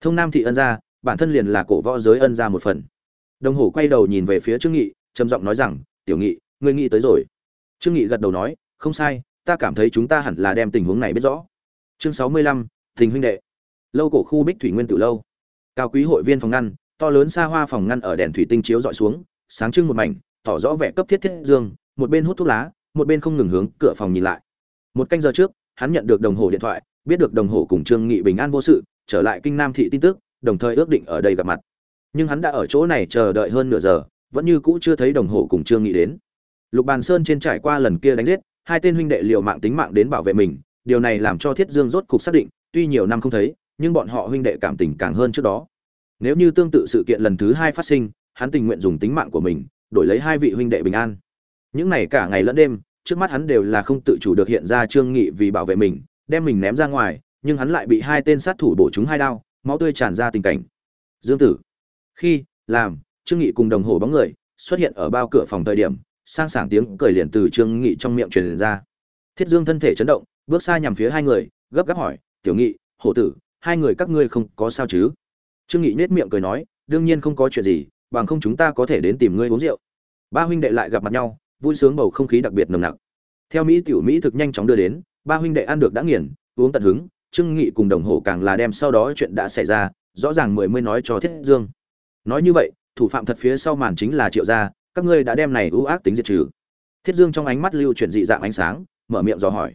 thông nam thị ân gia bản thân liền là cổ võ giới ân gia một phần. Đồng hồ quay đầu nhìn về phía trương nghị trầm giọng nói rằng tiểu nghị ngươi nghĩ tới rồi. Trương nghị gật đầu nói không sai ta cảm thấy chúng ta hẳn là đem tình huống này biết rõ. Chương sáu mươi lăm, tình huynh đệ. Lâu cổ khu bích thủy nguyên tử lâu. Cao quý hội viên phòng ngăn to lớn xa hoa phòng ngăn ở đèn thủy tinh chiếu dọi xuống sáng trưng một mảnh tỏ rõ vẻ cấp thiết thiết dương một bên hút thuốc lá một bên không ngừng hướng cửa phòng nhìn lại. Một canh giờ trước hắn nhận được đồng hồ điện thoại biết được đồng hồ cùng trương nghị bình an vô sự trở lại kinh nam thị tin tức, đồng thời ước định ở đây gặp mặt. Nhưng hắn đã ở chỗ này chờ đợi hơn nửa giờ, vẫn như cũ chưa thấy đồng hồ cùng trương nghị đến. Lục bàn sơn trên trải qua lần kia đánh giết, hai tên huynh đệ liều mạng tính mạng đến bảo vệ mình, điều này làm cho thiết dương rốt cục xác định, tuy nhiều năm không thấy, nhưng bọn họ huynh đệ cảm tình càng hơn trước đó. Nếu như tương tự sự kiện lần thứ hai phát sinh, hắn tình nguyện dùng tính mạng của mình, đổi lấy hai vị huynh đệ bình an. Những này cả ngày lẫn đêm, trước mắt hắn đều là không tự chủ được hiện ra trương nghị vì bảo vệ mình, đem mình ném ra ngoài nhưng hắn lại bị hai tên sát thủ bổ trúng hai đao, máu tươi tràn ra tình cảnh. Dương tử, khi làm, trương nghị cùng đồng hồ bóng người xuất hiện ở bao cửa phòng thời điểm, sang sảng tiếng cười liền từ trương nghị trong miệng truyền ra. Thiết dương thân thể chấn động, bước xa nhằm phía hai người, gấp gáp hỏi, tiểu nghị, hổ tử, hai người các ngươi không có sao chứ? Trương nghị nết miệng cười nói, đương nhiên không có chuyện gì, bằng không chúng ta có thể đến tìm ngươi uống rượu. Ba huynh đệ lại gặp mặt nhau, vui sướng bầu không khí đặc biệt nồng nặc. Theo mỹ tiểu mỹ thực nhanh chóng đưa đến, ba huynh đệ ăn được đã nghiền, uống tận hứng trương nghị cùng đồng hồ càng là đem sau đó chuyện đã xảy ra, rõ ràng mười mươi nói cho thiết dương. Nói như vậy, thủ phạm thật phía sau màn chính là triệu gia, các ngươi đã đem này ưu ác tính diệt trừ. Thiết dương trong ánh mắt lưu chuyển dị dạng ánh sáng, mở miệng dò hỏi.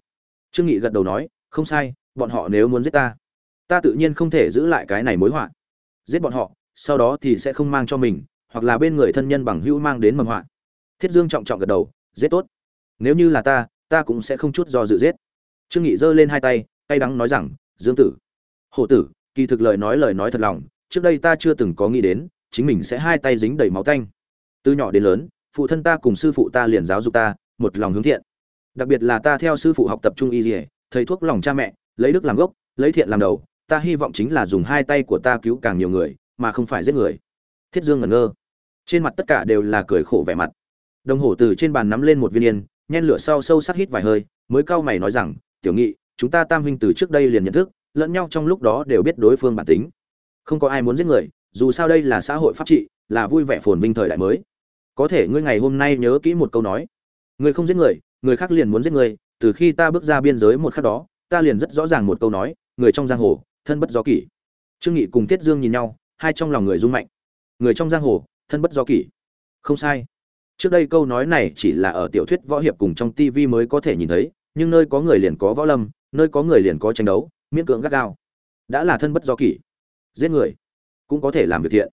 Trương nghị gật đầu nói, không sai, bọn họ nếu muốn giết ta ta tự nhiên không thể giữ lại cái này mối họa. Giết bọn họ, sau đó thì sẽ không mang cho mình, hoặc là bên người thân nhân bằng hữu mang đến mầm họa. Thiết dương trọng trọng gật đầu, giết tốt. Nếu như là ta ta cũng sẽ không chút do dự giết. Trương nghị giơ lên hai tay tay đắng nói rằng, dương tử, hổ tử, kỳ thực lời nói lời nói thật lòng, trước đây ta chưa từng có nghĩ đến, chính mình sẽ hai tay dính đầy máu tanh. Từ nhỏ đến lớn, phụ thân ta cùng sư phụ ta liền giáo dục ta, một lòng hướng thiện. Đặc biệt là ta theo sư phụ học tập trung y dỉa thầy thuốc lòng cha mẹ, lấy đức làm gốc, lấy thiện làm đầu, ta hy vọng chính là dùng hai tay của ta cứu càng nhiều người, mà không phải giết người. Thiết dương ngẩn ngơ. Trên mặt tất cả đều là cười khổ vẻ mặt. Đồng Hổ từ trên bàn nắm lên một viên yên, nhen lửa sau sâu sắc hít vài hơi, mới cau mày nói rằng, tiểu nghị chúng ta tam huynh từ trước đây liền nhận thức, lẫn nhau trong lúc đó đều biết đối phương bản tính. Không có ai muốn giết người, dù sao đây là xã hội pháp trị, là vui vẻ phồn vinh thời đại mới. Có thể ngươi ngày hôm nay nhớ kỹ một câu nói, người không giết người người khác liền muốn giết người, từ khi ta bước ra biên giới một khắc đó, ta liền rất rõ ràng một câu nói, người trong giang hồ, thân bất do kỷ. Trương nghị cùng tiết dương nhìn nhau, hai trong lòng người rung mạnh. Người trong giang hồ, thân bất do kỷ. Không sai. Trước đây câu nói này chỉ là ở tiểu thuyết võ hiệp cùng trong tivi mới có thể nhìn thấy, nhưng nơi có người liền có võ lâm nơi có người liền có tranh đấu, miễn cưỡng gắt gao. Đã là thân bất do kỷ. Giết người, cũng có thể làm việc thiện.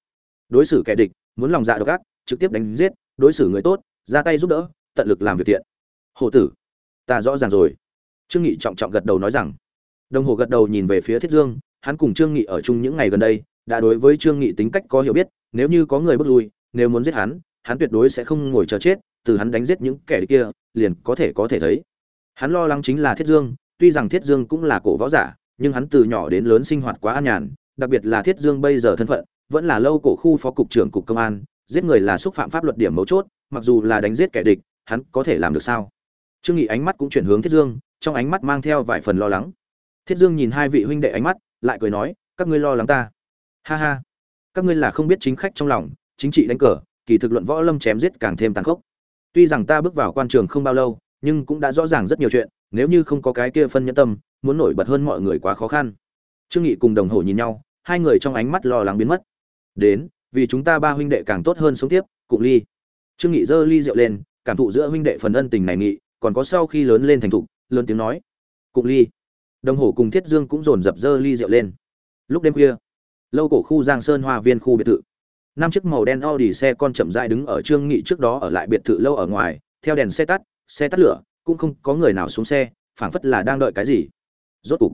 Đối xử kẻ địch, muốn lòng dạ độc ác, trực tiếp đánh giết, đối xử người tốt, ra tay giúp đỡ, tận lực làm việc thiện. Hồ tử, ta rõ ràng rồi. Trương nghị trọng trọng gật đầu nói rằng. Đồng hồ gật đầu nhìn về phía thiết dương, hắn cùng trương nghị ở chung những ngày gần đây, đã đối với trương nghị tính cách có hiểu biết, nếu như có người bước lui, nếu muốn giết hắn hắn tuyệt đối sẽ không ngồi chờ chết, từ hắn đánh giết những kẻ địch kia, liền có thể có thể thấy. Hắn lo lắng chính là thiết dương tuy rằng thiết dương cũng là cổ võ giả, nhưng hắn từ nhỏ đến lớn sinh hoạt quá an nhàn, đặc biệt là thiết dương bây giờ thân phận, vẫn là lâu cổ khu phó cục trưởng cục công an, giết người là xúc phạm pháp luật điểm mấu chốt, mặc dù là đánh giết kẻ địch, hắn có thể làm được sao? Trương nghị ánh mắt cũng chuyển hướng thiết dương, trong ánh mắt mang theo vài phần lo lắng. Thiết dương nhìn hai vị huynh đệ ánh mắt, lại cười nói, các ngươi lo lắng ta. Ha ha, các ngươi là không biết chính khách trong lòng, chính trị đánh cờ, kỳ thực luận võ lâm chém giết càng thêm tàn khốc. Tuy rằng ta bước vào quan trường không bao lâu, nhưng cũng đã rõ ràng rất nhiều chuyện nếu như không có cái kia phân nhẫn tâm, muốn nổi bật hơn mọi người quá khó khăn. Trương nghị cùng đồng hồ nhìn nhau, hai người trong ánh mắt lo lắng biến mất. Đến, vì chúng ta ba huynh đệ càng tốt hơn sống tiếp, cụng ly. Trương nghị giơ ly rượu lên, cảm thụ giữa huynh đệ phần ân tình này nghị, còn có sau khi lớn lên thành thục, lớn tiếng nói, cụng ly. Đồng hồ cùng thiết dương cũng dồn dập giơ ly rượu lên. Lúc đêm khuya, lâu cổ khu giang sơn hoa viên khu biệt thự. Năm chiếc màu đen audi xe con chậm rãi đứng ở trương nghị trước đó ở lại biệt thự lâu ở ngoài, theo đèn xe tắt xe tắt lửa cũng không có người nào xuống xe, phảng phất là đang đợi cái gì. Rốt cục,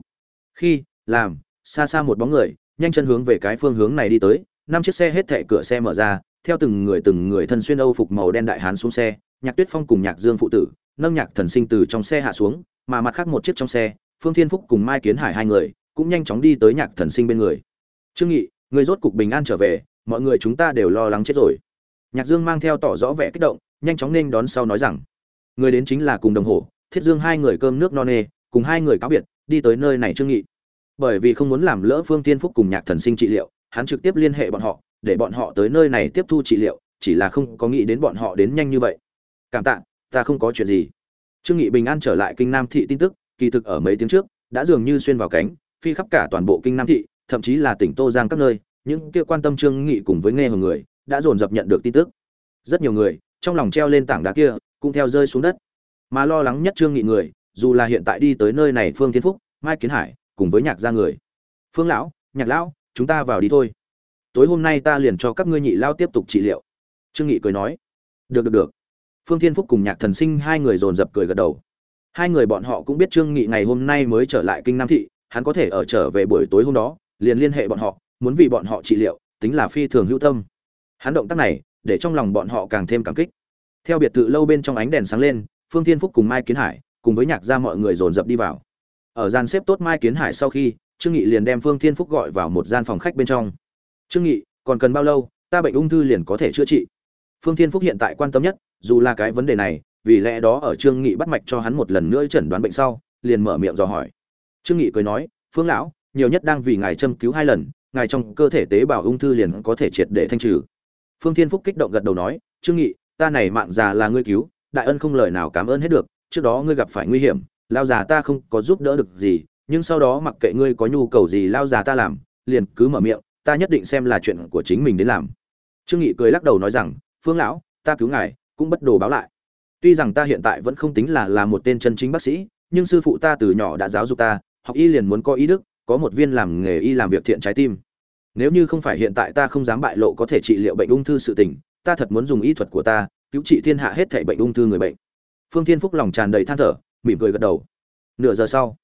khi làm, xa xa một bóng người, nhanh chân hướng về cái phương hướng này đi tới, năm chiếc xe hết thệ cửa xe mở ra, theo từng người từng người thân xuyên âu phục màu đen đại hán xuống xe, nhạc tuyết phong cùng nhạc dương phụ tử, nâng nhạc thần sinh từ trong xe hạ xuống, mà mặt khác một chiếc trong xe, phương thiên phúc cùng mai kiến hải hai người, cũng nhanh chóng đi tới nhạc thần sinh bên người. Trương nghị, người rốt cục bình an trở về, mọi người chúng ta đều lo lắng chết rồi. Nhạc dương mang theo tỏ rõ vẻ kích động, nhanh chóng nên đón sau nói rằng người đến chính là cùng đồng hồ, thiết dương hai người cơm nước no nê, cùng hai người cáo biệt, đi tới nơi này trương nghị. Bởi vì không muốn làm lỡ phương tiên phúc cùng nhạc thần sinh trị liệu, hắn trực tiếp liên hệ bọn họ, để bọn họ tới nơi này tiếp thu trị liệu, chỉ là không có nghĩ đến bọn họ đến nhanh như vậy. Cảm tạ, ta không có chuyện gì. Trương nghị bình an trở lại kinh nam thị tin tức, kỳ thực ở mấy tiếng trước, đã dường như xuyên vào cánh, phi khắp cả toàn bộ kinh nam thị, thậm chí là tỉnh tô giang các nơi, những kia quan tâm trương nghị cùng với nghe hờ người, đã dồn dập nhận được tin tức. Rất nhiều người, trong lòng treo lên tảng đá kia cũng theo rơi xuống đất. Mà lo lắng nhất trương nghị người, dù là hiện tại đi tới nơi này phương thiên phúc, mai kiến hải, cùng với nhạc gia người. Phương lão, nhạc lão, chúng ta vào đi thôi. Tối hôm nay ta liền cho các ngươi nhị lao tiếp tục trị liệu. Trương nghị cười nói. Được được được. Phương thiên phúc cùng nhạc thần sinh hai người dồn dập cười gật đầu. Hai người bọn họ cũng biết trương nghị ngày hôm nay mới trở lại kinh nam thị, hắn có thể ở trở về buổi tối hôm đó, liền liên hệ bọn họ, muốn vì bọn họ trị liệu, tính là phi thường hữu tâm. Hắn động tác này, để trong lòng bọn họ càng thêm cảm kích theo biệt thự lâu bên trong ánh đèn sáng lên, phương thiên phúc cùng mai kiến hải cùng với nhạc gia mọi người dồn dập đi vào. Ở gian xếp tốt mai kiến hải sau khi, trương nghị liền đem phương thiên phúc gọi vào một gian phòng khách bên trong. Trương nghị, còn cần bao lâu? Ta bệnh ung thư liền có thể chữa trị. Phương thiên phúc hiện tại quan tâm nhất, dù là cái vấn đề này, vì lẽ đó ở trương nghị bắt mạch cho hắn một lần nữa chẩn đoán bệnh sau, liền mở miệng dò hỏi. Trương nghị cười nói, phương lão, nhiều nhất đang vì ngài châm cứu hai lần, ngài trong cơ thể tế bào ung thư liền có thể triệt để thanh trừ. Phương thiên phúc kích động gật đầu nói, trương nghị ta này mạng già là ngươi cứu, đại ân không lời nào cảm ơn hết được, trước đó ngươi gặp phải nguy hiểm, lao già ta không có giúp đỡ được gì, nhưng sau đó mặc kệ ngươi có nhu cầu gì lao già ta làm, liền cứ mở miệng, ta nhất định xem là chuyện của chính mình đến làm. Trương nghị cười lắc đầu nói rằng, phương lão, ta cứu ngài, cũng bất đồ báo lại. Tuy rằng ta hiện tại vẫn không tính là là một tên chân chính bác sĩ, nhưng sư phụ ta từ nhỏ đã giáo dục ta, học y liền muốn có ý đức, có một viên làm nghề y làm việc thiện trái tim. Nếu như không phải hiện tại ta không dám bại lộ có thể trị liệu bệnh ung thư sự tình ta thật muốn dùng y thuật của ta, cứu trị thiên hạ hết thảy bệnh ung thư người bệnh. Phương thiên phúc lòng tràn đầy than thở, mỉm cười gật đầu. Nửa giờ sau,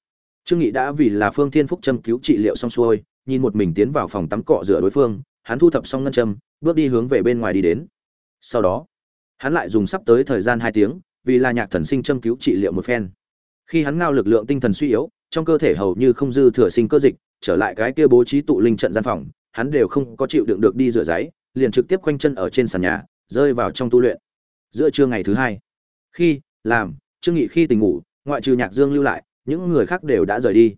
trương nghị đã vì là phương thiên phúc châm cứu trị liệu xong xuôi, nhìn một mình tiến vào phòng tắm cọ rửa đối phương, hắn thu thập xong ngân châm, bước đi hướng về bên ngoài đi đến. Sau đó, hắn lại dùng sắp tới thời gian hai tiếng, vì là nhạc thần sinh châm cứu trị liệu một phen. Khi hắn ngao lực lượng tinh thần suy yếu, trong cơ thể hầu như không dư thừa sinh cơ dịch, trở lại cái kia bố trí tụ linh trận gian phòng, hắn đều không có chịu đựng được đi rửa giấy liền trực tiếp quanh chân ở trên sàn nhà, rơi vào trong tu luyện. Giữa trưa ngày thứ hai, khi, làm, trương nghị khi tỉnh ngủ, ngoại trừ nhạc dương lưu lại, những người khác đều đã rời đi.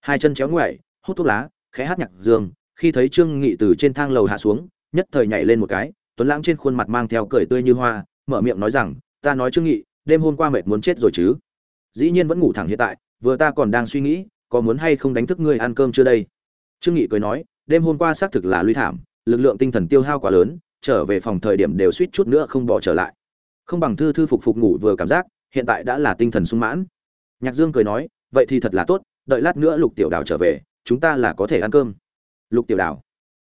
Hai chân chéo ngoại hút thuốc lá, khẽ hát nhạc dương, khi thấy trương nghị từ trên thang lầu hạ xuống, nhất thời nhảy lên một cái, tuấn lãng trên khuôn mặt mang theo cười tươi như hoa, mở miệng nói rằng, ta nói trương nghị, đêm hôm qua mệt muốn chết rồi chứ? Dĩ nhiên vẫn ngủ thẳng hiện tại, vừa ta còn đang suy nghĩ, có muốn hay không đánh thức ngươi ăn cơm chưa đây? Trương nghị cười nói, đêm hôm qua xác thực là luy thảm lực lượng tinh thần tiêu hao quá lớn, trở về phòng thời điểm đều suýt chút nữa không bỏ trở lại. Không bằng thư thư phục phục ngủ vừa cảm giác, hiện tại đã là tinh thần sung mãn. Nhạc dương cười nói, vậy thì thật là tốt, đợi lát nữa lục tiểu đào trở về, chúng ta là có thể ăn cơm. Lục tiểu đào.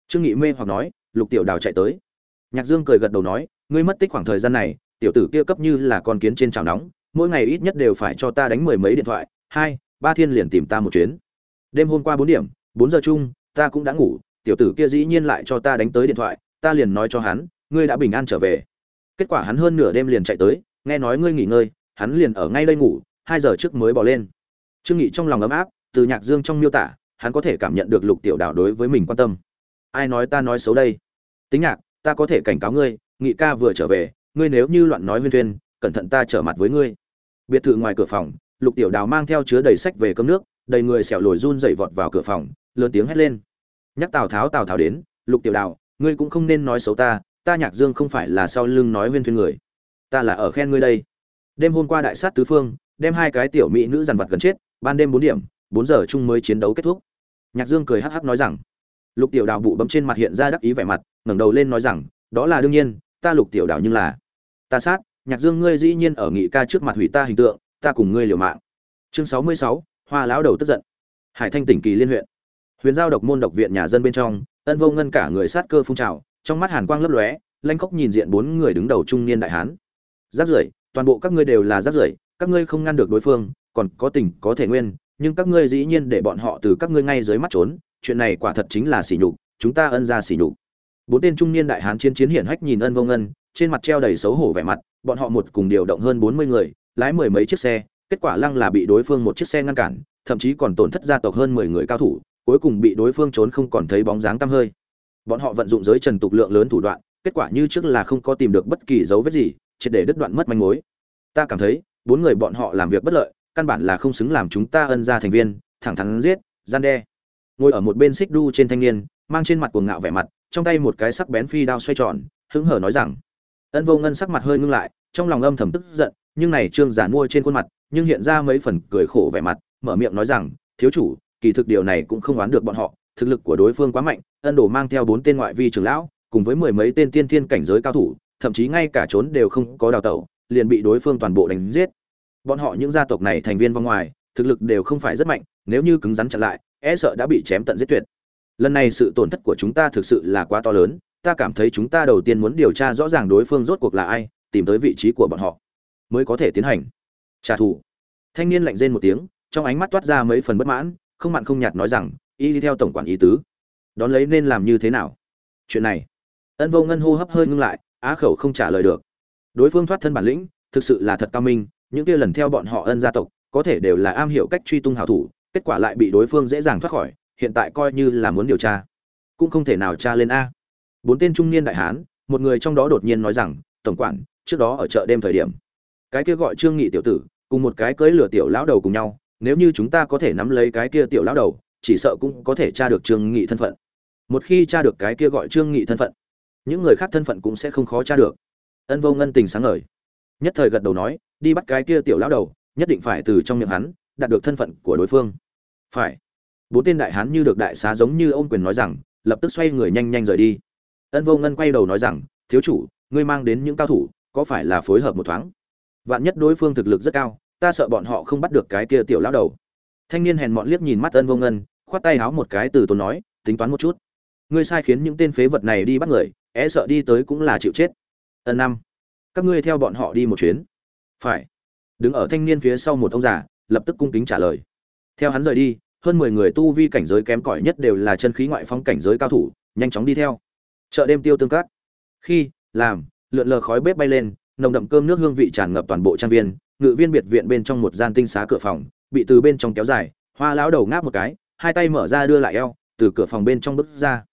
Trương nghị mê hoặc nói, lục tiểu đào chạy tới. Nhạc dương cười gật đầu nói, ngươi mất tích khoảng thời gian này, tiểu tử kia cấp như là con kiến trên chảo nóng, mỗi ngày ít nhất đều phải cho ta đánh mười mấy điện thoại, hai, ba thiên liền tìm ta một chuyến. Đêm hôm qua bốn điểm, bốn giờ chung, ta cũng đã ngủ tiểu tử kia dĩ nhiên lại cho ta đánh tới điện thoại, ta liền nói cho hắn, ngươi đã bình an trở về. Kết quả hắn hơn nửa đêm liền chạy tới, nghe nói ngươi nghỉ ngơi, hắn liền ở ngay đây ngủ, hai giờ trước mới bỏ lên. Trương nghị trong lòng ấm áp, từ nhạc dương trong miêu tả, hắn có thể cảm nhận được lục tiểu đào đối với mình quan tâm. Ai nói ta nói xấu đây? Tính nhạc, ta có thể cảnh cáo ngươi, nghị ca vừa trở về, ngươi nếu như loạn nói huyên thuyên, cẩn thận ta trở mặt với ngươi. Biệt thự ngoài cửa phòng, lục tiểu đào mang theo chứa đầy sách về cơm nước, đầy người xẻo lồi run dậy vọt vào cửa phòng, lớn tiếng hét lên nhắc tào tháo tào tháo đến, lục tiểu đào, ngươi cũng không nên nói xấu ta ta nhạc dương không phải là sau lưng nói huyên thuyên người. Ta là ở khen ngươi đây. Đêm hôm qua đại sát tứ phương, đem hai cái tiểu mỹ nữ dằn vặt gần chết, ban đêm bốn điểm, bốn giờ chung mới chiến đấu kết thúc. Nhạc dương cười hắc hắc nói rằng, lục tiểu đào bụ bấm trên mặt hiện ra đắc ý vẻ mặt, ngẩng đầu lên nói rằng, đó là đương nhiên, ta lục tiểu đào nhưng là, ta sát, nhạc dương ngươi dĩ nhiên ở nghị ca trước mặt hủy ta hình tượng, ta cùng ngươi liều mạng. Chương sáu mươi sáu, hoa lão đầu tức giận. Hải thanh tỉnh kỳ liên huyện huyền giao độc môn độc viện nhà dân bên trong, ân vô ngân cả người sát cơ phun trào, trong mắt hàn quang lấp lóe, lanh khóc nhìn diện bốn người đứng đầu trung niên đại hán. Giáp rưởi toàn bộ các ngươi đều là giáp rưởi các ngươi không ngăn được đối phương, còn có tình, có thể nguyên, nhưng các ngươi dĩ nhiên để bọn họ từ các ngươi ngay dưới mắt trốn, chuyện này quả thật chính là sỉ nhục, chúng ta ân ra sỉ nhục. Bốn tên trung niên đại hán chiến chiến hiển hách nhìn ân vô ngân, trên mặt treo đầy xấu hổ vẻ mặt, bọn họ một cùng điều động hơn bốn mươi người, lái mười mấy chiếc xe, kết quả lăng là bị đối phương một chiếc xe ngăn cản, thậm chí còn tổn thất gia tộc hơn mười người cao thủ cuối cùng bị đối phương trốn không còn thấy bóng dáng tăm hơi. Bọn họ vận dụng giới trần tục lượng lớn thủ đoạn, kết quả như trước là không có tìm được bất kỳ dấu vết gì, triệt để đứt đoạn mất manh mối. Ta cảm thấy, bốn người bọn họ làm việc bất lợi, căn bản là không xứng làm chúng ta ân ra thành viên, thẳng thắn giết, gian đe. Ngồi ở một bên xích đu trên thanh niên, mang trên mặt cuồng ngạo vẻ mặt, trong tay một cái sắc bén phi đao xoay tròn, hứng hở nói rằng, ân vô ngân sắc mặt hơi ngưng lại, trong lòng âm thầm tức giận, nhưng này trương giản mua trên khuôn mặt, nhưng hiện ra mấy phần cười khổ vẻ mặt, mở miệng nói rằng, thiếu chủ kỳ thực điều này cũng không đoán được bọn họ, thực lực của đối phương quá mạnh, ân đồ mang theo bốn tên ngoại vi trưởng lão, cùng với mười mấy tên tiên thiên cảnh giới cao thủ, thậm chí ngay cả trốn đều không có đào tẩu, liền bị đối phương toàn bộ đánh giết. Bọn họ những gia tộc này thành viên vong ngoài, thực lực đều không phải rất mạnh, nếu như cứng rắn chặn lại e sợ đã bị chém tận giết tuyệt. Lần này sự tổn thất của chúng ta thực sự là quá to lớn, ta cảm thấy chúng ta đầu tiên muốn điều tra rõ ràng đối phương rốt cuộc là ai, tìm tới vị trí của bọn họ, mới có thể tiến hành. Trả thù. Thanh niên lạnh rên một tiếng, trong ánh mắt toát ra mấy phần bất mãn không mặn không nhạt nói rằng, y đi theo tổng quản ý tứ. Đón lấy nên làm như thế nào? Chuyện này, ân vô ngân hô hấp hơi ngưng lại, á khẩu không trả lời được. Đối phương thoát thân bản lĩnh, thực sự là thật cao minh, những kia lần theo bọn họ ân gia tộc, có thể đều là am hiểu cách truy tung hảo thủ, kết quả lại bị đối phương dễ dàng thoát khỏi, hiện tại coi như là muốn điều tra, cũng không thể nào tra lên a. Bốn tên trung niên đại hán, một người trong đó đột nhiên nói rằng, tổng quản, trước đó ở chợ đêm thời điểm, cái kia gọi trương nghị tiểu tử, cùng một cái cưới lửa tiểu lão đầu cùng nhau nếu như chúng ta có thể nắm lấy cái kia tiểu lão đầu, chỉ sợ cũng có thể tra được trương nghị thân phận. Một khi tra được cái kia gọi trương nghị thân phận, những người khác thân phận cũng sẽ không khó tra được. Ân vô ngân tình sáng ngời. Nhất thời gật đầu nói, đi bắt cái kia tiểu lão đầu, nhất định phải từ trong miệng hắn, đạt được thân phận của đối phương. Phải. Bốn tên đại hán như được đại xá giống như ôn quyền nói rằng, lập tức xoay người nhanh nhanh rời đi. Ân vô ngân quay đầu nói rằng, thiếu chủ, ngươi mang đến những cao thủ, có phải là phối hợp một thoáng? Vạn nhất đối phương thực lực rất cao ta sợ bọn họ không bắt được cái kia tiểu lão đầu. Thanh niên hèn mọn liếc nhìn mắt ân vô ngân, khoát tay háo một cái từ tốn nói, tính toán một chút. Ngươi sai khiến những tên phế vật này đi bắt người é e sợ đi tới cũng là chịu chết. Ân năm các ngươi theo bọn họ đi một chuyến. Phải. Đứng ở thanh niên phía sau một ông già, lập tức cung kính trả lời. Theo hắn rời đi, hơn mười người tu vi cảnh giới kém cỏi nhất đều là chân khí ngoại phong cảnh giới cao thủ, nhanh chóng đi theo. Chợ đêm tiêu tương cát. Khi, làm, lượn lờ khói bếp bay lên, nồng đậm cơm nước hương vị tràn ngập toàn bộ trang viên ngự viên biệt viện bên trong một gian tinh xá cửa phòng, bị từ bên trong kéo dài, hoa lão đầu ngáp một cái, hai tay mở ra đưa lại eo, từ cửa phòng bên trong bước ra.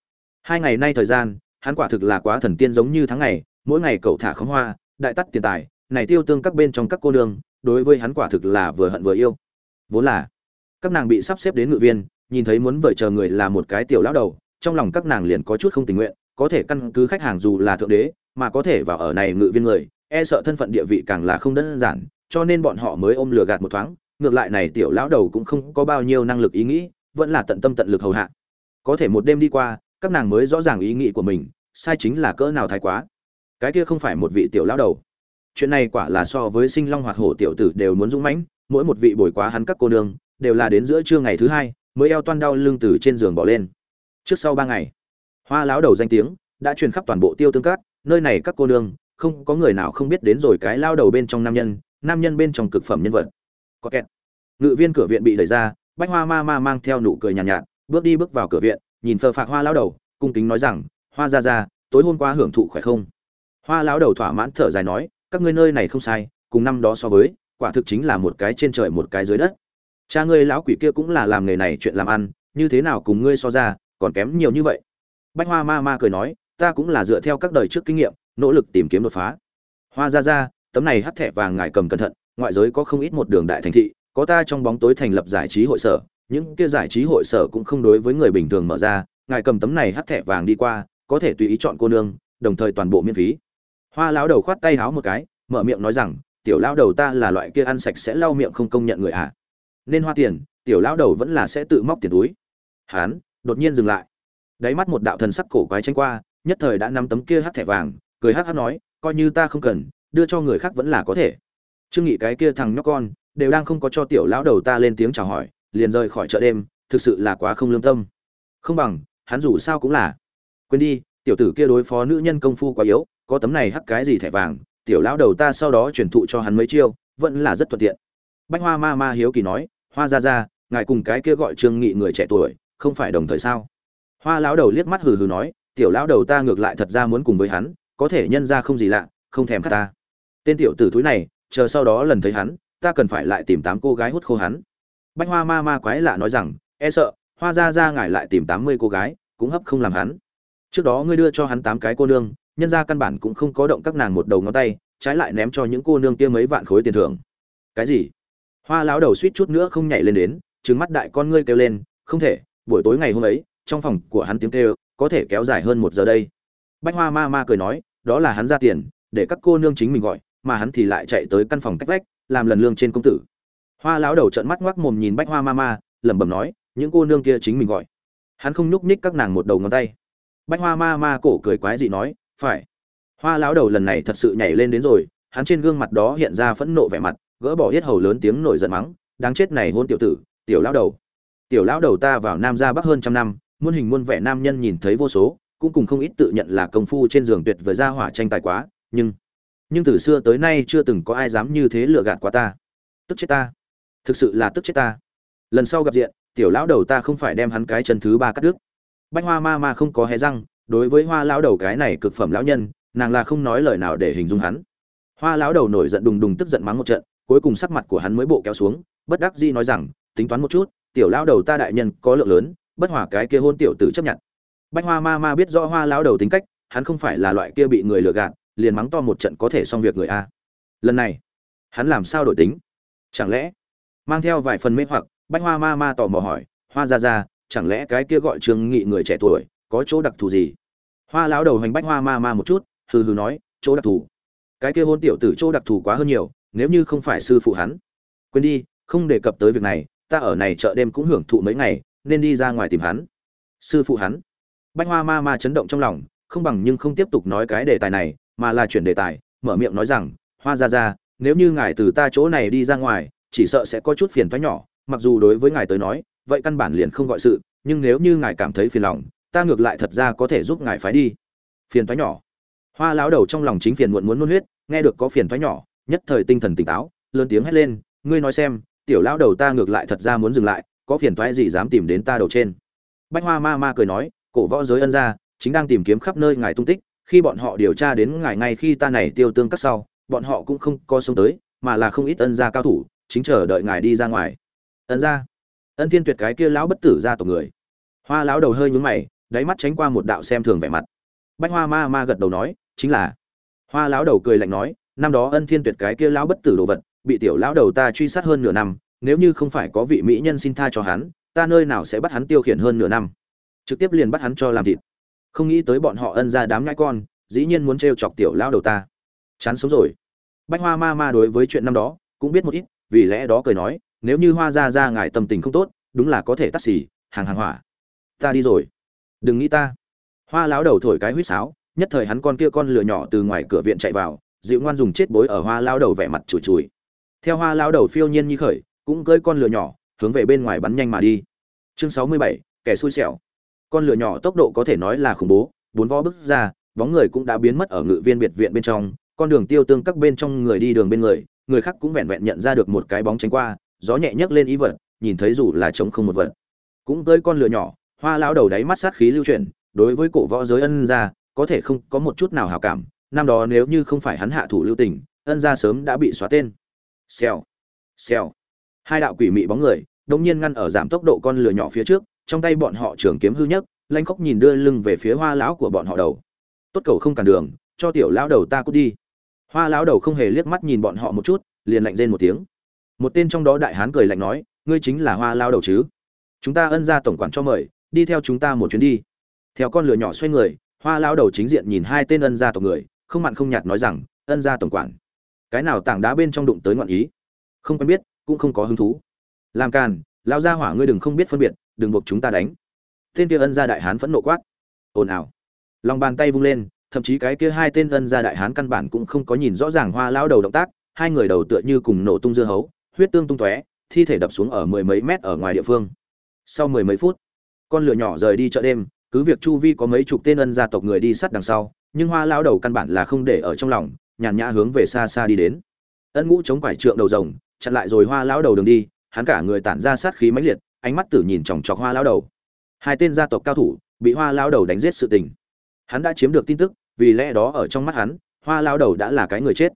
Hai ngày nay thời gian, hắn quả thực là quá thần tiên giống như tháng ngày, mỗi ngày cậu thả khóm hoa, đại tắt tiền tài, này tiêu tương các bên trong các cô nương, đối với hắn quả thực là vừa hận vừa yêu. Vốn là, các nàng bị sắp xếp đến ngự viên, nhìn thấy muốn vợ chờ người là một cái tiểu lão đầu, trong lòng các nàng liền có chút không tình nguyện, có thể căn cứ khách hàng dù là thượng đế, mà có thể vào ở này ngự viên người e sợ thân phận địa vị càng là không đơn giản cho nên bọn họ mới ôm lừa gạt một thoáng, ngược lại này tiểu lão đầu cũng không có bao nhiêu năng lực ý nghĩ, vẫn là tận tâm tận lực hầu hạ. Có thể một đêm đi qua, các nàng mới rõ ràng ý nghĩ của mình, sai chính là cỡ nào thái quá. Cái kia không phải một vị tiểu lão đầu. Chuyện này quả là so với sinh long hoạt hổ tiểu tử đều muốn dũng mãnh, mỗi một vị bồi quá hắn các cô nương, đều là đến giữa trưa ngày thứ hai, mới eo toan đau lưng từ trên giường bỏ lên. Trước sau ba ngày, hoa lão đầu danh tiếng đã truyền khắp toàn bộ tiêu tương cát nơi này các cô nương, không có người nào không biết đến rồi cái lao đầu bên trong nam nhân nam nhân bên trong cực phẩm nhân vật. Có kẹt. Ngự viên cửa viện bị đẩy ra bách hoa ma ma mang theo nụ cười nhàn nhạt, nhạt bước đi bước vào cửa viện nhìn phờ phạc hoa lão đầu cung kính nói rằng hoa ra ra tối hôm qua hưởng thụ khỏe không? Hoa lão đầu thỏa mãn thở dài nói các ngươi nơi này không sai cùng năm đó so với quả thực chính là một cái trên trời một cái dưới đất. Cha ngươi lão quỷ kia cũng là làm nghề này chuyện làm ăn như thế nào cùng ngươi so ra còn kém nhiều như vậy. Bách hoa ma ma cười nói ta cũng là dựa theo các đời trước kinh nghiệm nỗ lực tìm kiếm đột phá. Hoa ra ra tấm này hắt thẻ vàng ngài cầm cẩn thận, ngoại giới có không ít một đường đại thành thị, có ta trong bóng tối thành lập giải trí hội sở, những kia giải trí hội sở cũng không đối với người bình thường mở ra, ngài cầm tấm này hắt thẻ vàng đi qua, có thể tùy ý chọn cô nương, đồng thời toàn bộ miễn phí. Hoa lão đầu khoát tay háo một cái, mở miệng nói rằng, tiểu lão đầu ta là loại kia ăn sạch sẽ lau miệng không công nhận người ạ à. nên hoa tiền, tiểu lão đầu vẫn là sẽ tự móc tiền túi. Hán, đột nhiên dừng lại. Đáy mắt một đạo thần sắc cổ quái tranh qua, nhất thời đã nắm tấm kia hắt thẻ vàng, cười hắc hắc nói, coi như ta không cần đưa cho người khác vẫn là có thể. Trương nghị cái kia thằng nhóc con, đều đang không có cho tiểu lão đầu ta lên tiếng chào hỏi, liền rời khỏi chợ đêm, thực sự là quá không lương tâm. Không bằng, hắn dù sao cũng là. Quên đi, tiểu tử kia đối phó nữ nhân công phu quá yếu, có tấm này hắc cái gì thẻ vàng, tiểu lão đầu ta sau đó truyền thụ cho hắn mấy chiêu, vẫn là rất thuận tiện. Bách hoa ma ma hiếu kỳ nói, hoa ra ra ngài cùng cái kia gọi trương nghị người trẻ tuổi, không phải đồng thời sao? Hoa lão đầu liếc mắt hừ hừ nói, tiểu lão đầu ta ngược lại thật ra muốn cùng với hắn, có thể nhân ra không gì lạ, không thèm khát ta tên tiểu tử thúi này, chờ sau đó lần thấy hắn, ta cần phải lại tìm tám cô gái hút khô hắn. Bách hoa ma ma quái lạ nói rằng e sợ, hoa ra ra ngài lại tìm tám mươi cô gái, cũng hấp không làm hắn. Trước đó ngươi đưa cho hắn tám cái cô nương, nhân ra căn bản cũng không có động các nàng một đầu ngón tay, trái lại ném cho những cô nương kia mấy vạn khối tiền thưởng. Cái gì? Hoa lão đầu suýt chút nữa không nhảy lên đến trứng mắt đại con ngươi kêu lên, không thể, buổi tối ngày hôm ấy, trong phòng của hắn tiếng kêu, có thể kéo dài hơn một giờ đây. Bách hoa ma ma cười nói, đó là hắn ra tiền, để các cô nương chính mình gọi mà hắn thì lại chạy tới căn phòng cách vách, làm lần lương trên công tử. Hoa lão đầu trợn mắt ngoác mồm nhìn bách hoa ma ma, lẩm bẩm nói, những cô nương kia chính mình gọi. Hắn không nhúc nhích các nàng một đầu ngón tay. Bách hoa ma ma cổ cười quái dị nói, phải. Hoa lão đầu lần này thật sự nhảy lên đến rồi, hắn trên gương mặt đó hiện ra phẫn nộ vẻ mặt, gỡ bỏ hết hầu lớn tiếng nổi giận mắng, đáng chết này hôn tiểu tử, tiểu lão đầu. Tiểu lão đầu ta vào nam gia bắc hơn trăm năm, muôn hình muôn vẻ nam nhân nhìn thấy vô số, cũng cùng không ít tự nhận là công phu trên giường tuyệt vời ra hỏa tranh tài quá, nhưng nhưng từ xưa tới nay chưa từng có ai dám như thế lừa gạt qua ta. Tức chết ta. Thực sự là tức chết ta. Lần sau gặp diện, tiểu lão đầu ta không phải đem hắn cái chân thứ ba cắt đứt. Bách hoa ma ma không có hé răng, đối với hoa lão đầu cái này cực phẩm lão nhân, nàng là không nói lời nào để hình dung hắn. Hoa lão đầu nổi giận đùng đùng tức giận mắng một trận, cuối cùng sắc mặt của hắn mới bộ kéo xuống, bất đắc dĩ nói rằng, tính toán một chút, tiểu lão đầu ta đại nhân có lượng lớn, bất hòa cái kia hôn tiểu tử chấp nhận. Bách hoa ma ma biết rõ hoa lão đầu tính cách, hắn không phải là loại kia bị người lừa gạt liền mắng to một trận có thể xong việc người a. Lần này, hắn làm sao đổi tính? Chẳng lẽ mang theo vài phần mê hoặc, bách hoa ma ma tò mò hỏi, hoa ra ra, chẳng lẽ cái kia gọi trương nghị người trẻ tuổi có chỗ đặc thù gì? Hoa lão đầu hành bách hoa ma ma một chút, hừ hừ nói, chỗ đặc thù? Cái kia hôn tiểu tử chỗ đặc thù quá hơn nhiều, nếu như không phải sư phụ hắn. Quên đi, không đề cập tới việc này, ta ở này chợ đêm cũng hưởng thụ mấy ngày, nên đi ra ngoài tìm hắn. Sư phụ hắn? Bách hoa ma ma chấn động trong lòng, không bằng nhưng không tiếp tục nói cái đề tài này mà là chuyển đề tài, mở miệng nói rằng, hoa ra ra nếu như ngài từ ta chỗ này đi ra ngoài, chỉ sợ sẽ có chút phiền thoái nhỏ. Mặc dù đối với ngài tới nói, vậy căn bản liền không gọi sự, nhưng nếu như ngài cảm thấy phiền lòng, ta ngược lại thật ra có thể giúp ngài phái đi. Phiền thoái nhỏ. Hoa lão đầu trong lòng chính phiền muộn muốn nôn huyết, nghe được có phiền thoái nhỏ, nhất thời tinh thần tỉnh táo, lớn tiếng hét lên, ngươi nói xem, tiểu lão đầu ta ngược lại thật ra muốn dừng lại, có phiền thoái gì dám tìm đến ta đầu trên? Bách hoa ma ma cười nói, cổ võ giới ân gia, chính đang tìm kiếm khắp nơi ngài tung tích khi bọn họ điều tra đến ngài ngay khi ta này tiêu tương cắt sau, bọn họ cũng không có sống tới, mà là không ít ân gia cao thủ, chính chờ đợi ngài đi ra ngoài. Ân gia? Ân thiên tuyệt cái kia lão bất tử ra tộc người. Hoa lão đầu hơi nhướng mày, đáy mắt tránh qua một đạo xem thường vẻ mặt. Bách hoa ma ma gật đầu nói, chính là. Hoa lão đầu cười lạnh nói, năm đó ân thiên tuyệt cái kia lão bất tử đồ vật, bị tiểu lão đầu ta truy sát hơn nửa năm, nếu như không phải có vị mỹ nhân xin tha cho hắn, ta nơi nào sẽ bắt hắn tiêu khiển hơn nửa năm? Trực tiếp liền bắt hắn cho làm thịt không nghĩ tới bọn họ ân ra đám nhãi con, dĩ nhiên muốn trêu chọc tiểu lão đầu ta. Chán sống rồi. Bách hoa ma ma đối với chuyện năm đó, cũng biết một ít, vì lẽ đó cười nói, nếu như hoa ra ra ngài tâm tình không tốt, đúng là có thể tắt xì, hàng hàng hỏa. Ta đi rồi. Đừng nghĩ ta. Hoa lão đầu thổi cái huýt sáo, nhất thời hắn con kia con lửa nhỏ từ ngoài cửa viện chạy vào, dịu ngoan dùng chết bối ở hoa lão đầu vẻ mặt chùi chùi. Theo hoa lão đầu phiêu nhiên như khởi, cũng cưỡi con lửa nhỏ, hướng về bên ngoài bắn nhanh mà đi. Chương sáu mươi bảy, kẻ xui xẻo con lửa nhỏ tốc độ có thể nói là khủng bố, bốn vó bước ra, bóng người cũng đã biến mất ở ngự viên biệt viện bên trong, con đường tiêu tương các bên trong người đi đường bên người người khác cũng vẹn vẹn nhận ra được một cái bóng tránh qua, gió nhẹ nhấc lên ý vật, nhìn thấy dù là trống không một vật. Cũng tới con lửa nhỏ, hoa lão đầu đáy mắt sát khí lưu chuyển, đối với cổ võ giới ân gia, có thể không có một chút nào hảo cảm, năm đó nếu như không phải hắn hạ thủ lưu tình, ân gia sớm đã bị xóa tên. Xèo xèo. Hai đạo quỷ mị bóng người đông nhiên ngăn ở giảm tốc độ con lửa nhỏ phía trước trong tay bọn họ trường kiếm hư nhất, lanh khóc nhìn đưa lưng về phía hoa lão của bọn họ đầu. Tốt cầu không cản đường, cho tiểu lão đầu ta cút đi. Hoa lão đầu không hề liếc mắt nhìn bọn họ một chút, liền lạnh rên một tiếng. Một tên trong đó đại hán cười lạnh nói, ngươi chính là hoa lão đầu chứ? Chúng ta ân ra tổng quản cho mời, đi theo chúng ta một chuyến đi. Theo con lửa nhỏ xoay người, hoa lão đầu chính diện nhìn hai tên ân gia tộc người, không mặn không nhạt nói rằng, ân gia tổng quản. Cái nào tảng đá bên trong đụng tới ngọn ý? Không quen biết, cũng không có hứng thú. Làm càn lao gia hỏa ngươi đừng không biết phân biệt đừng buộc chúng ta đánh. Tên kia ân gia đại hán phẫn nộ quát. Ồn ào. Lòng bàn tay vung lên, thậm chí cái kia hai tên ân gia đại hán căn bản cũng không có nhìn rõ ràng hoa lão đầu động tác, hai người đầu tựa như cùng nổ tung dưa hấu, huyết tương tung tóe, thi thể đập xuống ở mười mấy mét ở ngoài địa phương. Sau mười mấy phút, con lửa nhỏ rời đi chợ đêm, cứ việc chu vi có mấy chục tên ân gia tộc người đi sát đằng sau, nhưng hoa lão đầu căn bản là không để ở trong lòng, nhàn nhã hướng về xa xa đi đến. Ân ngũ chống quải trượng đầu rồng, chặn lại rồi hoa lão đầu đường đi, hắn cả người tản ra sát khí mãnh liệt ánh mắt tử nhìn chòng chọc hoa lão đầu. Hai tên gia tộc cao thủ bị hoa lão đầu đánh giết sự tình. Hắn đã chiếm được tin tức, vì lẽ đó ở trong mắt hắn, hoa lão đầu đã là cái người chết.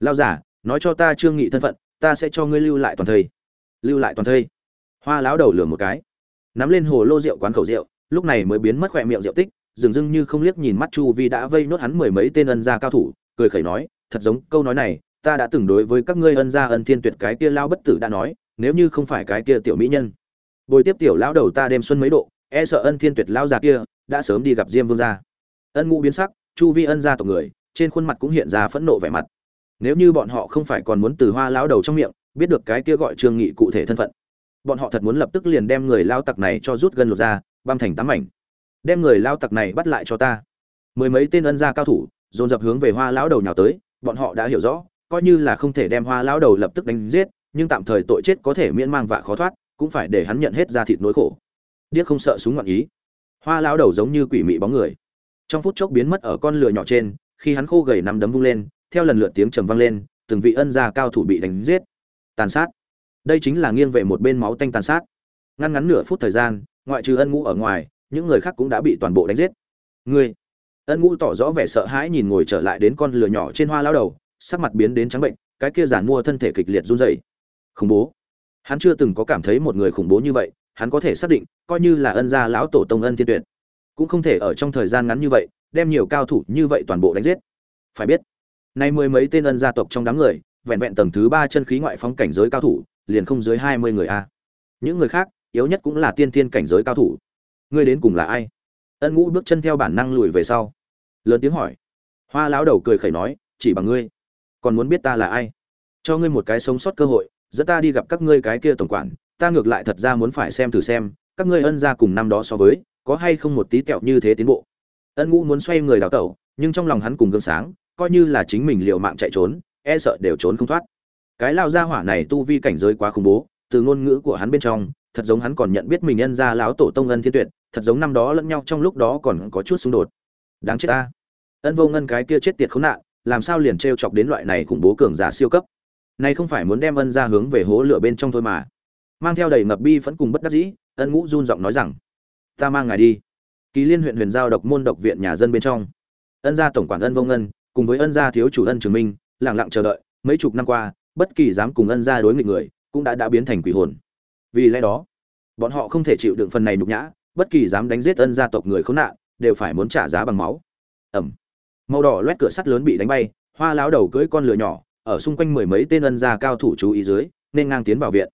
Lao giả, nói cho ta trương nghị thân phận, ta sẽ cho ngươi lưu lại toàn thây. Lưu lại toàn thây. Hoa lão đầu lừa một cái. Nắm lên hồ lô rượu quán khẩu rượu, lúc này mới biến mất khỏe miệng rượu tích dường dưng như không liếc nhìn mắt chu vi đã vây nốt hắn mười mấy tên ân gia cao thủ, cười khẩy nói, thật giống, câu nói này, ta đã từng đối với các ngươi ân gia ân thiên tuyệt cái kia lao bất tử đã nói, nếu như không phải cái kia tiểu mỹ nhân bồi tiếp tiểu lão đầu ta đêm xuân mấy độ e sợ ân thiên tuyệt lão già kia, đã sớm đi gặp diêm vương gia. Ân ngũ biến sắc, chu vi ân gia tộc người, trên khuôn mặt cũng hiện ra phẫn nộ vẻ mặt. Nếu như bọn họ không phải còn muốn từ hoa lão đầu trong miệng, biết được cái kia gọi trương nghị cụ thể thân phận, bọn họ thật muốn lập tức liền đem người lao tặc này cho rút gân lột ra, băm thành tám mảnh. Đem người lao tặc này bắt lại cho ta. Mười mấy tên ân gia cao thủ, dồn dập hướng về hoa lão đầu nhào tới, bọn họ đã hiểu rõ, coi như là không thể đem hoa lão đầu lập tức đánh giết, nhưng tạm thời tội chết có thể miễn mang vạ khó thoát cũng phải để hắn nhận hết ra thịt nỗi khổ. Điếc không sợ súng ngoạn ý. Hoa lão đầu giống như quỷ mị bóng người. Trong phút chốc biến mất ở con lửa nhỏ trên, khi hắn khô gầy nắm đấm vung lên, theo lần lượt tiếng trầm vang lên, từng vị ân gia cao thủ bị đánh giết. Tàn sát. Đây chính là nghiêng về một bên máu tanh tàn sát. Ngăn ngắn nửa phút thời gian, ngoại trừ ân ngũ ở ngoài, những người khác cũng đã bị toàn bộ đánh giết. Ngươi. Ân ngũ tỏ rõ vẻ sợ hãi nhìn ngồi trở lại đến con lửa nhỏ trên hoa lao đầu, sắc mặt biến đến trắng bệnh, cái kia giản mua thân thể kịch liệt run rẩy. Khủng bố hắn chưa từng có cảm thấy một người khủng bố như vậy, hắn có thể xác định, coi như là ân gia lão tổ tông ân thiên tuyệt, cũng không thể ở trong thời gian ngắn như vậy, đem nhiều cao thủ như vậy toàn bộ đánh giết. Phải biết, nay mười mấy tên ân gia tộc trong đám người, vẹn vẹn tầng thứ ba chân khí ngoại phóng cảnh giới cao thủ, liền không dưới hai mươi người a. Những người khác, yếu nhất cũng là tiên thiên cảnh giới cao thủ. Ngươi đến cùng là ai? Ân ngũ bước chân theo bản năng lùi về sau. Lớn tiếng hỏi. Hoa lão đầu cười khẩy nói, chỉ bằng ngươi. Còn muốn biết ta là ai? Cho ngươi một cái sống sót cơ hội dẫn ta đi gặp các ngươi cái kia tổng quản, ta ngược lại thật ra muốn phải xem thử xem, các ngươi ân ra cùng năm đó so với, có hay không một tí tẹo như thế tiến bộ. Ân ngũ muốn xoay người đào tẩu, nhưng trong lòng hắn cùng gương sáng, coi như là chính mình liệu mạng chạy trốn e sợ đều trốn không thoát. Cái lao gia hỏa này tu vi cảnh giới quá khủng bố, từ ngôn ngữ của hắn bên trong, thật giống hắn còn nhận biết mình nhân ra lão tổ tông ân thiên tuyệt, thật giống năm đó lẫn nhau trong lúc đó còn có chút xung đột. Đáng chết ta. Ân vô ngân cái kia chết tiệt khốn nạn, làm sao liền t chọc đến loại này khủng bố cường giả siêu cấp? Này không phải muốn đem ân ra hướng về hố lửa bên trong thôi mà. Mang theo đầy ngập bi vẫn cùng bất đắc dĩ, ân ngũ run giọng nói rằng, ta mang ngài đi. Kỳ liên huyện huyền giao độc môn độc viện nhà dân bên trong. Ân gia tổng quản ân vô ngân, cùng với ân gia thiếu chủ ân trường minh lẳng lặng chờ đợi, mấy chục năm qua, bất kỳ dám cùng ân gia đối nghịch người, cũng đã đã biến thành quỷ hồn. Vì lẽ đó, bọn họ không thể chịu đựng phần này nhục nhã, bất kỳ dám đánh giết ân gia tộc người khốn nạn, đều phải muốn trả giá bằng máu. Ẩm. Màu đỏ loét cửa sắt lớn bị đánh bay, hoa láo đầu cưỡi con lửa nhỏ ở xung quanh mười mấy tên ân gia cao thủ chú ý dưới, nên ngang tiến vào viện.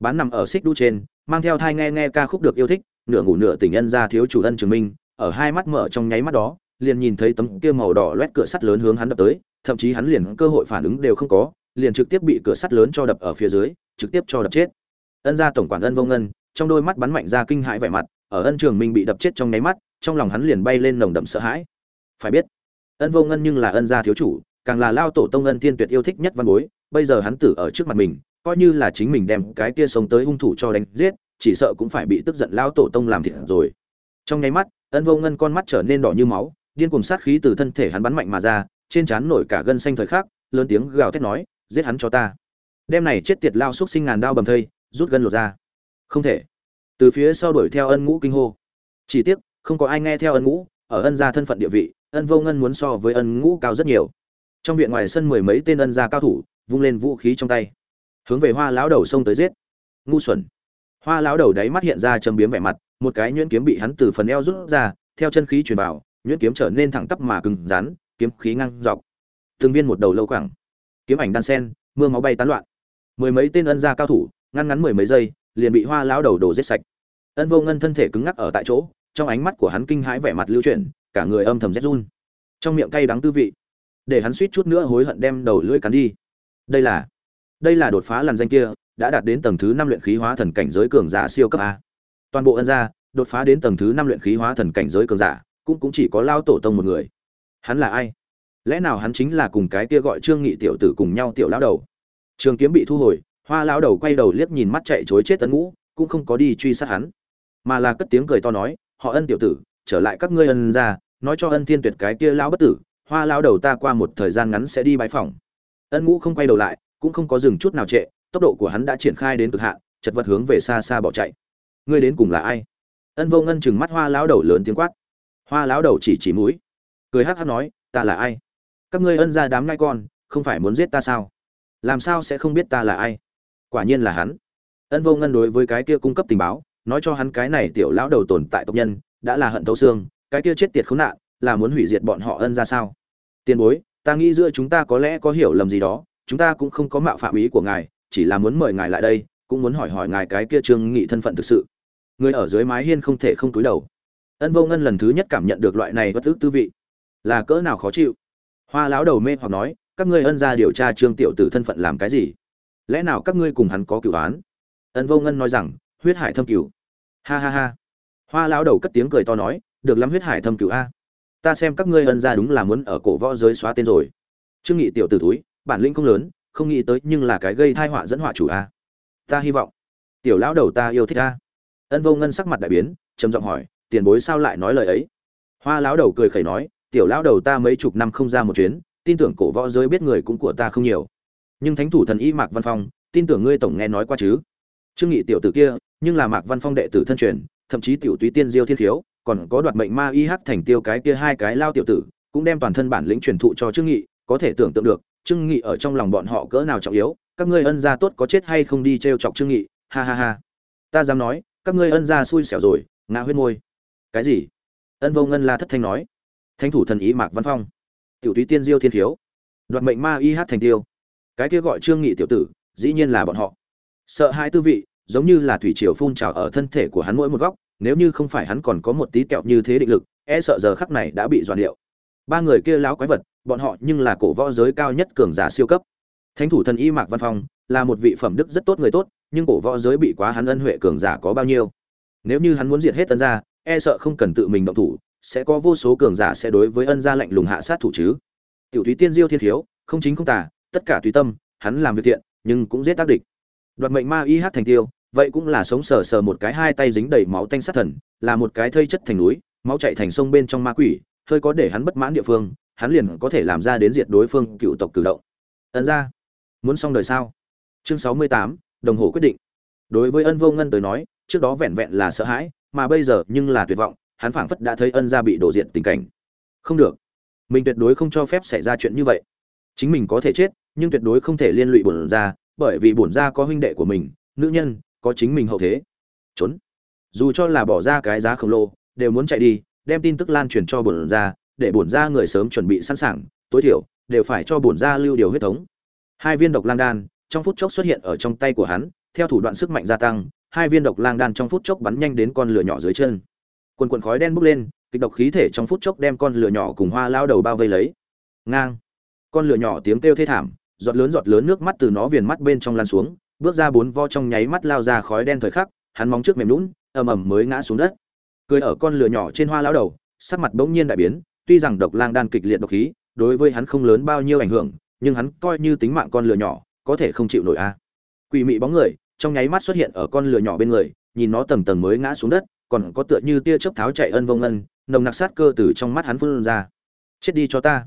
Bán nằm ở xích đu trên, mang theo thai nghe nghe ca khúc được yêu thích, nửa ngủ nửa tỉnh ân gia thiếu chủ ân trường minh, ở hai mắt mở trong nháy mắt đó, liền nhìn thấy tấm kia màu đỏ loét cửa sắt lớn hướng hắn đập tới, thậm chí hắn liền cơ hội phản ứng đều không có, liền trực tiếp bị cửa sắt lớn cho đập ở phía dưới, trực tiếp cho đập chết. Ân gia tổng quản ân vông ngân, trong đôi mắt bắn mạnh ra kinh hãi vẻ mặt, ở ân trường minh bị đập chết trong nháy mắt, trong lòng hắn liền bay lên nồng đậm sợ hãi. Phải biết, ân vô ngân nhưng là ân gia thiếu chủ càng là lao tổ tông ân thiên tuyệt yêu thích nhất văn bối, bây giờ hắn tử ở trước mặt mình, coi như là chính mình đem cái kia sống tới hung thủ cho đánh giết, chỉ sợ cũng phải bị tức giận lao tổ tông làm thịt rồi. Trong nháy mắt, ân vô ngân con mắt trở nên đỏ như máu, điên cuồng sát khí từ thân thể hắn bắn mạnh mà ra, trên trán nổi cả gân xanh thời khắc, lớn tiếng gào thét nói, giết hắn cho ta. Đem này chết tiệt lao xúc sinh ngàn đao bầm thây, rút gân lột ra. Không thể. Từ phía sau đuổi theo ân ngũ kinh hô. Chỉ tiếc, không có ai nghe theo ân ngũ, ở ân gia thân phận địa vị, ân vô ngân muốn so với ân ngũ cao rất nhiều trong viện ngoài sân mười mấy tên ân gia cao thủ, vung lên vũ khí trong tay. Hướng về hoa lão đầu xông tới giết. Ngu xuẩn. Hoa lão đầu đáy mắt hiện ra châm biếm vẻ mặt, một cái nhuyễn kiếm bị hắn từ phần eo rút ra, theo chân khí truyền vào, nhuyễn kiếm trở nên thẳng tắp mà cứng rắn, kiếm khí ngang dọc. Từng viên một đầu lâu quẳng. Kiếm ảnh đan sen, mưa máu bay tán loạn. Mười mấy tên ân gia cao thủ, ngăn ngắn mười mấy giây, liền bị hoa lão đầu đổ giết sạch. Ân vô ngân thân thể cứng ngắc ở tại chỗ, trong ánh mắt của hắn kinh hãi vẻ mặt lưu chuyển, cả người âm thầm rét run. Trong miệng cay đắng tư vị để hắn suýt chút nữa hối hận đem đầu lưỡi cắn đi. Đây là đây là đột phá làn danh kia, đã đạt đến tầng thứ năm luyện khí hóa thần cảnh giới cường giả siêu cấp a. Toàn bộ ân gia, đột phá đến tầng thứ năm luyện khí hóa thần cảnh giới cường giả, cũng cũng chỉ có lao tổ tông một người. Hắn là ai? Lẽ nào hắn chính là cùng cái kia gọi trương nghị tiểu tử cùng nhau tiểu lão đầu? Trường kiếm bị thu hồi, hoa lão đầu quay đầu liếc nhìn mắt chạy chối chết tấn ngũ, cũng không có đi truy sát hắn. Mà là cất tiếng cười to nói, họ ân tiểu tử, trở lại các ngươi ân ra nói cho ân thiên tuyệt cái kia lão bất tử hoa lão đầu ta qua một thời gian ngắn sẽ đi bãi phòng ân ngũ không quay đầu lại, cũng không có dừng chút nào trệ, tốc độ của hắn đã triển khai đến cực hạn, chật vật hướng về xa xa bỏ chạy. Ngươi đến cùng là ai? Ân vô ngân chừng mắt hoa lão đầu lớn tiếng quát. Hoa lão đầu chỉ chỉ mũi. Cười hắc hắc nói, ta là ai? Các ngươi ân ra đám ngai con, không phải muốn giết ta sao? Làm sao sẽ không biết ta là ai? Quả nhiên là hắn. Ân vô ngân đối với cái kia cung cấp tình báo, nói cho hắn cái này tiểu lão đầu tồn tại tộc nhân, đã là hận thấu xương, cái kia chết tiệt khốn nạn là muốn hủy diệt bọn họ ân ra sao? Tiền bối, ta nghĩ giữa chúng ta có lẽ có hiểu lầm gì đó, chúng ta cũng không có mạo phạm ý của ngài, chỉ là muốn mời ngài lại đây, cũng muốn hỏi hỏi ngài cái kia trương nghị thân phận thực sự. Người ở dưới mái hiên không thể không túi đầu. Ân vô ngân lần thứ nhất cảm nhận được loại này bất ức tư vị. Là cỡ nào khó chịu? Hoa lão đầu mê hoặc nói, các ngươi ân ra điều tra trương tiểu tử thân phận làm cái gì? Lẽ nào các ngươi cùng hắn có cửu án? Ân vô ngân nói rằng, huyết hải thâm cửu. Ha ha ha. Hoa lão đầu cất tiếng cười to nói, được lắm huyết hải thâm cửu a ta xem các ngươi ân ra đúng là muốn ở cổ võ giới xóa tên rồi. Trương nghị tiểu tử túi bản lĩnh không lớn, không nghĩ tới nhưng là cái gây tai họa dẫn họa chủ a. Ta hy vọng, tiểu lão đầu ta yêu thích a. Ân vô ngân sắc mặt đại biến, trầm giọng hỏi, tiền bối sao lại nói lời ấy? Hoa lão đầu cười khẩy nói, tiểu lão đầu ta mấy chục năm không ra một chuyến, tin tưởng cổ võ giới biết người cũng của ta không nhiều. Nhưng thánh thủ thần y mạc văn phong, tin tưởng ngươi tổng nghe nói qua chứ? Trương nghị tiểu tử kia, nhưng là mạc văn phong đệ tử thân truyền, thậm chí tiểu túy tiên diêu thiên khiếu còn có đoạt mệnh ma y hắc thành tiêu cái kia hai cái lao tiểu tử, cũng đem toàn thân bản lĩnh truyền thụ cho trương nghị, có thể tưởng tượng được, trương nghị ở trong lòng bọn họ cỡ nào trọng yếu, các ngươi ân gia tốt có chết hay không đi trêu chọc trương nghị, ha ha ha. Ta dám nói, các ngươi ân gia xui xẻo rồi, ngã huyết môi. Cái gì? Ân vô ngân la thất thanh nói. Thánh thủ thần ý mạc văn phong. Tiểu túy tiên diêu thiên thiếu. Đoạt mệnh ma y hắc thành tiêu. Cái kia gọi trương nghị tiểu tử, dĩ nhiên là bọn họ. Sợ hai tư vị, giống như là thủy triều phun trào ở thân thể của hắn mỗi một góc nếu như không phải hắn còn có một tí kẹo như thế định lực e sợ giờ khắc này đã bị dọn điệu. Ba người kia láo quái vật, bọn họ nhưng là cổ võ giới cao nhất cường giả siêu cấp. Thánh thủ thần y mạc văn phong là một vị phẩm đức rất tốt người tốt, nhưng cổ võ giới bị quá hắn ân huệ cường giả có bao nhiêu? Nếu như hắn muốn diệt hết tân gia e sợ không cần tự mình động thủ, sẽ có vô số cường giả sẽ đối với ân gia lạnh lùng hạ sát thủ chứ. Tiểu thúy tiên diêu thiên thiếu, không chính không tả tất cả tùy tâm, hắn làm việc thiện, nhưng cũng giết tác địch. Đoạt mệnh ma y hát thành tiêu vậy cũng là sống sờ sờ một cái hai tay dính đầy máu tanh sát thần, là một cái thây chất thành núi, máu chạy thành sông bên trong ma quỷ, hơi có để hắn bất mãn địa phương, hắn liền có thể làm ra đến diệt đối phương cựu tộc cử động. Ân ra muốn xong đời sao? Chương sáu mươi tám, đồng hồ quyết định. Đối với ân vô ngân tới nói, trước đó vẹn vẹn là sợ hãi, mà bây giờ nhưng là tuyệt vọng, hắn phảng phất đã thấy ân gia bị đổ diện tình cảnh. Không được. Mình tuyệt đối không cho phép xảy ra chuyện như vậy. Chính mình có thể chết, nhưng tuyệt đối không thể liên lụy bổn ra bởi vì bổn ra có huynh đệ của mình, nữ nhân có chính mình hậu thế. Trốn. Dù cho là bỏ ra cái giá khổng lồ, đều muốn chạy đi, đem tin tức lan truyền cho bổn ra, để bổn ra người sớm chuẩn bị sẵn sàng, tối thiểu, đều phải cho bổn ra lưu điều huyết thống. Hai viên độc lang đan, trong phút chốc xuất hiện ở trong tay của hắn, theo thủ đoạn sức mạnh gia tăng, hai viên độc lang đan trong phút chốc bắn nhanh đến con lửa nhỏ dưới chân. Quần quần khói đen bốc lên, kịch độc khí thể trong phút chốc đem con lửa nhỏ cùng hoa lao đầu bao vây lấy. Ngang. Con lửa nhỏ tiếng kêu thê thảm, giọt lớn giọt lớn nước mắt từ nó viền mắt bên trong lan xuống bước ra bốn vo trong nháy mắt lao ra khói đen thời khắc, hắn móng trước mềm lún ầm ầm mới ngã xuống đất. Cười ở con lửa nhỏ trên hoa lao đầu, sắc mặt bỗng nhiên đại biến, tuy rằng độc lang đan kịch liệt độc khí, đối với hắn không lớn bao nhiêu ảnh hưởng, nhưng hắn coi như tính mạng con lửa nhỏ, có thể không chịu nổi a. Quỷ mị bóng người, trong nháy mắt xuất hiện ở con lửa nhỏ bên người, nhìn nó tầng tầng mới ngã xuống đất, còn có tựa như tia chớp tháo chạy ân vông ngân nồng nặc sát cơ từ trong mắt hắn phun ra. Chết đi cho ta.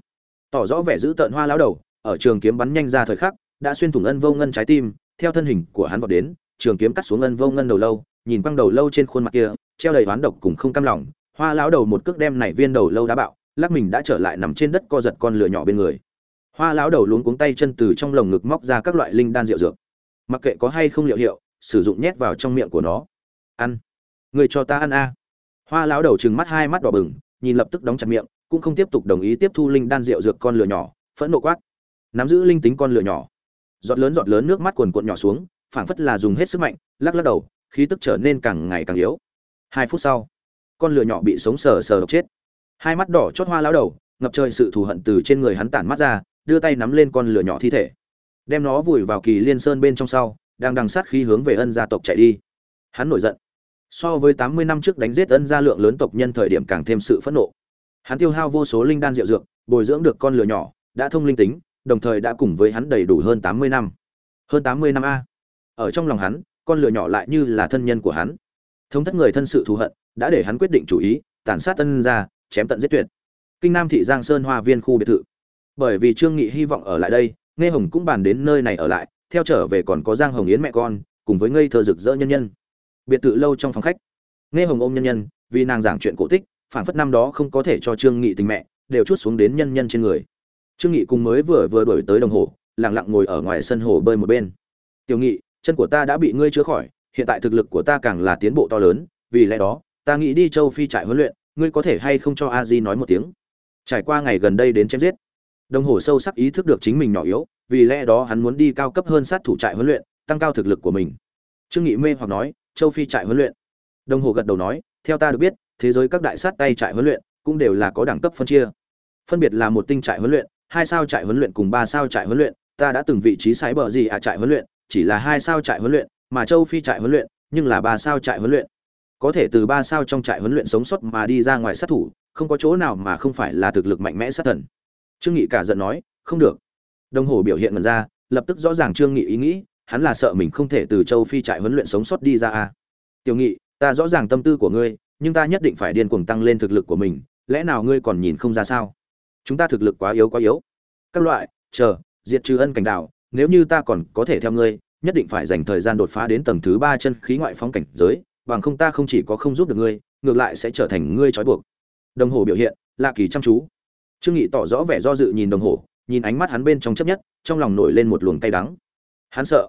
Tỏ rõ vẻ giữ tợn hoa lão đầu, ở trường kiếm bắn nhanh ra thời khắc, đã xuyên thủng ân vô ngân trái tim theo thân hình của hắn vọt đến, trường kiếm cắt xuống ân vô ngân đầu lâu, nhìn quăng đầu lâu trên khuôn mặt kia, treo đầy oán độc cùng không cam lòng, hoa lão đầu một cước đem nảy viên đầu lâu đá bạo, lắc mình đã trở lại nằm trên đất co giật con lửa nhỏ bên người. Hoa lão đầu luống cuống tay chân từ trong lồng ngực móc ra các loại linh đan rượu dược. Mặc kệ có hay không liệu hiệu, sử dụng nhét vào trong miệng của nó. Ăn. Người cho ta ăn a. Hoa lão đầu trừng mắt hai mắt đỏ bừng, nhìn lập tức đóng chặt miệng, cũng không tiếp tục đồng ý tiếp thu linh đan rượu dược con lửa nhỏ, phẫn nộ quát. Nắm giữ linh tính con lửa nhỏ giọt lớn giọt lớn nước mắt quần cuộn nhỏ xuống, phảng phất là dùng hết sức mạnh, lắc lắc đầu, khí tức trở nên càng ngày càng yếu. Hai phút sau, con lửa nhỏ bị sống sờ sờ độc chết. Hai mắt đỏ chót hoa lão đầu, ngập trời sự thù hận từ trên người hắn tản mắt ra, đưa tay nắm lên con lửa nhỏ thi thể. Đem nó vùi vào kỳ liên sơn bên trong sau, đang đằng sát khí hướng về ân gia tộc chạy đi. Hắn nổi giận. So với tám mươi năm trước đánh giết ân gia lượng lớn tộc nhân thời điểm càng thêm sự phẫn nộ. Hắn tiêu hao vô số linh đan rượu dược, bồi dưỡng được con lửa nhỏ, đã thông linh tính đồng thời đã cùng với hắn đầy đủ hơn tám mươi năm. Hơn tám mươi năm a. Ở trong lòng hắn, con lừa nhỏ lại như là thân nhân của hắn. Thống thất người thân sự thù hận, đã để hắn quyết định chủ ý, tàn sát ân gia, chém tận giết tuyệt. Kinh nam thị giang sơn hoa viên khu biệt thự. Bởi vì trương nghị hy vọng ở lại đây nghe hồng cũng bàn đến nơi này ở lại, theo trở về còn có giang hồng yến mẹ con, cùng với ngây thơ rực rỡ nhân nhân. Biệt thự lâu trong phòng khách. Nghe hồng ôm nhân nhân, vì nàng giảng chuyện cổ tích phản phất năm đó không có thể cho trương nghị tình mẹ, đều chút xuống đến nhân nhân trên người trương nghị cùng mới vừa vừa đổi tới đồng hồ, lặng lặng ngồi ở ngoài sân hồ bơi một bên. Tiểu nghị, chân của ta đã bị ngươi chữa khỏi, hiện tại thực lực của ta càng là tiến bộ to lớn, vì lẽ đó, ta nghĩ đi châu phi trại huấn luyện, ngươi có thể hay không cho a di nói một tiếng? Trải qua ngày gần đây đến chém giết, đồng hồ sâu sắc ý thức được chính mình nhỏ yếu, vì lẽ đó hắn muốn đi cao cấp hơn sát thủ trại huấn luyện, tăng cao thực lực của mình. Trương nghị mê hoặc nói, châu phi trại huấn luyện? Đồng hồ gật đầu nói, theo ta được biết, thế giới các đại sát tay trại huấn luyện cũng đều là có đẳng cấp phân chia. Phân biệt là một tinh trại huấn luyện hai sao trại huấn luyện cùng ba sao trại huấn luyện, ta đã từng vị trí sái bờ gì à trại huấn luyện, chỉ là hai sao trại huấn luyện, mà châu phi trại huấn luyện, nhưng là ba sao trại huấn luyện. Có thể từ ba sao trong trại huấn luyện sống sót mà đi ra ngoài sát thủ, không có chỗ nào mà không phải là thực lực mạnh mẽ sát thần. Trương nghị cả giận nói, không được. Đồng hồ biểu hiện mần ra, lập tức rõ ràng trương nghị ý nghĩ, hắn là sợ mình không thể từ châu phi trại huấn luyện sống sót đi ra à? tiểu nghị, ta rõ ràng tâm tư của ngươi, nhưng ta nhất định phải điên cuồng tăng lên thực lực của mình, lẽ nào ngươi còn nhìn không ra sao? Chúng ta thực lực quá yếu quá yếu. Các loại, chờ, diệt trừ ân cảnh đạo, nếu như ta còn có thể theo ngươi, nhất định phải dành thời gian đột phá đến tầng thứ ba chân khí ngoại phóng cảnh giới, bằng không ta không chỉ có không giúp được ngươi, ngược lại sẽ trở thành ngươi trói buộc. Đồng hồ biểu hiện, lạ kỳ chăm chú. Trương nghị tỏ rõ vẻ do dự nhìn đồng hồ, nhìn ánh mắt hắn bên trong chấp nhất, trong lòng nổi lên một luồng cay đắng. Hắn sợ.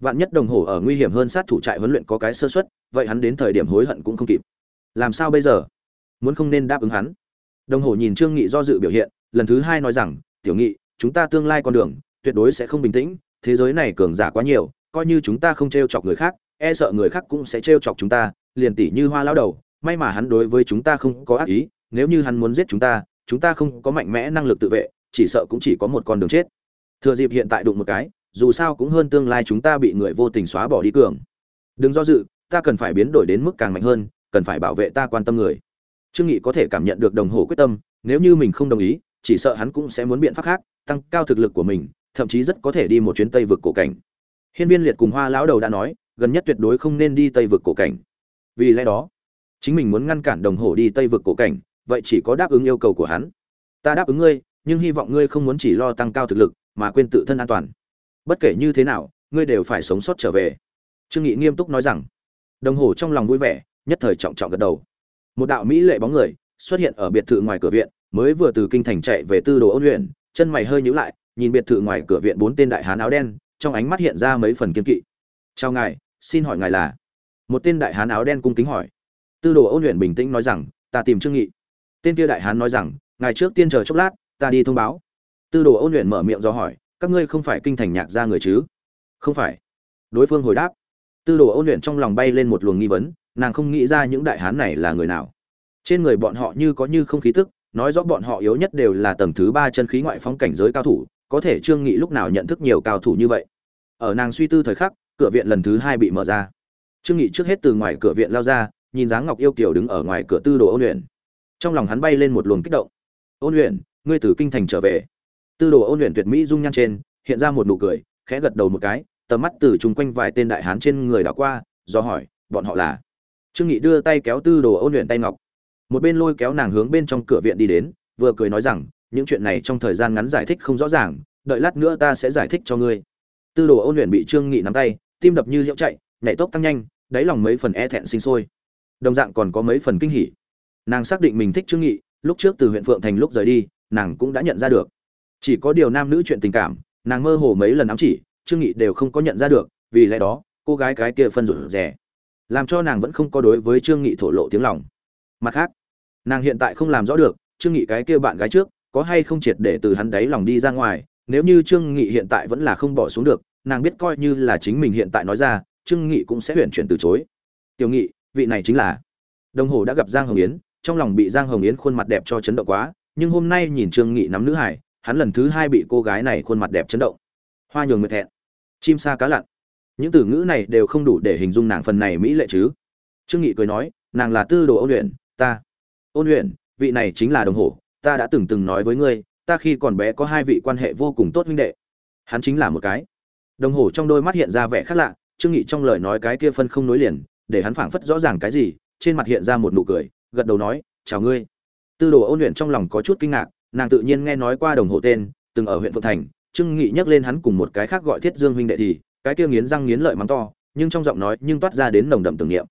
Vạn nhất đồng hồ ở nguy hiểm hơn sát thủ trại huấn luyện có cái sơ suất, vậy hắn đến thời điểm hối hận cũng không kịp. Làm sao bây giờ? Muốn không nên đáp ứng hắn đồng hồ nhìn trương nghị do dự biểu hiện, lần thứ hai nói rằng, tiểu nghị, chúng ta tương lai con đường, tuyệt đối sẽ không bình tĩnh, thế giới này cường giả quá nhiều, coi như chúng ta không trêu chọc người khác e sợ người khác cũng sẽ trêu chọc chúng ta, liền tỷ như hoa lão đầu, may mà hắn đối với chúng ta không có ác ý, nếu như hắn muốn giết chúng ta chúng ta không có mạnh mẽ năng lực tự vệ, chỉ sợ cũng chỉ có một con đường chết. Thừa dịp hiện tại đụng một cái, dù sao cũng hơn tương lai chúng ta bị người vô tình xóa bỏ đi cường. Đừng do dự, ta cần phải biến đổi đến mức càng mạnh hơn, cần phải bảo vệ ta quan tâm người trương nghị có thể cảm nhận được đồng hồ quyết tâm, nếu như mình không đồng ý, chỉ sợ hắn cũng sẽ muốn biện pháp khác, tăng cao thực lực của mình, thậm chí rất có thể đi một chuyến tây vực cổ cảnh. Hiên viên liệt cùng hoa lão đầu đã nói, gần nhất tuyệt đối không nên đi tây vực cổ cảnh. Vì lẽ đó, chính mình muốn ngăn cản đồng hồ đi tây vực cổ cảnh, vậy chỉ có đáp ứng yêu cầu của hắn. Ta đáp ứng ngươi, nhưng hy vọng ngươi không muốn chỉ lo tăng cao thực lực, mà quên tự thân an toàn. Bất kể như thế nào, ngươi đều phải sống sót trở về. Trương nghị nghiêm túc nói rằng, đồng hồ trong lòng vui vẻ, nhất thời trọng trọng gật đầu một đạo mỹ lệ bóng người xuất hiện ở biệt thự ngoài cửa viện, mới vừa từ kinh thành chạy về tư đồ ôn luyện, chân mày hơi nhíu lại, nhìn biệt thự ngoài cửa viện bốn tên đại hán áo đen, trong ánh mắt hiện ra mấy phần kiên kỵ. Chào ngài, xin hỏi ngài là? Một tên đại hán áo đen cung kính hỏi. Tư đồ ôn luyện bình tĩnh nói rằng, ta tìm trương nghị. Tên kia đại hán nói rằng, ngài trước tiên chờ chốc lát, ta đi thông báo. Tư đồ ôn luyện mở miệng do hỏi, các ngươi không phải kinh thành nhạc gia người chứ? Không phải. Đối phương hồi đáp. Tư đồ ôn luyện trong lòng bay lên một luồng nghi vấn nàng không nghĩ ra những đại hán này là người nào. Trên người bọn họ như có như không khí tức, nói rõ bọn họ yếu nhất đều là tầng thứ ba chân khí ngoại phóng cảnh giới cao thủ, có thể trương nghị lúc nào nhận thức nhiều cao thủ như vậy. Ở nàng suy tư thời khắc, cửa viện lần thứ hai bị mở ra. Trương nghị trước hết từ ngoài cửa viện lao ra, nhìn dáng ngọc yêu kiều đứng ở ngoài cửa tư đồ ôn luyện trong lòng hắn bay lên một luồng kích động. Ôn luyện ngươi từ kinh thành trở về. Tư đồ ôn luyện tuyệt mỹ dung nhan trên, hiện ra một nụ cười, khẽ gật đầu một cái, tầm mắt từ chung quanh vài tên đại hán trên người đảo qua, do hỏi, bọn họ là? Trương nghị đưa tay kéo tư đồ ôn luyện tay ngọc. Một bên lôi kéo nàng hướng bên trong cửa viện đi đến, vừa cười nói rằng, những chuyện này trong thời gian ngắn giải thích không rõ ràng, đợi lát nữa ta sẽ giải thích cho ngươi. Tư đồ ôn luyện bị trương nghị nắm tay, tim đập như liễu chạy, nhảy tốc tăng nhanh, đáy lòng mấy phần e thẹn sinh sôi. Đồng dạng còn có mấy phần kinh hỉ. Nàng xác định mình thích trương nghị, lúc trước từ huyện phượng thành lúc rời đi, nàng cũng đã nhận ra được. Chỉ có điều nam nữ chuyện tình cảm, nàng mơ hồ mấy lần ám chỉ, trương nghị đều không có nhận ra được, vì lẽ đó, cô gái cái kia phân rủi rẻ làm cho nàng vẫn không có đối với trương nghị thổ lộ tiếng lòng. Mặt khác, nàng hiện tại không làm rõ được, trương nghị cái kia bạn gái trước, có hay không triệt để từ hắn đáy lòng đi ra ngoài, nếu như trương nghị hiện tại vẫn là không bỏ xuống được, nàng biết coi như là chính mình hiện tại nói ra, trương nghị cũng sẽ huyền chuyển từ chối. Tiểu nghị, vị này chính là đồng hồ đã gặp giang hồng yến, trong lòng bị giang hồng yến khuôn mặt đẹp cho chấn động quá, nhưng hôm nay nhìn trương nghị nắm nữ hải, hắn lần thứ hai bị cô gái này khuôn mặt đẹp chấn động. Hoa nhường nguyệt thẹn. Chim sa cá lặn những từ ngữ này đều không đủ để hình dung nàng phần này mỹ lệ chứ. Trương nghị cười nói, nàng là tư đồ ôn luyện, ta. Ôn luyện, vị này chính là đồng hồ ta đã từng từng nói với ngươi, ta khi còn bé có hai vị quan hệ vô cùng tốt huynh đệ. Hắn chính là một cái. Đồng hồ trong đôi mắt hiện ra vẻ khác lạ, trương nghị trong lời nói cái kia phân không nối liền, để hắn phảng phất rõ ràng cái gì, trên mặt hiện ra một nụ cười, gật đầu nói, chào ngươi. Tư đồ ôn luyện trong lòng có chút kinh ngạc, nàng tự nhiên nghe nói qua đồng hồ tên, từng ở huyện phượng thành, trương nghị nhắc lên hắn cùng một cái khác gọi thiết dương huynh đệ thì cái kia nghiến răng nghiến lợi mắng to, nhưng trong giọng nói nhưng toát ra đến nồng đậm tưởng niệm.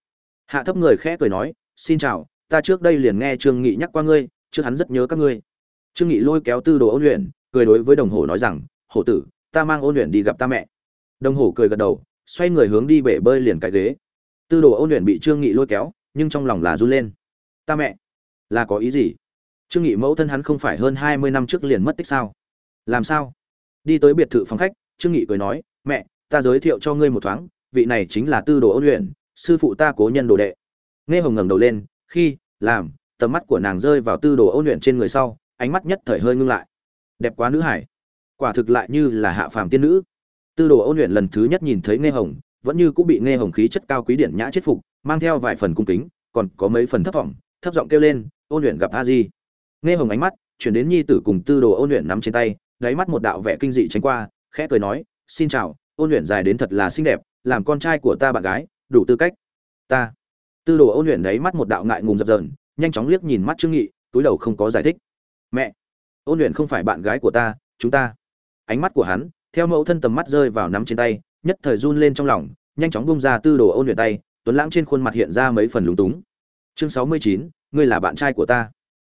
Hạ thấp người khẽ cười nói, xin chào, ta trước đây liền nghe trương nghị nhắc qua ngươi, trước hắn rất nhớ các ngươi. Trương nghị lôi kéo tư đồ ôn luyện, cười đối với đồng hồ nói rằng, hổ tử, ta mang ôn luyện đi gặp ta mẹ. Đồng hồ cười gật đầu, xoay người hướng đi bể bơi liền cái ghế. Tư đồ ôn luyện bị trương nghị lôi kéo, nhưng trong lòng là run lên. Ta mẹ, là có ý gì? Trương nghị mẫu thân hắn không phải hơn hai mươi năm trước liền mất tích sao? Làm sao? Đi tới biệt thự phòng khách, trương nghị cười nói, mẹ ta giới thiệu cho ngươi một thoáng, vị này chính là tư đồ ôn luyện, sư phụ ta cố nhân đồ đệ. Nghe hồng ngẩng đầu lên, khi, làm, tầm mắt của nàng rơi vào tư đồ ôn luyện trên người sau, ánh mắt nhất thời hơi ngưng lại. Đẹp quá nữ hải. Quả thực lại như là hạ phàm tiên nữ. Tư đồ ôn luyện lần thứ nhất nhìn thấy nghe hồng, vẫn như cũng bị nghe hồng khí chất cao quý điển nhã chết phục, mang theo vài phần cung kính, còn có mấy phần thấp vọng, thấp giọng kêu lên, ôn luyện gặp a di. Nghe hồng ánh mắt chuyển đến nhi tử cùng tư đồ ôn luyện nắm trên tay, đáy mắt một đạo vẻ kinh dị tránh qua, khẽ cười nói, xin chào ôn luyện dài đến thật là xinh đẹp, làm con trai của ta bạn gái, đủ tư cách. Ta. Tư đồ ôn luyện đấy mắt một đạo ngại ngùng dập dờn, nhanh chóng liếc nhìn mắt trương nghị, túi đầu không có giải thích. Mẹ. Ôn luyện không phải bạn gái của ta, chúng ta. Ánh mắt của hắn, theo mẫu thân tầm mắt rơi vào nắm trên tay, nhất thời run lên trong lòng, nhanh chóng bung ra tư đồ ôn luyện tay, tuấn lãng trên khuôn mặt hiện ra mấy phần lúng túng. Chương sáu mươi chín, ngươi là bạn trai của ta.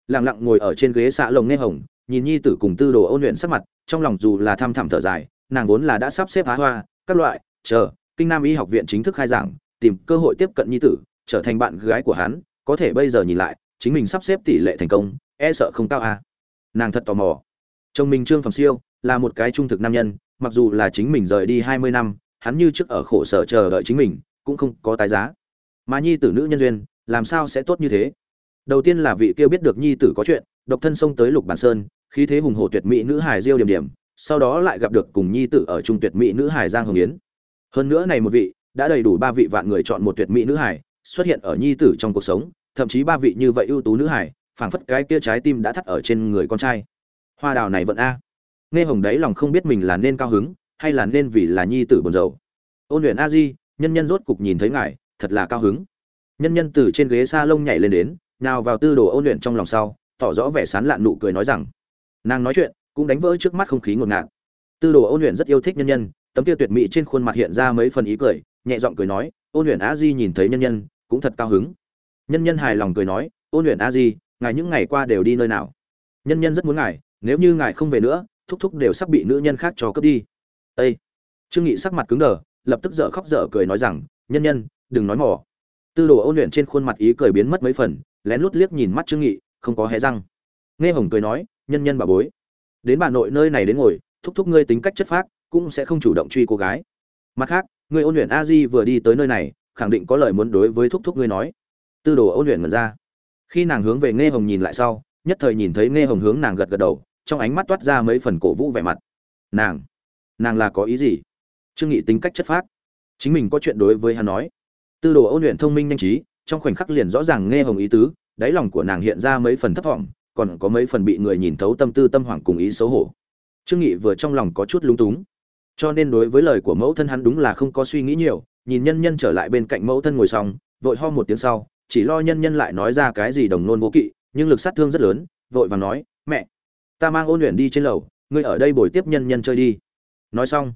Lặng lặng ngồi ở trên ghế xạ lồng nghe hồng, nhìn nhi tử cùng tư đồ ôn luyện sắc mặt, trong lòng dù là tham thẳm thở dài nàng vốn là đã sắp xếp há hoa, các loại, chờ, kinh nam y học viện chính thức khai giảng, tìm cơ hội tiếp cận nhi tử, trở thành bạn gái của hắn, có thể bây giờ nhìn lại, chính mình sắp xếp tỷ lệ thành công e sợ không cao à. nàng thật tò mò. Chồng mình trương phẩm siêu là một cái trung thực nam nhân, mặc dù là chính mình rời đi hai mươi năm, hắn như trước ở khổ sở chờ đợi chính mình, cũng không có tái giá. Mà nhi tử nữ nhân duyên, làm sao sẽ tốt như thế? Đầu tiên là vị kia biết được nhi tử có chuyện, độc thân xông tới lục bản sơn, khí thế hùng hổ tuyệt mỹ nữ hài diêu điểm điểm sau đó lại gặp được cùng nhi tử ở trung tuyệt mỹ nữ hải giang hồng yến. Hơn nữa này một vị, đã đầy đủ ba vị vạn người chọn một tuyệt mỹ nữ hải xuất hiện ở nhi tử trong cuộc sống, thậm chí ba vị như vậy ưu tú nữ hải phảng phất cái kia trái tim đã thắt ở trên người con trai. Hoa đào này vẫn a. Nghe hồng đấy lòng không biết mình là nên cao hứng, hay là nên vì là nhi tử buồn rầu. Ôn luyện a di, nhân nhân rốt cục nhìn thấy ngài, thật là cao hứng. Nhân nhân từ trên ghế s a lông nhảy lên đến, nào vào tư đồ ôn luyện trong lòng sau, tỏ rõ vẻ sán lạn nụ cười nói rằng, nàng nói chuyện cũng đánh vỡ trước mắt không khí ngột ngạt. Tư đồ ôn luyện rất yêu thích nhân nhân, tấm kia tuyệt mỹ trên khuôn mặt hiện ra mấy phần ý cười, nhẹ giọng cười nói, ôn luyện a di nhìn thấy nhân nhân, cũng thật cao hứng. Nhân nhân hài lòng cười nói, ôn luyện a di, ngài những ngày qua đều đi nơi nào? Nhân nhân rất muốn ngài, nếu như ngài không về nữa, thúc thúc đều sắp bị nữ nhân khác cho cướp đi. Ây trương nghị sắc mặt cứng đờ, lập tức dở khóc dở cười nói rằng, nhân nhân, đừng nói mỏ tư đồ ôn luyện trên khuôn mặt ý cười biến mất mấy phần, lén lút liếc nhìn mắt trương nghị, không có hé răng. Nghe hồng cười nói, nhân nhân bà bối đến bà nội nơi này đến ngồi, thúc thúc ngươi tính cách chất phác, cũng sẽ không chủ động truy cô gái. Mặt khác ngươi ôn luyện a di vừa đi tới nơi này, khẳng định có lời muốn đối với thúc thúc ngươi nói. Tư đồ ôn luyện ngẩn ra. Khi nàng hướng về nghe hồng nhìn lại sau, nhất thời nhìn thấy nghe hồng hướng nàng gật gật đầu, trong ánh mắt toát ra mấy phần cổ vũ vẻ mặt. Nàng nàng là có ý gì? Trương nghị tính cách chất phác. Chính mình có chuyện đối với hắn nói. Tư đồ ôn luyện thông minh nhanh trí, trong khoảnh khắc liền rõ ràng nghe hồng ý tứ, đáy lòng của nàng hiện ra mấy phần thấp thỏm còn có mấy phần bị người nhìn thấu tâm tư tâm hoảng cùng ý xấu hổ. Trương nghị vừa trong lòng có chút lúng túng. Cho nên đối với lời của mẫu thân hắn đúng là không có suy nghĩ nhiều, nhìn nhân nhân trở lại bên cạnh mẫu thân ngồi xong, vội ho một tiếng sau, chỉ lo nhân nhân lại nói ra cái gì đồng nôn vô kỵ, nhưng lực sát thương rất lớn, vội vàng nói, mẹ, ta mang ôn luyện đi trên lầu, ngươi ở đây bồi tiếp nhân nhân chơi đi. Nói xong,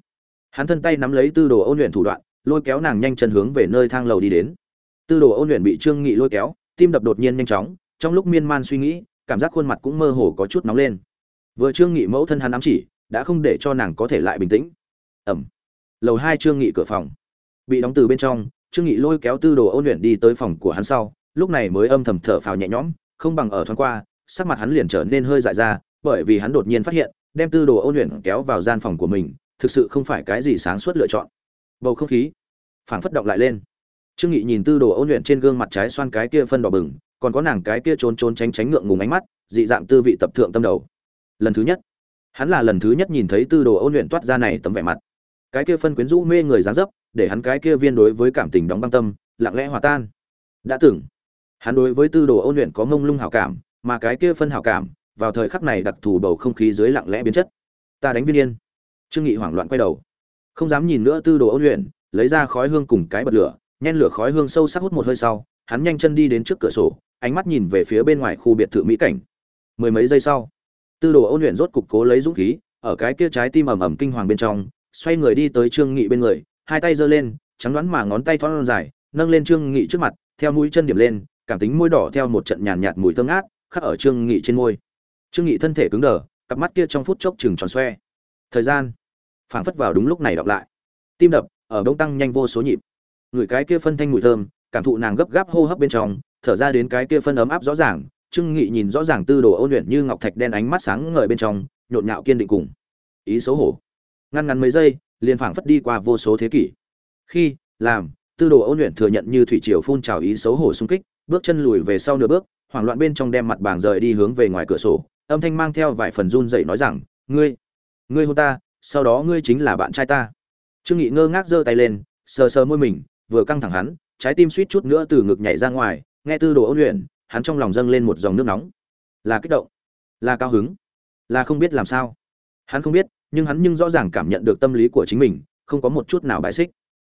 hắn thân tay nắm lấy tư đồ ôn luyện thủ đoạn, lôi kéo nàng nhanh chân hướng về nơi thang lầu đi đến. Tư đồ ôn luyện bị trương nghị lôi kéo, tim đập đột nhiên nhanh chóng, trong lúc miên man suy nghĩ cảm giác khuôn mặt cũng mơ hồ có chút nóng lên. Vừa trương nghị mẫu thân hắn ám chỉ, đã không để cho nàng có thể lại bình tĩnh. Ẩm. Lầu hai trương nghị cửa phòng. Bị đóng từ bên trong, trương nghị lôi kéo tư đồ ôn luyện đi tới phòng của hắn sau, lúc này mới âm thầm thở phào nhẹ nhõm, không bằng ở thoáng qua, sắc mặt hắn liền trở nên hơi dại ra, bởi vì hắn đột nhiên phát hiện, đem tư đồ ôn luyện kéo vào gian phòng của mình, thực sự không phải cái gì sáng suốt lựa chọn. Bầu không khí phảng phất động lại lên. Trương nghị nhìn tư đồ ôn luyện trên gương mặt trái xoan cái kia phân đỏ bừng còn có nàng cái kia trốn trốn tránh tránh ngượng ngùng ánh mắt, dị dạng tư vị tập thượng tâm đầu. Lần thứ nhất, hắn là lần thứ nhất nhìn thấy tư đồ ôn luyện toát ra này tấm vẻ mặt. Cái kia phân quyến rũ mê người dáng dấp, để hắn cái kia viên đối với cảm tình đóng băng tâm, lặng lẽ hòa tan. Đã từng, hắn đối với tư đồ ôn luyện có ngông lung hảo cảm, mà cái kia phân hảo cảm, vào thời khắc này đặc thù bầu không khí dưới lặng lẽ biến chất. Ta đánh viên yên. Trương nghị hoảng loạn quay đầu. Không dám nhìn nữa tư đồ ôn luyện, lấy ra khói hương cùng cái bật lửa, nhen lửa khói hương sâu sắc hút một hơi sau, hắn nhanh chân đi đến trước cửa sổ ánh mắt nhìn về phía bên ngoài khu biệt thự mỹ cảnh. Mười mấy giây sau tư đồ ôn luyện rốt cục cố lấy dũng khí ở cái kia trái tim ầm ầm kinh hoàng bên trong xoay người đi tới trương nghị bên người hai tay giơ lên trắng đoán mà ngón tay thon dài nâng lên trương nghị trước mặt theo mũi chân điểm lên cảm tính môi đỏ theo một trận nhàn nhạt, nhạt mùi thơm ngát khắc ở trương nghị trên môi. Trương nghị thân thể cứng đờ cặp mắt kia trong phút chốc chừng tròn xoe. Thời gian phảng phất vào đúng lúc này đọc lại. Tim đập ở đông tăng nhanh vô số nhịp. Người cái kia phân thanh mùi thơm cảm thụ nàng gấp gáp hô hấp bên trong thở ra đến cái kia phân ấm áp rõ ràng, trương nghị nhìn rõ ràng tư đồ ôn luyện như ngọc thạch đen ánh mắt sáng ngời bên trong, nhộn nhạo kiên định cùng ý xấu hổ. Ngăn ngắn mấy giây, liền phảng phất đi qua vô số thế kỷ. Khi, làm, tư đồ ôn luyện thừa nhận như thủy triều phun trào ý xấu hổ xung kích, bước chân lùi về sau nửa bước, hoảng loạn bên trong đem mặt bảng rời đi hướng về ngoài cửa sổ, âm thanh mang theo vài phần run dậy nói rằng, ngươi ngươi hôn ta, sau đó ngươi chính là bạn trai ta. Trương nghị ngơ ngác giơ tay lên, sờ sờ môi mình, vừa căng thẳng hắn, trái tim suýt chút nữa từ ngực nhảy ra ngoài nghe tư đồ ôn luyện, hắn trong lòng dâng lên một dòng nước nóng. Là kích động, là cao hứng, là không biết làm sao. Hắn không biết, nhưng hắn nhưng rõ ràng cảm nhận được tâm lý của chính mình, không có một chút nào bãi xích.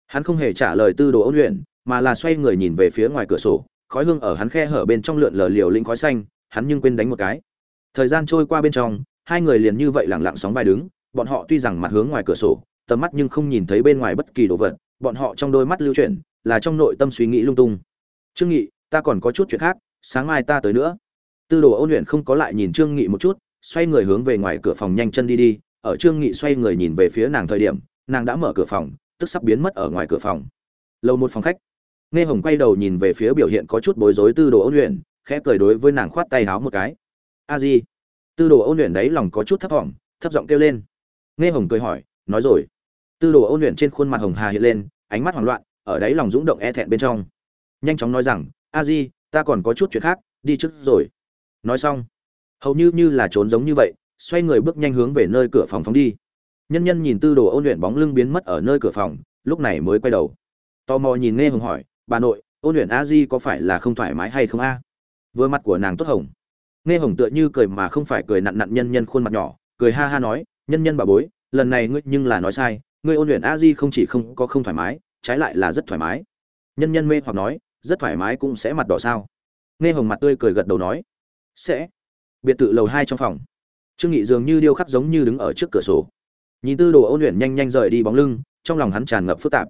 Hắn không hề trả lời tư đồ ôn luyện, mà là xoay người nhìn về phía ngoài cửa sổ, khói hương ở hắn khe hở bên trong lượn lờ liều linh khói xanh, hắn nhưng quên đánh một cái. Thời gian trôi qua bên trong, hai người liền như vậy lẳng lặng sóng vai đứng, bọn họ tuy rằng mặt hướng ngoài cửa sổ, tầm mắt nhưng không nhìn thấy bên ngoài bất kỳ đồ vật, bọn họ trong đôi mắt lưu chuyển, là trong nội tâm suy nghĩ lung tung. Trương nghị ta còn có chút chuyện khác, sáng mai ta tới nữa. Tư đồ ôn luyện không có lại nhìn trương nghị một chút, xoay người hướng về ngoài cửa phòng nhanh chân đi đi. Ở trương nghị xoay người nhìn về phía nàng thời điểm, nàng đã mở cửa phòng, tức sắp biến mất ở ngoài cửa phòng. Lâu một phòng khách. Nghe hồng quay đầu nhìn về phía biểu hiện có chút bối rối tư đồ ôn luyện, khẽ cười đối với nàng khoát tay háo một cái. A di. Tư đồ ôn luyện đấy lòng có chút thấp thỏm, thấp giọng kêu lên. Nghe hồng cười hỏi, nói rồi. Tư đồ ôn luyện trên khuôn mặt hồng hà hiện lên, ánh mắt hoảng loạn, ở đáy lòng rúng động e thẹn bên trong. Nhanh chóng nói rằng a di, ta còn có chút chuyện khác, đi trước rồi. Nói xong, hầu như như là trốn giống như vậy, xoay người bước nhanh hướng về nơi cửa phòng phóng đi. Nhân nhân nhìn tư đồ ôn luyện bóng lưng biến mất ở nơi cửa phòng, lúc này mới quay đầu. Tò mò nhìn nghe hồng hỏi, bà nội, ôn luyện a di có phải là không thoải mái hay không a? Vừa mặt của nàng tốt hồng. Nghe hồng tựa như cười mà không phải cười nặn nặn nhân nhân khuôn mặt nhỏ, cười ha ha nói, nhân nhân bà bối, lần này ngươi nhưng là nói sai, ngươi ôn luyện a di không chỉ không có không thoải mái, trái lại là rất thoải mái. Nhân nhân mê hoặc nói rất thoải mái cũng sẽ mặt đỏ sao? Nghe hồng mặt tươi cười gật đầu nói, sẽ. Biệt thự lầu hai trong phòng. Trương nghị dường như điêu khắc giống như đứng ở trước cửa sổ. Nhìn tư đồ ôn luyện nhanh nhanh rời đi bóng lưng, trong lòng hắn tràn ngập phức tạp.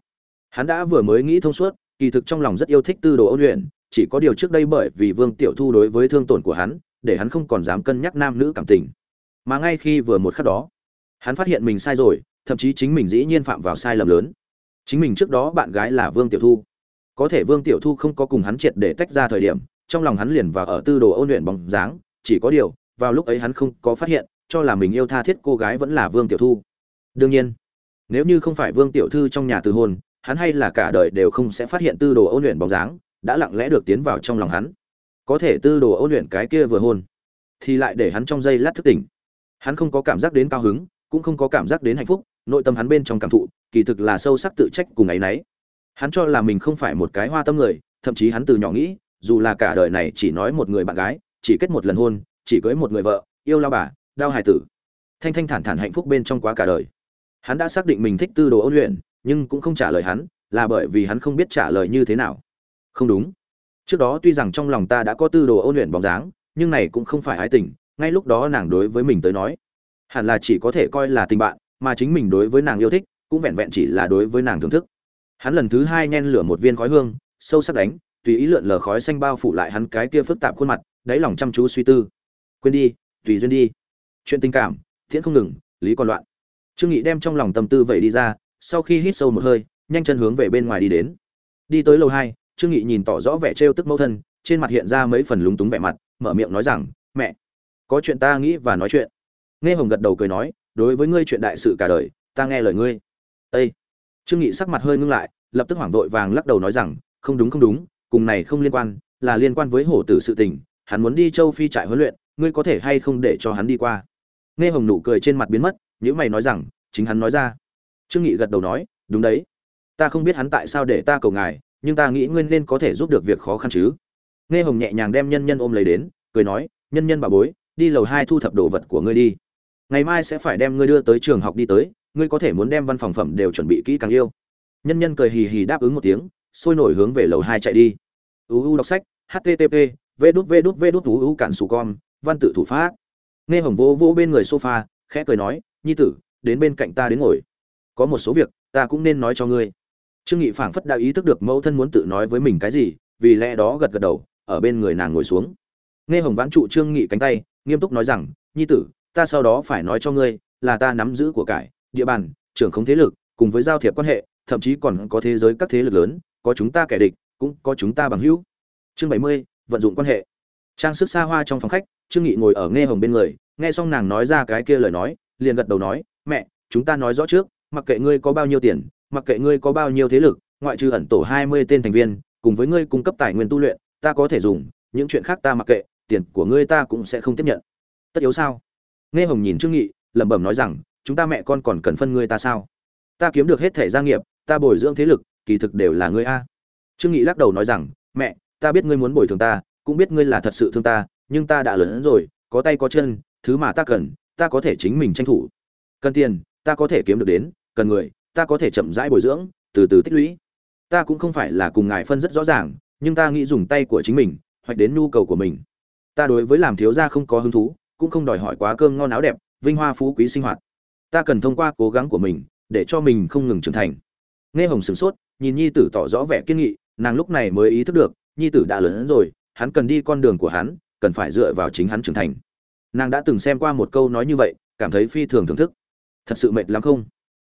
Hắn đã vừa mới nghĩ thông suốt, kỳ thực trong lòng rất yêu thích tư đồ ôn luyện, chỉ có điều trước đây bởi vì vương tiểu thu đối với thương tổn của hắn, để hắn không còn dám cân nhắc nam nữ cảm tình. Mà ngay khi vừa một khắc đó, hắn phát hiện mình sai rồi, thậm chí chính mình dĩ nhiên phạm vào sai lầm lớn. Chính mình trước đó bạn gái là vương tiểu thu có thể vương tiểu thu không có cùng hắn triệt để tách ra thời điểm, trong lòng hắn liền và ở tư đồ ôn luyện bóng dáng, chỉ có điều, vào lúc ấy hắn không có phát hiện, cho là mình yêu tha thiết cô gái vẫn là vương tiểu thu. Đương nhiên, nếu như không phải vương tiểu thư trong nhà từ hôn, hắn hay là cả đời đều không sẽ phát hiện tư đồ ôn luyện bóng dáng, đã lặng lẽ được tiến vào trong lòng hắn. Có thể tư đồ ôn luyện cái kia vừa hôn, thì lại để hắn trong giây lát thức tỉnh. Hắn không có cảm giác đến cao hứng, cũng không có cảm giác đến hạnh phúc, nội tâm hắn bên trong cảm thụ, kỳ thực là sâu sắc tự trách cùng ấy nấy hắn cho là mình không phải một cái hoa tâm người, thậm chí hắn từ nhỏ nghĩ, dù là cả đời này chỉ nói một người bạn gái, chỉ kết một lần hôn, chỉ cưới một người vợ, yêu lao bà, đau hài tử. Thanh thanh thản thản hạnh phúc bên trong quá cả đời. Hắn đã xác định mình thích tư đồ ôn luyện, nhưng cũng không trả lời hắn, là bởi vì hắn không biết trả lời như thế nào. Không đúng. Trước đó tuy rằng trong lòng ta đã có tư đồ ôn luyện bóng dáng, nhưng này cũng không phải ái tình, ngay lúc đó nàng đối với mình tới nói, hẳn là chỉ có thể coi là tình bạn, mà chính mình đối với nàng yêu thích, cũng vẹn vẹn chỉ là đối với nàng thưởng thức hắn lần thứ hai nhen lửa một viên khói hương, sâu sắc đánh, tùy ý lượn lờ khói xanh bao phủ lại hắn cái kia phức tạp khuôn mặt, đáy lòng chăm chú suy tư. Quên đi, tùy duyên đi. Chuyện tình cảm, thiện không ngừng, lý còn loạn. Trương nghị đem trong lòng tâm tư vậy đi ra, sau khi hít sâu một hơi, nhanh chân hướng về bên ngoài đi đến. Đi tới lầu hai, trương nghị nhìn tỏ rõ vẻ trêu tức mẫu thân, trên mặt hiện ra mấy phần lúng túng vẻ mặt, mở miệng nói rằng, mẹ, có chuyện ta nghĩ và nói chuyện. Nghe hồng gật đầu cười nói, đối với ngươi chuyện đại sự cả đời, ta nghe lời ngươi. Ê! Trương nghị sắc mặt hơi ngưng lại, lập tức hoảng vội vàng lắc đầu nói rằng, không đúng không đúng, cùng này không liên quan, là liên quan với hổ tử sự tình, hắn muốn đi châu phi trại huấn luyện, ngươi có thể hay không để cho hắn đi qua? Nghe hồng nụ cười trên mặt biến mất những mày nói rằng, chính hắn nói ra. Trương nghị gật đầu nói, đúng đấy. Ta không biết hắn tại sao để ta cầu ngài, nhưng ta nghĩ ngươi nên có thể giúp được việc khó khăn chứ. Nghe hồng nhẹ nhàng đem nhân nhân ôm lấy đến, cười nói, nhân nhân bà bối, đi lầu hai thu thập đồ vật của ngươi đi. Ngày mai sẽ phải đem ngươi đưa tới trường học đi tới ngươi có thể muốn đem văn phòng phẩm đều chuẩn bị kỹ càng yêu. Nhân nhân cười hì hì đáp ứng một tiếng, sôi nổi hướng về lầu hai chạy đi. Uu đọc sách http v đút v đút v đút uu cản sù con, văn tự thủ pháp. Nghe hồng vỗ vỗ bên người sofa, khẽ cười nói, nhi tử, đến bên cạnh ta đến ngồi. Có một số việc, ta cũng nên nói cho ngươi. Trương nghị phảng phất đã ý thức được mẫu thân muốn tự nói với mình cái gì, vì lẽ đó gật gật đầu, ở bên người nàng ngồi xuống. Nghe hồng vãn trụ trương nghị cánh tay, nghiêm túc nói rằng, nhi tử, ta sau đó phải nói cho ngươi, là ta nắm giữ của cải địa bàn, trưởng không thế lực, cùng với giao thiệp quan hệ, thậm chí còn có thế giới các thế lực lớn, có chúng ta kẻ địch, cũng có chúng ta bằng hữu. Chương bảy mươi, vận dụng quan hệ. Trang sức xa hoa trong phòng khách, trương nghị ngồi ở nghe hồng bên người, nghe xong nàng nói ra cái kia lời nói, liền gật đầu nói, mẹ, chúng ta nói rõ trước, mặc kệ ngươi có bao nhiêu tiền, mặc kệ ngươi có bao nhiêu thế lực, ngoại trừ ẩn tổ hai mươi tên thành viên, cùng với ngươi cung cấp tài nguyên tu luyện, ta có thể dùng, những chuyện khác ta mặc kệ, tiền của ngươi ta cũng sẽ không tiếp nhận. Tất yếu sao? Nghe hồng nhìn trương nghị, lẩm bẩm nói rằng chúng ta mẹ con còn cần phân ngươi ta sao? Ta kiếm được hết thể gia nghiệp, ta bồi dưỡng thế lực, kỳ thực đều là ngươi a. Trương nghị lắc đầu nói rằng, mẹ, ta biết ngươi muốn bồi thường ta, cũng biết ngươi là thật sự thương ta, nhưng ta đã lớn rồi, có tay có chân, thứ mà ta cần, ta có thể chính mình tranh thủ. Cần tiền, ta có thể kiếm được đến, cần người, ta có thể chậm rãi bồi dưỡng, từ từ tích lũy. Ta cũng không phải là cùng ngài phân rất rõ ràng, nhưng ta nghĩ dùng tay của chính mình, hoặc đến nhu cầu của mình. Ta đối với làm thiếu gia không có hứng thú, cũng không đòi hỏi quá cơm ngon áo đẹp, vinh hoa phú quý sinh hoạt ta cần thông qua cố gắng của mình, để cho mình không ngừng trưởng thành. Nghe hồng sửng sốt, nhìn nhi tử tỏ rõ vẻ kiên nghị, nàng lúc này mới ý thức được, nhi tử đã lớn rồi, hắn cần đi con đường của hắn, cần phải dựa vào chính hắn trưởng thành. Nàng đã từng xem qua một câu nói như vậy, cảm thấy phi thường thưởng thức. Thật sự mệt lắm không?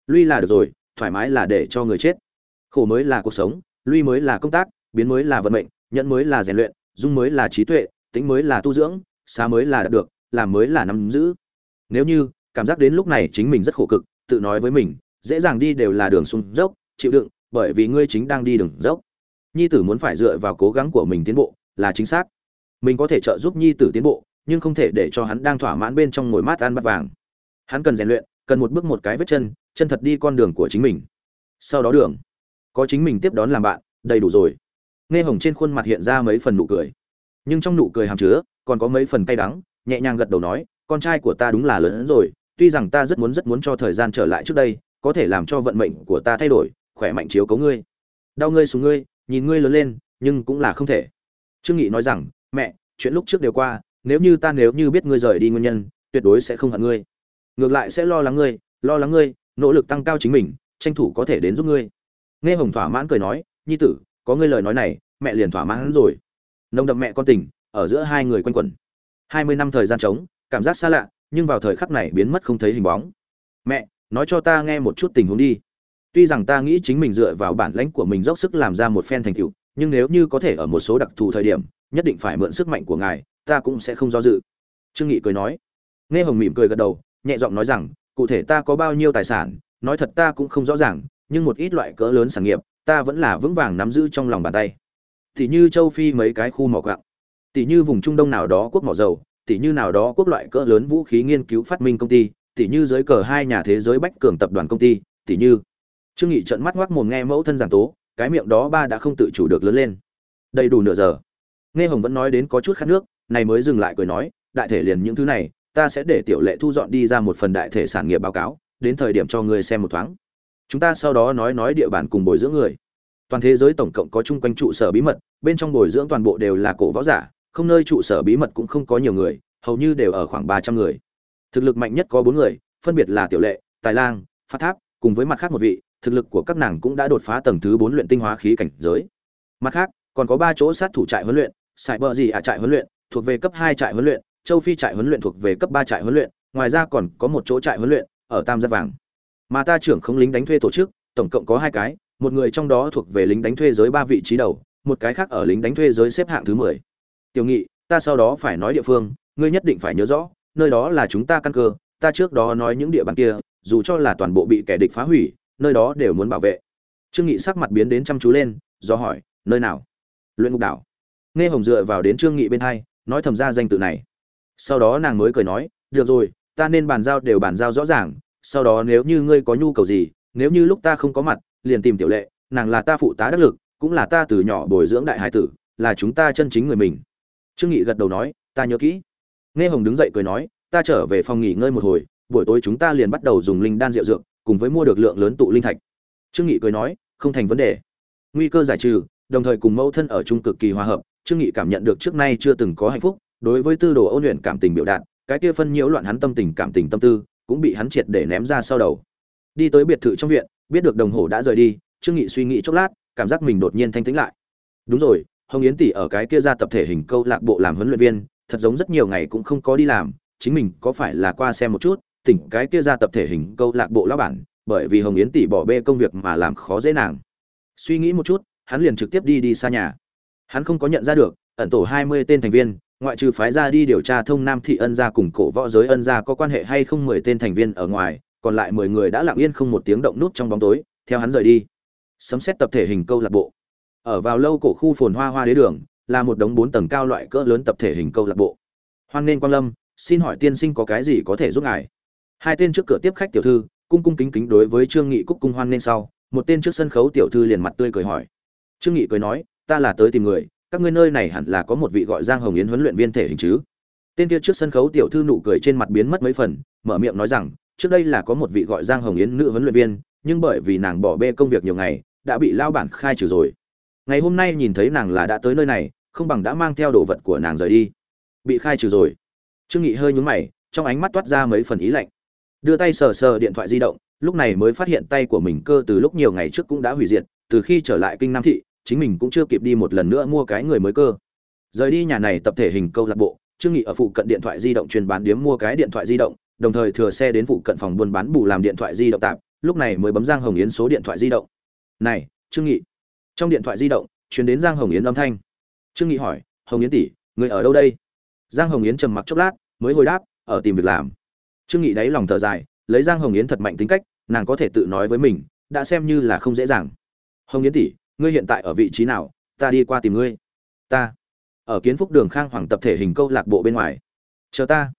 Lui là được rồi, thoải mái là để cho người chết. Khổ mới là cuộc sống, lui mới là công tác, biến mới là vận mệnh, nhẫn mới là rèn luyện, dung mới là trí tuệ tính mới là tu dưỡng xa mới là đạt được, làm mới là nắm giữ. Nếu như cảm giác đến lúc này chính mình rất khổ cực, tự nói với mình, dễ dàng đi đều là đường xuống dốc, chịu đựng, bởi vì ngươi chính đang đi đường dốc. Nhi tử muốn phải dựa vào cố gắng của mình tiến bộ, là chính xác. Mình có thể trợ giúp nhi tử tiến bộ, nhưng không thể để cho hắn đang thỏa mãn bên trong ngồi mát ăn bát vàng. Hắn cần rèn luyện, cần một bước một cái vết chân chân thật đi con đường của chính mình. Sau đó đường. Có chính mình tiếp đón làm bạn, đầy đủ rồi. Nghe hồng trên khuôn mặt hiện ra mấy phần nụ cười. Nhưng trong nụ cười hàm chứa, còn có mấy phần cay đắng, nhẹ nhàng gật đầu nói, con trai của ta đúng là lớn hơn rồi tuy rằng ta rất muốn rất muốn cho thời gian trở lại trước đây, có thể làm cho vận mệnh của ta thay đổi, khỏe mạnh chiếu cấu ngươi. Đau ngươi xuống ngươi, nhìn ngươi lớn lên, nhưng cũng là không thể. Trương nghị nói rằng, mẹ, chuyện lúc trước đều qua, nếu như ta nếu như biết ngươi rời đi nguyên nhân, tuyệt đối sẽ không hận ngươi. Ngược lại sẽ lo lắng ngươi, lo lắng ngươi, nỗ lực tăng cao chính mình, tranh thủ có thể đến giúp ngươi. Nghe hồng thỏa mãn cười nói, nhi tử, có ngươi lời nói này, mẹ liền thỏa mãn rồi. Nồng đậm mẹ con tình, ở giữa hai người quanh quẩn. Hai mươi năm thời gian trống, cảm giác xa lạ nhưng vào thời khắc này biến mất không thấy hình bóng. Mẹ, nói cho ta nghe một chút tình huống đi. Tuy rằng ta nghĩ chính mình dựa vào bản lãnh của mình dốc sức làm ra một phen thành tựu, nhưng nếu như có thể ở một số đặc thù thời điểm, nhất định phải mượn sức mạnh của ngài, ta cũng sẽ không do dự. Trương nghị cười nói. Nghe hồng mỉm cười gật đầu, nhẹ giọng nói rằng, cụ thể ta có bao nhiêu tài sản, nói thật ta cũng không rõ ràng, nhưng một ít loại cỡ lớn sản nghiệp, ta vẫn là vững vàng nắm giữ trong lòng bàn tay. Tỷ như châu phi mấy cái khu mỏ quặng, tỷ như vùng trung đông nào đó quốc mỏ dầu tỷ như nào đó quốc loại cỡ lớn vũ khí nghiên cứu phát minh công ty tỷ như dưới cờ hai nhà thế giới bách cường tập đoàn công ty tỷ như. Trương nghị trợn mắt ngoác mồm nghe mẫu thân giảng tố, cái miệng đó ba đã không tự chủ được lớn lên. Đầy đủ nửa giờ. Nghe hồng vẫn nói đến có chút khát nước, này mới dừng lại cười nói, đại thể liền những thứ này, ta sẽ để tiểu lệ thu dọn đi ra một phần đại thể sản nghiệp báo cáo, đến thời điểm cho ngươi xem một thoáng. Chúng ta sau đó nói nói địa bàn cùng bồi dưỡng người. Toàn thế giới tổng cộng có chung quanh trụ sở bí mật, bên trong bồi dưỡng toàn bộ đều là cổ võ giả không nơi trụ sở bí mật cũng không có nhiều người, hầu như đều ở khoảng ba trăm người. Thực lực mạnh nhất có bốn người, phân biệt là tiểu lệ, tài lang phát tháp, cùng với mặt khác một vị, thực lực của các nàng cũng đã đột phá tầng thứ bốn luyện tinh hóa khí cảnh giới. Mặt khác, còn có ba chỗ sát thủ trại huấn luyện sài bờ gì à trại huấn luyện, thuộc về cấp hai trại huấn luyện, châu phi trại huấn luyện thuộc về cấp ba trại huấn luyện, ngoài ra còn có một chỗ trại huấn luyện ở tam giác vàng. Mà ta trưởng không lính đánh thuê tổ chức, tổng cộng có hai cái, một người trong đó thuộc về lính đánh thuê giới ba vị trí đầu, một cái khác ở lính đánh thuê giới xếp hạng thứ mười tiểu nghị, ta sau đó phải nói địa phương, ngươi nhất định phải nhớ rõ, nơi đó là chúng ta căn cơ, ta trước đó nói những địa bàn kia, dù cho là toàn bộ bị kẻ địch phá hủy, nơi đó đều muốn bảo vệ. Trương nghị sắc mặt biến đến chăm chú lên, do hỏi, nơi nào? Luyện ngục đảo. Nghe hồng dựa vào đến trương nghị bên hai, nói thầm ra danh tự này. Sau đó nàng mới cười nói, được rồi, ta nên bàn giao đều bàn giao rõ ràng, sau đó nếu như ngươi có nhu cầu gì, nếu như lúc ta không có mặt, liền tìm tiểu lệ, nàng là ta phụ tá đắc lực, cũng là ta từ nhỏ bồi dưỡng đại hải tử, là chúng ta chân chính người mình trương nghị gật đầu nói, ta nhớ kỹ. Nghe hồng đứng dậy cười nói, ta trở về phòng nghỉ ngơi một hồi, buổi tối chúng ta liền bắt đầu dùng linh đan rượu dược, cùng với mua được lượng lớn tụ linh thạch. Trương nghị cười nói, không thành vấn đề. Nguy cơ giải trừ, đồng thời cùng mẫu thân ở chung cực kỳ hòa hợp, trương nghị cảm nhận được trước nay chưa từng có hạnh phúc, đối với tư đồ ôn luyện cảm tình biểu đạt, cái kia phân nhiễu loạn hắn tâm tình cảm tình tâm tư, cũng bị hắn triệt để ném ra sau đầu. Đi tới biệt thự trong viện, biết được đồng hồ đã rời đi, trương nghị suy nghĩ chốc lát, cảm giác mình đột nhiên thanh tĩnh lại. Đúng rồi hồng yến tỷ ở cái kia ra tập thể hình câu lạc bộ làm huấn luyện viên, thật giống rất nhiều ngày cũng không có đi làm, chính mình có phải là qua xem một chút, tỉnh cái kia ra tập thể hình câu lạc bộ lão bản, bởi vì hồng yến tỷ bỏ bê công việc mà làm khó dễ nàng. Suy nghĩ một chút, hắn liền trực tiếp đi đi xa nhà. Hắn không có nhận ra được, ẩn tổ hai mươi tên thành viên, ngoại trừ phái ra đi điều tra thông nam thị ân gia cùng cổ võ giới ân gia có quan hệ hay không mười tên thành viên ở ngoài, còn lại mười người đã lặng yên không một tiếng động nút trong bóng tối, theo hắn rời đi. Sấm xét tập thể hình câu lạc bộ ở vào lâu cổ khu phồn hoa hoa đế đường, là một đống bốn tầng cao loại cỡ lớn tập thể hình câu lạc bộ. Hoan nên quan lâm, xin hỏi tiên sinh có cái gì có thể giúp ngài? Hai tên trước cửa tiếp khách tiểu thư, cung cung kính kính đối với trương nghị cúc cung hoan nên sau, một tên trước sân khấu tiểu thư liền mặt tươi cười hỏi. Trương nghị cười nói, ta là tới tìm người, các ngươi nơi này hẳn là có một vị gọi giang hồng yến huấn luyện viên thể hình chứ? Tên kia trước sân khấu tiểu thư nụ cười trên mặt biến mất mấy phần, mở miệng nói rằng, trước đây là có một vị gọi giang hồng yến nữ huấn luyện viên, nhưng bởi vì nàng bỏ bê công việc nhiều ngày, đã bị lao bản khai trừ rồi ngày hôm nay nhìn thấy nàng là đã tới nơi này, không bằng đã mang theo đồ vật của nàng rời đi. Bị khai trừ rồi. Trương nghị hơi nhún mày, trong ánh mắt toát ra mấy phần ý lạnh. Đưa tay sờ sờ điện thoại di động, lúc này mới phát hiện tay của mình cơ từ lúc nhiều ngày trước cũng đã hủy diệt, từ khi trở lại kinh nam thị, chính mình cũng chưa kịp đi một lần nữa mua cái người mới cơ. Rời đi nhà này tập thể hình câu lạc bộ, trương nghị ở phụ cận điện thoại di động truyền bán điếm mua cái điện thoại di động, đồng thời thừa xe đến phụ cận phòng buôn bán bù làm điện thoại di động tạm, lúc này mới bấm giang hồng yến số điện thoại di động. Này, trương nghị trong điện thoại di động chuyển đến giang hồng yến âm thanh. Trương nghị hỏi, hồng yến tỷ, người ở đâu đây? Giang hồng yến trầm mặc chốc lát, mới hồi đáp, ở tìm việc làm. Trương nghị đáy lòng thở dài, lấy giang hồng yến thật mạnh tính cách, nàng có thể tự nói với mình, đã xem như là không dễ dàng. Hồng yến tỷ, ngươi hiện tại ở vị trí nào? Ta đi qua tìm ngươi. Ta, ở kiến phúc đường khang hoàng tập thể hình câu lạc bộ bên ngoài. Chờ ta.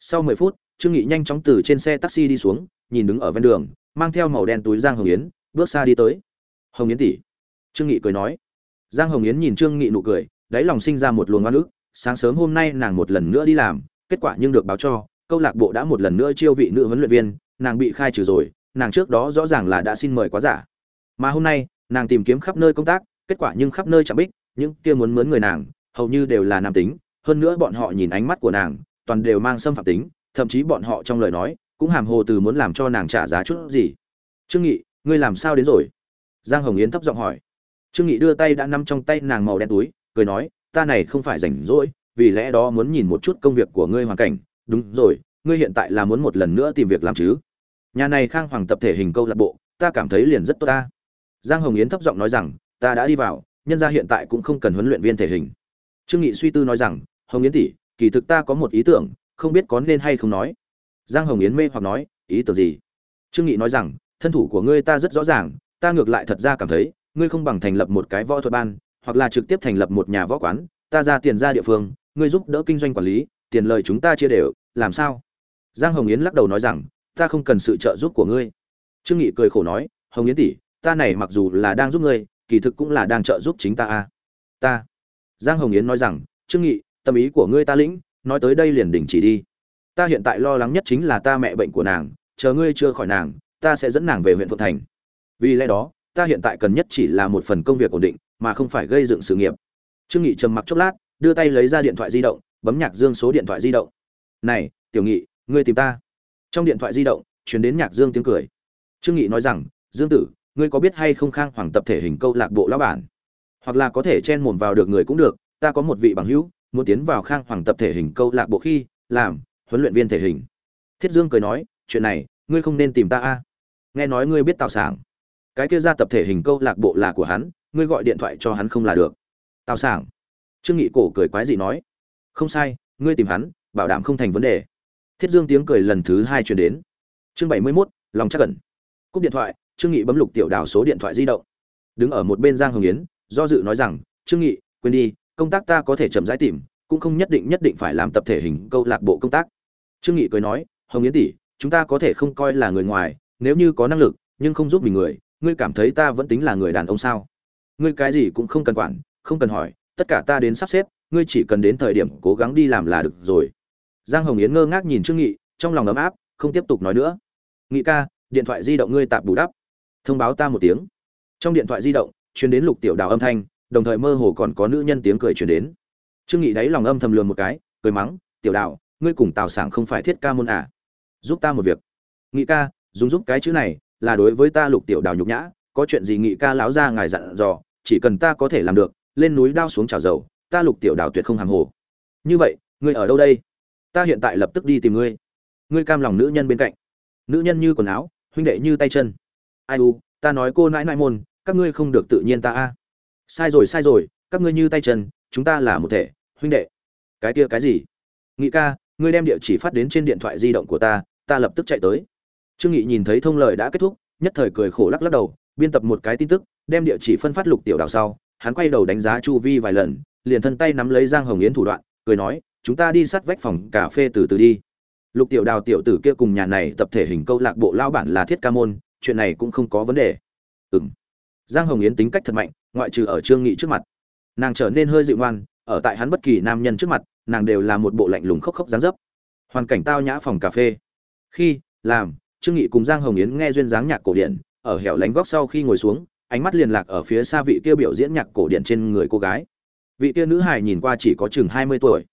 Sau mười phút, trương nghị nhanh chóng từ trên xe taxi đi xuống, nhìn đứng ở ven đường, mang theo màu đen túi giang hồng yến, bước xa đi tới. Hồng yến tỷ trương nghị cười nói. Giang hồng yến nhìn trương nghị nụ cười, đáy lòng sinh ra một luồng oan ức. Sáng sớm hôm nay nàng một lần nữa đi làm, kết quả nhưng được báo cho, câu lạc bộ đã một lần nữa chiêu vị nữ huấn luyện viên, nàng bị khai trừ rồi, nàng trước đó rõ ràng là đã xin mời quá giả. Mà hôm nay, nàng tìm kiếm khắp nơi công tác, kết quả nhưng khắp nơi chẳng bích, những kia muốn mướn người nàng, hầu như đều là nam tính, hơn nữa bọn họ nhìn ánh mắt của nàng, toàn đều mang xâm phạm tính, thậm chí bọn họ trong lời nói, cũng hàm hồ từ muốn làm cho nàng trả giá chút gì. Trương nghị, ngươi làm sao đến rồi? Giang hồng yến thấp giọng hỏi trương nghị đưa tay đã nắm trong tay nàng màu đen túi, cười nói, ta này không phải rảnh rỗi, vì lẽ đó muốn nhìn một chút công việc của ngươi hoàn cảnh. Đúng rồi, ngươi hiện tại là muốn một lần nữa tìm việc làm chứ? Nhà này khang hoàng tập thể hình câu lạc bộ, ta cảm thấy liền rất tốt ta. Giang hồng yến thấp giọng nói rằng, ta đã đi vào, nhân gia hiện tại cũng không cần huấn luyện viên thể hình. Trương nghị suy tư nói rằng, hồng yến tỷ, kỳ thực ta có một ý tưởng, không biết có nên hay không nói. Giang hồng yến mê hoặc nói, ý tưởng gì? Trương nghị nói rằng, thân thủ của ngươi ta rất rõ ràng, ta ngược lại thật ra cảm thấy ngươi không bằng thành lập một cái võ thuật ban, hoặc là trực tiếp thành lập một nhà võ quán, ta ra tiền ra địa phương, ngươi giúp đỡ kinh doanh quản lý, tiền lời chúng ta chia đều, làm sao? Giang hồng yến lắc đầu nói rằng, ta không cần sự trợ giúp của ngươi. Trương nghị cười khổ nói, hồng yến tỷ, ta này mặc dù là đang giúp ngươi, kỳ thực cũng là đang trợ giúp chính ta a. Ta? Giang hồng yến nói rằng, trương nghị, tâm ý của ngươi ta lĩnh, nói tới đây liền đình chỉ đi. Ta hiện tại lo lắng nhất chính là ta mẹ bệnh của nàng, chờ ngươi chưa khỏi nàng, ta sẽ dẫn nàng về huyện phượng thành. Vì lẽ đó ta hiện tại cần nhất chỉ là một phần công việc ổn định, mà không phải gây dựng sự nghiệp. Trương nghị trầm mặc chốc lát, đưa tay lấy ra điện thoại di động, bấm nhạc dương số điện thoại di động. Này, tiểu nghị, ngươi tìm ta. Trong điện thoại di động, truyền đến nhạc dương tiếng cười. Trương nghị nói rằng, dương tử, ngươi có biết hay không khang hoàng tập thể hình câu lạc bộ lão bản? Hoặc là có thể chen mồm vào được người cũng được, ta có một vị bằng hữu, muốn tiến vào khang hoàng tập thể hình câu lạc bộ khi, làm, huấn luyện viên thể hình. Thiết dương cười nói, chuyện này, ngươi không nên tìm ta a. Nghe nói ngươi biết tạo sảng cái kia ra tập thể hình câu lạc bộ là của hắn ngươi gọi điện thoại cho hắn không là được. Tào sảng. Trương nghị cổ cười quái dị nói. Không sai ngươi tìm hắn bảo đảm không thành vấn đề. Thiết dương tiếng cười lần thứ hai truyền đến. Chương bảy mươi 71, lòng chắc cẩn. Cúp điện thoại trương nghị bấm lục tiểu đào số điện thoại di động. Đứng ở một bên giang hồng yến do dự nói rằng trương nghị quên đi công tác ta có thể chậm rãi tìm cũng không nhất định nhất định phải làm tập thể hình câu lạc bộ công tác. Trương nghị cười nói hồng yến tỷ chúng ta có thể không coi là người ngoài nếu như có năng lực nhưng không giúp mình người ngươi cảm thấy ta vẫn tính là người đàn ông sao? Ngươi cái gì cũng không cần quản, không cần hỏi, tất cả ta đến sắp xếp, ngươi chỉ cần đến thời điểm cố gắng đi làm là được rồi. Giang hồng yến ngơ ngác nhìn trương nghị, trong lòng ấm áp, không tiếp tục nói nữa. Nghị ca, điện thoại di động ngươi tạm bù đắp. Thông báo ta một tiếng. Trong điện thoại di động, truyền đến lục tiểu đào âm thanh, đồng thời mơ hồ còn có nữ nhân tiếng cười truyền đến. Trương nghị đáy lòng âm thầm lườm một cái, cười mắng, tiểu đào, ngươi cùng tào sảng không phải thiết ca môn à? Giúp ta một việc. Nghị ca, dùng giúp cái chữ này là đối với ta lục tiểu đào nhục nhã, có chuyện gì nghị ca láo ra ngài dặn dò, chỉ cần ta có thể làm được, lên núi đao xuống trào dầu, ta lục tiểu đào tuyệt không hàng hồ. Như vậy, ngươi ở đâu đây? Ta hiện tại lập tức đi tìm ngươi. Ngươi cam lòng nữ nhân bên cạnh. Nữ nhân như quần áo, huynh đệ như tay chân. Ai u, ta nói cô nãi nãi môn, các ngươi không được tự nhiên ta a. Sai rồi sai rồi, các ngươi như tay chân, chúng ta là một thể, huynh đệ. Cái kia cái gì? Nghị ca, ngươi đem địa chỉ phát đến trên điện thoại di động của ta ta lập tức chạy tới trương nghị nhìn thấy thông lời đã kết thúc, nhất thời cười khổ lắc lắc đầu, biên tập một cái tin tức, đem địa chỉ phân phát lục tiểu đào sau, hắn quay đầu đánh giá chu vi vài lần, liền thân tay nắm lấy giang hồng yến thủ đoạn, cười nói, chúng ta đi sát vách phòng cà phê từ từ đi. Lục tiểu đào tiểu tử kia cùng nhà này tập thể hình câu lạc bộ lao bản là thiết ca môn, chuyện này cũng không có vấn đề. Ừm. giang hồng yến tính cách thật mạnh, ngoại trừ ở trương nghị trước mặt. Nàng trở nên hơi dịu ngoan, ở tại hắn bất kỳ nam nhân trước mặt, nàng đều là một bộ lạnh lùng khốc khốc dáng dấp. Hoàn cảnh tao nhã phòng cà phê. Khi, làm trương nghị cùng giang hồng yến nghe duyên dáng nhạc cổ điển, ở hẻo lánh góc sau khi ngồi xuống, ánh mắt liền lạc ở phía xa vị kia biểu diễn nhạc cổ điển trên người cô gái. Vị kia nữ hài nhìn qua chỉ có chừng mươi tuổi,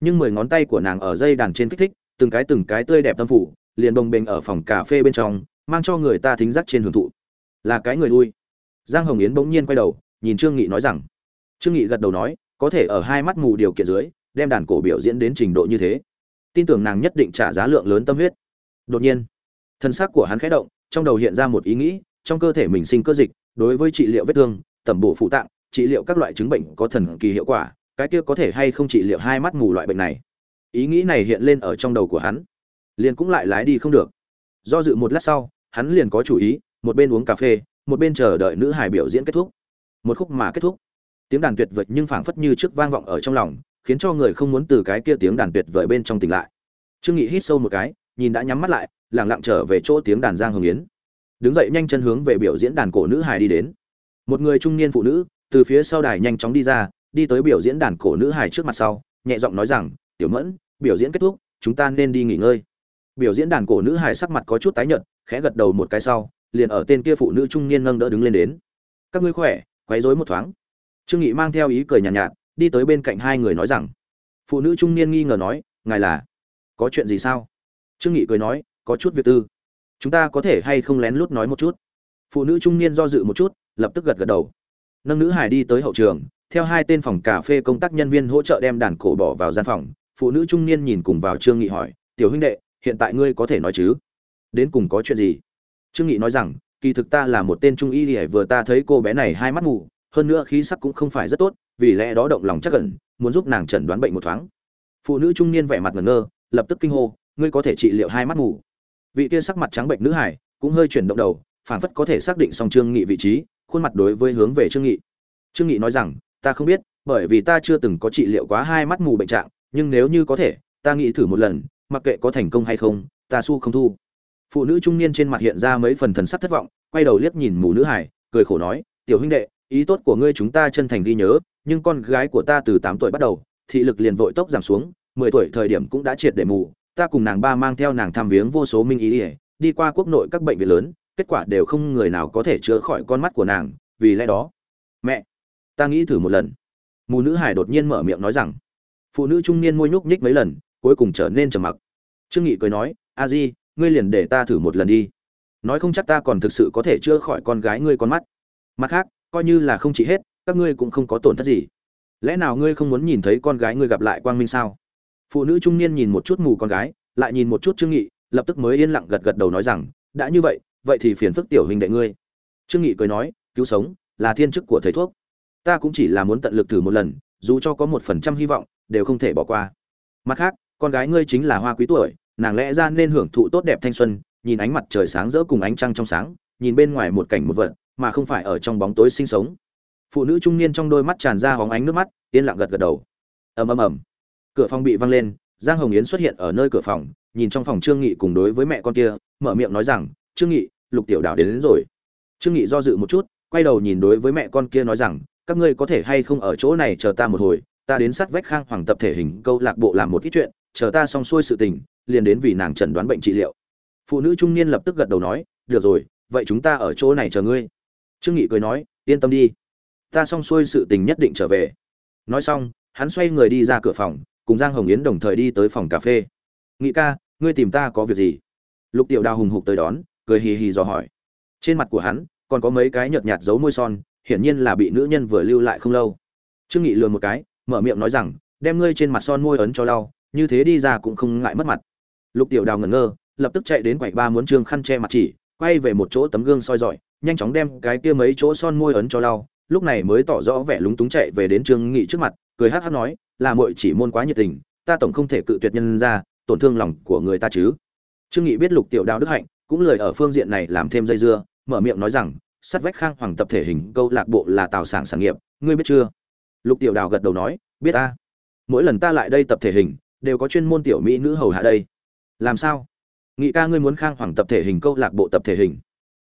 nhưng mười ngón tay của nàng ở dây đàn trên kích thích, từng cái từng cái tươi đẹp tâm phủ, liền đồng bình ở phòng cà phê bên trong, mang cho người ta thính giác trên hưởng thụ. Là cái người lui giang hồng yến bỗng nhiên quay đầu, nhìn trương nghị nói rằng, trương nghị gật đầu nói, có thể ở hai mắt mù điều kiện dưới, đem đàn cổ biểu diễn đến trình độ như thế. Tin tưởng nàng nhất định trả giá lượng lớn tâm huyết. Đột nhiên thân xác của hắn khẽ động, trong đầu hiện ra một ý nghĩ, trong cơ thể mình sinh cơ dịch, đối với trị liệu vết thương, tẩm bổ phụ tạng, trị liệu các loại chứng bệnh có thần kỳ hiệu quả, cái kia có thể hay không trị liệu hai mắt mù loại bệnh này. Ý nghĩ này hiện lên ở trong đầu của hắn. Liền cũng lại lái đi không được. Do dự một lát sau, hắn liền có chủ ý, một bên uống cà phê, một bên chờ đợi nữ hài biểu diễn kết thúc. Một khúc mà kết thúc. Tiếng đàn tuyệt vời nhưng phảng phất như trước vang vọng ở trong lòng, khiến cho người không muốn từ cái kia tiếng đàn tuyệt vời bên trong tỉnh lại. Trương nghị hít sâu một cái, nhìn đã nhắm mắt lại lặng lặng trở về chỗ tiếng đàn giang hồng yến. Đứng dậy nhanh chân hướng về biểu diễn đàn cổ nữ hài đi đến. Một người trung niên phụ nữ từ phía sau đài nhanh chóng đi ra đi tới biểu diễn đàn cổ nữ hài trước mặt sau nhẹ giọng nói rằng tiểu mẫn biểu diễn kết thúc chúng ta nên đi nghỉ ngơi. Biểu diễn đàn cổ nữ hài sắc mặt có chút tái nhợt khẽ gật đầu một cái sau liền ở tên kia phụ nữ trung niên nâng đỡ đứng lên đến. Các ngươi khỏe quấy rối một thoáng. Trương nghị mang theo ý cười nhàn nhạt, nhạt đi tới bên cạnh hai người nói rằng. Phụ nữ trung niên nghi ngờ nói ngài là có chuyện gì sao? Trương nghị cười nói có chút việc tư. Chúng ta có thể hay không lén lút nói một chút? Phụ nữ trung niên do dự một chút, lập tức gật gật đầu. Nâng nữ hải đi tới hậu trường, theo hai tên phòng cà phê công tác nhân viên hỗ trợ đem đàn cổ bỏ vào gian phòng. Phụ nữ trung niên nhìn cùng vào trương nghị hỏi, tiểu huynh đệ, hiện tại ngươi có thể nói chứ? Đến cùng có chuyện gì? Trương nghị nói rằng, kỳ thực ta là một tên trung y lìa, vừa ta thấy cô bé này hai mắt mù, hơn nữa khí sắc cũng không phải rất tốt, vì lẽ đó động lòng chắc cẩn muốn giúp nàng chẩn đoán bệnh một thoáng. Phụ nữ trung niên vẻ mặt ngẩn ngơ, lập tức kinh hô, ngươi có thể trị liệu hai mắt mù? Vị kia sắc mặt trắng bệnh nữ hải cũng hơi chuyển động đầu phản phất có thể xác định song trương nghị vị trí, khuôn mặt đối với hướng về trương nghị. Trương nghị nói rằng, ta không biết, bởi vì ta chưa từng có trị liệu quá hai mắt mù bệnh trạng, nhưng nếu như có thể, ta nghĩ thử một lần, mặc kệ có thành công hay không, ta su không thu. Phụ nữ trung niên trên mặt hiện ra mấy phần thần sắc thất vọng, quay đầu liếc nhìn mù nữ hải, cười khổ nói, tiểu huynh đệ, ý tốt của ngươi chúng ta chân thành ghi nhớ, nhưng con gái của ta từ tám tuổi bắt đầu, thị lực liền vội tốc giảm xuống, mười tuổi thời điểm cũng đã triệt để mù ta cùng nàng ba mang theo nàng thăm viếng vô số minh ý ỉa, đi qua quốc nội các bệnh viện lớn, kết quả đều không người nào có thể chữa khỏi con mắt của nàng, vì lẽ đó. Mẹ, ta nghĩ thử một lần. Mù nữ hải đột nhiên mở miệng nói rằng. Phụ nữ trung niên môi nhúc nhích mấy lần, cuối cùng trở nên trầm mặc. Trương nghị cười nói, a di, ngươi liền để ta thử một lần đi. Nói không chắc ta còn thực sự có thể chữa khỏi con gái ngươi con mắt. Mặt khác, coi như là không chỉ hết, các ngươi cũng không có tổn thất gì. Lẽ nào ngươi không muốn nhìn thấy con gái ngươi gặp lại quang minh sao? Phụ nữ trung niên nhìn một chút mù con gái, lại nhìn một chút trương nghị, lập tức mới yên lặng gật gật đầu nói rằng, đã như vậy vậy thì phiền phức tiểu huynh đệ ngươi. Trương nghị cười nói, cứu sống là thiên chức của thầy thuốc. Ta cũng chỉ là muốn tận lực thử một lần, dù cho có một phần trăm hy vọng, đều không thể bỏ qua. Mặt khác, con gái ngươi chính là hoa quý tuổi, nàng lẽ ra nên hưởng thụ tốt đẹp thanh xuân, nhìn ánh mặt trời sáng rỡ cùng ánh trăng trong sáng, nhìn bên ngoài một cảnh một vật, mà không phải ở trong bóng tối sinh sống. Phụ nữ trung niên trong đôi mắt tràn ra hóng ánh nước mắt, yên lặng gật gật đầu. Ầm ầm ầm cửa phòng bị văng lên giang hồng yến xuất hiện ở nơi cửa phòng nhìn trong phòng trương nghị cùng đối với mẹ con kia mở miệng nói rằng trương nghị lục tiểu đảo đến, đến rồi. Trương nghị do dự một chút quay đầu nhìn đối với mẹ con kia nói rằng các ngươi có thể hay không ở chỗ này chờ ta một hồi ta đến sát vách khang hoàng tập thể hình câu lạc bộ làm một ít chuyện chờ ta xong xuôi sự tình liền đến vì nàng chẩn đoán bệnh trị liệu. Phụ nữ trung niên lập tức gật đầu nói được rồi vậy chúng ta ở chỗ này chờ ngươi. Trương nghị cười nói yên tâm đi ta xong xuôi sự tình nhất định trở về. Nói xong hắn xoay người đi ra cửa phòng cùng giang hồng yến đồng thời đi tới phòng cà phê. Nghị ca, ngươi tìm ta có việc gì? Lục tiểu đào hùng hục tới đón, cười hì hì dò hỏi. Trên mặt của hắn, còn có mấy cái nhợt nhạt dấu môi son, hiển nhiên là bị nữ nhân vừa lưu lại không lâu. Trương nghị lừa một cái, mở miệng nói rằng, đem ngươi trên mặt son môi ấn cho lau, như thế đi ra cũng không ngại mất mặt. Lục tiểu đào ngẩn ngơ, lập tức chạy đến quầy ba muốn trương khăn che mặt chỉ, quay về một chỗ tấm gương soi dọi, nhanh chóng đem cái kia mấy chỗ son môi ấn cho lau, lúc này mới tỏ rõ vẻ lúng túng chạy về đến trương nghị trước mặt, cười hắc hắc nói là muội chỉ môn quá nhiệt tình, ta tổng không thể cự tuyệt nhân ra, tổn thương lòng của người ta chứ. Trương nghị biết lục tiểu đào đức hạnh, cũng lời ở phương diện này làm thêm dây dưa, mở miệng nói rằng sắt vách khang hoàng tập thể hình câu lạc bộ là tào sản sản nghiệp, ngươi biết chưa? Lục tiểu đào gật đầu nói, biết ta. Mỗi lần ta lại đây tập thể hình, đều có chuyên môn tiểu mỹ nữ hầu hạ đây. Làm sao? Nghị ca ngươi muốn khang hoàng tập thể hình câu lạc bộ tập thể hình.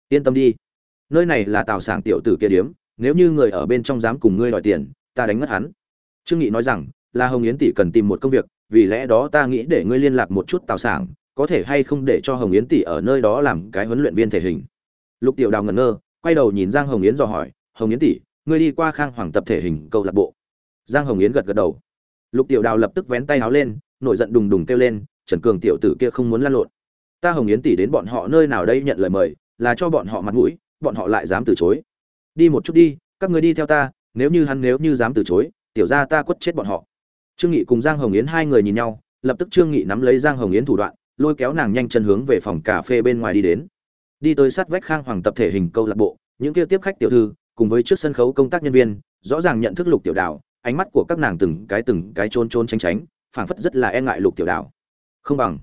Yên tâm đi. Nơi này là tào sản tiểu tử kia điếm, nếu như người ở bên trong dám cùng ngươi đòi tiền, ta đánh ngất hắn. Trương nghị nói rằng là hồng yến tỷ cần tìm một công việc, vì lẽ đó ta nghĩ để ngươi liên lạc một chút tào sản có thể hay không để cho hồng yến tỷ ở nơi đó làm cái huấn luyện viên thể hình. Lục tiểu đào ngẩn ngơ, quay đầu nhìn giang hồng yến dò hỏi, hồng yến tỷ, ngươi đi qua khang hoàng tập thể hình câu lạc bộ. Giang hồng yến gật gật đầu. Lục tiểu đào lập tức vén tay áo lên, nổi giận đùng đùng kêu lên, trần cường tiểu tử kia không muốn lăn lộn. Ta hồng yến tỷ đến bọn họ nơi nào đây nhận lời mời, là cho bọn họ mặt mũi, bọn họ lại dám từ chối. Đi một chút đi, các người đi theo ta, nếu như hắn nếu như dám từ chối, tiểu ra ta quất chết bọn họ trương nghị cùng giang hồng yến hai người nhìn nhau, lập tức trương nghị nắm lấy giang hồng yến thủ đoạn, lôi kéo nàng nhanh chân hướng về phòng cà phê bên ngoài đi đến. Đi tới sát vách khang hoàng tập thể hình câu lạc bộ, những kia tiếp khách tiểu thư, cùng với trước sân khấu công tác nhân viên, rõ ràng nhận thức lục tiểu đào, ánh mắt của các nàng từng cái từng cái trôn trôn tránh tránh, phảng phất rất là e ngại lục tiểu đào. Không bằng.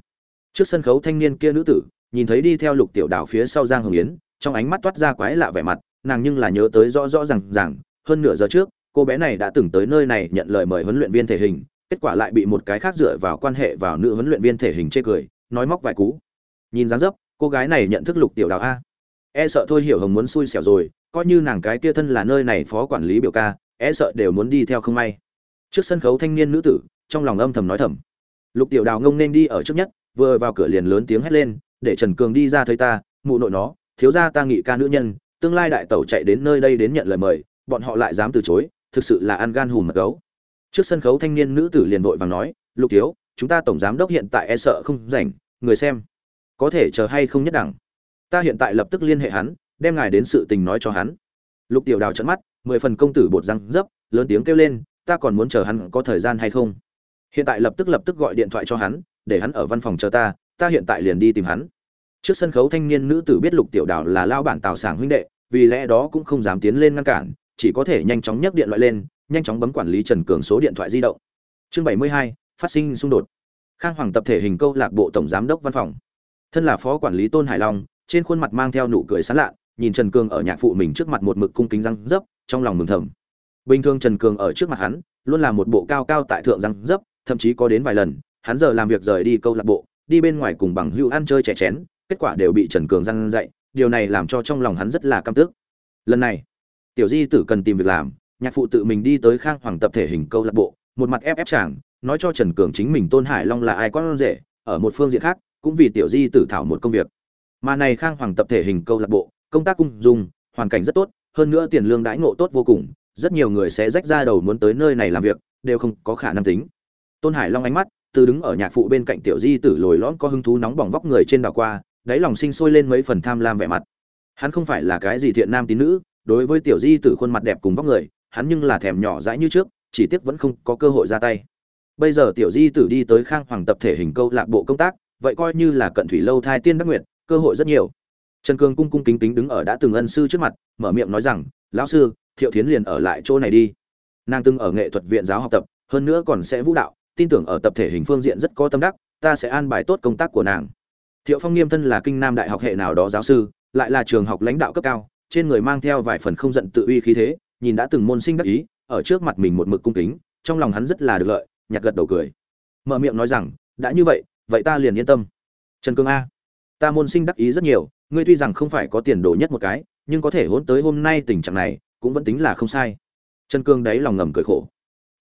Trước sân khấu thanh niên kia nữ tử, nhìn thấy đi theo lục tiểu đào phía sau giang hồng yến, trong ánh mắt toát ra quái lạ vẻ mặt, nàng nhưng là nhớ tới rõ rõ rằng rằng hơn nửa giờ trước cô bé này đã từng tới nơi này nhận lời mời huấn luyện viên thể hình, kết quả lại bị một cái khác dựa vào quan hệ vào nữ huấn luyện viên thể hình chê cười, nói móc vài cú. Nhìn dáng dấp, cô gái này nhận thức lục tiểu đào a. E sợ thôi hiểu hồng muốn xui xẻo rồi, coi như nàng cái kia thân là nơi này phó quản lý biểu ca e sợ đều muốn đi theo không may. Trước sân khấu thanh niên nữ tử, trong lòng âm thầm nói thầm. Lục tiểu đào ngông nên đi ở trước nhất, vừa vào cửa liền lớn tiếng hét lên, để trần cường đi ra thấy ta, mụ nội nó, thiếu ra ta nghị ca nữ nhân, tương lai đại tẩu chạy đến nơi đây đến nhận lời mời, bọn họ lại dám từ chối thực sự là ăn gan hùm mật gấu. Trước sân khấu thanh niên nữ tử liền vội vàng nói, lục thiếu, chúng ta tổng giám đốc hiện tại e sợ không rảnh, người xem, có thể chờ hay không nhất đẳng? Ta hiện tại lập tức liên hệ hắn, đem ngài đến sự tình nói cho hắn. Lục tiểu đào trận mắt, mười phần công tử bột răng dấp, lớn tiếng kêu lên, ta còn muốn chờ hắn có thời gian hay không? Hiện tại lập tức lập tức gọi điện thoại cho hắn, để hắn ở văn phòng chờ ta ta hiện tại liền đi tìm hắn. Trước sân khấu thanh niên nữ tử biết lục tiểu đào là lao bản tào sảng huynh đệ, vì lẽ đó cũng không dám tiến lên ngăn cản chỉ có thể nhanh chóng nhấc điện thoại lên, nhanh chóng bấm quản lý trần cường số điện thoại di động. Chương bảy mươi hai, phát sinh xung đột. Khang hoàng tập thể hình câu lạc bộ tổng giám đốc văn phòng. Thân là phó quản lý tôn hải long, trên khuôn mặt mang theo nụ cười sán lạ, nhìn trần cường ở nhạc phụ mình trước mặt một mực cung kính răng dấp, trong lòng mừng thầm. Bình thường trần cường ở trước mặt hắn, luôn là một bộ cao cao tại thượng răng dấp, thậm chí có đến vài lần, hắn giờ làm việc rời đi câu lạc bộ, đi bên ngoài cùng bằng hữu ăn chơi trẻ chén, kết quả đều bị trần cường răn dạy điều này làm cho trong lòng hắn rất là căm tức. Lần này tiểu di tử cần tìm việc làm, nhạc phụ tự mình đi tới khang hoàng tập thể hình câu lạc bộ, một mặt ép ép chàng, nói cho trần cường chính mình tôn hải long là ai con rể, ở một phương diện khác, cũng vì tiểu di tử thảo một công việc. Mà này khang hoàng tập thể hình câu lạc bộ, công tác cung dung, hoàn cảnh rất tốt, hơn nữa tiền lương đãi ngộ tốt vô cùng, rất nhiều người sẽ rách ra đầu muốn tới nơi này làm việc, đều không có khả năng tính. Tôn hải long ánh mắt, từ đứng ở nhạc phụ bên cạnh tiểu di tử lồi lõn có hứng thú nóng bỏng vóc người trên đảo qua, đáy lòng sinh sôi lên mấy phần tham lam vẻ mặt. Hắn không phải là cái gì thiện nam tín nữ đối với tiểu di tử khuôn mặt đẹp cùng vóc người, hắn nhưng là thèm nhỏ dãi như trước, chỉ tiếc vẫn không có cơ hội ra tay. Bây giờ tiểu di tử đi tới khang hoàng tập thể hình câu lạc bộ công tác, vậy coi như là cận thủy lâu thai tiên đắc nguyện cơ hội rất nhiều. Trần cương cung cung kính kính đứng ở đã từng ân sư trước mặt, mở miệng nói rằng, lão sư, thiệu thiến liền ở lại chỗ này đi. Nàng từng ở nghệ thuật viện giáo học tập, hơn nữa còn sẽ vũ đạo, tin tưởng ở tập thể hình phương diện rất có tâm đắc, ta sẽ an bài tốt công tác của nàng. Thiệu phong nghiêm thân là kinh nam đại học hệ nào đó giáo sư, lại là trường học lãnh đạo cấp cao trên người mang theo vài phần không giận tự uy khí thế, nhìn đã từng môn sinh đắc ý, ở trước mặt mình một mực cung kính, trong lòng hắn rất là được lợi nhặt gật đầu cười. Mở miệng nói rằng, đã như vậy vậy ta liền yên tâm. Trần cương a, ta môn sinh đắc ý rất nhiều, ngươi tuy rằng không phải có tiền đồ nhất một cái, nhưng có thể hôn tới hôm nay tình trạng này, cũng vẫn tính là không sai. Trần cương đấy lòng ngầm cười khổ.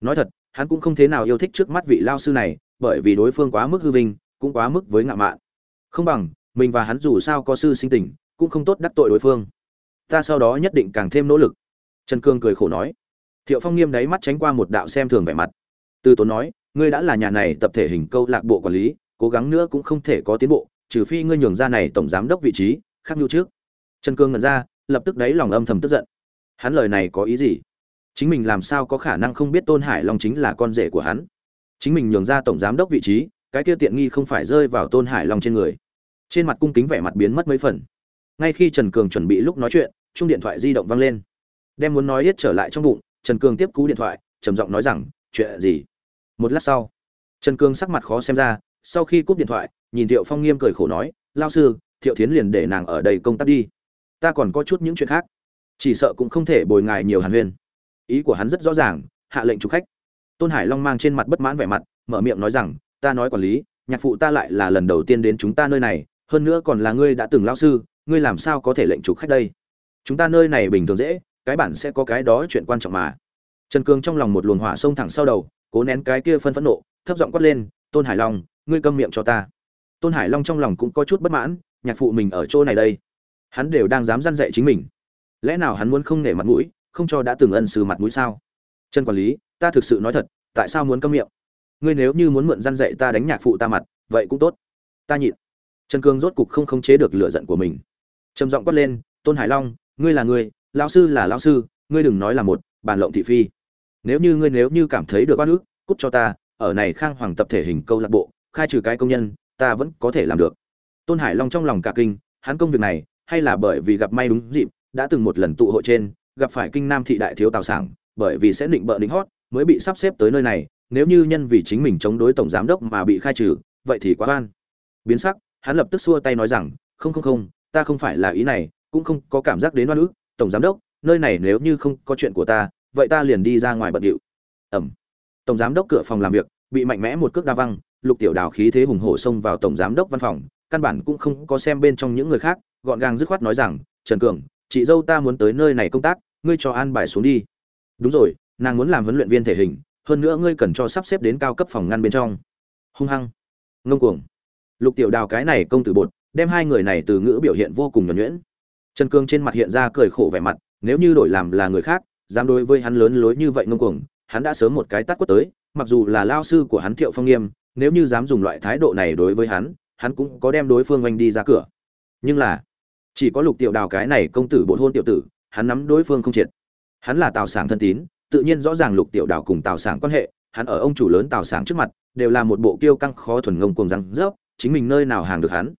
Nói thật, hắn cũng không thế nào yêu thích trước mắt vị lao sư này, bởi vì đối phương quá mức hư vinh, cũng quá mức với ngạo mạn. Không bằng, mình và hắn dù sao có sư sinh tình, cũng không tốt đắc tội đối phương ta sau đó nhất định càng thêm nỗ lực. Trần cương cười khổ nói. Thiệu phong nghiêm đáy mắt tránh qua một đạo xem thường vẻ mặt. Từ tốn nói, ngươi đã là nhà này tập thể hình câu lạc bộ quản lý, cố gắng nữa cũng không thể có tiến bộ, trừ phi ngươi nhường ra này tổng giám đốc vị trí, khác như trước. Trần cương ngẩn ra, lập tức đáy lòng âm thầm tức giận. Hắn lời này có ý gì? Chính mình làm sao có khả năng không biết tôn hải long chính là con rể của hắn? Chính mình nhường ra tổng giám đốc vị trí, cái kia tiện nghi không phải rơi vào tôn hải long trên người. Trên mặt cung kính vẻ mặt biến mất mấy phần. Ngay khi trần cường chuẩn bị lúc nói chuyện chung điện thoại di động vang lên. Đem muốn nói hết trở lại trong bụng, trần cường tiếp cú điện thoại, trầm giọng nói rằng, chuyện gì? Một lát sau, trần cường sắc mặt khó xem ra, sau khi cúp điện thoại, nhìn thiệu phong nghiêm cười khổ nói, lao sư, thiệu thiến liền để nàng ở đây công tác đi. Ta còn có chút những chuyện khác. Chỉ sợ cũng không thể bồi ngài nhiều hàn huyên. Ý của hắn rất rõ ràng, hạ lệnh chủ khách. Tôn hải long mang trên mặt bất mãn vẻ mặt, mở miệng nói rằng, ta nói quản lý, nhạc phụ ta lại là lần đầu tiên đến chúng ta nơi này, hơn nữa còn là ngươi đã từng lao sư, ngươi làm sao có thể lệnh chủ khách đây? Chúng ta nơi này bình thường dễ, cái bản sẽ có cái đó chuyện quan trọng mà. Trần cương trong lòng một luồng hỏa sông thẳng sau đầu, cố nén cái kia phân phẫn nộ, thấp giọng quát lên, tôn hải long, ngươi câm miệng cho ta. Tôn hải long trong lòng cũng có chút bất mãn, nhạc phụ mình ở chỗ này đây. Hắn đều đang dám dăn dạy chính mình. Lẽ nào hắn muốn không nể mặt mũi, không cho đã từng ân sư mặt mũi sao? Trần quản lý, ta thực sự nói thật, tại sao muốn câm miệng? Ngươi nếu như muốn mượn răn dạy ta đánh nhạc phụ ta mặt, vậy cũng tốt. Ta nhịn. Trần cương rốt cục không khống chế được lửa giận của mình. Trầm giọng quát lên, tôn hải long ngươi là ngươi, lão sư là lão sư, ngươi đừng nói là một, bàn lộng thị phi. Nếu như ngươi nếu như cảm thấy được oan ức, cút cho ta, ở này khang hoàng tập thể hình câu lạc bộ, khai trừ cái công nhân, ta vẫn có thể làm được. Tôn hải long trong lòng cả kinh, hắn công việc này, hay là bởi vì gặp may đúng dịp, đã từng một lần tụ hội trên, gặp phải kinh nam thị đại thiếu tào sản bởi vì sẽ định bợ định hót, mới bị sắp xếp tới nơi này, nếu như nhân vì chính mình chống đối tổng giám đốc mà bị khai trừ, vậy thì quá oan. Biến sắc, hắn lập tức xua tay nói rằng, không không không, ta không phải là ý này cũng không có cảm giác đến oan ức, tổng giám đốc, nơi này nếu như không có chuyện của ta, vậy ta liền đi ra ngoài bận điệu. Ẩm tổng giám đốc cửa phòng làm việc, bị mạnh mẽ một cước đa văng, lục tiểu đào khí thế hùng hổ xông vào tổng giám đốc văn phòng, căn bản cũng không có xem bên trong những người khác, gọn gàng dứt khoát nói rằng, trần cường, chị dâu ta muốn tới nơi này công tác, ngươi cho an bài xuống đi. Đúng rồi, nàng muốn làm huấn luyện viên thể hình, hơn nữa ngươi cần cho sắp xếp đến cao cấp phòng ngăn bên trong. Hung hăng. Ngông cuồng. Lục tiểu đào cái này công tử bột, đem hai người này từ ngữ biểu hiện vô cùng nhuẩn nhuyễn trần cương trên mặt hiện ra cười khổ vẻ mặt, nếu như đổi làm là người khác, dám đối với hắn lớn lối như vậy ngông cuồng, hắn đã sớm một cái tát quất tới, mặc dù là lao sư của hắn thiệu phong nghiêm, nếu như dám dùng loại thái độ này đối với hắn hắn cũng có đem đối phương oanh đi ra cửa. Nhưng là, chỉ có lục tiểu đào cái này công tử bộ hôn tiểu tử, hắn nắm đối phương không triệt. Hắn là tào sảng thân tín, tự nhiên rõ ràng lục tiểu đào cùng tào sảng quan hệ, hắn ở ông chủ lớn tào sảng trước mặt, đều là một bộ kiêu căng khó thuần ngông cuồng răng rớp, chính mình nơi nào hàng được hắn.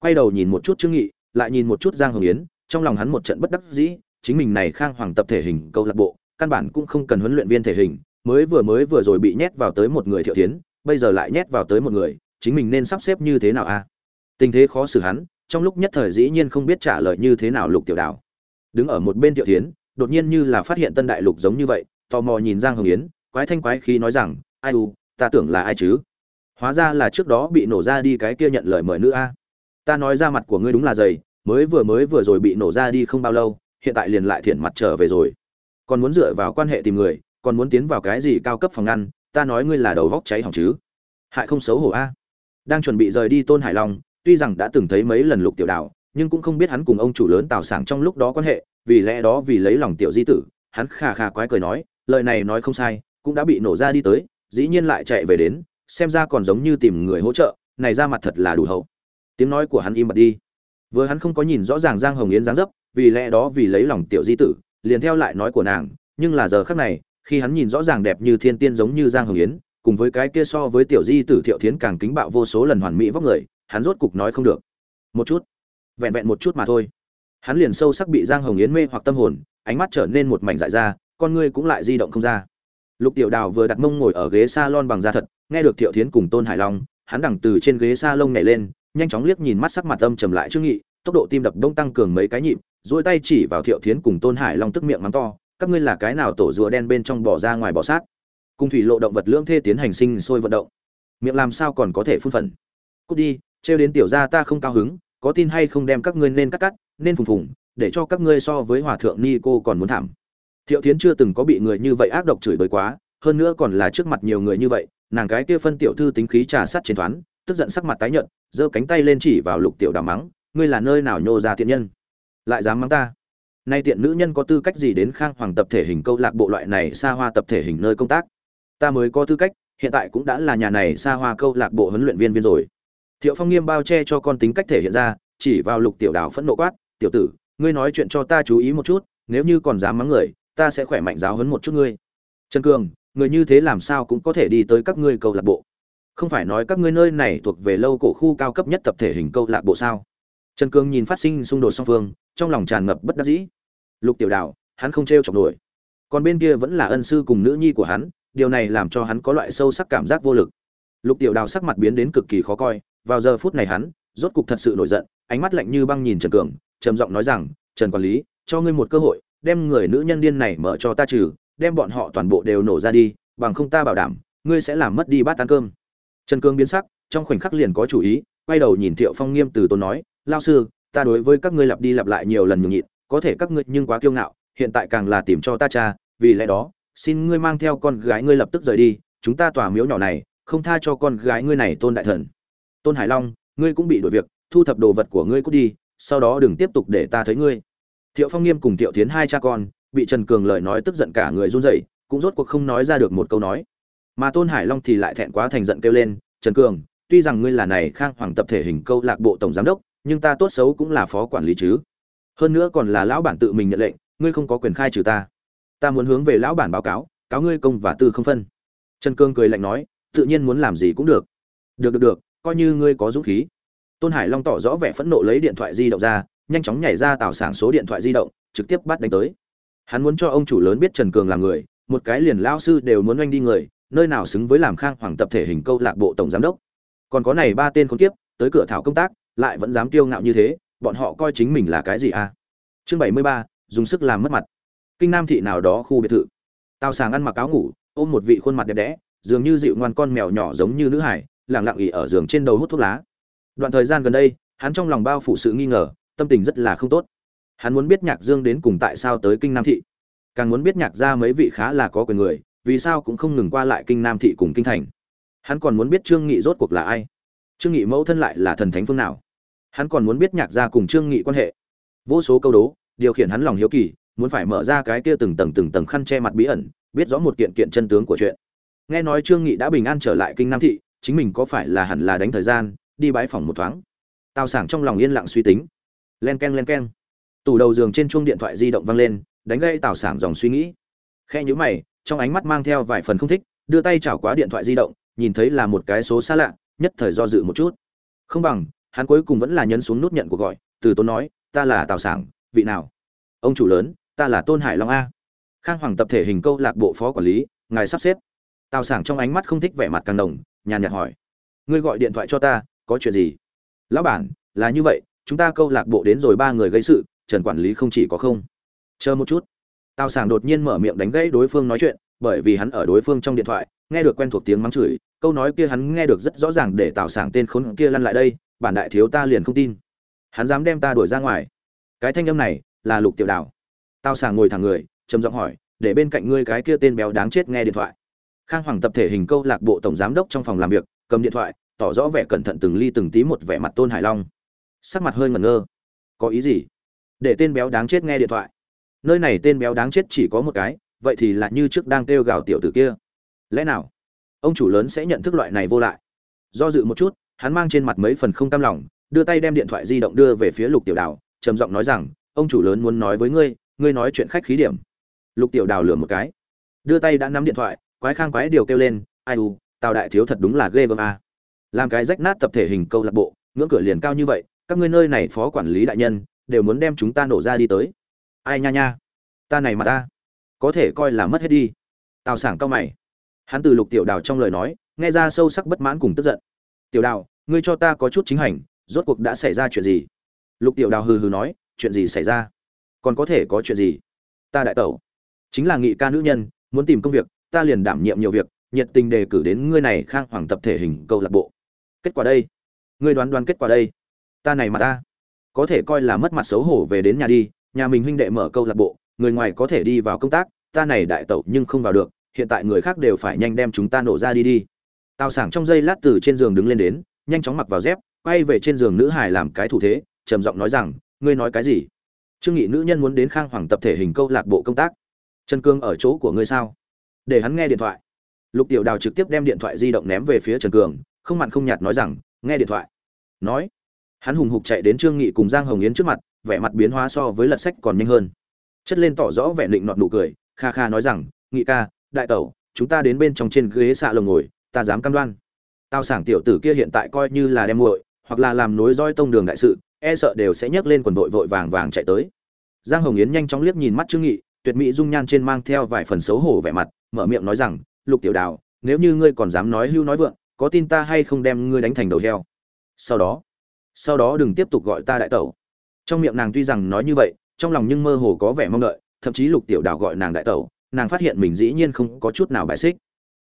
Quay đầu nhìn một chút trương nghị, lại nhìn một chút giang hồng yến trong lòng hắn một trận bất đắc dĩ, chính mình này khang hoàng tập thể hình câu lạc bộ, căn bản cũng không cần huấn luyện viên thể hình, mới vừa mới vừa rồi bị nhét vào tới một người thiệu tiến bây giờ lại nhét vào tới một người, chính mình nên sắp xếp như thế nào a? Tình thế khó xử hắn, trong lúc nhất thời dĩ nhiên không biết trả lời như thế nào lục tiểu đào. Đứng ở một bên thiệu tiến đột nhiên như là phát hiện tân đại lục giống như vậy, tò mò nhìn giang hồng yến, quái thanh quái khí nói rằng, ai u, ta tưởng là ai chứ? Hóa ra là trước đó bị nổ ra đi cái kia nhận lời mời nữ a. Ta nói ra mặt của ngươi đúng là dày mới vừa mới vừa rồi bị nổ ra đi không bao lâu, hiện tại liền lại thiện mặt trở về rồi. Còn muốn dựa vào quan hệ tìm người, còn muốn tiến vào cái gì cao cấp phòng ngăn, ta nói ngươi là đầu vóc cháy hỏng chứ. Hại không xấu hổ a. Đang chuẩn bị rời đi tôn hải long, tuy rằng đã từng thấy mấy lần lục tiểu đạo, nhưng cũng không biết hắn cùng ông chủ lớn tào sảng trong lúc đó quan hệ, vì lẽ đó vì lấy lòng tiểu di tử, hắn khà khà quái cười nói, lời này nói không sai, cũng đã bị nổ ra đi tới, dĩ nhiên lại chạy về đến, xem ra còn giống như tìm người hỗ trợ, này ra mặt thật là đủ hậu. Tiếng nói của hắn im bặt đi vừa hắn không có nhìn rõ ràng giang hồng yến dáng dấp, vì lẽ đó vì lấy lòng tiểu di tử, liền theo lại nói của nàng, nhưng là giờ khắc này, khi hắn nhìn rõ ràng đẹp như thiên tiên giống như giang hồng yến, cùng với cái kia so với tiểu di tử thiệu thiến càng kính bạo vô số lần hoàn mỹ vóc người, hắn rốt cục nói không được. Một chút, vẹn vẹn một chút mà thôi. Hắn liền sâu sắc bị giang hồng yến mê hoặc tâm hồn, ánh mắt trở nên một mảnh dại ra, con ngươi cũng lại di động không ra. Lục tiểu đào vừa đặt mông ngồi ở ghế salon bằng da thật, nghe được thiệu thiến cùng tôn hải long, hắn đằng từ trên ghế salon nhảy lên nhanh chóng liếc nhìn mắt sắc mặt âm trầm lại trương nghị, tốc độ tim đập đông tăng cường mấy cái nhịp, duỗi tay chỉ vào thiệu thiến cùng tôn hải long tức miệng mắng to, các ngươi là cái nào tổ rùa đen bên trong bỏ ra ngoài bỏ sát? Cùng thủy lộ động vật lưỡng thê tiến hành sinh sôi vận động. Miệng làm sao còn có thể phun phần cút đi, trêu đến tiểu gia ta không cao hứng, có tin hay không đem các ngươi nên cắt cắt, nên phùng phùng, để cho các ngươi so với hòa thượng ni cô còn muốn thảm. Thiệu thiến chưa từng có bị người như vậy ác độc chửi bới quá, hơn nữa còn là trước mặt nhiều người như vậy, nàng cái kia phân tiểu thư tính khí trà sắt trên thoáng tức giận sắc mặt tái nhợt, giơ cánh tay lên chỉ vào lục tiểu đàm mắng, ngươi là nơi nào nhô ra tiện nhân? Lại dám mắng ta? Nay tiện nữ nhân có tư cách gì đến khang hoàng tập thể hình câu lạc bộ loại này xa hoa tập thể hình nơi công tác? Ta mới có tư cách, hiện tại cũng đã là nhà này xa hoa câu lạc bộ huấn luyện viên viên rồi. Thiệu phong nghiêm bao che cho con tính cách thể hiện ra, chỉ vào lục tiểu đào phẫn nộ quát, tiểu tử, ngươi nói chuyện cho ta chú ý một chút, nếu như còn dám mắng người, ta sẽ khỏe mạnh giáo huấn một chút ngươi. Trần cường, người như thế làm sao cũng có thể đi tới các ngươi câu lạc bộ không phải nói các ngươi nơi này thuộc về lâu cổ khu cao cấp nhất tập thể hình câu lạc bộ sao? Trần Cương nhìn phát sinh xung đột song phương, trong lòng tràn ngập bất đắc dĩ. Lục tiểu đạo hắn không t r e o chọc nổi. Còn bên kia vẫn là ân sư cùng nữ nhi của hắn, điều này làm cho hắn có loại sâu sắc cảm giác vô lực. Lục tiểu đào sắc mặt biến đến cực kỳ khó coi, vào giờ phút này hắn, rốt cục thật sự nổi giận, ánh mắt lạnh như băng nhìn trần cường, trầm giọng nói rằng, trần quản lý, cho ngươi một cơ hội, đem người nữ nhân điên này mở cho ta trừ, đem bọn họ toàn bộ đều nổ ra đi, bằng không ta bảo đảm, ngươi sẽ làm mất đi bát ăn cơm trần cương biến sắc, trong khoảnh khắc liền có chủ ý, quay đầu nhìn thiệu phong nghiêm từ tôn nói, lao sư, ta đối với các ngươi lặp đi lặp lại nhiều lần nhường nhịn, có thể các ngươi nhưng quá kiêu ngạo, hiện tại càng là tìm cho ta cha, vì lẽ đó, xin ngươi mang theo con gái ngươi lập tức rời đi, chúng ta tòa miếu nhỏ này, không tha cho con gái ngươi này tôn đại thần. Tôn hải long, ngươi cũng bị đuổi việc, thu thập đồ vật của ngươi cút đi, sau đó đừng tiếp tục để ta thấy ngươi. Thiệu phong nghiêm cùng thiệu tiến hai cha con, bị trần cường lời nói tức giận cả người run rẩy, cũng rốt cuộc không nói ra được một câu nói mà tôn hải long thì lại thẹn quá thành giận kêu lên, trần cường, tuy rằng ngươi là này khang hoàng tập thể hình câu lạc bộ tổng giám đốc, nhưng ta tốt xấu cũng là phó quản lý chứ. Hơn nữa còn là lão bản tự mình nhận lệnh, ngươi không có quyền khai trừ ta. Ta muốn hướng về lão bản báo cáo cáo ngươi công và tư không phân. Trần cương cười lạnh nói, tự nhiên muốn làm gì cũng được. Được được được, coi như ngươi có dũng khí. Tôn hải long tỏ rõ vẻ phẫn nộ lấy điện thoại di động ra, nhanh chóng nhảy ra tạo sảng số điện thoại di động, trực tiếp bắt đánh tới. Hắn muốn cho ông chủ lớn biết trần cường là người, một cái liền lao sư đều muốn oanh đi người nơi nào xứng với làm khang hoàng tập thể hình câu lạc bộ tổng giám đốc. Còn có này ba tên khốn kiếp, tới cửa thảo công tác, lại vẫn dám tiêu ngạo như thế, bọn họ coi chính mình là cái gì à? Chương bảy mươi ba, dùng sức làm mất mặt. Kinh nam thị nào đó khu biệt thự. Tào sàng ăn mặc áo ngủ, ôm một vị khuôn mặt đẹp đẽ, dường như dịu ngoan con mèo nhỏ giống như nữ hải, lẳng lặng ỉ ở giường trên đầu hút thuốc lá. Đoạn thời gian gần đây, hắn trong lòng bao phủ sự nghi ngờ, tâm tình rất là không tốt. Hắn muốn biết nhạc dương đến cùng tại sao tới kinh nam thị. Càng muốn biết nhạc ra mấy vị khá là có quyền người vì sao cũng không ngừng qua lại kinh nam thị cùng kinh thành. Hắn còn muốn biết trương nghị rốt cuộc là ai. Trương nghị mẫu thân lại là thần thánh phương nào. Hắn còn muốn biết nhạc gia cùng trương nghị quan hệ. Vô số câu đố, điều khiển hắn lòng hiếu kỳ, muốn phải mở ra cái kia từng tầng từng tầng khăn che mặt bí ẩn, biết rõ một kiện kiện chân tướng của chuyện. Nghe nói trương nghị đã bình an trở lại kinh nam thị, chính mình có phải là hẳn là đánh thời gian, đi bãi phòng một thoáng. Tào sảng trong lòng yên lặng suy tính. Len keng len keng. Tủ đầu giường trên chuông điện thoại di động vang lên, đánh gây tào sảng dòng suy nghĩ. Khe nhíu mày trong ánh mắt mang theo vài phần không thích, đưa tay chảo quá điện thoại di động, nhìn thấy là một cái số xa lạ, nhất thời do dự một chút. Không bằng, hắn cuối cùng vẫn là nhấn xuống nút nhận cuộc gọi, từ tốn nói, ta là tào sảng, vị nào? Ông chủ lớn, ta là tôn hải long a. Khang hoàng tập thể hình câu lạc bộ phó quản lý, ngài sắp xếp. Tào sảng trong ánh mắt không thích vẻ mặt càng đồng, nhàn nhạt hỏi, ngươi gọi điện thoại cho ta, có chuyện gì? Lão bản, là như vậy, chúng ta câu lạc bộ đến rồi ba người gây sự, trần quản lý không chỉ có không. Chờ một chút tào sảng đột nhiên mở miệng đánh gãy đối phương nói chuyện, bởi vì hắn ở đối phương trong điện thoại, nghe được quen thuộc tiếng mắng chửi, câu nói kia hắn nghe được rất rõ ràng để tào sảng tên khốn kia lăn lại đây, bản đại thiếu ta liền không tin. Hắn dám đem ta đuổi ra ngoài. Cái thanh âm này là lục tiểu đào. Tào sảng ngồi thẳng người, trầm giọng hỏi, để bên cạnh ngươi cái kia tên béo đáng chết nghe điện thoại. Khang hoàng tập thể hình câu lạc bộ tổng giám đốc trong phòng làm việc, cầm điện thoại, tỏ rõ vẻ cẩn thận từng ly từng tí một vẻ mặt tôn hải long. Sắc mặt hơi ngẩn ngơ. Có ý gì? Để tên béo đáng chết nghe điện thoại nơi này tên béo đáng chết chỉ có một cái, vậy thì là như trước đang kêu gào tiểu tử kia. Lẽ nào? Ông chủ lớn sẽ nhận thức loại này vô lại. Do dự một chút, hắn mang trên mặt mấy phần không cam lòng, đưa tay đem điện thoại di động đưa về phía lục tiểu đào, trầm giọng nói rằng, ông chủ lớn muốn nói với ngươi ngươi nói chuyện khách khí điểm. Lục tiểu đào lừa một cái. Đưa tay đã nắm điện thoại, quái khang quái điều kêu lên, ai u, tào đại thiếu thật đúng là ghê gớm a. Làm cái rách nát tập thể hình câu lạc bộ, ngưỡng cửa liền cao như vậy, các ngươi nơi này phó quản lý đại nhân, đều muốn đem chúng ta nổ ra đi tới ai nha nha. Ta này mà ta, có thể coi là mất hết đi. Tào sảng cao mày. Hắn từ lục tiểu đào trong lời nói, nghe ra sâu sắc bất mãn cùng tức giận. Tiểu đào, ngươi cho ta có chút chính hành, rốt cuộc đã xảy ra chuyện gì? Lục tiểu đào hừ hừ nói, chuyện gì xảy ra? Còn có thể có chuyện gì? Ta đại tẩu, chính là nghị ca nữ nhân, muốn tìm công việc, ta liền đảm nhiệm nhiều việc, nhiệt tình đề cử đến ngươi này khang hoàng tập thể hình câu lạc bộ. Kết quả đây, ngươi đoán đoán kết quả đây. Ta này mà ta, có thể coi là mất mặt xấu hổ về đến nhà đi nhà mình huynh đệ mở câu lạc bộ, người ngoài có thể đi vào công tác, ta này đại tẩu nhưng không vào được, hiện tại người khác đều phải nhanh đem chúng ta nổ ra đi đi. Tào sảng trong giây lát từ trên giường đứng lên đến, nhanh chóng mặc vào dép, quay về trên giường nữ hải làm cái thủ thế, trầm giọng nói rằng, ngươi nói cái gì? Trương nghị nữ nhân muốn đến khang hoàng tập thể hình câu lạc bộ công tác. Trần cương ở chỗ của ngươi sao? Để hắn nghe điện thoại. Lục tiểu đào trực tiếp đem điện thoại di động ném về phía trần cường, không mặn không nhạt nói rằng, nghe điện thoại. Nói, hắn hùng hục chạy đến trương nghị cùng giang hồng yến trước mặt vẻ mặt biến hóa so với lật sách còn nhanh hơn. Chất lên tỏ rõ vẻ định nọt nụ cười, kha kha nói rằng, nghị ca, đại tẩu, chúng ta đến bên trong trên ghế xạ lồng ngồi, ta dám cam đoan. Tao sảng tiểu tử kia hiện tại coi như là đem muội, hoặc là làm nối roi tông đường đại sự e sợ đều sẽ nhấc lên quần vội vội vàng vàng chạy tới. Giang hồng yến nhanh chóng liếc nhìn mắt trương nghị, tuyệt mỹ dung nhan trên mang theo vài phần xấu hổ vẻ mặt, mở miệng nói rằng, lục tiểu đào, nếu như ngươi còn dám nói hưu nói vượng, có tin ta hay không đem ngươi đánh thành đầu heo? Sau đó sau đó đừng tiếp tục gọi ta đại tẩu trong miệng nàng tuy rằng nói như vậy, trong lòng nhưng mơ hồ có vẻ mong đợi, thậm chí lục tiểu đào gọi nàng đại tẩu, nàng phát hiện mình dĩ nhiên không có chút nào bài xích.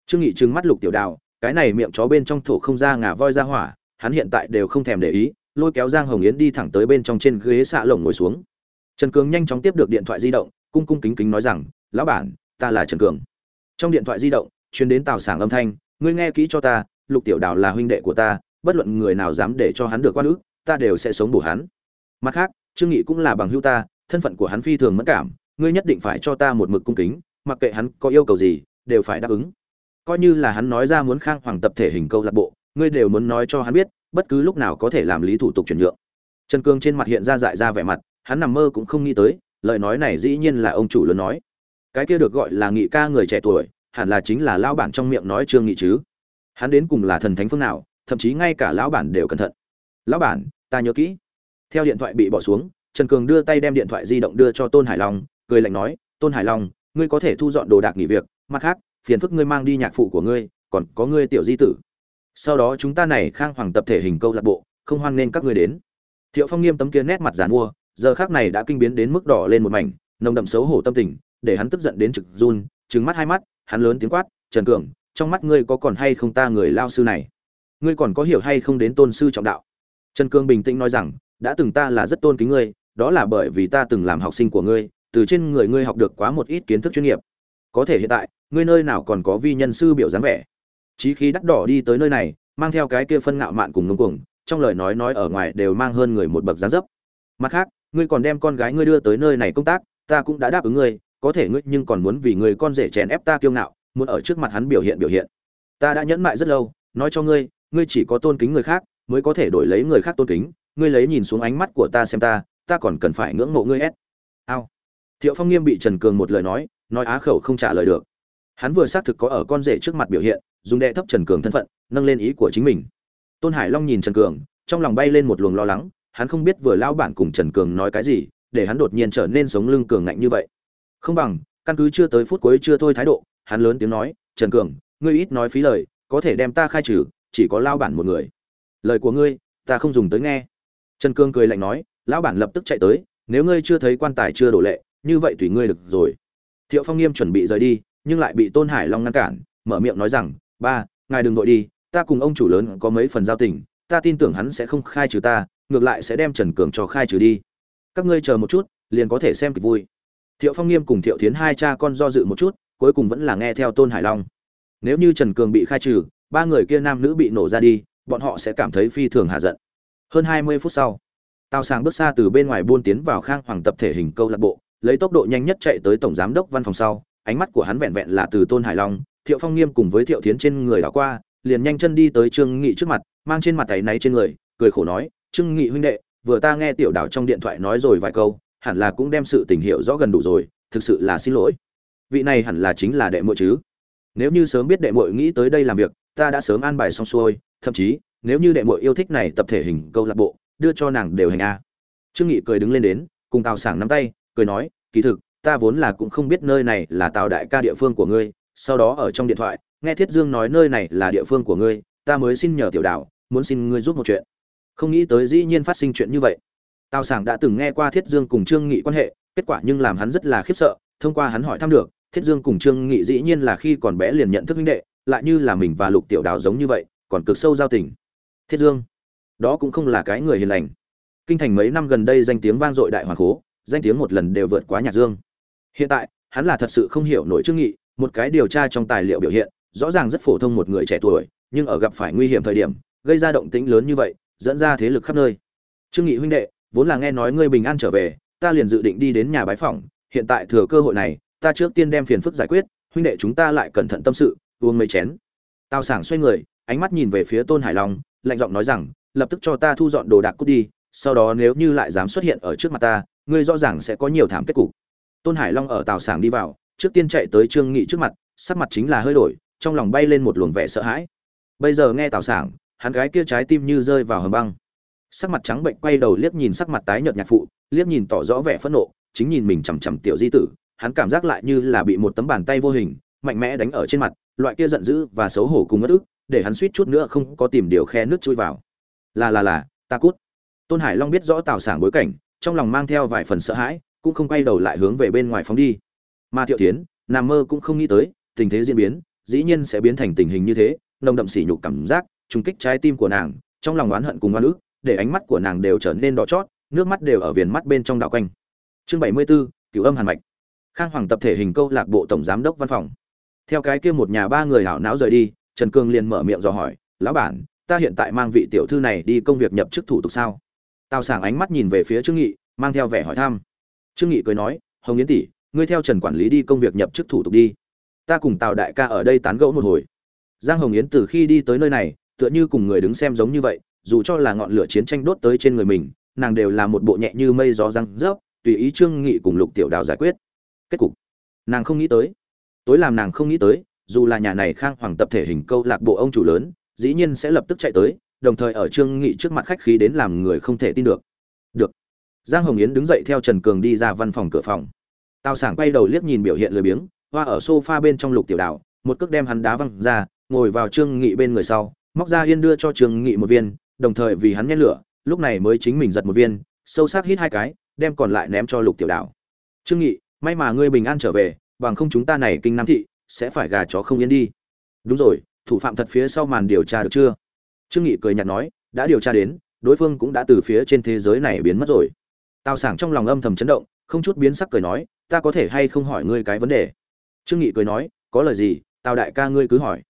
Trương nghị trừng mắt lục tiểu đào, cái này miệng chó bên trong thổ không ra ngà voi ra hỏa, hắn hiện tại đều không thèm để ý, lôi kéo giang hồng yến đi thẳng tới bên trong trên ghế xạ lồng ngồi xuống. Trần cường nhanh chóng tiếp được điện thoại di động, cung cung kính kính nói rằng, lão bản, ta là trần cường. Trong điện thoại di động, truyền đến tào sảng âm thanh, ngươi nghe kỹ cho ta, lục tiểu đào là huynh đệ của ta, bất luận người nào dám để cho hắn được quan ước ta đều sẽ sống bổ hắn mặt khác, trương nghị cũng là bằng hữu ta, thân phận của hắn phi thường mẫn cảm, ngươi nhất định phải cho ta một mực cung kính, mặc kệ hắn có yêu cầu gì, đều phải đáp ứng. Coi như là hắn nói ra muốn khang hoàng tập thể hình câu lạc bộ, ngươi đều muốn nói cho hắn biết, bất cứ lúc nào có thể làm lý thủ tục chuyển nhượng. Trần cương trên mặt hiện ra dại ra vẻ mặt, hắn nằm mơ cũng không nghĩ tới, lời nói này dĩ nhiên là ông chủ lớn nói. Cái kia được gọi là nghị ca người trẻ tuổi, hẳn là chính là lão bản trong miệng nói trương nghị chứ. Hắn đến cùng là thần thánh phương nào, thậm chí ngay cả lão bản đều cẩn thận. Lão bản, ta nhớ kỹ theo điện thoại bị bỏ xuống, trần cường đưa tay đem điện thoại di động đưa cho tôn hải long, cười lạnh nói, tôn hải long, ngươi có thể thu dọn đồ đạc nghỉ việc, mặt khác, phiền phức ngươi mang đi nhạc phụ của ngươi, còn có ngươi tiểu di tử. Sau đó chúng ta này khang hoàng tập thể hình câu lạc bộ, không hoan nên các ngươi đến. Thiệu phong nghiêm tấm kia nét mặt giàn mua, giờ khác này đã kinh biến đến mức đỏ lên một mảnh, nồng đậm xấu hổ tâm tình, để hắn tức giận đến trực run, trừng mắt hai mắt, hắn lớn tiếng quát, trần cường, trong mắt ngươi có còn hay không ta người lao sư này? Ngươi còn có hiểu hay không đến tôn sư trọng đạo? Trần cường bình tĩnh nói rằng đã từng ta là rất tôn kính ngươi, đó là bởi vì ta từng làm học sinh của ngươi, từ trên người ngươi học được quá một ít kiến thức chuyên nghiệp. Có thể hiện tại, ngươi nơi nào còn có vi nhân sư biểu dáng vẻ. Chí khí đắt đỏ đi tới nơi này, mang theo cái kia phân ngạo mạn cùng ngông cuồng, trong lời nói nói ở ngoài đều mang hơn người một bậc dáng dấp. Mặt khác, ngươi còn đem con gái ngươi đưa tới nơi này công tác, ta cũng đã đáp ứng ngươi, có thể ngươi nhưng còn muốn vì người con rể chèn ép ta kiêu ngạo, muốn ở trước mặt hắn biểu hiện biểu hiện. Ta đã nhẫn mại rất lâu, nói cho ngươi ngươi chỉ có tôn kính người khác, mới có thể đổi lấy người khác tôn kính ngươi lấy nhìn xuống ánh mắt của ta xem ta ta còn cần phải ngưỡng mộ ngươi ép ao. Thiệu phong nghiêm bị trần cường một lời nói nói á khẩu không trả lời được. Hắn vừa xác thực có ở con rể trước mặt biểu hiện, dùng đệ thấp trần cường thân phận, nâng lên ý của chính mình. Tôn hải long nhìn trần cường, trong lòng bay lên một luồng lo lắng, hắn không biết vừa lao bản cùng trần cường nói cái gì, để hắn đột nhiên trở nên sống lưng cường ngạnh như vậy. Không bằng, căn cứ chưa tới phút cuối chưa thôi thái độ, hắn lớn tiếng nói, trần cường, ngươi ít nói phí lời, có thể đem ta khai trừ, chỉ có lao bản một người. Lời của ngươi, ta không dùng tới nghe trần Cương cười lạnh nói, lão bản lập tức chạy tới, nếu ngươi chưa thấy quan tài chưa đổ lệ, như vậy tùy ngươi được rồi. Thiệu phong nghiêm chuẩn bị rời đi, nhưng lại bị tôn hải long ngăn cản, mở miệng nói rằng, ba, ngài đừng vội đi, ta cùng ông chủ lớn có mấy phần giao tình, ta tin tưởng hắn sẽ không khai trừ ta, ngược lại sẽ đem trần cường cho khai trừ đi. Các ngươi chờ một chút, liền có thể xem kịch vui. Thiệu phong nghiêm cùng thiệu Thiến hai cha con do dự một chút, cuối cùng vẫn là nghe theo tôn hải long. Nếu như trần cường bị khai trừ, ba người kia nam nữ bị nổ ra đi, bọn họ sẽ cảm thấy phi thường hạ giận hơn hai mươi phút sau, tào sàng bước xa từ bên ngoài buôn tiến vào khang hoàng tập thể hình câu lạc bộ, lấy tốc độ nhanh nhất chạy tới tổng giám đốc văn phòng sau. Ánh mắt của hắn vẹn vẹn là từ tôn hải long, thiệu phong nghiêm cùng với thiệu tiến trên người đã qua, liền nhanh chân đi tới trương nghị trước mặt, mang trên mặt tay náy trên người, cười khổ nói, trương nghị huynh đệ, vừa ta nghe tiểu đảo trong điện thoại nói rồi vài câu, hẳn là cũng đem sự tình hiểu rõ gần đủ rồi, thực sự là xin lỗi. Vị này hẳn là chính là đệ muội chứ. Nếu như sớm biết đệ muội nghĩ tới đây làm việc ta đã sớm an bài xong xuôi, thậm chí, nếu như đệ muội yêu thích này tập thể hình câu lạc bộ, đưa cho nàng đều hành a. Trương nghị cười đứng lên đến, cùng tào sảng nắm tay, cười nói, kỳ thực, ta vốn là cũng không biết nơi này là tào đại ca địa phương của ngươi, sau đó ở trong điện thoại, nghe thiết dương nói nơi này là địa phương của ngươi, ta mới xin nhờ tiểu đảo, muốn xin ngươi giúp một chuyện. Không nghĩ tới dĩ nhiên phát sinh chuyện như vậy. Tào sảng đã từng nghe qua thiết dương cùng trương nghị quan hệ, kết quả nhưng làm hắn rất là khiếp sợ, thông qua hắn hỏi thăm được, thiết dương cùng trương nghị dĩ nhiên là khi còn bé liền nhận thức huynh đệ lại như là mình và lục tiểu đào giống như vậy, còn cực sâu giao tình. Thiết dương, đó cũng không là cái người hiền lành. Kinh thành mấy năm gần đây danh tiếng vang dội đại hoàng cố, danh tiếng một lần đều vượt quá nhạc dương. Hiện tại, hắn là thật sự không hiểu nổi trương nghị, một cái điều tra trong tài liệu biểu hiện, rõ ràng rất phổ thông một người trẻ tuổi, nhưng ở gặp phải nguy hiểm thời điểm, gây ra động tĩnh lớn như vậy, dẫn ra thế lực khắp nơi. Trương nghị huynh đệ, vốn là nghe nói ngươi bình an trở về, ta liền dự định đi đến nhà bái phỏng, hiện tại thừa cơ hội này, ta trước tiên đem phiền phức giải quyết, huynh đệ chúng ta lại cẩn thận tâm sự uống mấy chén. Tào sảng xoay người, ánh mắt nhìn về phía tôn hải long, lạnh giọng nói rằng, lập tức cho ta thu dọn đồ đạc cút đi, sau đó nếu như lại dám xuất hiện ở trước mặt ta, ngươi rõ ràng sẽ có nhiều thảm kết cục. Tôn hải long ở tào sảng đi vào, trước tiên chạy tới trương nghị trước mặt, sắc mặt chính là hơi đổi, trong lòng bay lên một luồng vẻ sợ hãi. Bây giờ nghe tào sảng, hắn gái kia trái tim như rơi vào hầm băng. Sắc mặt trắng bệnh quay đầu liếc nhìn sắc mặt tái nhợt nhạc phụ, liếc nhìn tỏ rõ vẻ phẫn nộ, chính nhìn mình chằm chằm tiểu di tử, hắn cảm giác lại như là bị một tấm bàn tay vô hình mạnh mẽ đánh ở trên mặt loại kia giận dữ và xấu hổ cùng mất ức để hắn suýt chút nữa không có tìm điều khe nước chui vào. Là là là ta cút. Tôn hải long biết rõ tào sảng bối cảnh trong lòng mang theo vài phần sợ hãi cũng không quay đầu lại hướng về bên ngoài phóng đi. Mà thiệu tiến nằm mơ cũng không nghĩ tới tình thế diễn biến dĩ nhiên sẽ biến thành tình hình như thế nồng đậm sỉ nhục cảm giác trùng kích trái tim của nàng trong lòng oán hận cùng oan ức để ánh mắt của nàng đều trở nên đỏ chót nước mắt đều ở viền mắt bên trong đảo quanh. Chương bảy mươi 74, cửu âm hàn mạch. Khang hoàng tập thể hình câu lạc bộ tổng giám đốc văn phòng theo cái kia một nhà ba người hảo não rời đi, trần cương liền mở miệng dò hỏi, lão bản, ta hiện tại mang vị tiểu thư này đi công việc nhập chức thủ tục sao? Tào sảng ánh mắt nhìn về phía trương nghị, mang theo vẻ hỏi thăm. Trương nghị cười nói, hồng yến tỷ, ngươi theo trần quản lý đi công việc nhập chức thủ tục đi. Ta cùng tào đại ca ở đây tán gẫu một hồi. Giang hồng yến từ khi đi tới nơi này, tựa như cùng người đứng xem giống như vậy, dù cho là ngọn lửa chiến tranh đốt tới trên người mình, nàng đều là một bộ nhẹ như mây gió răng rớp, tùy ý trương nghị cùng lục tiểu đào giải quyết. Kết cục, nàng không nghĩ tới tối làm nàng không nghĩ tới, dù là nhà này khang hoàng tập thể hình câu lạc bộ ông chủ lớn, dĩ nhiên sẽ lập tức chạy tới, đồng thời ở trương nghị trước mặt khách khí đến làm người không thể tin được. Được. Giang hồng yến đứng dậy theo trần cường đi ra văn phòng cửa phòng. Tào sảng quay đầu liếc nhìn biểu hiện lười biếng, hoa ở sofa bên trong lục tiểu đảo một cước đem hắn đá văng ra, ngồi vào trương nghị bên người sau, móc ra yên đưa cho trương nghị một viên, đồng thời vì hắn nhét lửa, lúc này mới chính mình giật một viên, sâu sắc hít hai cái, đem còn lại ném cho lục tiểu đảo trương nghị, may mà ngươi bình an trở về bằng không chúng ta này kinh nam thị sẽ phải gà chó không yên đi. Đúng rồi, thủ phạm thật phía sau màn điều tra được chưa? Trương nghị cười nhạt nói, đã điều tra đến, đối phương cũng đã từ phía trên thế giới này biến mất rồi. Tào sảng trong lòng âm thầm chấn động, không chút biến sắc cười nói, ta có thể hay không hỏi ngươi cái vấn đề? Trương nghị cười nói, có lời gì, tào đại ca ngươi cứ hỏi.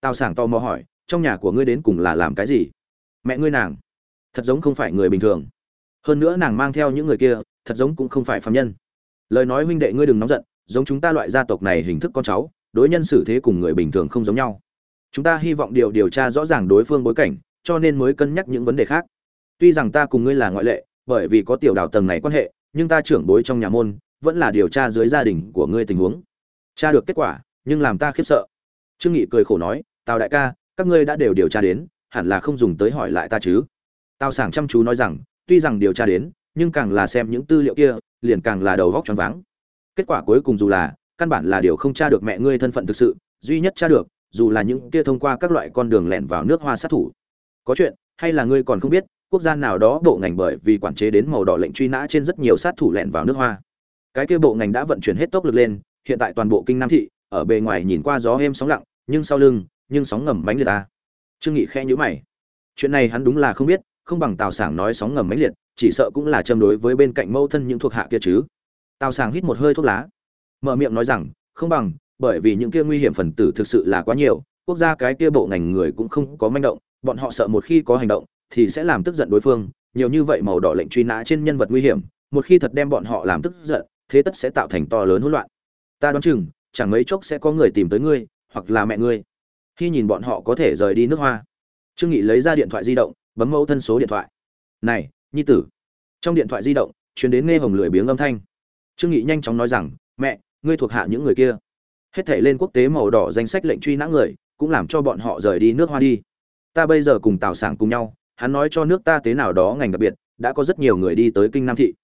Tào sảng tò mò hỏi, trong nhà của ngươi đến cùng là làm cái gì? Mẹ ngươi nàng, thật giống không phải người bình thường. Hơn nữa nàng mang theo những người kia, thật giống cũng không phải phạm nhân. Lời nói huynh đệ ngươi đừng nóng giận giống chúng ta loại gia tộc này hình thức con cháu, đối nhân xử thế cùng người bình thường không giống nhau. Chúng ta hy vọng điều điều tra rõ ràng đối phương bối cảnh, cho nên mới cân nhắc những vấn đề khác. Tuy rằng ta cùng ngươi là ngoại lệ, bởi vì có tiểu đào tầng này quan hệ, nhưng ta trưởng bối trong nhà môn, vẫn là điều tra dưới gia đình của ngươi tình huống. Tra được kết quả, nhưng làm ta khiếp sợ. Trương nghị cười khổ nói, tào đại ca, các ngươi đã đều điều tra đến, hẳn là không dùng tới hỏi lại ta chứ? Tào sảng chăm chú nói rằng, tuy rằng điều tra đến, nhưng càng là xem những tư liệu kia, liền càng là đầu góc choáng váng kết quả cuối cùng dù là, căn bản là điều không tra được mẹ ngươi thân phận thực sự, duy nhất tra được, dù là những kia thông qua các loại con đường lẻn vào nước hoa sát thủ. Có chuyện, hay là ngươi còn không biết, quốc gia nào đó bộ ngành bởi vì quản chế đến màu đỏ lệnh truy nã trên rất nhiều sát thủ lẻn vào nước hoa. Cái kia bộ ngành đã vận chuyển hết tốc lực lên, hiện tại toàn bộ kinh nam thị, ở bề ngoài nhìn qua gió êm sóng lặng, nhưng sau lưng, nhưng sóng ngầm mãnh liệt ta. Trương nghị khẽ nhíu mày. Chuyện này hắn đúng là không biết, không bằng tào sảng nói sóng ngầm mãnh liệt, chỉ sợ cũng là châm đối với bên cạnh mâu thân những thuộc hạ kia chứ tào Sàng hít một hơi thuốc lá. Mở miệng nói rằng, không bằng, bởi vì những kia nguy hiểm phần tử thực sự là quá nhiều, quốc gia cái kia bộ ngành người cũng không có manh động, bọn họ sợ một khi có hành động thì sẽ làm tức giận đối phương, nhiều như vậy màu đỏ lệnh truy nã trên nhân vật nguy hiểm, một khi thật đem bọn họ làm tức giận, thế tất sẽ tạo thành to lớn hỗn loạn. Ta đoán chừng, chẳng mấy chốc sẽ có người tìm tới ngươi, hoặc là mẹ ngươi. Khi nhìn bọn họ có thể rời đi nước hoa, trương nghị lấy ra điện thoại di động, bấm mẫu thân số điện thoại. Này, nhi tử. Trong điện thoại di động, truyền đến nghe hồng lười biếng âm thanh trương nghị nhanh chóng nói rằng, mẹ, ngươi thuộc hạ những người kia. Hết thảy lên quốc tế màu đỏ danh sách lệnh truy nã người, cũng làm cho bọn họ rời đi nước hoa đi. Ta bây giờ cùng tào sảng cùng nhau, hắn nói cho nước ta tế nào đó ngành đặc biệt, đã có rất nhiều người đi tới kinh nam thị.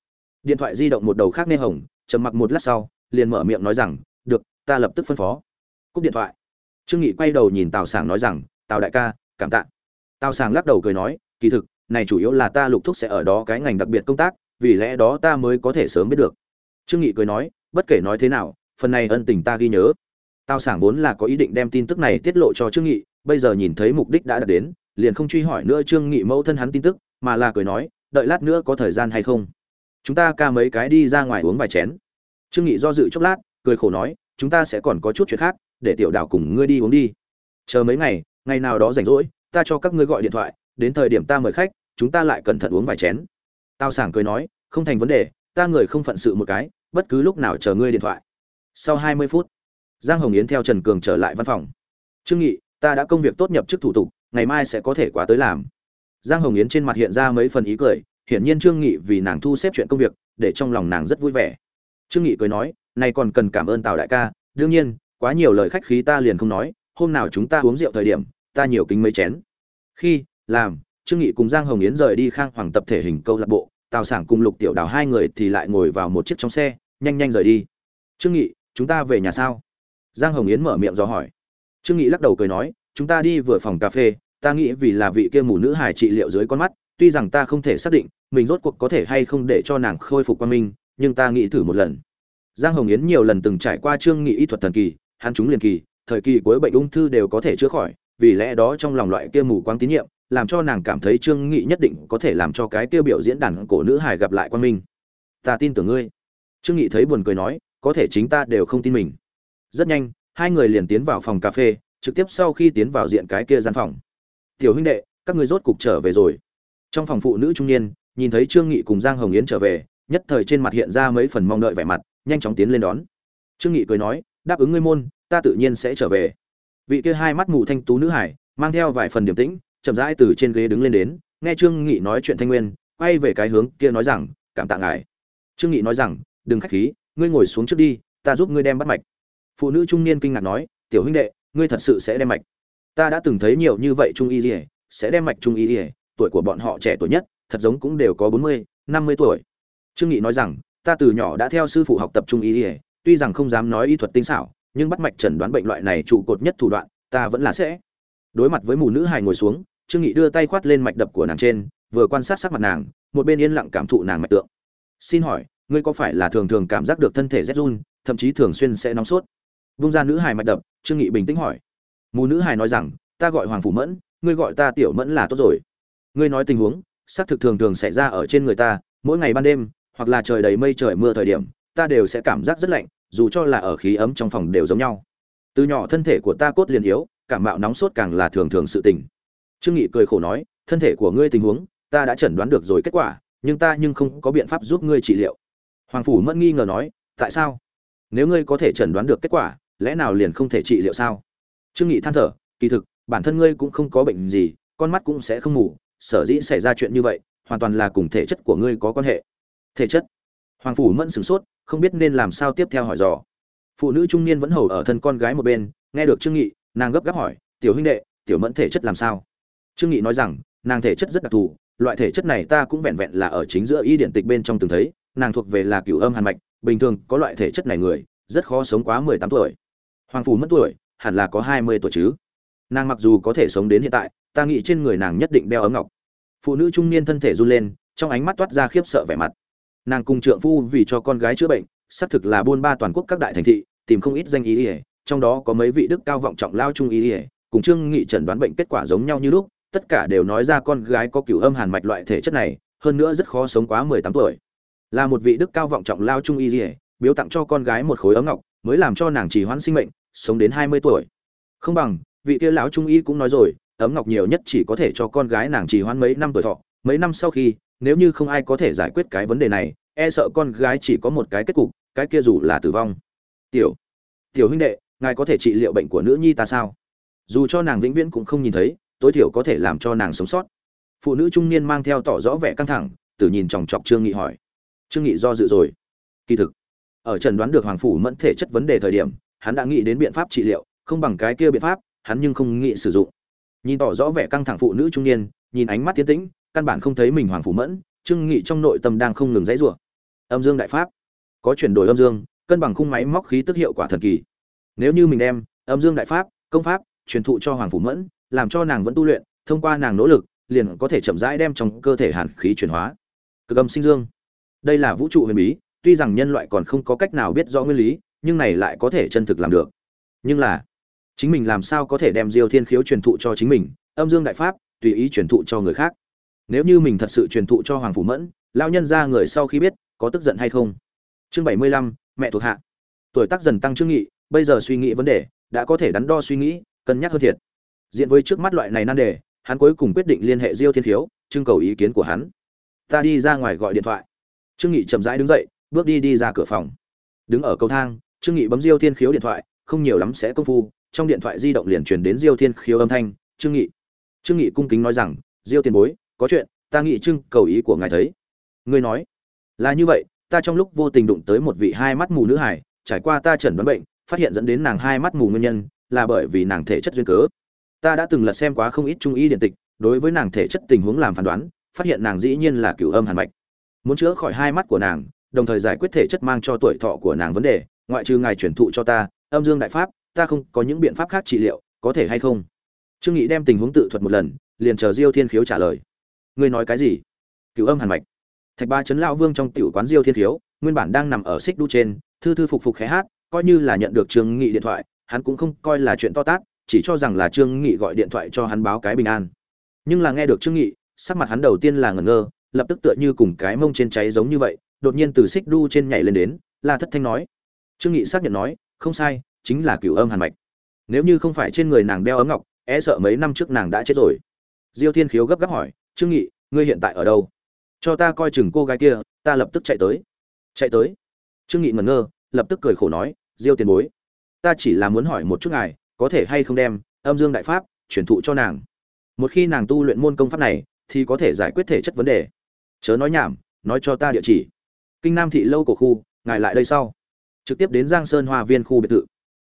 Điện thoại di động một đầu khác nghe hồng, trầm mặc một lát sau, liền mở miệng nói rằng, được, ta lập tức phân phó. Cúp điện thoại. Trương nghị quay đầu nhìn tào sảng nói rằng, tào đại ca, cảm tạ. Tào sảng lắc đầu cười nói, kỳ thực, này chủ yếu là ta lục thúc sẽ ở đó cái ngành đặc biệt công tác, vì lẽ đó ta mới có thể sớm biết được trương nghị cười nói, bất kể nói thế nào, phần này ân tình ta ghi nhớ. Tao sảng vốn là có ý định đem tin tức này tiết lộ cho trương nghị, bây giờ nhìn thấy mục đích đã đạt đến, liền không truy hỏi nữa trương nghị mẫu thân hắn tin tức, mà là cười nói, đợi lát nữa có thời gian hay không? Chúng ta ca mấy cái đi ra ngoài uống vài chén. Trương nghị do dự chốc lát, cười khổ nói, chúng ta sẽ còn có chút chuyện khác, để tiểu đảo cùng ngươi đi uống đi. Chờ mấy ngày ngày nào đó rảnh rỗi, ta cho các ngươi gọi điện thoại, đến thời điểm ta mời khách, chúng ta lại cẩn thận uống vài chén. Tao sảng cười nói, không thành vấn đề, ta người không phận sự một cái bất cứ lúc nào chờ ngươi điện thoại. Sau hai mươi phút, giang hồng yến theo trần cường trở lại văn phòng. Trương nghị, ta đã công việc tốt nhập chức thủ tục, ngày mai sẽ có thể quá tới làm. Giang hồng yến trên mặt hiện ra mấy phần ý cười, hiển nhiên trương nghị vì nàng thu xếp chuyện công việc, để trong lòng nàng rất vui vẻ. Trương nghị cười nói, này còn cần cảm ơn tào đại ca, đương nhiên, quá nhiều lời khách khí ta liền không nói, hôm nào chúng ta uống rượu thời điểm, ta nhiều kính mấy chén. Khi, làm, trương nghị cùng giang hồng yến rời đi khang hoàng tập thể hình câu lạc bộ tào sảng cùng lục tiểu đào hai người thì lại ngồi vào một chiếc trong xe, nhanh nhanh rời đi. Trương nghị, chúng ta về nhà sao? Giang hồng yến mở miệng do hỏi. Trương nghị lắc đầu cười nói, chúng ta đi vừa phòng cà phê, ta nghĩ vì là vị kia mù nữ hài trị liệu dưới con mắt, tuy rằng ta không thể xác định mình rốt cuộc có thể hay không để cho nàng khôi phục quan minh, nhưng ta nghĩ thử một lần. Giang hồng yến nhiều lần từng trải qua trương nghị y thuật thần kỳ, hắn chúng liền kỳ, thời kỳ cuối bệnh ung thư đều có thể chữa khỏi, vì lẽ đó trong lòng loại kia mù quáng tín nhiệm làm cho nàng cảm thấy trương nghị nhất định có thể làm cho cái kia biểu diễn đàn cổ nữ hài gặp lại quan minh. Ta tin tưởng ngươi. Trương nghị thấy buồn cười nói, có thể chính ta đều không tin mình. Rất nhanh, hai người liền tiến vào phòng cà phê, trực tiếp sau khi tiến vào diện cái kia gian phòng. Tiểu huynh đệ, các ngươi rốt cục trở về rồi. Trong phòng phụ nữ trung niên, nhìn thấy trương nghị cùng giang hồng yến trở về, nhất thời trên mặt hiện ra mấy phần mong đợi vẻ mặt, nhanh chóng tiến lên đón. Trương nghị cười nói, đáp ứng ngươi môn, ta tự nhiên sẽ trở về. Vị kia hai mắt mù thanh tú nữ hải mang theo vài phần điềm tĩnh chậm rãi từ trên ghế đứng lên đến, nghe trương nghị nói chuyện thanh nguyên, quay về cái hướng kia nói rằng, cảm tạ ngài. Trương nghị nói rằng, đừng khách khí, ngươi ngồi xuống trước đi, ta giúp ngươi đem bắt mạch. Phụ nữ trung niên kinh ngạc nói, tiểu huynh đệ, ngươi thật sự sẽ đem mạch. Ta đã từng thấy nhiều như vậy trung y ỉa sẽ đem mạch trung y ỉa tuổi của bọn họ trẻ tuổi nhất, thật giống cũng đều có bốn mươi, năm mươi tuổi. Trương nghị nói rằng, ta từ nhỏ đã theo sư phụ học tập trung y ỉa tuy rằng không dám nói y thuật tinh xảo, nhưng bắt mạch chẩn đoán bệnh loại này trụ cột nhất thủ đoạn, ta vẫn là sẽ đối mặt với mù nữ hài ngồi xuống, trương nghị đưa tay khoát lên mạch đập của nàng trên, vừa quan sát sắc mặt nàng, một bên yên lặng cảm thụ nàng mạch tượng. Xin hỏi, ngươi có phải là thường thường cảm giác được thân thể rét run, thậm chí thường xuyên sẽ nóng sốt? Vung ra nữ hài mạch đập, trương nghị bình tĩnh hỏi. Mù nữ hài nói rằng, ta gọi hoàng phủ mẫn, ngươi gọi ta tiểu mẫn là tốt rồi. Ngươi nói tình huống, xác thực thường thường xảy ra ở trên người ta, mỗi ngày ban đêm, hoặc là trời đầy mây trời mưa thời điểm, ta đều sẽ cảm giác rất lạnh, dù cho là ở khí ấm trong phòng đều giống nhau. Từ nhỏ thân thể của ta cốt liền yếu cảm mạo nóng sốt càng là thường thường sự tình. Trương nghị cười khổ nói, thân thể của ngươi tình huống, ta đã chẩn đoán được rồi kết quả, nhưng ta nhưng không có biện pháp giúp ngươi trị liệu. Hoàng phủ mẫn nghi ngờ nói, tại sao? Nếu ngươi có thể chẩn đoán được kết quả, lẽ nào liền không thể trị liệu sao? Trương nghị than thở, kỳ thực, bản thân ngươi cũng không có bệnh gì, con mắt cũng sẽ không mù, sở dĩ xảy ra chuyện như vậy, hoàn toàn là cùng thể chất của ngươi có quan hệ. Thể chất? Hoàng phủ mẫn sửng sốt, không biết nên làm sao tiếp theo hỏi dò. Phụ nữ trung niên vẫn hầu ở thân con gái một bên, nghe được trương nghị nàng gấp gáp hỏi, tiểu huynh đệ, tiểu mẫn thể chất làm sao? Trương nghị nói rằng, nàng thể chất rất đặc thù, loại thể chất này ta cũng vẹn vẹn là ở chính giữa y điển tịch bên trong từng thấy, nàng thuộc về là cửu âm hàn mạch, bình thường có loại thể chất này người, rất khó sống quá mười tám tuổi. Hoàng phủ mất tuổi, hẳn là có hai mươi tuổi chứ. Nàng mặc dù có thể sống đến hiện tại, ta nghĩ trên người nàng nhất định đeo ấm ngọc. Phụ nữ trung niên thân thể run lên, trong ánh mắt toát ra khiếp sợ vẻ mặt. Nàng cùng trượng phu vì cho con gái chữa bệnh, xác thực là buôn ba toàn quốc các đại thành thị, tìm không ít danh ý ỉa trong đó có mấy vị đức cao vọng trọng lao trung y ỉa, cùng trương nghị chẩn đoán bệnh kết quả giống nhau như lúc, tất cả đều nói ra con gái có cửu âm hàn mạch loại thể chất này, hơn nữa rất khó sống quá mười tám tuổi. Là một vị đức cao vọng trọng lao trung y ỉa, biếu tặng cho con gái một khối ấm ngọc, mới làm cho nàng trì hoãn sinh mệnh, sống đến hai mươi tuổi. Không bằng, vị kia lão trung y cũng nói rồi, ấm ngọc nhiều nhất chỉ có thể cho con gái nàng trì hoãn mấy năm tuổi thọ, mấy năm sau khi, nếu như không ai có thể giải quyết cái vấn đề này e sợ con gái chỉ có một cái kết cục, cái kia dù là tử vong. Tiểu tiểu huynh đệ ngài có thể trị liệu bệnh của nữ nhi ta sao? Dù cho nàng vĩnh viễn cũng không nhìn thấy, tối thiểu có thể làm cho nàng sống sót. Phụ nữ trung niên mang theo tỏ rõ vẻ căng thẳng, tử nhìn chòng chọc trương nghị hỏi. Trương nghị do dự rồi. Kỳ thực, ở trần đoán được hoàng phủ mẫn thể chất vấn đề thời điểm, hắn đã nghĩ đến biện pháp trị liệu, không bằng cái kia biện pháp, hắn nhưng không nghĩ sử dụng. Nhìn tỏ rõ vẻ căng thẳng phụ nữ trung niên, nhìn ánh mắt tiến tĩnh, căn bản không thấy mình hoàng phủ mẫn, trương nghị trong nội tâm đang không ngừng dãy rủa. Âm dương đại pháp. Có chuyển đổi âm dương, cân bằng khung máy móc khí tức hiệu quả thần kỳ nếu như mình đem âm dương đại pháp, công pháp truyền thụ cho hoàng phủ mẫn, làm cho nàng vẫn tu luyện, thông qua nàng nỗ lực, liền có thể chậm rãi đem trong cơ thể hàn khí chuyển hóa. Cực âm sinh dương. Đây là vũ trụ huyền bí, tuy rằng nhân loại còn không có cách nào biết rõ nguyên lý, nhưng này lại có thể chân thực làm được. Nhưng là, chính mình làm sao có thể đem diêu thiên khiếu truyền thụ cho chính mình, âm dương đại pháp, tùy ý truyền thụ cho người khác? Nếu như mình thật sự truyền thụ cho hoàng phủ mẫn lao nhân ra người sau khi biết, có tức giận hay không? Chương bảy mươi lăm, mẹ thuộc hạ. Tuổi tác dần tăng trương nghị bây giờ suy nghĩ vấn đề, đã có thể đắn đo suy nghĩ, cân nhắc hơn thiệt. Diện với trước mắt loại này nan đề, hắn cuối cùng quyết định liên hệ diêu thiên khiếu trưng cầu ý kiến của hắn. Ta đi ra ngoài gọi điện thoại. Trương nghị chậm rãi đứng dậy, bước đi đi ra cửa phòng. Đứng ở cầu thang, trương nghị bấm diêu thiên khiếu điện thoại, không nhiều lắm sẽ công phu, trong điện thoại di động liền truyền đến diêu thiên khiếu âm thanh, trương nghị. Trương nghị cung kính nói rằng, diêu tiền bối, có chuyện, ta nghĩ trưng cầu ý của ngài thấy. Ngươi nói, là như vậy, ta trong lúc vô tình đụng tới một vị hai mắt mù nữ hải trải qua ta chẩn đoán bệnh phát hiện dẫn đến nàng hai mắt mù nguyên nhân, là bởi vì nàng thể chất duyên cớ. Ta đã từng lật xem quá không ít trung y điện tịch, đối với nàng thể chất tình huống làm phán đoán, phát hiện nàng dĩ nhiên là cửu âm hàn mạch. Muốn chữa khỏi hai mắt của nàng, đồng thời giải quyết thể chất mang cho tuổi thọ của nàng vấn đề, ngoại trừ ngài chuyển thụ cho ta, âm dương đại pháp, ta không có những biện pháp khác trị liệu, có thể hay không? Trương nghị đem tình huống tự thuật một lần, liền chờ diêu thiên khiếu trả lời. Ngươi nói cái gì? Cửu âm hàn mạch. Thạch ba chấn lão vương trong tiểu quán diêu thiên khiếu, nguyên bản đang nằm ở xích đu trên, thư thư phục phục khẽ hát coi như là nhận được trương nghị điện thoại, hắn cũng không coi là chuyện to tát, chỉ cho rằng là trương nghị gọi điện thoại cho hắn báo cái bình an. Nhưng là nghe được trương nghị, sắc mặt hắn đầu tiên là ngẩn ngơ, lập tức tựa như cùng cái mông trên cháy giống như vậy, đột nhiên từ xích đu trên nhảy lên đến, la thất thanh nói. Trương nghị xác nhận nói, không sai, chính là cửu âm hàn mạch. Nếu như không phải trên người nàng đeo ấm ngọc e sợ mấy năm trước nàng đã chết rồi. Diêu thiên khiếu gấp gáp hỏi, trương nghị, ngươi hiện tại ở đâu? Cho ta coi chừng cô gái kia, ta lập tức chạy tới. Chạy tới? Trương nghị ngẩn ngơ lập tức cười khổ nói, diêu tiền bối, ta chỉ là muốn hỏi một chút ngài, có thể hay không đem âm dương đại pháp truyền thụ cho nàng? Một khi nàng tu luyện môn công pháp này, thì có thể giải quyết thể chất vấn đề. Chớ nói nhảm, nói cho ta địa chỉ. Kinh nam thị lâu cổ khu, ngài lại đây sau. Trực tiếp đến giang sơn hoa viên khu biệt thự.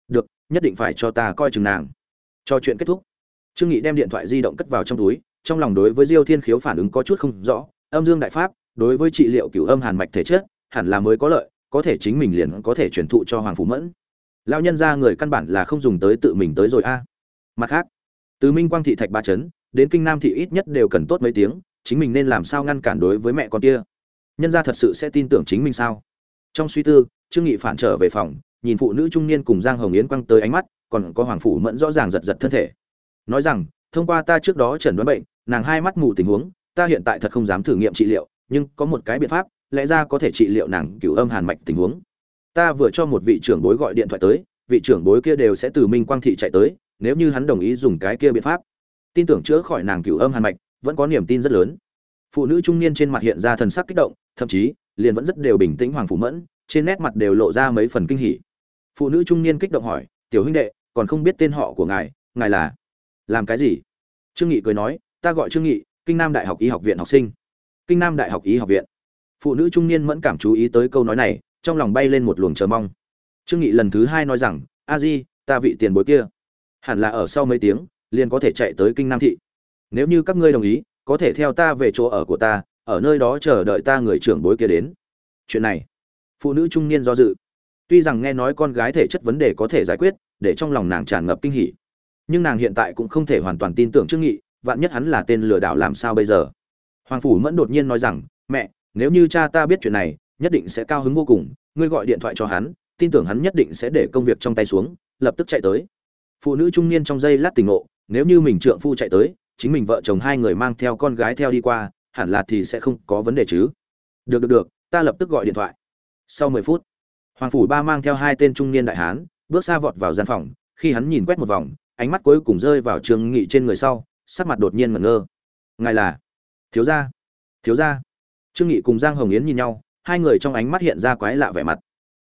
Được, nhất định phải cho ta coi chừng nàng. Cho chuyện kết thúc, trương nghị đem điện thoại di động cất vào trong túi, trong lòng đối với diêu thiên khiếu phản ứng có chút không rõ, âm dương đại pháp, đối với trị liệu cửu âm hàn mạch thể chất, hẳn là mới có lợi có thể chính mình liền có thể truyền thụ cho hoàng phủ mẫn. Lão nhân gia người căn bản là không dùng tới tự mình tới rồi a. Mặt khác, từ minh quang thị thạch ba chấn đến kinh nam thị ít nhất đều cần tốt mấy tiếng, chính mình nên làm sao ngăn cản đối với mẹ con kia? Nhân gia thật sự sẽ tin tưởng chính mình sao? Trong suy tư, trương nghị phản trở về phòng, nhìn phụ nữ trung niên cùng giang hồng yến quăng tới ánh mắt, còn có hoàng phủ mẫn rõ ràng giật giật thân thể. Nói rằng, thông qua ta trước đó chẩn đoán bệnh, nàng hai mắt mù tình huống, ta hiện tại thật không dám thử nghiệm trị liệu, nhưng có một cái biện pháp lẽ ra có thể trị liệu nàng cửu âm hàn mạch tình huống. Ta vừa cho một vị trưởng bối gọi điện thoại tới, vị trưởng bối kia đều sẽ từ minh quang thị chạy tới, nếu như hắn đồng ý dùng cái kia biện pháp. Tin tưởng chữa khỏi nàng cửu âm hàn mạch, vẫn có niềm tin rất lớn. Phụ nữ trung niên trên mặt hiện ra thần sắc kích động, thậm chí, liền vẫn rất đều bình tĩnh hoàng phủ mẫn, trên nét mặt đều lộ ra mấy phần kinh hỉ. Phụ nữ trung niên kích động hỏi, tiểu huynh đệ, còn không biết tên họ của ngài ngài là làm cái gì? Trương nghị cười nói, ta gọi trương nghị, kinh nam đại học y học viện học sinh. Kinh nam đại học y học viện phụ nữ trung niên mẫn cảm chú ý tới câu nói này, trong lòng bay lên một luồng chờ mong. Trương nghị lần thứ hai nói rằng, a di, ta vị tiền bối kia, hẳn là ở sau mấy tiếng, liền có thể chạy tới kinh nam thị. Nếu như các ngươi đồng ý, có thể theo ta về chỗ ở của ta, ở nơi đó chờ đợi ta người trưởng bối kia đến. Chuyện này, phụ nữ trung niên do dự. Tuy rằng nghe nói con gái thể chất vấn đề có thể giải quyết, để trong lòng nàng tràn ngập kinh hỉ, nhưng nàng hiện tại cũng không thể hoàn toàn tin tưởng trương nghị, vạn nhất hắn là tên lừa đảo làm sao bây giờ? Hoàng phủ mẫn đột nhiên nói rằng, mẹ nếu như cha ta biết chuyện này, nhất định sẽ cao hứng vô cùng, ngươi gọi điện thoại cho hắn, tin tưởng hắn nhất định sẽ để công việc trong tay xuống, lập tức chạy tới. Phụ nữ trung niên trong giây lát tỉnh ngộ, nếu như mình trượng phu chạy tới, chính mình vợ chồng hai người mang theo con gái theo đi qua, hẳn là thì sẽ không có vấn đề chứ. Được được được, ta lập tức gọi điện thoại. Sau mười phút, hoàng phủ ba mang theo hai tên trung niên đại hán, bước xa vọt vào gian phòng, khi hắn nhìn quét một vòng, ánh mắt cuối cùng rơi vào trường nghị trên người sau, sắc mặt đột nhiên ngẩn ngơ. Ngài là? Thiếu gia. Thiếu gia trương nghị cùng giang hồng yến nhìn nhau, hai người trong ánh mắt hiện ra quái lạ vẻ mặt.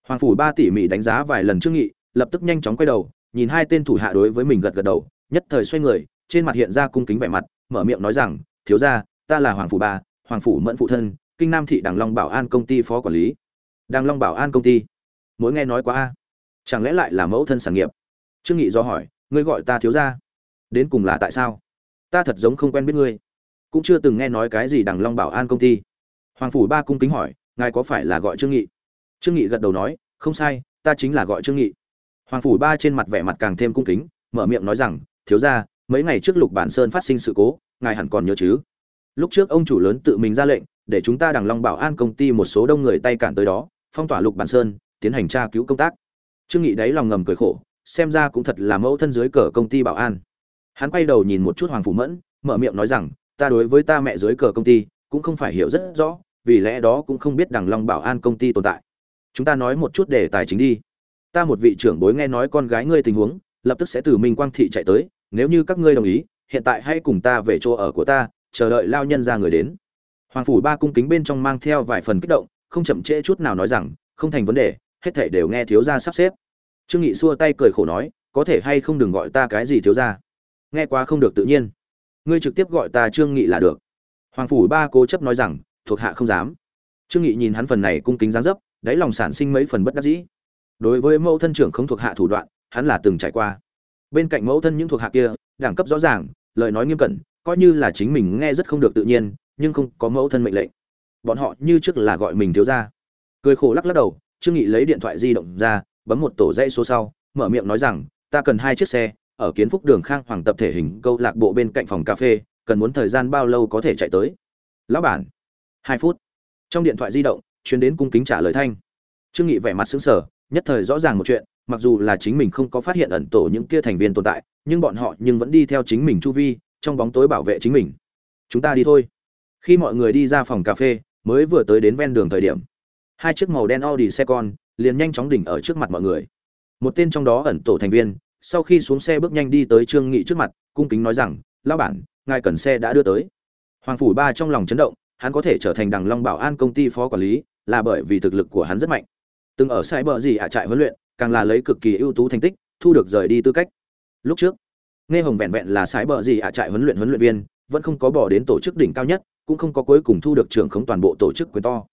Hoàng phủ ba tỉ mỉ đánh giá vài lần trương nghị, lập tức nhanh chóng quay đầu, nhìn hai tên thủ hạ đối với mình gật gật đầu, nhất thời xoay người, trên mặt hiện ra cung kính vẻ mặt, mở miệng nói rằng, thiếu gia, ta là hoàng phủ ba, hoàng phủ mẫn phụ thân, kinh nam thị đằng long bảo an công ty phó quản lý. Đằng long bảo an công ty? Mỗi nghe nói quá a. Chẳng lẽ lại là mẫu thân sản nghiệp? Trương nghị do hỏi, ngươi gọi ta thiếu gia? Đến cùng là tại sao? Ta thật giống không quen biết ngươi. Cũng chưa từng nghe nói cái gì đằng long bảo an công ty hoàng phủ ba cung kính hỏi, ngài có phải là gọi trương nghị? Trương nghị gật đầu nói, không sai, ta chính là gọi trương nghị. Hoàng phủ ba trên mặt vẻ mặt càng thêm cung kính, mở miệng nói rằng, thiếu gia, mấy ngày trước lục bản sơn phát sinh sự cố, ngài hẳn còn nhớ chứ? Lúc trước ông chủ lớn tự mình ra lệnh, để chúng ta đằng long bảo an công ty một số đông người tay cản tới đó, phong tỏa lục bản sơn, tiến hành tra cứu công tác. Trương nghị đáy lòng ngầm cười khổ, xem ra cũng thật là mẫu thân dưới cờ công ty bảo an. Hắn quay đầu nhìn một chút hoàng phủ mẫn, mở miệng nói rằng, ta đối với ta mẹ dưới cờ công ty, cũng không phải hiểu rất rõ vì lẽ đó cũng không biết đằng long bảo an công ty tồn tại. Chúng ta nói một chút để tài chính đi. Ta một vị trưởng bối nghe nói con gái ngươi tình huống, lập tức sẽ từ minh quang thị chạy tới, nếu như các ngươi đồng ý, hiện tại hãy cùng ta về chỗ ở của ta, chờ đợi lao nhân ra người đến. Hoàng phủ ba cung kính bên trong mang theo vài phần kích động, không chậm trễ chút nào nói rằng, không thành vấn đề, hết thảy đều nghe thiếu gia sắp xếp. Trương nghị xua tay cười khổ nói, có thể hay không đừng gọi ta cái gì thiếu gia. Nghe quá không được tự nhiên. Ngươi trực tiếp gọi ta trương nghị là được. Hoàng phủ ba cố chấp nói rằng thuộc hạ không dám. Trương nghị nhìn hắn phần này cung kính dáng dấp, đáy lòng sản sinh mấy phần bất đắc dĩ. Đối với mẫu thân trưởng không thuộc hạ thủ đoạn, hắn là từng trải qua. Bên cạnh mẫu thân những thuộc hạ kia, đẳng cấp rõ ràng, lời nói nghiêm cẩn, coi như là chính mình nghe rất không được tự nhiên, nhưng không có mẫu thân mệnh lệnh. Bọn họ như trước là gọi mình thiếu gia. Cười khổ lắc lắc đầu, trương nghị lấy điện thoại di động ra, bấm một tổ dãy số sau, mở miệng nói rằng, ta cần hai chiếc xe, ở kiến phúc đường khang hoàng tập thể hình câu lạc bộ bên cạnh phòng cà phê, cần muốn thời gian bao lâu có thể chạy tới? Lão bản hai phút. Trong điện thoại di động chuyến đến cung kính trả lời thanh. Trương nghị vẻ mặt sững sờ, nhất thời rõ ràng một chuyện, mặc dù là chính mình không có phát hiện ẩn tổ những kia thành viên tồn tại, nhưng bọn họ nhưng vẫn đi theo chính mình chu vi, trong bóng tối bảo vệ chính mình. Chúng ta đi thôi. Khi mọi người đi ra phòng cà phê, mới vừa tới đến ven đường thời điểm, hai chiếc màu đen audi xe con liền nhanh chóng đỉnh ở trước mặt mọi người. Một tên trong đó ẩn tổ thành viên, sau khi xuống xe bước nhanh đi tới trương nghị trước mặt, cung kính nói rằng, lão bản, ngài cần xe đã đưa tới. Hoàng phủ ba trong lòng chấn động hắn có thể trở thành đằng long bảo an công ty phó quản lý, là bởi vì thực lực của hắn rất mạnh. Từng ở sai bờ gì ạ trại huấn luyện, càng là lấy cực kỳ ưu tú thành tích, thu được rời đi tư cách. Lúc trước, nghe hồng vẹn vẹn là sai bờ gì ạ trại huấn luyện huấn luyện viên, vẫn không có bỏ đến tổ chức đỉnh cao nhất, cũng không có cuối cùng thu được trưởng khống toàn bộ tổ chức quyền to.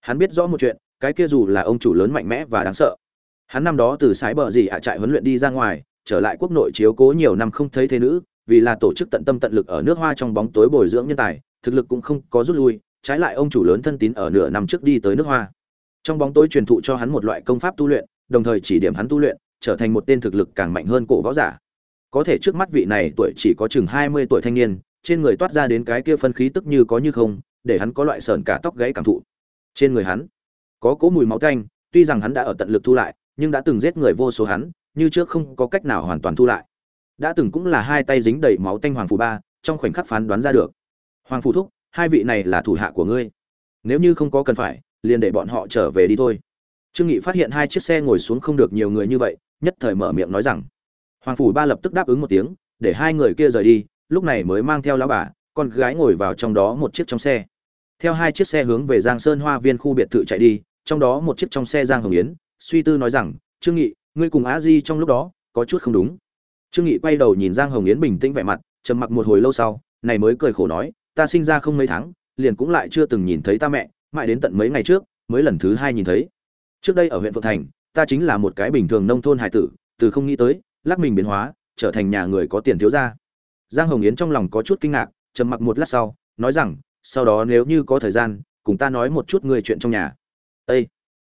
Hắn biết rõ một chuyện, cái kia dù là ông chủ lớn mạnh mẽ và đáng sợ, hắn năm đó từ sái bờ gì ạ trại huấn luyện đi ra ngoài, trở lại quốc nội chiếu cố nhiều năm không thấy thế nữ, vì là tổ chức tận tâm tận lực ở nước hoa trong bóng tối bồi dưỡng nhân tài thực lực cũng không có rút lui, trái lại ông chủ lớn thân tín ở nửa năm trước đi tới nước hoa. Trong bóng tối truyền thụ cho hắn một loại công pháp tu luyện, đồng thời chỉ điểm hắn tu luyện, trở thành một tên thực lực càng mạnh hơn cổ võ giả. Có thể trước mắt vị này tuổi chỉ có chừng hai mươi tuổi thanh niên, trên người toát ra đến cái kia phân khí tức như có như không, để hắn có loại sờn cả tóc gáy cảm thụ. Trên người hắn, có cỗ mùi máu tanh, tuy rằng hắn đã ở tận lực thu lại, nhưng đã từng giết người vô số hắn, như trước không có cách nào hoàn toàn thu lại. Đã từng cũng là hai tay dính đầy máu tanh hoàng phù ba, trong khoảnh khắc phán đoán ra được hoàng phụ thúc, hai vị này là thủ hạ của ngươi. Nếu như không có cần phải, liền để bọn họ trở về đi thôi. Trương nghị phát hiện hai chiếc xe ngồi xuống không được nhiều người như vậy, nhất thời mở miệng nói rằng, hoàng phủ ba lập tức đáp ứng một tiếng, để hai người kia rời đi, lúc này mới mang theo lão bà, con gái ngồi vào trong đó một chiếc trong xe. Theo hai chiếc xe hướng về giang sơn hoa viên khu biệt thự chạy đi, trong đó một chiếc trong xe giang hồng yến, suy tư nói rằng, trương nghị, ngươi cùng á di trong lúc đó, có chút không đúng. Trương nghị quay đầu nhìn giang hồng yến bình tĩnh vẻ mặt, trầm mặc một hồi lâu sau, này mới cười khổ nói ta sinh ra không mấy tháng, liền cũng lại chưa từng nhìn thấy ta mẹ, mãi đến tận mấy ngày trước, mới lần thứ hai nhìn thấy. Trước đây ở huyện phượng thành, ta chính là một cái bình thường nông thôn hải tử, từ không nghĩ tới, lắc mình biến hóa, trở thành nhà người có tiền thiếu gia. Giang hồng yến trong lòng có chút kinh ngạc, trầm mặc một lát sau, nói rằng, sau đó nếu như có thời gian, cùng ta nói một chút người chuyện trong nhà. Ê!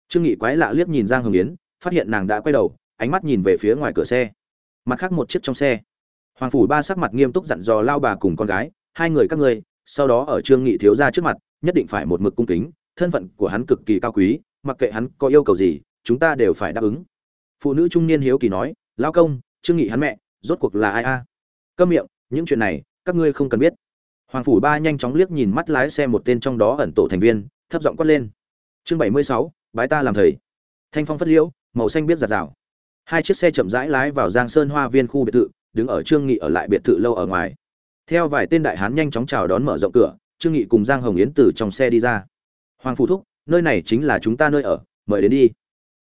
trương nghị quái lạ liếc nhìn giang hồng yến, phát hiện nàng đã quay đầu, ánh mắt nhìn về phía ngoài cửa xe. Mặt khác một chiếc trong xe. Hoàng phủ ba sắc mặt nghiêm túc dặn dò lao bà cùng con gái, hai người các ngươi sau đó ở trương nghị thiếu gia trước mặt, nhất định phải một mực cung kính, thân phận của hắn cực kỳ cao quý, mặc kệ hắn có yêu cầu gì, chúng ta đều phải đáp ứng. Phụ nữ trung niên hiếu kỳ nói lao công, trương nghị hắn mẹ, rốt cuộc là ai a? Câm miệng, những chuyện này, các ngươi không cần biết. Hoàng phủ ba nhanh chóng liếc nhìn mắt lái xe một tên trong đó ẩn tổ thành viên, thấp giọng quát lên. Chương bảy mươi sáu, bái ta làm thầy. Thanh phong phất liễu, màu xanh biết giạt rào. Hai chiếc xe chậm rãi lái vào giang sơn hoa viên khu biệt thự, đứng ở trương nghị ở lại biệt thự lâu ở ngoài theo vài tên đại hán nhanh chóng chào đón mở rộng cửa, trương nghị cùng giang hồng yến từ trong xe đi ra. Hoàng phủ thúc, nơi này chính là chúng ta nơi ở, mời đến đi.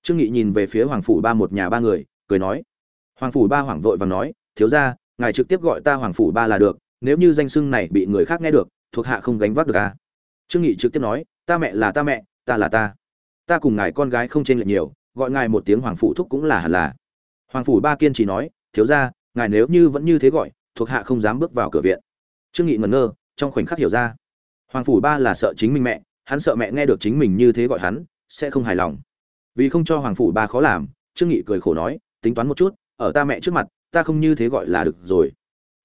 Trương nghị nhìn về phía hoàng phủ ba một nhà ba người, cười nói. Hoàng phủ ba hoảng vội và nói, thiếu gia, ngài trực tiếp gọi ta hoàng phủ ba là được, nếu như danh xưng này bị người khác nghe được, thuộc hạ không gánh vác được à? Trương nghị trực tiếp nói, ta mẹ là ta mẹ, ta là ta. Ta cùng ngài con gái không chênh lệch nhiều, gọi ngài một tiếng hoàng phủ thúc cũng là hẳn là. Hoàng phủ ba kiên trì nói, thiếu gia, ngài nếu như vẫn như thế gọi thuộc hạ không dám bước vào cửa viện. Trương nghị ngẩn ngơ, trong khoảnh khắc hiểu ra. Hoàng phủ ba là sợ chính mình mẹ, hắn sợ mẹ nghe được chính mình như thế gọi hắn, sẽ không hài lòng. Vì không cho hoàng phủ ba khó làm, trương nghị cười khổ nói, tính toán một chút, ở ta mẹ trước mặt, ta không như thế gọi là được rồi.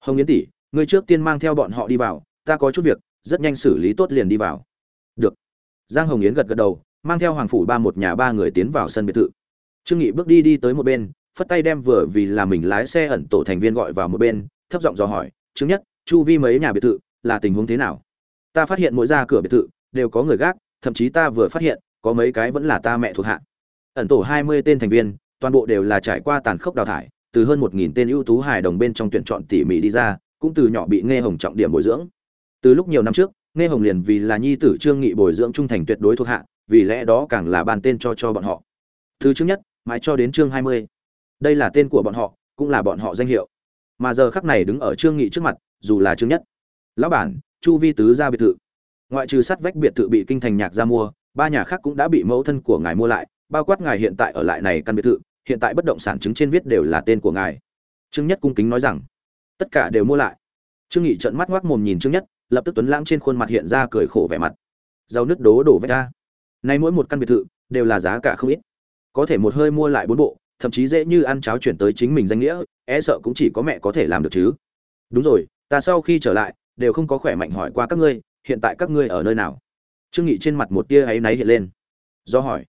Hồng yến tỷ, ngươi trước tiên mang theo bọn họ đi vào, ta có chút việc, rất nhanh xử lý tốt liền đi vào. Được. Giang hồng yến gật gật đầu, mang theo hoàng phủ ba một nhà ba người tiến vào sân biệt thự. Trương nghị bước đi đi tới một bên, phất tay đem vừa vì là mình lái xe ẩn tổ thành viên gọi vào một bên thấp giọng dò hỏi, chứng nhất, chu vi mấy nhà biệt thự, là tình huống thế nào? Ta phát hiện mỗi ra cửa biệt thự đều có người gác, thậm chí ta vừa phát hiện, có mấy cái vẫn là ta mẹ thuộc hạ. Ẩn tổ hai mươi tên thành viên, toàn bộ đều là trải qua tàn khốc đào thải, từ hơn một nghìn tên ưu tú hài đồng bên trong tuyển chọn tỉ mỉ đi ra, cũng từ nhỏ bị nghe hồng trọng điểm bồi dưỡng. Từ lúc nhiều năm trước nghe hồng liền vì là nhi tử trương nghị bồi dưỡng trung thành tuyệt đối thuộc hạ, vì lẽ đó càng là bàn tên cho cho bọn họ. Thứ trước nhất, mãi cho đến chương hai mươi. Đây là tên của bọn họ, cũng là bọn họ danh hiệu mà giờ khắc này đứng ở trương nghị trước mặt, dù là trương nhất. Lão bản, chu vi tứ gia biệt thự. Ngoại trừ sắt vách biệt thự bị kinh thành nhạc ra mua, ba nhà khác cũng đã bị mẫu thân của ngài mua lại, bao quát ngài hiện tại ở lại này căn biệt thự, hiện tại bất động sản chứng trên viết đều là tên của ngài. Trương nhất cung kính nói rằng, tất cả đều mua lại. Trương nghị trợn mắt ngoác mồm nhìn trương nhất, lập tức tuấn lãng trên khuôn mặt hiện ra cười khổ vẻ mặt. Rau nứt đố đổ vách ra. Nay mỗi một căn biệt thự đều là giá cả không ít. Có thể một hơi mua lại bốn bộ thậm chí dễ như ăn cháo chuyển tới chính mình danh nghĩa e sợ cũng chỉ có mẹ có thể làm được chứ. Đúng rồi, ta sau khi trở lại, đều không có khỏe mạnh hỏi qua các ngươi, hiện tại các ngươi ở nơi nào? Trương nghị trên mặt một tia áy náy hiện lên. Do hỏi.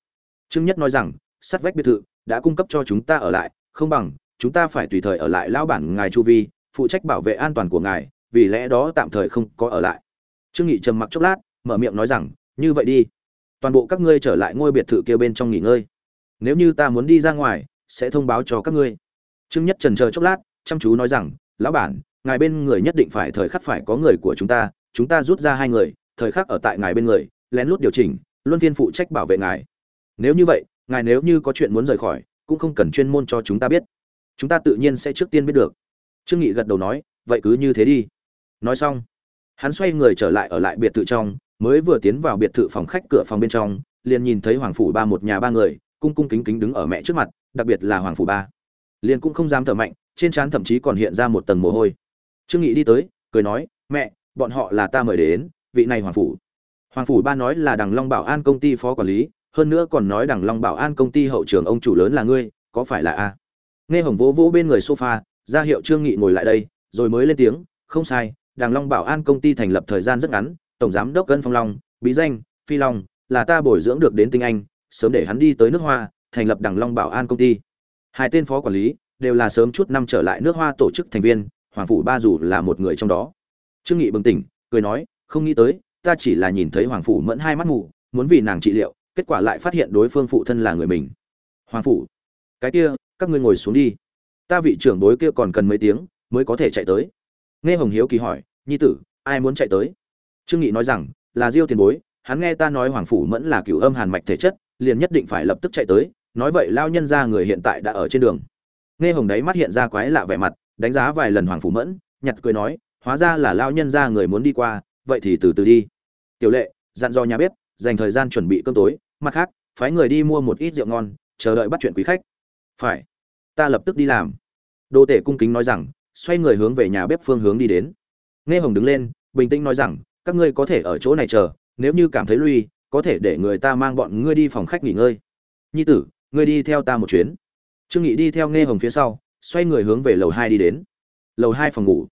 Trương nhất nói rằng, sắt vách biệt thự đã cung cấp cho chúng ta ở lại, không bằng, chúng ta phải tùy thời ở lại lão bản ngài chu vi, phụ trách bảo vệ an toàn của ngài, vì lẽ đó tạm thời không có ở lại. Trương nghị trầm mặc chốc lát, mở miệng nói rằng, như vậy đi. Toàn bộ các ngươi trở lại ngôi biệt thự kia bên trong nghỉ ngơi. Nếu như ta muốn đi ra ngoài sẽ thông báo cho các ngươi. Trương nhất trần chờ chốc lát, chăm chú nói rằng, lão bản, ngài bên người nhất định phải, thời khắc phải có người của chúng ta chúng ta rút ra hai người, thời khắc ở tại ngài bên người, lén lút điều chỉnh, luân phiên phụ trách bảo vệ ngài. Nếu như vậy, ngài nếu như có chuyện muốn rời khỏi, cũng không cần chuyên môn cho chúng ta biết. Chúng ta tự nhiên sẽ trước tiên biết được. Trương nghị gật đầu nói, vậy cứ như thế đi. Nói xong, hắn xoay người trở lại ở lại biệt thự trong, mới vừa tiến vào biệt thự phòng khách cửa phòng bên trong, liền nhìn thấy hoàng phủ ba một nhà ba người, cung cung kính kính đứng ở mẹ trước mặt đặc biệt là hoàng phủ ba. Liền cũng không dám thở mạnh, trên trán thậm chí còn hiện ra một tầng mồ hôi. Trương nghị đi tới, cười nói, mẹ, bọn họ là ta mời đến, vị này hoàng phủ. Hoàng phủ ba nói là đằng long bảo an công ty phó quản lý, hơn nữa còn nói đằng long bảo an công ty hậu trường ông chủ lớn là ngươi, có phải là a? Nghe hồng vỗ vỗ bên người sofa, ra hiệu trương nghị ngồi lại đây, rồi mới lên tiếng, không sai, đằng long bảo an công ty thành lập thời gian rất ngắn, tổng giám đốc cân phong long, bí danh, phi long, là ta bồi dưỡng được đến tinh anh, sớm để hắn đi tới nước hoa thành lập đằng long bảo an công ty. Hai tên phó quản lý đều là sớm chút năm trở lại nước hoa tổ chức thành viên, hoàng phủ ba dù là một người trong đó. Trương nghị bừng tỉnh, cười nói, không nghĩ tới, ta chỉ là nhìn thấy hoàng phủ mẫn hai mắt mù, muốn vì nàng trị liệu, kết quả lại phát hiện đối phương phụ thân là người mình. Hoàng phủ, cái kia, các ngươi ngồi xuống đi. Ta vị trưởng đối kia còn cần mấy tiếng mới có thể chạy tới. Nghe hồng hiếu kỳ hỏi, nhi tử, ai muốn chạy tới? Trương nghị nói rằng, là diêu tiền bối, hắn nghe ta nói hoàng phủ mẫn là cửu âm hàn mạch thể chất, liền nhất định phải lập tức chạy tới nói vậy lao nhân ra người hiện tại đã ở trên đường. Nghe hồng đấy mắt hiện ra quái lạ vẻ mặt, đánh giá vài lần hoàng phủ mẫn, nhặt cười nói, hóa ra là lao nhân ra người muốn đi qua, vậy thì từ từ đi. Tiểu lệ, dặn dò nhà bếp, dành thời gian chuẩn bị cơm tối, mặt khác, phái người đi mua một ít rượu ngon, chờ đợi bắt chuyện quý khách. Phải, ta lập tức đi làm. Đô tể cung kính nói rằng, xoay người hướng về nhà bếp phương hướng đi đến. Nghe hồng đứng lên, bình tĩnh nói rằng, các ngươi có thể ở chỗ này chờ, nếu như cảm thấy lui, có thể để người ta mang bọn ngươi đi phòng khách nghỉ ngơi. Nhi tử ngươi đi theo ta một chuyến. Trương nghị đi theo nghe hồng phía sau, xoay người hướng về lầu hai đi đến. Lầu hai phòng ngủ.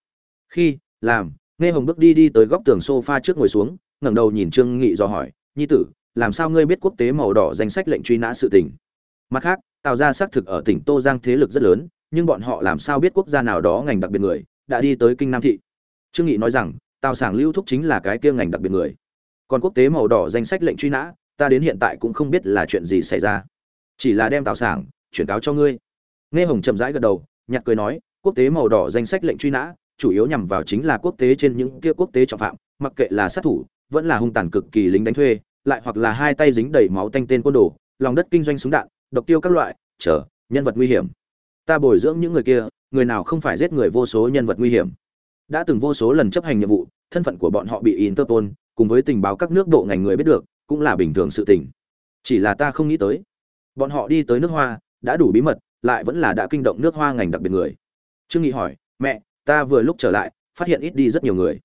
Khi, làm nghe hồng bước đi đi tới góc tường sofa trước ngồi xuống, ngẩng đầu nhìn trương nghị do hỏi, nhi tử, làm sao ngươi biết quốc tế màu đỏ danh sách lệnh truy nã sự tình? Mặt khác tạo ra xác thực ở tỉnh tô giang thế lực rất lớn, nhưng bọn họ làm sao biết quốc gia nào đó ngành đặc biệt người, đã đi tới kinh nam thị. Trương nghị nói rằng, tào sảng lưu thúc chính là cái kia ngành đặc biệt người. Còn quốc tế màu đỏ danh sách lệnh truy nã, ta đến hiện tại cũng không biết là chuyện gì xảy ra chỉ là đem tào sảng, chuyển cáo cho ngươi. Nghe hồng chậm rãi gật đầu nhặt cười nói, quốc tế màu đỏ danh sách lệnh truy nã, chủ yếu nhằm vào chính là quốc tế trên những kia quốc tế trọng phạm, mặc kệ là sát thủ, vẫn là hung tàn cực kỳ lính đánh thuê, lại hoặc là hai tay dính đầy máu tanh tên côn đồ, lòng đất kinh doanh súng đạn, độc tiêu các loại, chờ, nhân vật nguy hiểm. Ta bồi dưỡng những người kia, người nào không phải giết người vô số nhân vật nguy hiểm. Đã từng vô số lần chấp hành nhiệm vụ, thân phận của bọn họ bị interpol, cùng với tình báo các nước bộ ngành người biết được, cũng là bình thường sự tình. Chỉ là ta không nghĩ tới bọn họ đi tới nước hoa, đã đủ bí mật, lại vẫn là đã kinh động nước hoa ngành đặc biệt người. Trương nghị hỏi, mẹ, ta vừa lúc trở lại, phát hiện ít đi rất nhiều người.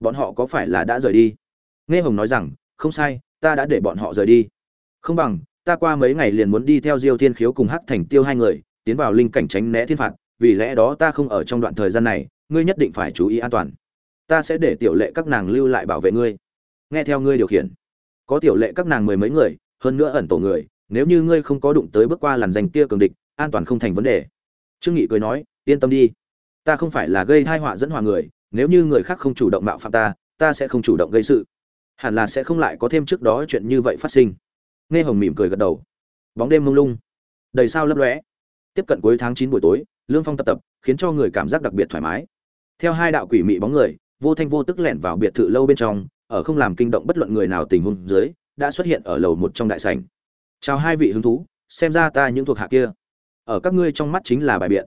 Bọn họ có phải là đã rời đi? Nghe hồng nói rằng, không sai, ta đã để bọn họ rời đi. Không bằng, ta qua mấy ngày liền muốn đi theo diêu thiên khiếu cùng hắc thành tiêu hai người, tiến vào linh cảnh tránh né thiên phạt, vì lẽ đó ta không ở trong đoạn thời gian này, ngươi nhất định phải chú ý an toàn. Ta sẽ để tiểu lệ các nàng lưu lại bảo vệ ngươi. Nghe theo ngươi điều khiển. Có tiểu lệ các nàng mười mấy người, hơn nữa ẩn tổ người nếu như ngươi không có đụng tới bước qua làn danh kia cường địch, an toàn không thành vấn đề. Trương nghị cười nói, yên tâm đi. Ta không phải là gây tai họa dẫn họa người, nếu như người khác không chủ động mạo phạm ta ta sẽ không chủ động gây sự. Hẳn là sẽ không lại có thêm trước đó chuyện như vậy phát sinh. Nghe hồng mỉm cười gật đầu. Bóng đêm mông lung. Đầy sao lấp lóe. Tiếp cận cuối tháng chín buổi tối, lương phong tập tập, khiến cho người cảm giác đặc biệt thoải mái. Theo hai đạo quỷ mị bóng người, vô thanh vô tức lẻn vào biệt thự lâu bên trong, ở không làm kinh động bất luận người nào tình huống dưới, đã xuất hiện ở lầu một trong đại sảnh chào hai vị hứng thú xem ra ta những thuộc hạ kia. Ở các ngươi trong mắt chính là bài biện.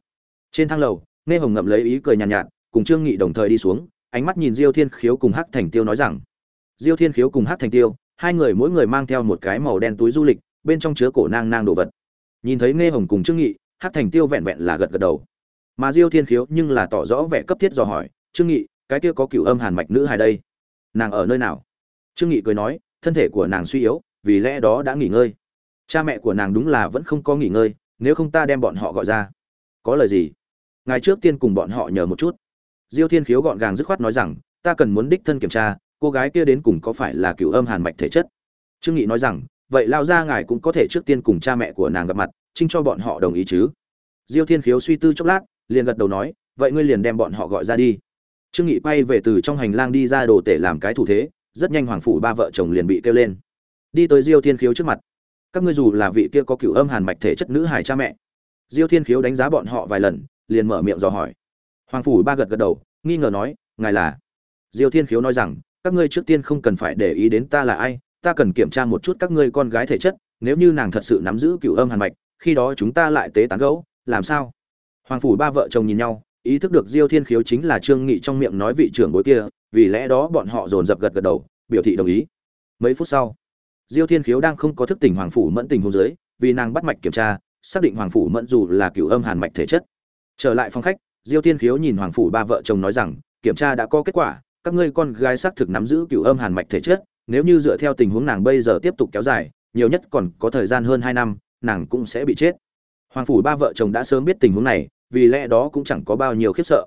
Trên thang lầu nghe hồng ngậm lấy ý cười nhàn nhạt, nhạt cùng trương nghị đồng thời đi xuống ánh mắt nhìn diêu thiên khiếu cùng hắc thành tiêu nói rằng diêu thiên khiếu cùng hắc thành tiêu hai người mỗi người mang theo một cái màu đen túi du lịch bên trong chứa cổ nang nang đồ vật. Nhìn thấy nghe hồng cùng trương nghị hắc thành tiêu vẹn vẹn là gật gật đầu. Mà diêu thiên khiếu nhưng là tỏ rõ vẻ cấp thiết dò hỏi trương nghị cái kia có cửu âm hàn mạch nữ hài đây? Nàng ở nơi nào? Trương nghị cười nói thân thể của nàng suy yếu vì lẽ đó đã nghỉ ngơi cha mẹ của nàng đúng là vẫn không có nghỉ ngơi, nếu không ta đem bọn họ gọi ra. Có lời gì? Ngài trước tiên cùng bọn họ nhờ một chút. Diêu thiên khiếu gọn gàng dứt khoát nói rằng, ta cần muốn đích thân kiểm tra, cô gái kia đến cùng có phải là cựu âm hàn mạch thể chất? Trương nghị nói rằng, vậy lao ra ngài cũng có thể trước tiên cùng cha mẹ của nàng gặp mặt, trinh cho bọn họ đồng ý chứ? Diêu thiên khiếu suy tư chốc lát, liền gật đầu nói, vậy ngươi liền đem bọn họ gọi ra đi. Trương nghị quay về từ trong hành lang đi ra đồ tể làm cái thủ thế, rất nhanh hoàng phủ ba vợ chồng liền bị kêu lên. Đi tới diêu thiên khiếu trước mặt các ngươi dù là vị kia có cửu âm hàn mạch thể chất nữ hải cha mẹ, diêu thiên khiếu đánh giá bọn họ vài lần, liền mở miệng dò hỏi. Hoàng phủ ba gật gật đầu, nghi ngờ nói, ngài là? Diêu thiên khiếu nói rằng, các ngươi trước tiên không cần phải để ý đến ta là ai, ta cần kiểm tra một chút các ngươi con gái thể chất, nếu như nàng thật sự nắm giữ cửu âm hàn mạch, khi đó chúng ta lại tế tán gẫu, làm sao? Hoàng phủ ba vợ chồng nhìn nhau, ý thức được diêu thiên khiếu chính là trương nghị trong miệng nói vị trưởng bối kia, vì lẽ đó bọn họ dồn dập gật gật đầu, biểu thị đồng ý. Mấy phút sau diêu thiên khiếu đang không có thức tỉnh hoàng phủ mẫn tình hôn giới vì nàng bắt mạch kiểm tra, xác định hoàng phủ mẫn dù là cựu âm hàn mạch thể chất. Trở lại phòng khách, diêu thiên khiếu nhìn hoàng phủ ba vợ chồng nói rằng, kiểm tra đã có kết quả, các ngươi con gái xác thực nắm giữ cựu âm hàn mạch thể chất, nếu như dựa theo tình huống nàng bây giờ tiếp tục kéo dài, nhiều nhất còn có thời gian hơn hai năm, nàng cũng sẽ bị chết. Hoàng phủ ba vợ chồng đã sớm biết tình huống này, vì lẽ đó cũng chẳng có bao nhiêu khiếp sợ.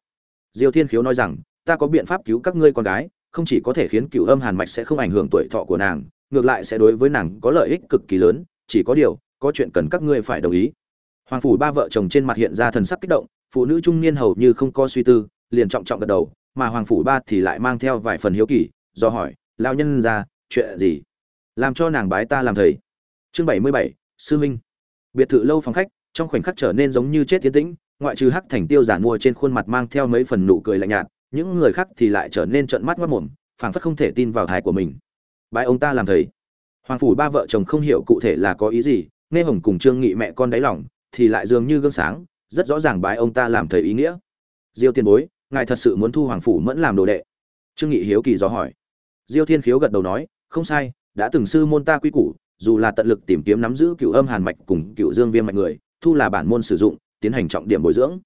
Diêu thiên khiếu nói rằng, ta có biện pháp cứu các ngươi con gái, không chỉ có thể khiến cựu âm hàn mạch sẽ không ảnh hưởng tuổi thọ của nàng ngược lại sẽ đối với nàng có lợi ích cực kỳ lớn, chỉ có điều, có chuyện cần các ngươi phải đồng ý. Hoàng phủ ba vợ chồng trên mặt hiện ra thần sắc kích động, phụ nữ trung niên hầu như không có suy tư, liền trọng trọng gật đầu, mà hoàng phủ ba thì lại mang theo vài phần hiếu kỳ, do hỏi lao nhân ra, chuyện gì? Làm cho nàng bái ta làm thầy. Chương bảy mươi bảy, sư minh. Biệt thự lâu phòng khách, trong khoảnh khắc trở nên giống như chết tiến tĩnh, ngoại trừ hắc thành tiêu giản mua trên khuôn mặt mang theo mấy phần nụ cười lạnh nhạt, những người khác thì lại trở nên trợn mắt mất mồm phảng phất không thể tin vào thái của mình bái ông ta làm thầy. Hoàng phủ ba vợ chồng không hiểu cụ thể là có ý gì, nghe hồng cùng trương nghị mẹ con đáy lòng, thì lại dường như gương sáng, rất rõ ràng bái ông ta làm thầy ý nghĩa. Diêu tiên bối, ngài thật sự muốn thu hoàng phủ mẫn làm đồ đệ? Trương nghị hiếu kỳ do hỏi. Diêu thiên khiếu gật đầu nói, không sai, đã từng sư môn ta quy củ, dù là tận lực tìm kiếm nắm giữ cựu âm hàn mạch cùng cựu dương viêm mạch người, thu là bản môn sử dụng, tiến hành trọng điểm bồi dưỡng.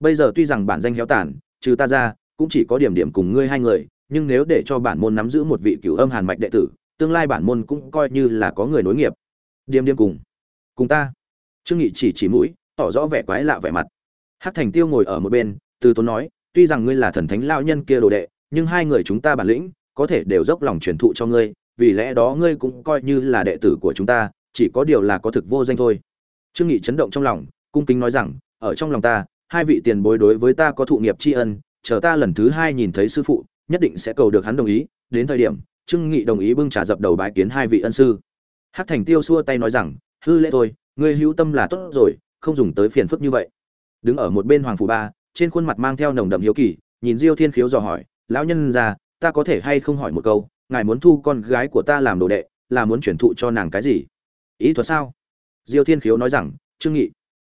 Bây giờ tuy rằng bản danh héo tàn, trừ ta ra, cũng chỉ có điểm điểm cùng ngươi hai người nhưng nếu để cho bản môn nắm giữ một vị cựu âm hàn mạch đệ tử, tương lai bản môn cũng coi như là có người nối nghiệp. Điềm điềm cùng. Cùng ta. Trương nghị chỉ chỉ mũi, tỏ rõ vẻ quái lạ vẻ mặt. Hắc thành tiêu ngồi ở một bên, từ tốn nói, tuy rằng ngươi là thần thánh lao nhân kia đồ đệ, nhưng hai người chúng ta bản lĩnh, có thể đều dốc lòng truyền thụ cho ngươi, vì lẽ đó ngươi cũng coi như là đệ tử của chúng ta, chỉ có điều là có thực vô danh thôi. Trương nghị chấn động trong lòng, cung kính nói rằng, ở trong lòng ta, hai vị tiền bối đối với ta có thụ nghiệp tri ân, chờ ta lần thứ hai nhìn thấy sư phụ nhất định sẽ cầu được hắn đồng ý, đến thời điểm, trương nghị đồng ý bưng trà dập đầu bái kiến hai vị ân sư. Hắc thành tiêu xua tay nói rằng, hư lễ thôi, ngươi hữu tâm là tốt rồi, không dùng tới phiền phức như vậy. Đứng ở một bên hoàng phủ ba, trên khuôn mặt mang theo nồng đậm hiếu kỳ, nhìn diêu thiên khiếu dò hỏi, lão nhân già ta có thể hay không hỏi một câu, ngài muốn thu con gái của ta làm đồ đệ, là muốn chuyển thụ cho nàng cái gì? Ý thuật sao? Diêu thiên khiếu nói rằng, trương nghị,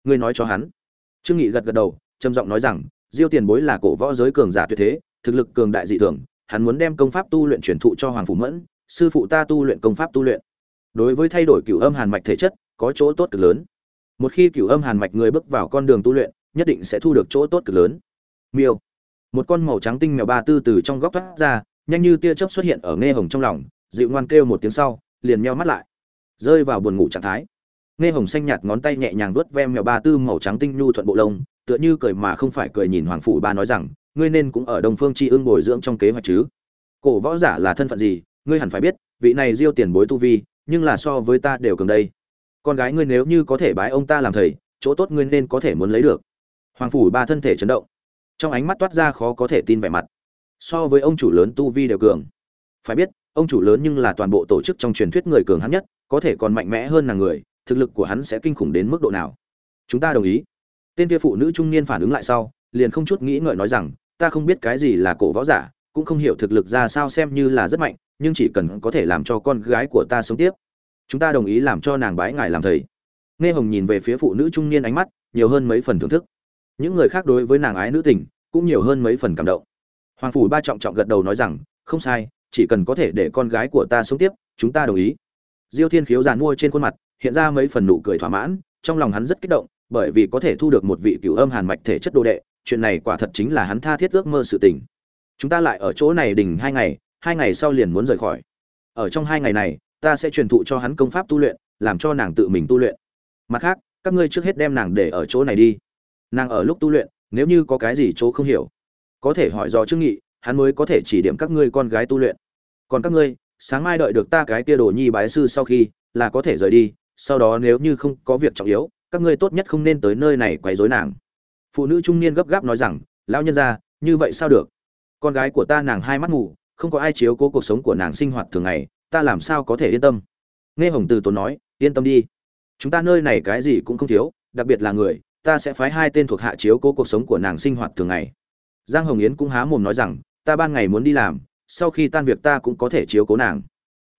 ngươi nói cho hắn. Trương nghị gật gật đầu, trầm giọng nói rằng, diêu tiền bối là cổ võ giới cường giả tuyệt thế thực lực cường đại dị thường, hắn muốn đem công pháp tu luyện truyền thụ cho hoàng phủ mẫn, sư phụ ta tu luyện công pháp tu luyện. Đối với thay đổi cửu âm hàn mạch thể chất, có chỗ tốt cực lớn. Một khi cửu âm hàn mạch người bước vào con đường tu luyện, nhất định sẽ thu được chỗ tốt cực lớn. Miêu. Một con màu trắng tinh mèo ba tư từ trong góc thoát ra, nhanh như tia chớp xuất hiện ở nghe hồng trong lòng, dịu ngoan kêu một tiếng sau, liền nheo mắt lại. Rơi vào buồn ngủ trạng thái. Nghe hồng xanh nhạt ngón tay nhẹ nhàng vuốt ve mèo ba tư màu trắng tinh nhu thuận bộ lông, tựa như cười mà không phải cười nhìn hoàng phủ ba nói rằng ngươi nên cũng ở đồng phương tri ương bồi dưỡng trong kế hoạch chứ. Cổ võ giả là thân phận gì, ngươi hẳn phải biết, vị này diêu tiền bối tu vi, nhưng là so với ta đều cường đây. Con gái ngươi nếu như có thể bái ông ta làm thầy, chỗ tốt ngươi nên có thể muốn lấy được. Hoàng phủ ba thân thể chấn động. Trong ánh mắt toát ra khó có thể tin vẻ mặt. So với ông chủ lớn tu vi đều cường. Phải biết, ông chủ lớn nhưng là toàn bộ tổ chức trong truyền thuyết người cường hắn nhất, có thể còn mạnh mẽ hơn là người, thực lực của hắn sẽ kinh khủng đến mức độ nào? Chúng ta đồng ý. Tên kia phụ nữ trung niên phản ứng lại sau, liền không chút nghĩ ngợi nói rằng ta không biết cái gì là cổ võ giả, cũng không hiểu thực lực ra sao xem như là rất mạnh, nhưng chỉ cần có thể làm cho con gái của ta sống tiếp, chúng ta đồng ý làm cho nàng bái ngài làm thầy. Nghe hồng nhìn về phía phụ nữ trung niên ánh mắt, nhiều hơn mấy phần thưởng thức. Những người khác đối với nàng ái nữ tình, cũng nhiều hơn mấy phần cảm động. Hoàng phủ ba trọng trọng gật đầu nói rằng, không sai, chỉ cần có thể để con gái của ta sống tiếp, chúng ta đồng ý. Diêu thiên khiếu giàn mua trên khuôn mặt, hiện ra mấy phần nụ cười thỏa mãn, trong lòng hắn rất kích động, bởi vì có thể thu được một vị cựu âm hàn mạch thể chất đồ đệ chuyện này quả thật chính là hắn tha thiết ước mơ sự tình. Chúng ta lại ở chỗ này đỉnh hai ngày hai ngày sau liền muốn rời khỏi. Ở trong hai ngày này, ta sẽ truyền thụ cho hắn công pháp tu luyện, làm cho nàng tự mình tu luyện. Mặt khác, các ngươi trước hết đem nàng để ở chỗ này đi. Nàng ở lúc tu luyện, nếu như có cái gì chỗ không hiểu, có thể hỏi dò trương nghị, hắn mới có thể chỉ điểm các ngươi con gái tu luyện. Còn các ngươi, sáng mai đợi được ta cái kia đồ nhi bái sư sau khi, là có thể rời đi, sau đó nếu như không có việc trọng yếu, các ngươi tốt nhất không nên tới nơi này quấy rối nàng phụ nữ trung niên gấp gáp nói rằng, lão nhân gia, như vậy sao được? Con gái của ta nàng hai mắt ngủ không có ai chiếu cố cuộc sống của nàng sinh hoạt thường ngày, ta làm sao có thể yên tâm? Nghe hồng từ tốn nói, yên tâm đi. Chúng ta nơi này cái gì cũng không thiếu, đặc biệt là người, ta sẽ phái hai tên thuộc hạ chiếu cố cuộc sống của nàng sinh hoạt thường ngày. Giang hồng yến cũng há mồm nói rằng, ta ban ngày muốn đi làm, sau khi tan việc ta cũng có thể chiếu cố nàng.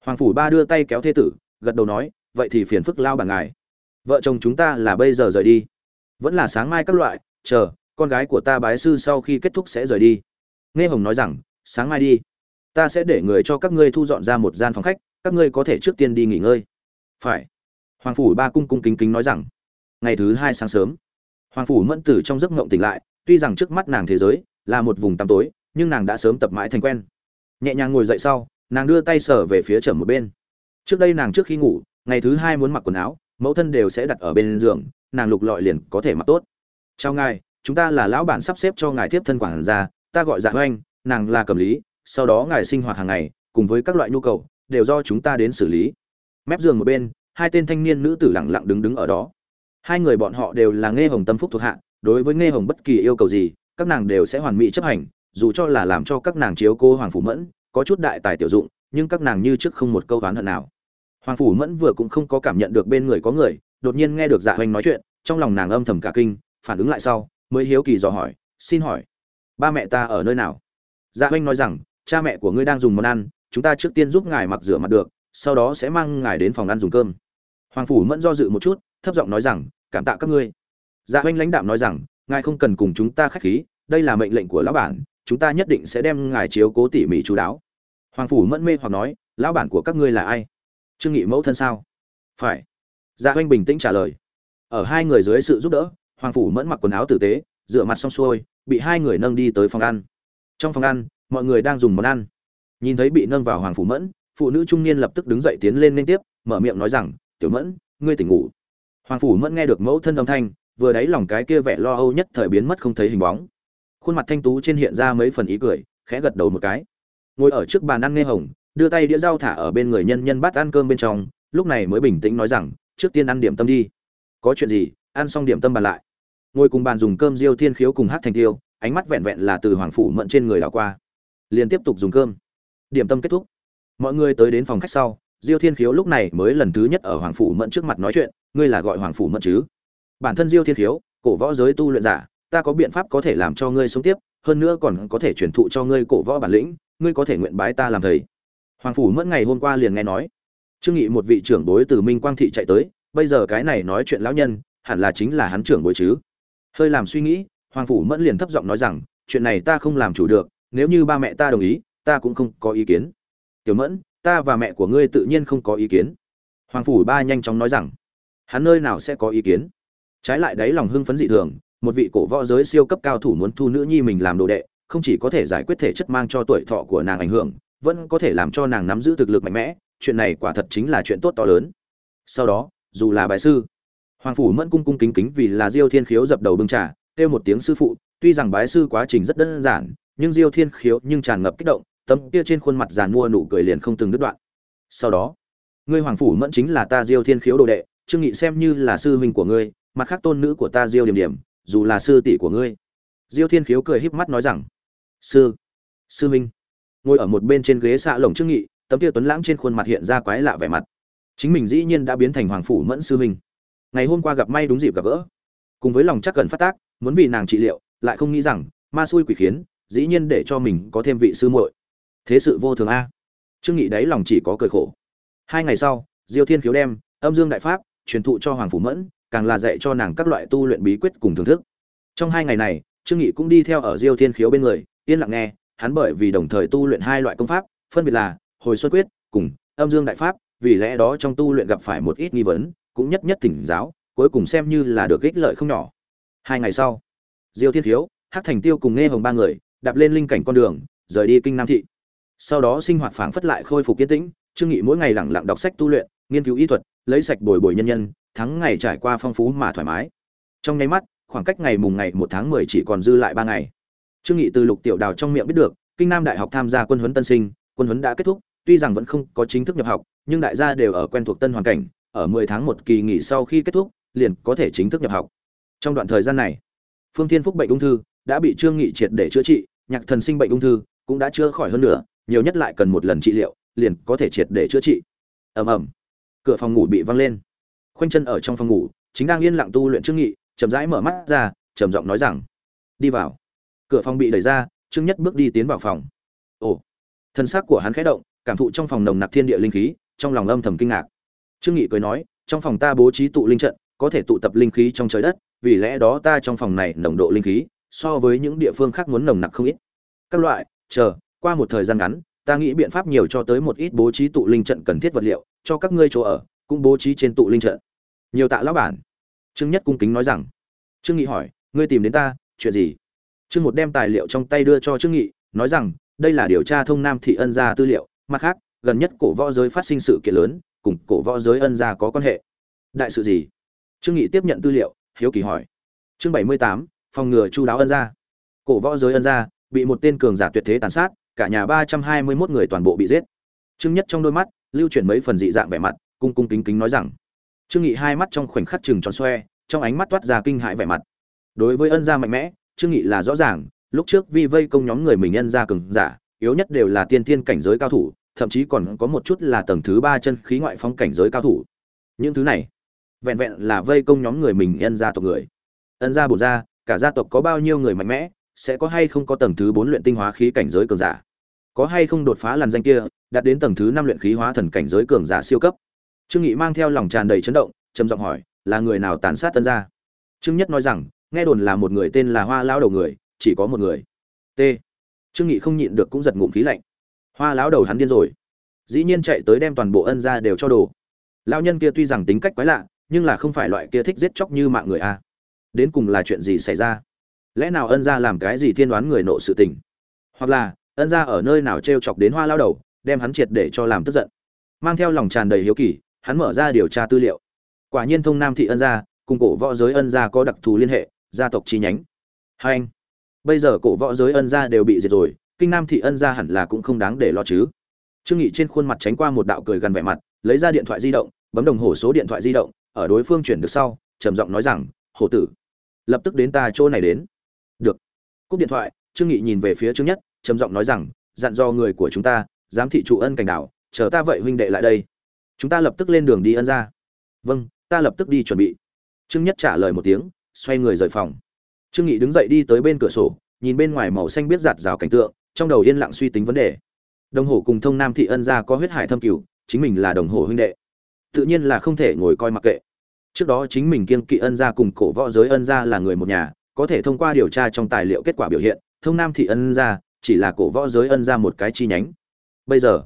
Hoàng phủ ba đưa tay kéo thê tử, gật đầu nói, vậy thì phiền phức lao bằng ngài. Vợ chồng chúng ta là bây giờ rời đi. Vẫn là sáng mai các loại chờ, con gái của ta bái sư sau khi kết thúc sẽ rời đi. Nghe hồng nói rằng, sáng mai đi. Ta sẽ để người cho các ngươi thu dọn ra một gian phòng khách, các ngươi có thể trước tiên đi nghỉ ngơi. Phải. Hoàng phủ ba cung cung kính kính nói rằng, ngày thứ hai sáng sớm. Hoàng phủ mẫn tử trong giấc ngộng tỉnh lại, tuy rằng trước mắt nàng thế giới là một vùng tăm tối, nhưng nàng đã sớm tập mãi thành quen. Nhẹ nhàng ngồi dậy sau, nàng đưa tay sờ về phía trở một bên. Trước đây nàng trước khi ngủ, ngày thứ hai muốn mặc quần áo, mẫu thân đều sẽ đặt ở bên giường, nàng lục lọi liền có thể mặc tốt chào ngài, chúng ta là lão bản sắp xếp cho ngài tiếp thân quản gia, ta gọi dạ oanh nàng là cầm lý, sau đó ngài sinh hoạt hàng ngày, cùng với các loại nhu cầu, đều do chúng ta đến xử lý. Mép giường một bên, hai tên thanh niên nữ tử lặng lặng đứng đứng ở đó. Hai người bọn họ đều là nghe hồng tâm phúc thuộc hạ, đối với nghe hồng bất kỳ yêu cầu gì, các nàng đều sẽ hoàn mỹ chấp hành, dù cho là làm cho các nàng chiếu cô hoàng phủ mẫn, có chút đại tài tiểu dụng, nhưng các nàng như trước không một câu oán hận nào. Hoàng phủ mẫn vừa cũng không có cảm nhận được bên người có người, đột nhiên nghe được dạ hoành nói chuyện, trong lòng nàng âm thầm cả kinh phản ứng lại sau, mới hiếu kỳ dò hỏi, xin hỏi, ba mẹ ta ở nơi nào? Dạ oanh nói rằng, cha mẹ của ngươi đang dùng món ăn, chúng ta trước tiên giúp ngài mặc rửa mặt được, sau đó sẽ mang ngài đến phòng ăn dùng cơm. Hoàng phủ mẫn do dự một chút, thấp giọng nói rằng, cảm tạ các ngươi. Dạ oanh lãnh đạm nói rằng, ngài không cần cùng chúng ta khách khí, đây là mệnh lệnh của lão bản, chúng ta nhất định sẽ đem ngài chiếu cố tỉ mỉ chú đáo. Hoàng phủ mẫn mê hoặc nói, lão bản của các ngươi là ai? Trương nghị mẫu thân sao? Phải. Dạ oanh bình tĩnh trả lời, ở hai người dưới sự giúp đỡ hoàng phủ mẫn mặc quần áo tử tế, rửa mặt xong xuôi, bị hai người nâng đi tới phòng ăn. Trong phòng ăn, mọi người đang dùng món ăn. Nhìn thấy bị nâng vào hoàng phủ mẫn, phụ nữ trung niên lập tức đứng dậy tiến lên liên tiếp, mở miệng nói rằng, tiểu mẫn, ngươi tỉnh ngủ. Hoàng phủ mẫn nghe được mẫu thân âm thanh, vừa đáy lòng cái kia vẻ lo âu nhất thời biến mất không thấy hình bóng. Khuôn mặt thanh tú trên hiện ra mấy phần ý cười, khẽ gật đầu một cái. Ngồi ở trước bàn ăn nghe hồng, đưa tay đĩa rau thả ở bên người nhân nhân bát ăn cơm bên trong, lúc này mới bình tĩnh nói rằng, trước tiên ăn điểm tâm đi. Có chuyện gì, ăn xong điểm tâm bàn lại ngồi cùng bàn dùng cơm diêu thiên khiếu cùng hát thành tiêu, ánh mắt vẹn vẹn là từ hoàng phủ mận trên người đảo qua. Liền tiếp tục dùng cơm. Điểm tâm kết thúc. Mọi người tới đến phòng khách sau, diêu thiên khiếu lúc này mới lần thứ nhất ở hoàng phủ mẫn trước mặt nói chuyện, ngươi là gọi hoàng phủ mẫn chứ? Bản thân diêu thiên khiếu, cổ võ giới tu luyện giả, ta có biện pháp có thể làm cho ngươi sống tiếp, hơn nữa còn có thể truyền thụ cho ngươi cổ võ bản lĩnh, ngươi có thể nguyện bái ta làm thầy. Hoàng phủ mẫn ngày hôm qua liền nghe nói. Trương nghị một vị trưởng bối từ minh quang thị chạy tới, bây giờ cái này nói chuyện lão nhân, hẳn là chính là hắn trưởng bối chứ hơi làm suy nghĩ, hoàng phủ mẫn liền thấp giọng nói rằng, chuyện này ta không làm chủ được, nếu như ba mẹ ta đồng ý, ta cũng không có ý kiến. Tiểu mẫn, ta và mẹ của ngươi tự nhiên không có ý kiến. Hoàng phủ ba nhanh chóng nói rằng, hắn nơi nào sẽ có ý kiến? Trái lại đấy lòng hưng phấn dị thường, một vị cổ võ giới siêu cấp cao thủ muốn thu nữ nhi mình làm đồ đệ, không chỉ có thể giải quyết thể chất mang cho tuổi thọ của nàng ảnh hưởng, vẫn có thể làm cho nàng nắm giữ thực lực mạnh mẽ, chuyện này quả thật chính là chuyện tốt to lớn. Sau đó, dù là bài sư hoàng phủ mẫn cung cung kính kính vì là diêu thiên khiếu dập đầu bưng trà, kêu một tiếng sư phụ, tuy rằng bái sư quá trình rất đơn giản, nhưng diêu thiên khiếu nhưng tràn ngập kích động, tấm kia trên khuôn mặt giàn mua nụ cười liền không từng đứt đoạn. Sau đó, ngươi hoàng phủ mẫn chính là ta diêu thiên khiếu đồ đệ, trương nghị xem như là sư huynh của ngươi, mặt khác tôn nữ của ta diêu điểm điểm, dù là sư tỷ của ngươi. Diêu thiên khiếu cười híp mắt nói rằng, sư sư huynh. Ngồi ở một bên trên ghế xạ lồng trương nghị, tấm kia tuấn lãng trên khuôn mặt hiện ra quái lạ vẻ mặt. Chính mình dĩ nhiên đã biến thành hoàng phủ mẫn sư huynh ngày hôm qua gặp may đúng dịp gặp gỡ. Cùng với lòng chắc cần phát tác, muốn vì nàng trị liệu, lại không nghĩ rằng, ma xui quỷ khiến, dĩ nhiên để cho mình có thêm vị sư muội. Thế sự vô thường a. Trương nghị đấy lòng chỉ có cười khổ. Hai ngày sau, diêu thiên khiếu đem âm dương đại pháp truyền thụ cho hoàng phủ mẫn, càng là dạy cho nàng các loại tu luyện bí quyết cùng thưởng thức. Trong hai ngày này, trương nghị cũng đi theo ở diêu thiên khiếu bên người, yên lặng nghe, hắn bởi vì đồng thời tu luyện hai loại công pháp, phân biệt là hồi xuân quyết cùng âm dương đại pháp, vì lẽ đó trong tu luyện gặp phải một ít nghi vấn cũng nhất nhất thỉnh giáo, cuối cùng xem như là được ích lợi không nhỏ. Hai ngày sau, diêu thiên thiếu hát thành tiêu cùng nghe hồng ba người đạp lên linh cảnh con đường, rời đi kinh nam thị. Sau đó sinh hoạt phảng phất lại khôi phục kiên tĩnh, trương nghị mỗi ngày lặng lặng đọc sách tu luyện, nghiên cứu y thuật, lấy sạch bồi bồi nhân nhân thắng ngày trải qua phong phú mà thoải mái. Trong nháy mắt, khoảng cách ngày mùng ngày một tháng mười chỉ còn dư lại ba ngày. Trương nghị từ lục tiểu đào trong miệng biết được, kinh nam đại học tham gia quân huấn tân sinh, quân huấn đã kết thúc, tuy rằng vẫn không có chính thức nhập học, nhưng đại gia đều ở quen thuộc tân hoàn cảnh ở 10 tháng một kỳ nghỉ sau khi kết thúc, liền có thể chính thức nhập học. Trong đoạn thời gian này, phương thiên phúc bệnh ung thư đã bị trương nghị triệt để chữa trị, nhạc thần sinh bệnh ung thư cũng đã chữa khỏi hơn nữa nhiều nhất lại cần một lần trị liệu, liền có thể triệt để chữa trị. Ầm ầm. Cửa phòng ngủ bị văng lên. Khoanh chân ở trong phòng ngủ, chính đang yên lặng tu luyện trương nghị, chậm rãi mở mắt ra, trầm giọng nói rằng, đi vào. Cửa phòng bị đẩy ra, trương nhất bước đi tiến vào phòng. Ồ. Thân xác của hắn khẽ động, cảm thụ trong phòng nồng nặc thiên địa linh khí, trong lòng âm thầm kinh ngạc trương nghị cười nói, trong phòng ta bố trí tụ linh trận, có thể tụ tập linh khí trong trời đất, vì lẽ đó ta trong phòng này nồng độ linh khí, so với những địa phương khác muốn nồng nặc không ít. Các loại, chờ, qua một thời gian ngắn, ta nghĩ biện pháp nhiều cho tới một ít bố trí tụ linh trận cần thiết vật liệu, cho các ngươi chỗ ở, cũng bố trí trên tụ linh trận. Nhiều tạ lão bản. Trương nhất cung kính nói rằng, trương nghị hỏi, ngươi tìm đến ta, chuyện gì? Trương một đem tài liệu trong tay đưa cho trương nghị, nói rằng, đây là điều tra thông nam thị ân gia tư liệu, mặt khác, gần nhất cổ võ giới phát sinh sự kiện lớn cùng cổ võ giới ân gia có quan hệ. Đại sự gì? Trương nghị tiếp nhận tư liệu, hiếu kỳ hỏi. Chương bảy mươi tám, phòng ngừa chu đáo ân gia. Cổ võ giới ân gia, bị một tên cường giả tuyệt thế tàn sát, cả nhà ba trăm hai mươi 321 người toàn bộ bị giết. Trương nhất trong đôi mắt, lưu chuyển mấy phần dị dạng vẻ mặt, cung cung kính kính nói rằng, trương nghị hai mắt trong khoảnh khắc chừng tròn xoe, trong ánh mắt toát ra kinh hãi vẻ mặt. Đối với ân gia mạnh mẽ, trương nghị là rõ ràng, lúc trước vi vây công nhóm người mình ân gia cường giả, yếu nhất đều là tiên thiên cảnh giới cao thủ thậm chí còn có một chút là tầng thứ ba chân khí ngoại phong cảnh giới cao thủ. Những thứ này, vẹn vẹn là vây công nhóm người mình ân gia tộc người. Ân gia bổ gia, cả gia tộc có bao nhiêu người mạnh mẽ, sẽ có hay không có tầng thứ bốn luyện tinh hóa khí cảnh giới cường giả? Có hay không đột phá làn danh kia, đạt đến tầng thứ năm luyện khí hóa thần cảnh giới cường giả siêu cấp? Trương nghị mang theo lòng tràn đầy chấn động, trầm giọng hỏi, là người nào tàn sát tân gia? Trương nhất nói rằng, nghe đồn là một người tên là hoa lão đầu người, chỉ có một người. T. Trương nghị không nhịn được cũng giật ngụm khí lạnh hoa lão đầu hắn điên rồi. Dĩ nhiên chạy tới đem toàn bộ ân gia đều cho đồ. Lão nhân kia tuy rằng tính cách quái lạ, nhưng là không phải loại kia thích giết chóc như mạng người a. Đến cùng là chuyện gì xảy ra? Lẽ nào ân gia làm cái gì thiên đoán người nộ sự tình? Hoặc là, ân gia ở nơi nào trêu chọc đến hoa lao đầu, đem hắn triệt để cho làm tức giận? Mang theo lòng tràn đầy hiếu kỳ, hắn mở ra điều tra tư liệu. Quả nhiên thông nam thị ân gia, cùng cổ võ giới ân gia có đặc thù liên hệ, gia tộc chi nhánh. Hai anh, bây giờ cổ võ giới ân gia đều bị diệt rồi kinh nam thị ân gia hẳn là cũng không đáng để lo chứ. Trương nghị trên khuôn mặt tránh qua một đạo cười gần vẻ mặt, lấy ra điện thoại di động, bấm đồng hồ số điện thoại di động, ở đối phương chuyển được sau, trầm giọng nói rằng, hồ tử, lập tức đến ta chỗ này đến. Được. Cúp điện thoại, trương nghị nhìn về phía trương nhất, trầm giọng nói rằng, dặn do người của chúng ta, giám thị trụ ân cảnh đảo, chờ ta vậy huynh đệ lại đây. Chúng ta lập tức lên đường đi ân ra. Vâng ta lập tức đi chuẩn bị. Trương nhất trả lời một tiếng, xoay người rời phòng. Trương nghị đứng dậy đi tới bên cửa sổ, nhìn bên ngoài màu xanh biết giạt rào cảnh tượng trong đầu yên lặng suy tính vấn đề. Đồng hồ cùng thông nam thị ân gia có huyết hải thâm cửu, chính mình là đồng hồ huynh đệ. Tự nhiên là không thể ngồi coi mặc kệ. Trước đó chính mình kiêng kỵ ân gia cùng cổ võ giới ân gia là người một nhà, có thể thông qua điều tra trong tài liệu kết quả biểu hiện, thông nam thị ân gia chỉ là cổ võ giới ân gia một cái chi nhánh. Bây giờ,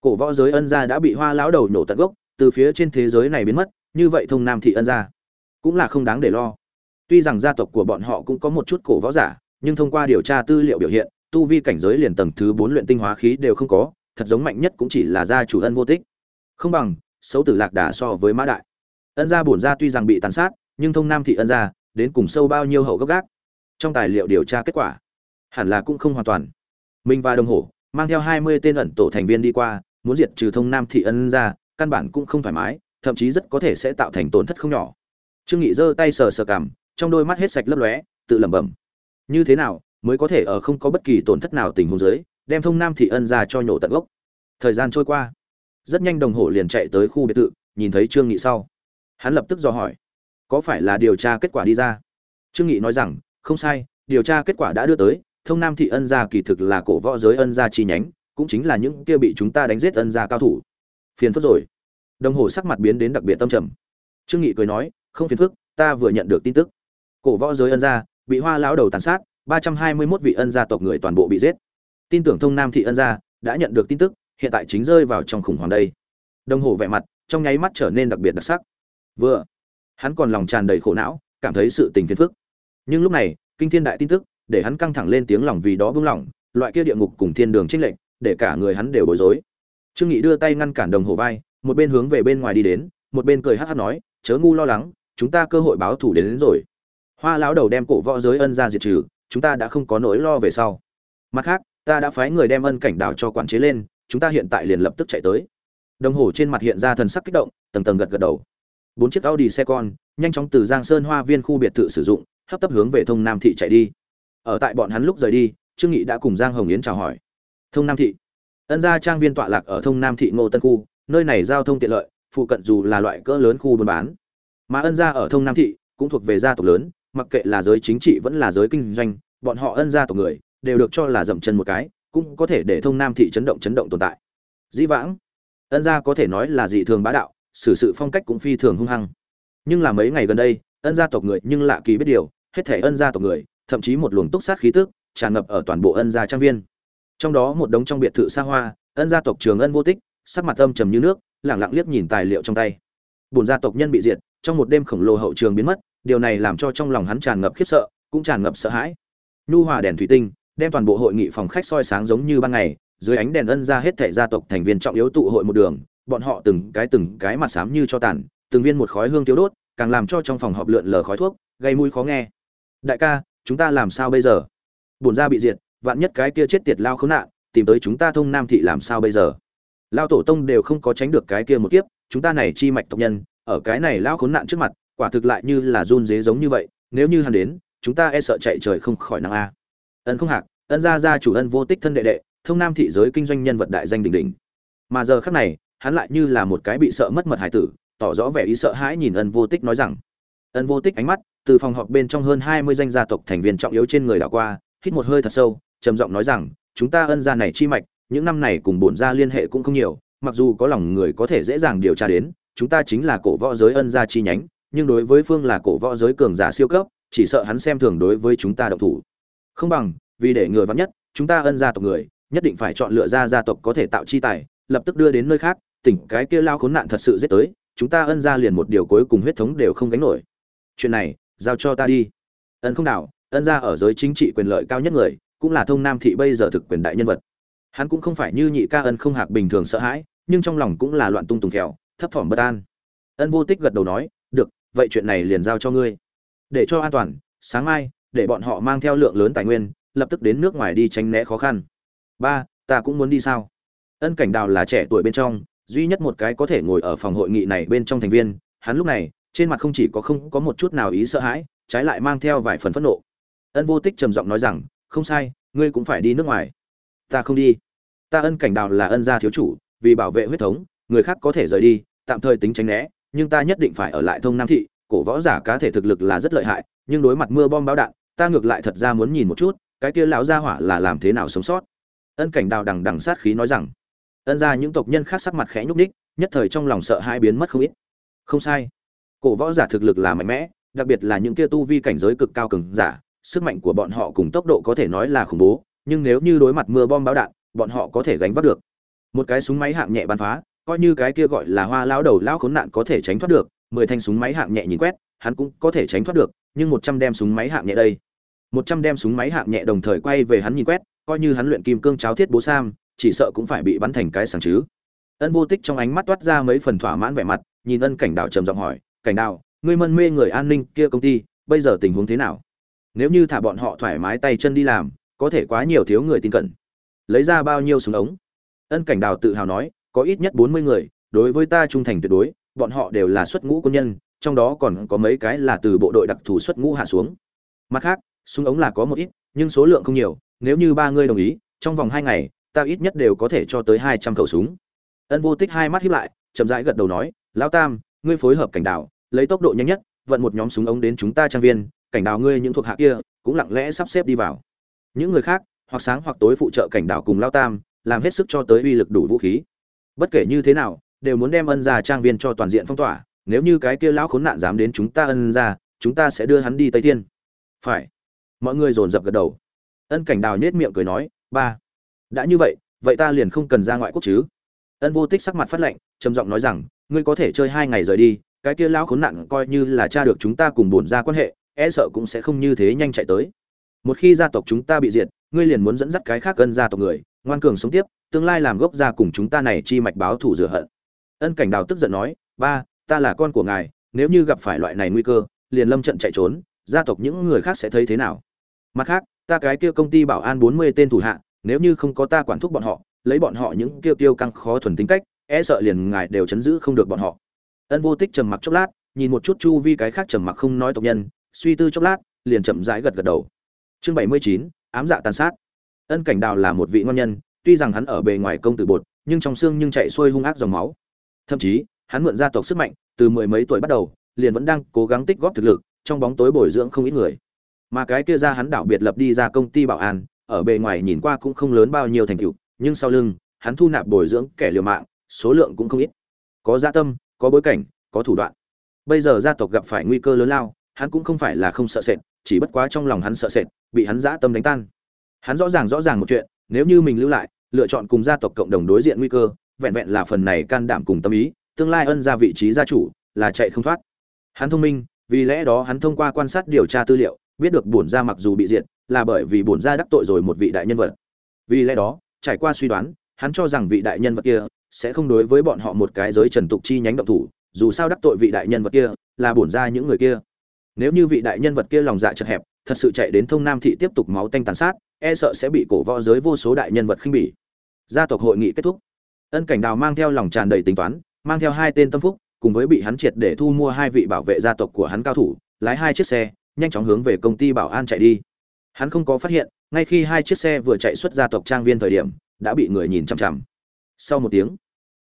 cổ võ giới ân gia đã bị hoa lão đầu nổ tận gốc, từ phía trên thế giới này biến mất, như vậy thông nam thị ân gia cũng là không đáng để lo. Tuy rằng gia tộc của bọn họ cũng có một chút cổ võ giả, nhưng thông qua điều tra tư liệu biểu hiện tu vi cảnh giới liền tầng thứ bốn luyện tinh hóa khí đều không có, thật giống mạnh nhất cũng chỉ là gia chủ ân vô tích. Không bằng, xấu tử lạc đà so với mã đại. Ân gia bổn gia tuy rằng bị tàn sát, nhưng thông nam thị ân gia, đến cùng sâu bao nhiêu hậu gốc gác. Trong tài liệu điều tra kết quả, hẳn là cũng không hoàn toàn. Minh và đồng hồ mang theo hai mươi tên ẩn tổ thành viên đi qua, muốn diệt trừ thông nam thị ân gia, căn bản cũng không thoải mái, thậm chí rất có thể sẽ tạo thành tổn thất không nhỏ. Trương nghị giơ tay sờ sờ cằm, trong đôi mắt hết sạch lấp lóe, tự lẩm bẩm. Như thế nào mới có thể ở không có bất kỳ tổn thất nào tình huống dưới, đem thông nam thị ân gia cho nhổ tận gốc. Thời gian trôi qua, rất nhanh đồng hồ liền chạy tới khu biệt thự, nhìn thấy trương nghị sau. Hắn lập tức dò hỏi, có phải là điều tra kết quả đi ra? Trương nghị nói rằng, không sai, điều tra kết quả đã đưa tới, thông nam thị ân gia kỳ thực là cổ võ giới ân gia chi nhánh, cũng chính là những kia bị chúng ta đánh giết ân gia cao thủ. Phiền phức rồi. Đồng hồ sắc mặt biến đến đặc biệt tâm trầm. Trương nghị cười nói, không phiền phức, ta vừa nhận được tin tức. Cổ võ giới ân gia bị hoa lão đầu tàn sát ba trăm hai mươi 321 vị ân gia tộc người toàn bộ bị giết. Tin tưởng thông nam thị ân gia đã nhận được tin tức hiện tại chính rơi vào trong khủng hoảng đây. Đồng hồ vẻ mặt trong nháy mắt trở nên đặc biệt đặc sắc. Vừa hắn còn lòng tràn đầy khổ não cảm thấy sự tình phiền phức. Nhưng lúc này kinh thiên đại tin tức để hắn căng thẳng lên tiếng lòng vì đó buông lỏng loại kia địa ngục cùng thiên đường trích lệnh để cả người hắn đều bối rối. Trương nghị đưa tay ngăn cản đồng hồ vai một bên hướng về bên ngoài đi đến một bên cười hắc hắc nói chớ ngu lo lắng chúng ta cơ hội báo thủ đến, đến rồi. Hoa lão đầu đem cổ võ giới ân ra diệt trừ chúng ta đã không có nỗi lo về sau. Mặt khác, ta đã phái người đem ân cảnh đảo cho quản chế lên, chúng ta hiện tại liền lập tức chạy tới. Đồng hồ trên mặt hiện ra thần sắc kích động, tầng tầng gật gật đầu. Bốn chiếc audi xe con, nhanh chóng từ giang sơn hoa viên khu biệt thự sử dụng, hấp tấp hướng về thông nam thị chạy đi. Ở tại bọn hắn lúc rời đi, trương nghị đã cùng giang hồng yến chào hỏi. Thông nam thị. Ân gia trang viên tọa lạc ở thông nam thị ngô tân khu, nơi này giao thông tiện lợi, phụ cận dù là loại cỡ lớn khu buôn bán. Mà ân gia ở thông nam thị cũng thuộc về gia tộc lớn mặc kệ là giới chính trị vẫn là giới kinh doanh, bọn họ ân gia tộc người đều được cho là dậm chân một cái, cũng có thể để thông nam thị chấn động chấn động tồn tại. Dĩ vãng, ân gia có thể nói là dị thường bá đạo, xử sự phong cách cũng phi thường hung hăng. Nhưng là mấy ngày gần đây, ân gia tộc người nhưng lạ kỳ biết điều, hết thể ân gia tộc người, thậm chí một luồng túc sát khí tức, tràn ngập ở toàn bộ ân gia trang viên. Trong đó một đống trong biệt thự xa hoa, ân gia tộc trường ân vô tích, sắc mặt âm trầm như nước lẳng lặng liếc nhìn tài liệu trong tay. Bùn gia tộc nhân bị diệt, trong một đêm khổng lồ hậu trường biến mất điều này làm cho trong lòng hắn tràn ngập khiếp sợ, cũng tràn ngập sợ hãi. Nhu hòa đèn thủy tinh, đem toàn bộ hội nghị phòng khách soi sáng giống như ban ngày, dưới ánh đèn ân ra hết thảy gia tộc thành viên trọng yếu tụ hội một đường, bọn họ từng cái từng cái mặt xám như cho tàn, từng viên một khói hương thiếu đốt, càng làm cho trong phòng họp lượn lờ khói thuốc, gây mùi khó nghe. Đại ca, chúng ta làm sao bây giờ? Bổn ra bị diệt, vạn nhất cái kia chết tiệt lao khốn nạn, tìm tới chúng ta thông nam thị làm sao bây giờ? Lao tổ tông đều không có tránh được cái kia một kiếp, chúng ta này chi mạch tộc nhân, ở cái này lao khốn nạn trước mặt quả thực lại như là run dế giống như vậy, nếu như hắn đến, chúng ta e sợ chạy trời không khỏi năng a. Ân không hạc, ân gia gia chủ ân vô tích thân đệ đệ, thông nam thị giới kinh doanh nhân vật đại danh đỉnh đỉnh. Mà giờ khắc này, hắn lại như là một cái bị sợ mất mật hải tử, tỏ rõ vẻ ý sợ hãi nhìn ân vô tích nói rằng, ân vô tích ánh mắt, từ phòng họp bên trong hơn hai mươi danh gia tộc thành viên trọng yếu trên người đảo qua, hít một hơi thật sâu, trầm giọng nói rằng, chúng ta ân gia này chi mạch, những năm này cùng bổn gia liên hệ cũng không nhiều, mặc dù có lòng người có thể dễ dàng điều tra đến, chúng ta chính là cổ võ giới ân gia chi nhánh nhưng đối với phương là cổ võ giới cường giả siêu cấp, chỉ sợ hắn xem thường đối với chúng ta động thủ. Không bằng, vì để người vắn nhất, chúng ta ân gia tộc người, nhất định phải chọn lựa ra gia tộc có thể tạo chi tài, lập tức đưa đến nơi khác, tỉnh cái kia lao khốn nạn thật sự giết tới, chúng ta ân gia liền một điều cuối cùng huyết thống đều không gánh nổi. Chuyện này, giao cho ta đi. Ân không nào ân gia ở giới chính trị quyền lợi cao nhất người, cũng là thông nam thị bây giờ thực quyền đại nhân vật. Hắn cũng không phải như nhị ca ân không hạc bình thường sợ hãi, nhưng trong lòng cũng là loạn tung tùng kẹo thấp thỏm bất an. Ân vô tích gật đầu nói vậy chuyện này liền giao cho ngươi. Để cho an toàn, sáng mai, để bọn họ mang theo lượng lớn tài nguyên, lập tức đến nước ngoài đi tránh né khó khăn. Ba, ta cũng muốn đi sao? Ân cảnh đào là trẻ tuổi bên trong, duy nhất một cái có thể ngồi ở phòng hội nghị này bên trong thành viên. Hắn lúc này, trên mặt không chỉ có không có một chút nào ý sợ hãi, trái lại mang theo vài phần phẫn nộ. Ân vô tích trầm giọng nói rằng, không sai, ngươi cũng phải đi nước ngoài. Ta không đi. Ta ân cảnh đào là ân gia thiếu chủ, vì bảo vệ huyết thống, người khác có thể rời đi, tạm thời tính tránh né nhưng ta nhất định phải ở lại thông nam thị, cổ võ giả cá thể thực lực là rất lợi hại, nhưng đối mặt mưa bom bão đạn, ta ngược lại thật ra muốn nhìn một chút, cái kia lão gia hỏa là làm thế nào sống sót. Ân cảnh đào đằng đằng sát khí nói rằng, ân ra những tộc nhân khác sắc mặt khẽ nhúc ních nhất thời trong lòng sợ hai biến mất không ít. Không sai. Cổ võ giả thực lực là mạnh mẽ, đặc biệt là những kia tu vi cảnh giới cực cao cường giả, sức mạnh của bọn họ cùng tốc độ có thể nói là khủng bố, nhưng nếu như đối mặt mưa bom bão đạn, bọn họ có thể gánh vác được. Một cái súng máy hạng nhẹ bắn phá coi như cái kia gọi là hoa lão đầu lão khốn nạn có thể tránh thoát được, mười thanh súng máy hạng nhẹ nhìn quét, hắn cũng có thể tránh thoát được, nhưng một trăm đem súng máy hạng nhẹ đây. Một trăm đem súng máy hạng nhẹ đồng thời quay về hắn nhìn quét, coi như hắn luyện kim cương cháo thiết bố sam, chỉ sợ cũng phải bị bắn thành cái sàng chứ. Ân vô tích trong ánh mắt toát ra mấy phần thỏa mãn vẻ mặt, nhìn ân cảnh đạo trầm giọng hỏi, cảnh đạo ngươi mân mê người an ninh kia công ty, bây giờ tình huống thế nào? Nếu như thả bọn họ thoải mái tay chân đi làm, có thể quá nhiều thiếu người tin cẩn. Lấy ra bao nhiêu súng ống? Ân cảnh đào tự hào nói có ít nhất bốn mươi người, đối với ta trung thành tuyệt đối, bọn họ đều là xuất ngũ quân nhân, trong đó còn có mấy cái là từ bộ đội đặc thù xuất ngũ hạ xuống. Mặt khác, súng ống là có một ít, nhưng số lượng không nhiều, nếu như ba ngươi đồng ý, trong vòng hai ngày, ta ít nhất đều có thể cho tới hai trăm khẩu súng. Ân vô tích hai mắt híp lại, chậm rãi gật đầu nói, lão tam, ngươi phối hợp cảnh đảo, lấy tốc độ nhanh nhất, vận một nhóm súng ống đến chúng ta trang viên, cảnh đảo ngươi những thuộc hạ kia, cũng lặng lẽ sắp xếp đi vào. Những người khác, hoặc sáng hoặc tối phụ trợ cảnh đảo cùng lão tam, làm hết sức cho tới uy lực đủ vũ khí bất kể như thế nào, đều muốn đem ân ra trang viên cho toàn diện phong tỏa, nếu như cái kia lão khốn nạn dám đến chúng ta ân ra chúng ta sẽ đưa hắn đi tây thiên. Phải. Mọi người dồn dập gật đầu. Ân cảnh đào nhết miệng cười nói, ba, đã như vậy vậy ta liền không cần ra ngoại quốc chứ. Ân vô tích sắc mặt phát lệnh trầm giọng nói rằng, ngươi có thể chơi hai ngày rời đi, cái kia lão khốn nạn coi như là cha được chúng ta cùng bổn ra quan hệ e sợ cũng sẽ không như thế nhanh chạy tới. Một khi gia tộc chúng ta bị diệt, ngươi liền muốn dẫn dắt cái khác ân gia tộc người, ngoan cường sống tiếp tương lai làm gốc gia cùng chúng ta này chi mạch báo thủ rửa hận. Ân cảnh đào tức giận nói, ba, ta là con của ngài, nếu như gặp phải loại này nguy cơ, liền lâm trận chạy trốn, gia tộc những người khác sẽ thấy thế nào? Mặt khác, ta cái kia công ty bảo an bốn mươi tên thủ hạ, nếu như không có ta quản thúc bọn họ, lấy bọn họ những kiêu tiêu căng khó thuần tính cách e sợ liền ngài đều chấn giữ không được bọn họ. Ân vô tích trầm mặc chốc lát, nhìn một chút chu vi cái khác trầm mặc không nói tộc nhân, suy tư chốc lát, liền chậm rãi gật gật đầu. Chương bảy mươi chín, ám dạ tàn sát. Ân cảnh đào là một vị ngon nhân tuy rằng hắn ở bề ngoài công tử bột, nhưng trong xương nhưng chạy xuôi hung ác dòng máu. Thậm chí, hắn mượn gia tộc sức mạnh, từ mười mấy tuổi bắt đầu, liền vẫn đang cố gắng tích góp thực lực, trong bóng tối bồi dưỡng không ít người. Mà cái kia ra hắn đảo biệt lập đi ra công ty bảo an, ở bề ngoài nhìn qua cũng không lớn bao nhiêu thành tựu, nhưng sau lưng, hắn thu nạp bồi dưỡng kẻ liều mạng, số lượng cũng không ít. Có gia tâm, có bối cảnh, có thủ đoạn. Bây giờ gia tộc gặp phải nguy cơ lớn lao, hắn cũng không phải là không sợ sệt, chỉ bất quá trong lòng hắn sợ sệt, bị hắn dã tâm đánh tan. Hắn rõ ràng rõ ràng một chuyện nếu như mình lưu lại, lựa chọn cùng gia tộc cộng đồng đối diện nguy cơ, vẹn vẹn là phần này can đảm cùng tâm ý, tương lai ân ra vị trí gia chủ là chạy không thoát. Hắn thông minh, vì lẽ đó hắn thông qua quan sát điều tra tư liệu, biết được bổn gia mặc dù bị diệt, là bởi vì bổn gia đắc tội rồi một vị đại nhân vật. Vì lẽ đó, trải qua suy đoán, hắn cho rằng vị đại nhân vật kia sẽ không đối với bọn họ một cái giới trần tục chi nhánh động thủ, dù sao đắc tội vị đại nhân vật kia là bổn ra những người kia. Nếu như vị đại nhân vật kia lòng dạ chật hẹp, thật sự chạy đến thông nam thị tiếp tục máu tanh tàn sát e sợ sẽ bị cổ võ giới vô số đại nhân vật khinh bỉ. Gia tộc hội nghị kết thúc. Ân cảnh đào mang theo lòng tràn đầy tính toán, mang theo hai tên tâm phúc, cùng với bị hắn triệt để thu mua hai vị bảo vệ gia tộc của hắn cao thủ, lái hai chiếc xe, nhanh chóng hướng về công ty bảo an chạy đi. Hắn không có phát hiện, ngay khi hai chiếc xe vừa chạy xuất gia tộc trang viên thời điểm, đã bị người nhìn chằm chằm. Sau một tiếng,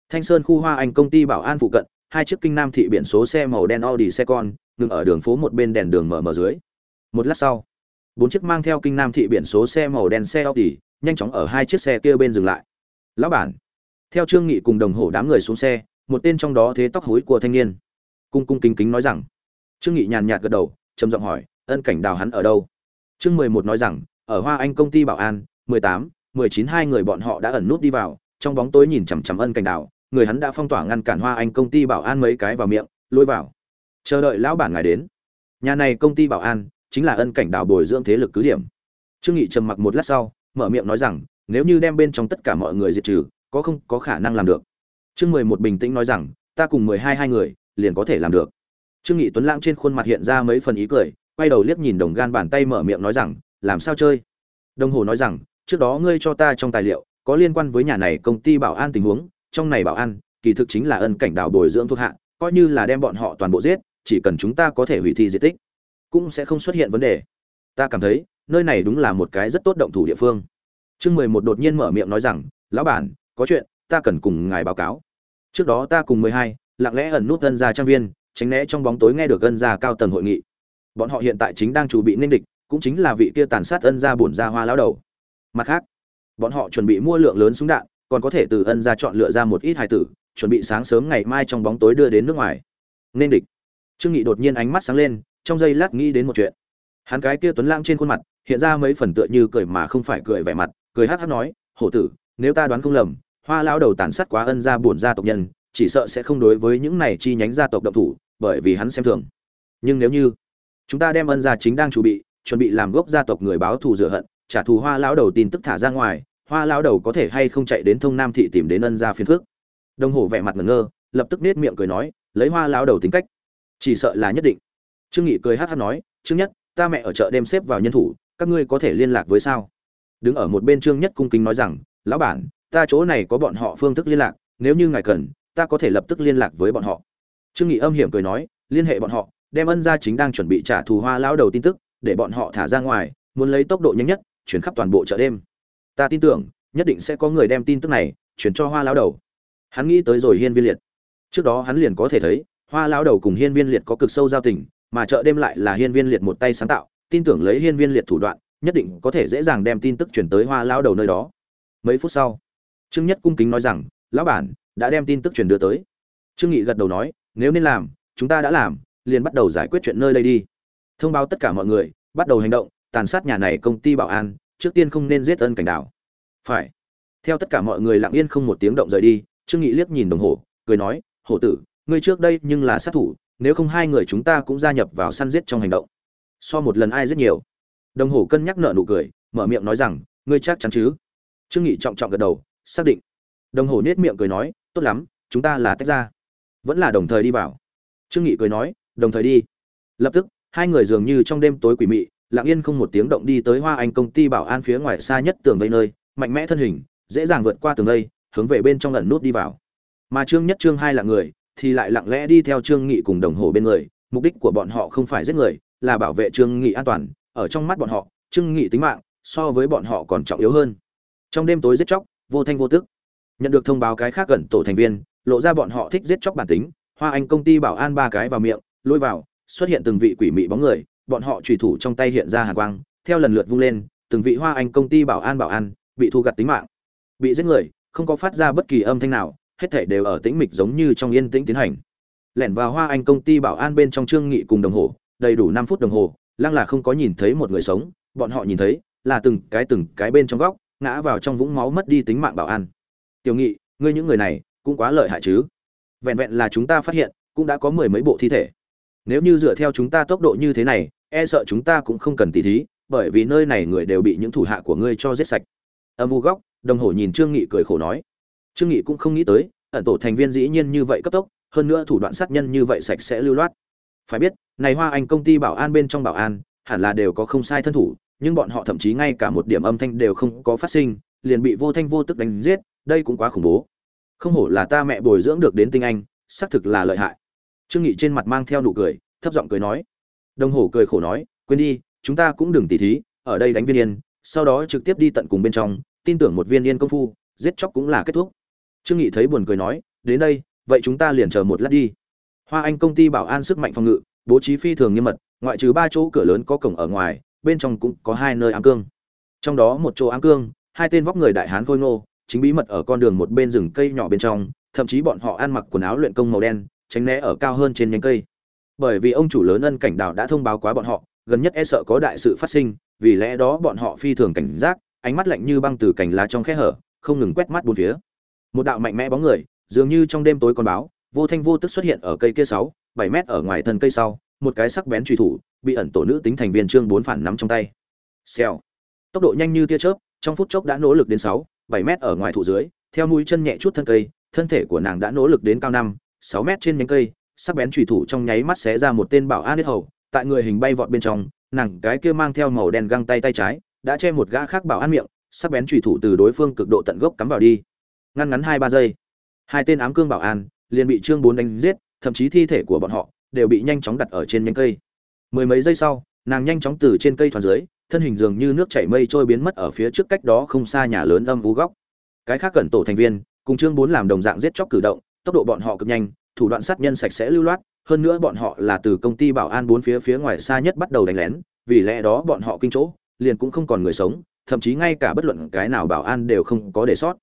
thanh sơn khu hoa anh công ty bảo an phụ cận, hai chiếc kinh nam thị biển số xe màu đen audi xe con ngừng ở đường phố một bên đèn đường mở mở dưới. Một lát sau bốn chiếc mang theo kinh nam thị biển số xe màu đen xe audi, nhanh chóng ở hai chiếc xe kia bên dừng lại. Lão bản, theo trương nghị cùng đồng hồ đám người xuống xe, một tên trong đó thế tóc hối của thanh niên. Cung cung kính kính nói rằng, trương nghị nhàn nhạt gật đầu, trầm giọng hỏi, ân cảnh đào hắn ở đâu? Trương mười một nói rằng, ở hoa anh công ty bảo an, mười tám, mười chín hai người bọn họ đã ẩn nút đi vào, trong bóng tối nhìn chằm chằm ân cảnh đào, người hắn đã phong tỏa ngăn cản hoa anh công ty bảo an mấy cái vào miệng, lôi vào. Chờ đợi lão bản ngài đến. Nhà này công ty bảo an chính là ân cảnh đào bồi dưỡng thế lực cứ điểm. Trương nghị trầm mặc một lát sau, mở miệng nói rằng, nếu như đem bên trong tất cả mọi người diệt trừ, có không, có khả năng làm được. Trương mười một bình tĩnh nói rằng, ta cùng mười hai hai người, liền có thể làm được. Trương nghị tuấn lãng trên khuôn mặt hiện ra mấy phần ý cười, quay đầu liếc nhìn đồng gan bàn tay mở miệng nói rằng, làm sao chơi? Đồng hồ nói rằng, trước đó ngươi cho ta trong tài liệu, có liên quan với nhà này công ty bảo an tình huống, trong này bảo an, kỳ thực chính là ân cảnh đảo bồi dưỡng thuộc hạ, coi như là đem bọn họ toàn bộ giết, chỉ cần chúng ta có thể hủy thi di tích cũng sẽ không xuất hiện vấn đề. Ta cảm thấy, nơi này đúng là một cái rất tốt động thủ địa phương. Chương mười một đột nhiên mở miệng nói rằng, lão bản, có chuyện, ta cần cùng ngài báo cáo. Trước đó ta cùng mười hai, lặng lẽ ẩn nút ân ra trang viên, tránh né trong bóng tối nghe được ân ra cao tầng hội nghị. Bọn họ hiện tại chính đang chuẩn bị nên địch, cũng chính là vị kia tàn sát ân ra bổn ra hoa lão đầu. Mặt khác, bọn họ chuẩn bị mua lượng lớn súng đạn, còn có thể từ ân ra chọn lựa ra một ít hài tử, chuẩn bị sáng sớm ngày mai trong bóng tối đưa đến nước ngoài. Nên địch. Trương nghị đột nhiên ánh mắt sáng lên trong giây lát nghĩ đến một chuyện. Hắn cái kia tuấn lãng trên khuôn mặt, hiện ra mấy phần tựa như cười mà không phải cười vẻ mặt, cười hắc hắc nói, hổ tử, nếu ta đoán không lầm, hoa lão đầu tàn sát quá ân gia buồn gia tộc nhân, chỉ sợ sẽ không đối với những này chi nhánh gia tộc động thủ, bởi vì hắn xem thường. Nhưng nếu như chúng ta đem ân gia chính đang chuẩn bị chuẩn bị làm gốc gia tộc người báo thù rửa hận, trả thù hoa lão đầu tin tức thả ra ngoài, hoa lão đầu có thể hay không chạy đến thông nam thị tìm đến ân gia phiền phước đồng hồ vẻ mặt ngẩn ngơ, lập tức nết miệng cười nói, lấy hoa lão đầu tính cách, chỉ sợ là nhất định trương nghị cười hát hát nói, trương nhất, ta mẹ ở chợ đêm xếp vào nhân thủ, các ngươi có thể liên lạc với sao? Đứng ở một bên trương nhất cung kính nói rằng, lão bản, ta chỗ này có bọn họ phương thức liên lạc, nếu như ngài cần, ta có thể lập tức liên lạc với bọn họ. Trương nghị âm hiểm cười nói, liên hệ bọn họ, đem ân gia chính đang chuẩn bị trả thù hoa lão đầu tin tức, để bọn họ thả ra ngoài, muốn lấy tốc độ nhanh nhất, chuyển khắp toàn bộ chợ đêm. Ta tin tưởng, nhất định sẽ có người đem tin tức này, chuyển cho hoa lão đầu. Hắn nghĩ tới rồi hiên viên liệt. Trước đó hắn liền có thể thấy, hoa lão đầu cùng hiên viên liệt có cực sâu giao tình mà chợ đêm lại là hiên viên liệt một tay sáng tạo, tin tưởng lấy hiên viên liệt thủ đoạn, nhất định có thể dễ dàng đem tin tức chuyển tới hoa lão đầu nơi đó. Mấy phút sau, trương nhất cung kính nói rằng, lão bản, đã đem tin tức truyền đưa tới. Trương nghị gật đầu nói, nếu nên làm, chúng ta đã làm, liền bắt đầu giải quyết chuyện nơi đây đi. Thông báo tất cả mọi người, bắt đầu hành động, tàn sát nhà này công ty bảo an, trước tiên không nên giết ân cảnh đảo. Phải. Theo tất cả mọi người lặng yên không một tiếng động rời đi, trương nghị liếc nhìn đồng hồ, cười nói, hổ tử, ngươi trước đây nhưng là sát thủ nếu không hai người chúng ta cũng gia nhập vào săn giết trong hành động. So một lần ai rất nhiều? Đồng hồ cân nhắc nợ nụ cười, mở miệng nói rằng, ngươi chắc chắn chứ? Trương nghị trọng trọng gật đầu, xác định. Đồng hồ nết miệng cười nói, tốt lắm, chúng ta là tách ra. Vẫn là đồng thời đi vào. Trương nghị cười nói, đồng thời đi. Lập tức, hai người dường như trong đêm tối quỷ mị, lặng yên không một tiếng động đi tới hoa anh công ty bảo an phía ngoài xa nhất tường vây nơi, mạnh mẽ thân hình, dễ dàng vượt qua tường vây, hướng về bên trong lần nút đi vào. Mà trương nhất trương hai là người thì lại lặng lẽ đi theo trương nghị cùng đồng hồ bên người, mục đích của bọn họ không phải giết người, là bảo vệ trương nghị an toàn. Ở trong mắt bọn họ, trương nghị tính mạng so với bọn họ còn trọng yếu hơn. Trong đêm tối giết chóc, vô thanh vô tức. Nhận được thông báo cái khác gần tổ thành viên, lộ ra bọn họ thích giết chóc bản tính. Hoa anh công ty bảo an ba cái vào miệng, lôi vào, xuất hiện từng vị quỷ mị bóng người. Bọn họ trùy thủ trong tay hiện ra hàn quang, theo lần lượt vung lên, từng vị hoa anh công ty bảo an bảo an, bị thu gặt tính mạng. Bị giết người, không có phát ra bất kỳ âm thanh nào hết thảy đều ở tĩnh mịch giống như trong yên tĩnh tiến hành. Lẻn vào hoa anh công ty bảo an bên trong trương nghị cùng đồng hồ, đầy đủ năm phút đồng hồ, lăng là không có nhìn thấy một người sống, bọn họ nhìn thấy là từng cái từng cái bên trong góc, ngã vào trong vũng máu mất đi tính mạng bảo an. Tiểu nghị, ngươi những người này cũng quá lợi hại chứ? Vẹn vẹn là chúng ta phát hiện, cũng đã có mười mấy bộ thi thể. Nếu như dựa theo chúng ta tốc độ như thế này e sợ chúng ta cũng không cần tỉ thí, bởi vì nơi này người đều bị những thủ hạ của ngươi cho giết sạch. Âm u góc, đồng hồ nhìn trương nghị cười khổ nói trương nghị cũng không nghĩ tới, ẩn tổ thành viên dĩ nhiên như vậy cấp tốc, hơn nữa thủ đoạn sát nhân như vậy sạch sẽ lưu loát. Phải biết, này hoa anh công ty bảo an bên trong bảo an, hẳn là đều có không sai thân thủ, nhưng bọn họ thậm chí ngay cả một điểm âm thanh đều không có phát sinh, liền bị vô thanh vô tức đánh giết, đây cũng quá khủng bố. Không hổ là ta mẹ bồi dưỡng được đến tinh anh, xác thực là lợi hại. Trương nghị trên mặt mang theo nụ cười, thấp giọng cười nói. Đồng hồ cười khổ nói, quên đi, chúng ta cũng đừng tỉ thí, ở đây đánh viên yên, sau đó trực tiếp đi tận cùng bên trong, tin tưởng một viên yên công phu, giết chóc cũng là kết thúc trương nghị thấy buồn cười nói, đến đây, vậy chúng ta liền chờ một lát đi. Hoa anh công ty bảo an sức mạnh phòng ngự, bố trí phi thường nghiêm mật, ngoại trừ ba chỗ cửa lớn có cổng ở ngoài, bên trong cũng có hai nơi ám cương. Trong đó một chỗ ám cương, hai tên vóc người đại hán khôi ngô, chính bí mật ở con đường một bên rừng cây nhỏ bên trong, thậm chí bọn họ ăn mặc quần áo luyện công màu đen, tránh né ở cao hơn trên nhánh cây. Bởi vì ông chủ lớn ân cảnh đào đã thông báo quá bọn họ, gần nhất e sợ có đại sự phát sinh, vì lẽ đó bọn họ phi thường cảnh giác, ánh mắt lạnh như băng từ cành lá trong khe hở, không ngừng quét mắt bốn phía một đạo mạnh mẽ bóng người, dường như trong đêm tối con báo, vô thanh vô tức xuất hiện ở cây kia sáu, bảy mét ở ngoài thân cây sau, một cái sắc bén truy thủ, bị ẩn tổ nữ tính thành viên trương bốn phản nắm trong tay. Xèo. Tốc độ nhanh như tia chớp, trong phút chốc đã nỗ lực đến sáu, bảy mét ở ngoài thụ dưới, theo mũi chân nhẹ chút thân cây, thân thể của nàng đã nỗ lực đến cao năm, sáu mét trên nhánh cây, sắc bén truy thủ trong nháy mắt xé ra một tên bảo an hết hầu, tại người hình bay vọt bên trong, nàng cái kia mang theo màu đen găng tay tay trái, đã che một gã khác bảo an miệng, sắc bén truy thủ từ đối phương cực độ tận gốc cắm vào đi ngăn ngắn hai ba giây. Hai tên ám cương bảo an liền bị trương bốn đánh giết, thậm chí thi thể của bọn họ đều bị nhanh chóng đặt ở trên nhánh cây. Mười mấy giây sau, nàng nhanh chóng từ trên cây thoàn dưới, thân hình dường như nước chảy mây trôi biến mất ở phía trước cách đó không xa nhà lớn âm u góc. Cái khác cẩn tổ thành viên cùng trương bốn làm đồng dạng giết chóc cử động, tốc độ bọn họ cực nhanh, thủ đoạn sát nhân sạch sẽ lưu loát, hơn nữa bọn họ là từ công ty bảo an bốn phía phía ngoài xa nhất bắt đầu đánh lén, vì lẽ đó bọn họ kinh chỗ, liền cũng không còn người sống, thậm chí ngay cả bất luận cái nào bảo an đều không có để sót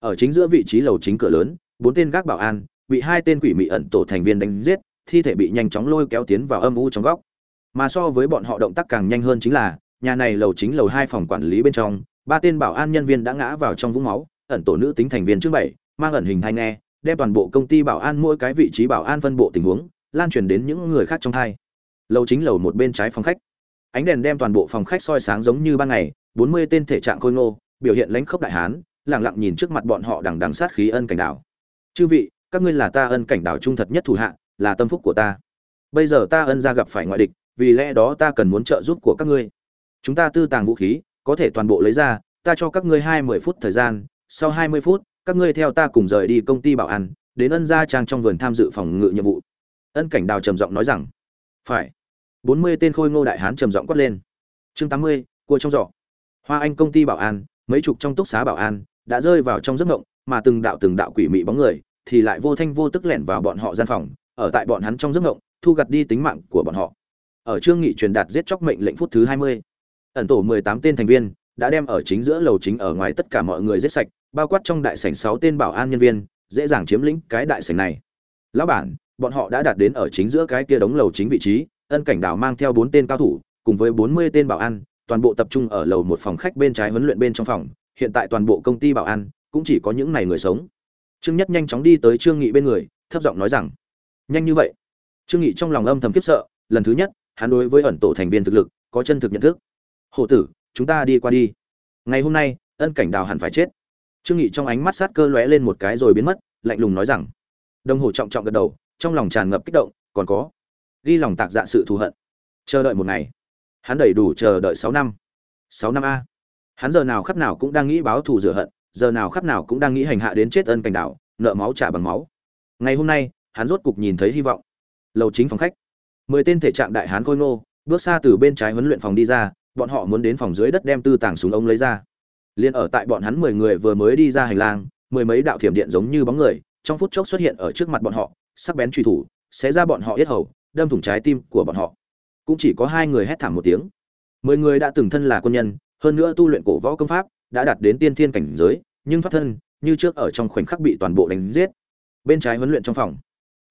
ở chính giữa vị trí lầu chính cửa lớn, bốn tên gác bảo an bị hai tên quỷ mị ẩn tổ thành viên đánh giết, thi thể bị nhanh chóng lôi kéo tiến vào âm u trong góc. Mà so với bọn họ động tác càng nhanh hơn chính là, nhà này lầu chính lầu hai phòng quản lý bên trong, ba tên bảo an nhân viên đã ngã vào trong vũng máu, ẩn tổ nữ tính thành viên trước bảy, mang ẩn hình thai nghe, đem toàn bộ công ty bảo an mỗi cái vị trí bảo an phân bộ tình huống, lan truyền đến những người khác trong thai. Lầu chính lầu một bên trái phòng khách. Ánh đèn đem toàn bộ phòng khách soi sáng giống như ban ngày, bốn mươi tên thể trạng khôi ngô, biểu hiện lãnh khốc đại hán lẳng lặng nhìn trước mặt bọn họ đằng đằng sát khí ân cảnh đảo. Chư vị, các ngươi là ta ân cảnh đảo trung thật nhất thủ hạ, là tâm phúc của ta. Bây giờ ta ân gia gặp phải ngoại địch, vì lẽ đó ta cần muốn trợ giúp của các ngươi. Chúng ta tư tàng vũ khí, có thể toàn bộ lấy ra, ta cho các ngươi hai mươi phút thời gian, sau hai mươi phút, các ngươi theo ta cùng rời đi công ty bảo an, đến ân gia trang trong vườn tham dự phòng ngự nhiệm vụ. Ân cảnh đào trầm giọng nói rằng. Phải. Bốn mươi tên khôi ngô đại hán trầm giọng quát lên. Chương tám mươi, cua trong giỏ. Hoa anh công ty bảo an, mấy chục trong túc xá bảo an đã rơi vào trong giấc mộng, mà từng đạo từng đạo quỷ mị bóng người thì lại vô thanh vô tức lẻn vào bọn họ gian phòng, ở tại bọn hắn trong giấc mộng, thu gặt đi tính mạng của bọn họ. Ở trương nghị truyền đạt giết chóc mệnh lệnh phút thứ hai mươi, ẩn tổ mười tám tên thành viên đã đem ở chính giữa lầu chính ở ngoài tất cả mọi người giết sạch, bao quát trong đại sảnh sáu tên bảo an nhân viên, dễ dàng chiếm lĩnh cái đại sảnh này. Lão bản, bọn họ đã đạt đến ở chính giữa cái kia đống lầu chính vị trí, ân cảnh đảo mang theo bốn tên cao thủ, cùng với bốn mươi tên bảo an, toàn bộ tập trung ở lầu một phòng khách bên trái huấn luyện bên trong phòng hiện tại toàn bộ công ty bảo an cũng chỉ có những này người sống. Trương nhất nhanh chóng đi tới trương nghị bên người, thấp giọng nói rằng, nhanh như vậy? Trương nghị trong lòng âm thầm kiếp sợ, lần thứ nhất, hắn đối với ẩn tổ thành viên thực lực có chân thực nhận thức. Hổ tử, chúng ta đi qua đi. Ngày hôm nay, ân cảnh đào hẳn phải chết. Trương nghị trong ánh mắt sát cơ lóe lên một cái rồi biến mất, lạnh lùng nói rằng, đồng hồ trọng trọng gật đầu, trong lòng tràn ngập kích động, còn có. Ghi lòng tạc dạ sự thù hận. Chờ đợi một ngày. Hắn đầy đủ chờ đợi sáu năm. Sáu năm a hắn giờ nào khắc nào cũng đang nghĩ báo thù rửa hận, giờ nào khắc nào cũng đang nghĩ hành hạ đến chết ân cảnh đảo nợ máu trả bằng máu. Ngày hôm nay, hắn rốt cục nhìn thấy hy vọng. Lầu chính phòng khách. Mười tên thể trạng đại hán khôi ngô, bước xa từ bên trái huấn luyện phòng đi ra, bọn họ muốn đến phòng dưới đất đem tư tàng súng ống lấy ra. Liền ở tại bọn hắn mười người vừa mới đi ra hành lang, mười mấy đạo thiểm điện giống như bóng người, trong phút chốc xuất hiện ở trước mặt bọn họ, sắc bén truy thủ sẽ ra bọn họ yết hầu, đâm thủng trái tim của bọn họ. Cũng chỉ có hai người hét thảm một tiếng. Mười người đã từng thân là quân nhân hơn nữa tu luyện cổ võ công pháp đã đạt đến tiên thiên cảnh giới, nhưng thoát thân như trước ở trong khoảnh khắc bị toàn bộ đánh giết. Bên trái huấn luyện trong phòng,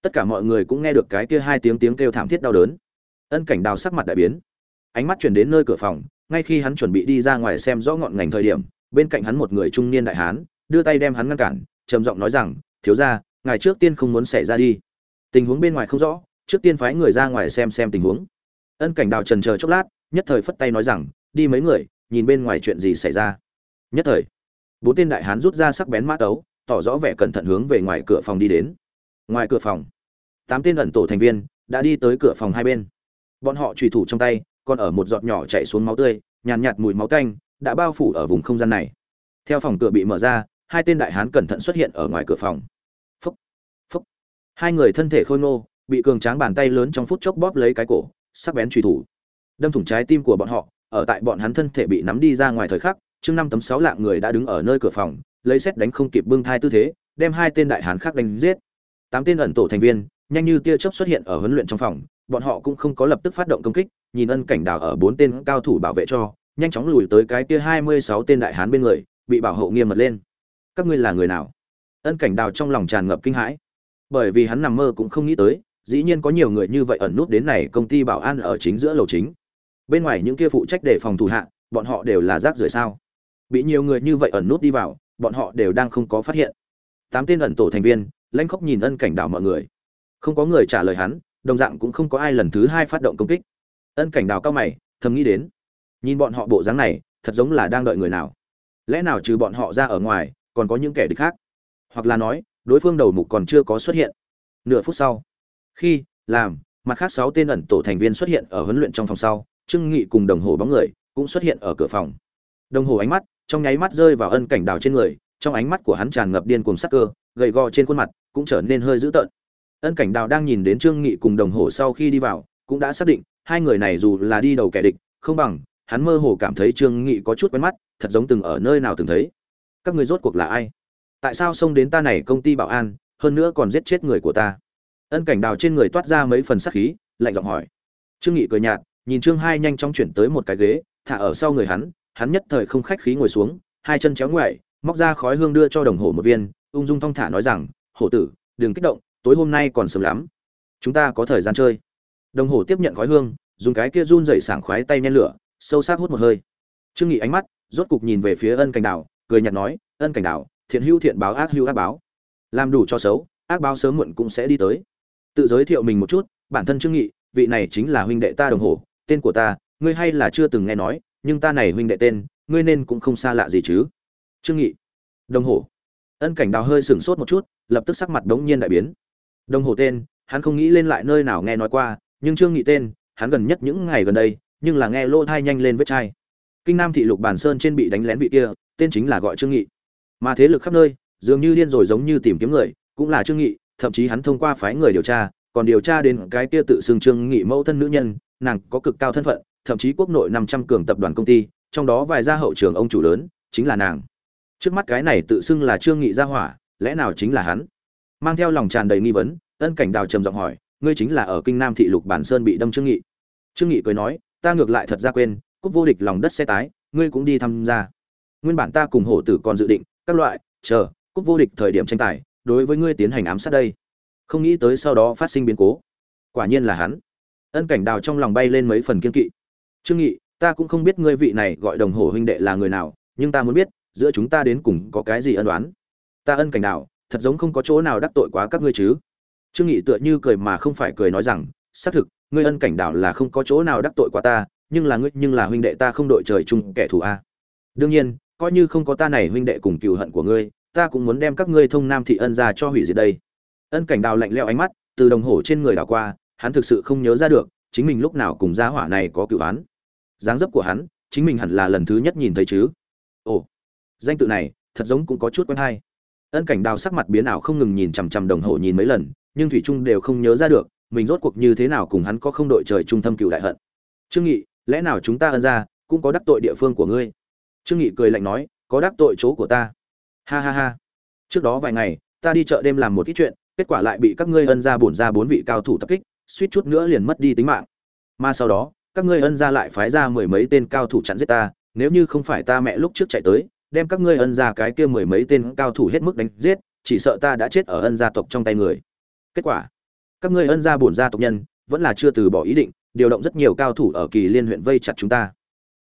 tất cả mọi người cũng nghe được cái kia hai tiếng tiếng kêu thảm thiết đau đớn. Ân cảnh đào sắc mặt đại biến. Ánh mắt chuyển đến nơi cửa phòng, ngay khi hắn chuẩn bị đi ra ngoài xem rõ ngọn ngành thời điểm, bên cạnh hắn một người trung niên đại hán, đưa tay đem hắn ngăn cản, trầm giọng nói rằng, thiếu ra ngài trước tiên không muốn xảy ra đi. Tình huống bên ngoài không rõ, trước tiên phái người ra ngoài xem xem tình huống. Ân cảnh đào trần chờ chốc lát, nhất thời phất tay nói rằng, đi mấy người nhìn bên ngoài chuyện gì xảy ra. Nhất thời bốn tên đại hán rút ra sắc bén mã tấu tỏ rõ vẻ cẩn thận hướng về ngoài cửa phòng đi đến. Ngoài cửa phòng tám tên ẩn tổ thành viên đã đi tới cửa phòng hai bên. Bọn họ trùy thủ trong tay còn ở một giọt nhỏ chạy xuống máu tươi nhàn nhạt, nhạt mùi máu tanh đã bao phủ ở vùng không gian này. Theo phòng cửa bị mở ra hai tên đại hán cẩn thận xuất hiện ở ngoài cửa phòng. Phúc phúc. Hai người thân thể khôi ngô bị cường tráng bàn tay lớn trong phút chốc bóp lấy cái cổ sắc bén truy thủ. Đâm thủng trái tim của bọn họ ở tại bọn hắn thân thể bị nắm đi ra ngoài thời khắc, chương năm tấm sáu lạng người đã đứng ở nơi cửa phòng, lấy xét đánh không kịp bưng thai tư thế, đem hai tên đại hán khác đánh giết. Tám tên ẩn tổ thành viên, nhanh như tia chớp xuất hiện ở huấn luyện trong phòng, bọn họ cũng không có lập tức phát động công kích, nhìn ân cảnh đào ở bốn tên cao thủ bảo vệ cho, nhanh chóng lùi tới cái kia hai mươi sáu tên đại hán bên người, bị bảo hộ nghiêm mật lên. Các ngươi là người nào? Ân cảnh đào trong lòng tràn ngập kinh hãi. Bởi vì hắn nằm mơ cũng không nghĩ tới, dĩ nhiên có nhiều người như vậy ẩn nút đến này công ty bảo an ở chính giữa lầu chính bên ngoài những kia phụ trách để phòng thủ hạ, bọn họ đều là rác rưởi sao? Bị nhiều người như vậy ẩn nút đi vào, bọn họ đều đang không có phát hiện. Tám tên ẩn tổ thành viên, lãnh khóc nhìn ân cảnh đảo mọi người. Không có người trả lời hắn, đồng dạng cũng không có ai lần thứ hai phát động công kích. Ân cảnh đào cao mày, thầm nghĩ đến, nhìn bọn họ bộ dáng này, thật giống là đang đợi người nào. Lẽ nào trừ bọn họ ra ở ngoài, còn có những kẻ địch khác? Hoặc là nói, đối phương đầu mục còn chưa có xuất hiện. Nửa phút sau, khi, làm, mặt khác sáu tên ẩn tổ thành viên xuất hiện ở huấn luyện trong phòng sau trương nghị cùng đồng hồ bóng người cũng xuất hiện ở cửa phòng. Đồng hồ ánh mắt, trong nháy mắt rơi vào ân cảnh đào trên người, trong ánh mắt của hắn tràn ngập điên cuồng sắc cơ, gầy gò trên khuôn mặt cũng trở nên hơi dữ tợn. Ân cảnh đào đang nhìn đến trương nghị cùng đồng hồ sau khi đi vào, cũng đã xác định, hai người này dù là đi đầu kẻ địch, không bằng, hắn mơ hồ cảm thấy trương nghị có chút quen mắt, thật giống từng ở nơi nào từng thấy. Các người rốt cuộc là ai? Tại sao xông đến ta này công ty bảo an, hơn nữa còn giết chết người của ta? Ân cảnh đào trên người toát ra mấy phần sắc khí, lạnh giọng hỏi. Trương nghị cười nhạt nhìn trương hai nhanh chóng chuyển tới một cái ghế, thả ở sau người hắn hắn nhất thời không khách khí ngồi xuống, hai chân chéo ngoại móc ra khói hương đưa cho đồng hồ một viên, ung dung thong thả nói rằng, hổ tử, đừng kích động, tối hôm nay còn sớm lắm. Chúng ta có thời gian chơi. Đồng hồ tiếp nhận khói hương, dùng cái kia run rẩy sảng khoái tay nhen lửa, sâu sắc hút một hơi. Trương nghị ánh mắt, rốt cục nhìn về phía ân cảnh đảo, cười nhạt nói, ân cảnh đảo, thiện hữu thiện báo ác hữu ác báo. Làm đủ cho xấu, ác báo sớm muộn cũng sẽ đi tới. Tự giới thiệu mình một chút, bản thân trương nghị, vị này chính là huynh đệ ta đồng hồ tên của ta, ngươi hay là chưa từng nghe nói, nhưng ta này huynh đệ tên, ngươi nên cũng không xa lạ gì chứ. Trương nghị. Đồng hồ ân cảnh đào hơi sửng sốt một chút, lập tức sắc mặt đống nhiên đại biến. Đồng hồ tên, hắn không nghĩ lên lại nơi nào nghe nói qua, nhưng trương nghị tên, hắn gần nhất những ngày gần đây, nhưng là nghe lô thai nhanh lên vết chai. Kinh nam thị lục bản sơn trên bị đánh lén vị kia, tên chính là gọi trương nghị. Mà thế lực khắp nơi, dường như điên rồi giống như tìm kiếm người, cũng là trương nghị, thậm chí hắn thông qua phái người điều tra, còn điều tra đến cái kia tự xưng trương nghị mẫu thân nữ nhân nàng có cực cao thân phận, thậm chí quốc nội 500 cường tập đoàn công ty, trong đó vài gia hậu trường ông chủ lớn chính là nàng. Trước mắt cái này tự xưng là trương nghị gia hỏa, lẽ nào chính là hắn? Mang theo lòng tràn đầy nghi vấn, ân cảnh đào trầm giọng hỏi, ngươi chính là ở kinh nam thị lục bản sơn bị đâm trương nghị. Trương nghị cười nói, ta ngược lại thật ra quên cúp vô địch lòng đất xe tái, ngươi cũng đi tham gia. Nguyên bản ta cùng hổ tử còn dự định, các loại, chờ cúp vô địch thời điểm tranh tài, đối với ngươi tiến hành ám sát đây. Không nghĩ tới sau đó phát sinh biến cố. Quả nhiên là hắn ân cảnh đào trong lòng bay lên mấy phần kiên kỵ. Trương nghị, ta cũng không biết ngươi vị này gọi đồng hồ huynh đệ là người nào, nhưng ta muốn biết, giữa chúng ta đến cùng có cái gì ân đoán ta ân cảnh đào, thật giống không có chỗ nào đắc tội quá các ngươi chứ? Trương nghị tựa như cười mà không phải cười nói rằng, xác thực, ngươi ân cảnh đảo là không có chỗ nào đắc tội quá ta, nhưng là ngươi, nhưng là huynh đệ ta không đội trời chung kẻ thù a. Đương nhiên, coi như không có ta này huynh đệ cùng cừu hận của ngươi, ta cũng muốn đem các ngươi thông nam thị ân ra cho hủy diệt đây. Ân cảnh đào lạnh lẽo ánh mắt, từ đồng hồ trên người đảo qua hắn thực sự không nhớ ra được, chính mình lúc nào cùng gia hỏa này có cựu án. Dáng dấp của hắn, chính mình hẳn là lần thứ nhất nhìn thấy chứ. Ồ, danh tự này, thật giống cũng có chút quen hay. Ân cảnh đào sắc mặt biến ảo không ngừng nhìn chằm chằm đồng hồ nhìn mấy lần, nhưng thủy trung đều không nhớ ra được, mình rốt cuộc như thế nào cùng hắn có không đội trời trung thâm cựu đại hận. Trương nghị, lẽ nào chúng ta ân ra, cũng có đắc tội địa phương của ngươi? Trương nghị cười lạnh nói, có đắc tội chỗ của ta. Ha ha ha. Trước đó vài ngày, ta đi chợ đêm làm một ít chuyện, kết quả lại bị các ngươi ân ra bổn ra bốn vị cao thủ tập kích suýt chút nữa liền mất đi tính mạng. Mà sau đó, các ngươi ân ra lại phái ra mười mấy tên cao thủ chặn giết ta, nếu như không phải ta mẹ lúc trước chạy tới, đem các ngươi ân ra cái kia mười mấy tên cao thủ hết mức đánh giết, chỉ sợ ta đã chết ở ân gia tộc trong tay người. Kết quả, các ngươi ân gia bổn gia tộc nhân vẫn là chưa từ bỏ ý định, điều động rất nhiều cao thủ ở kỳ liên huyện vây chặt chúng ta.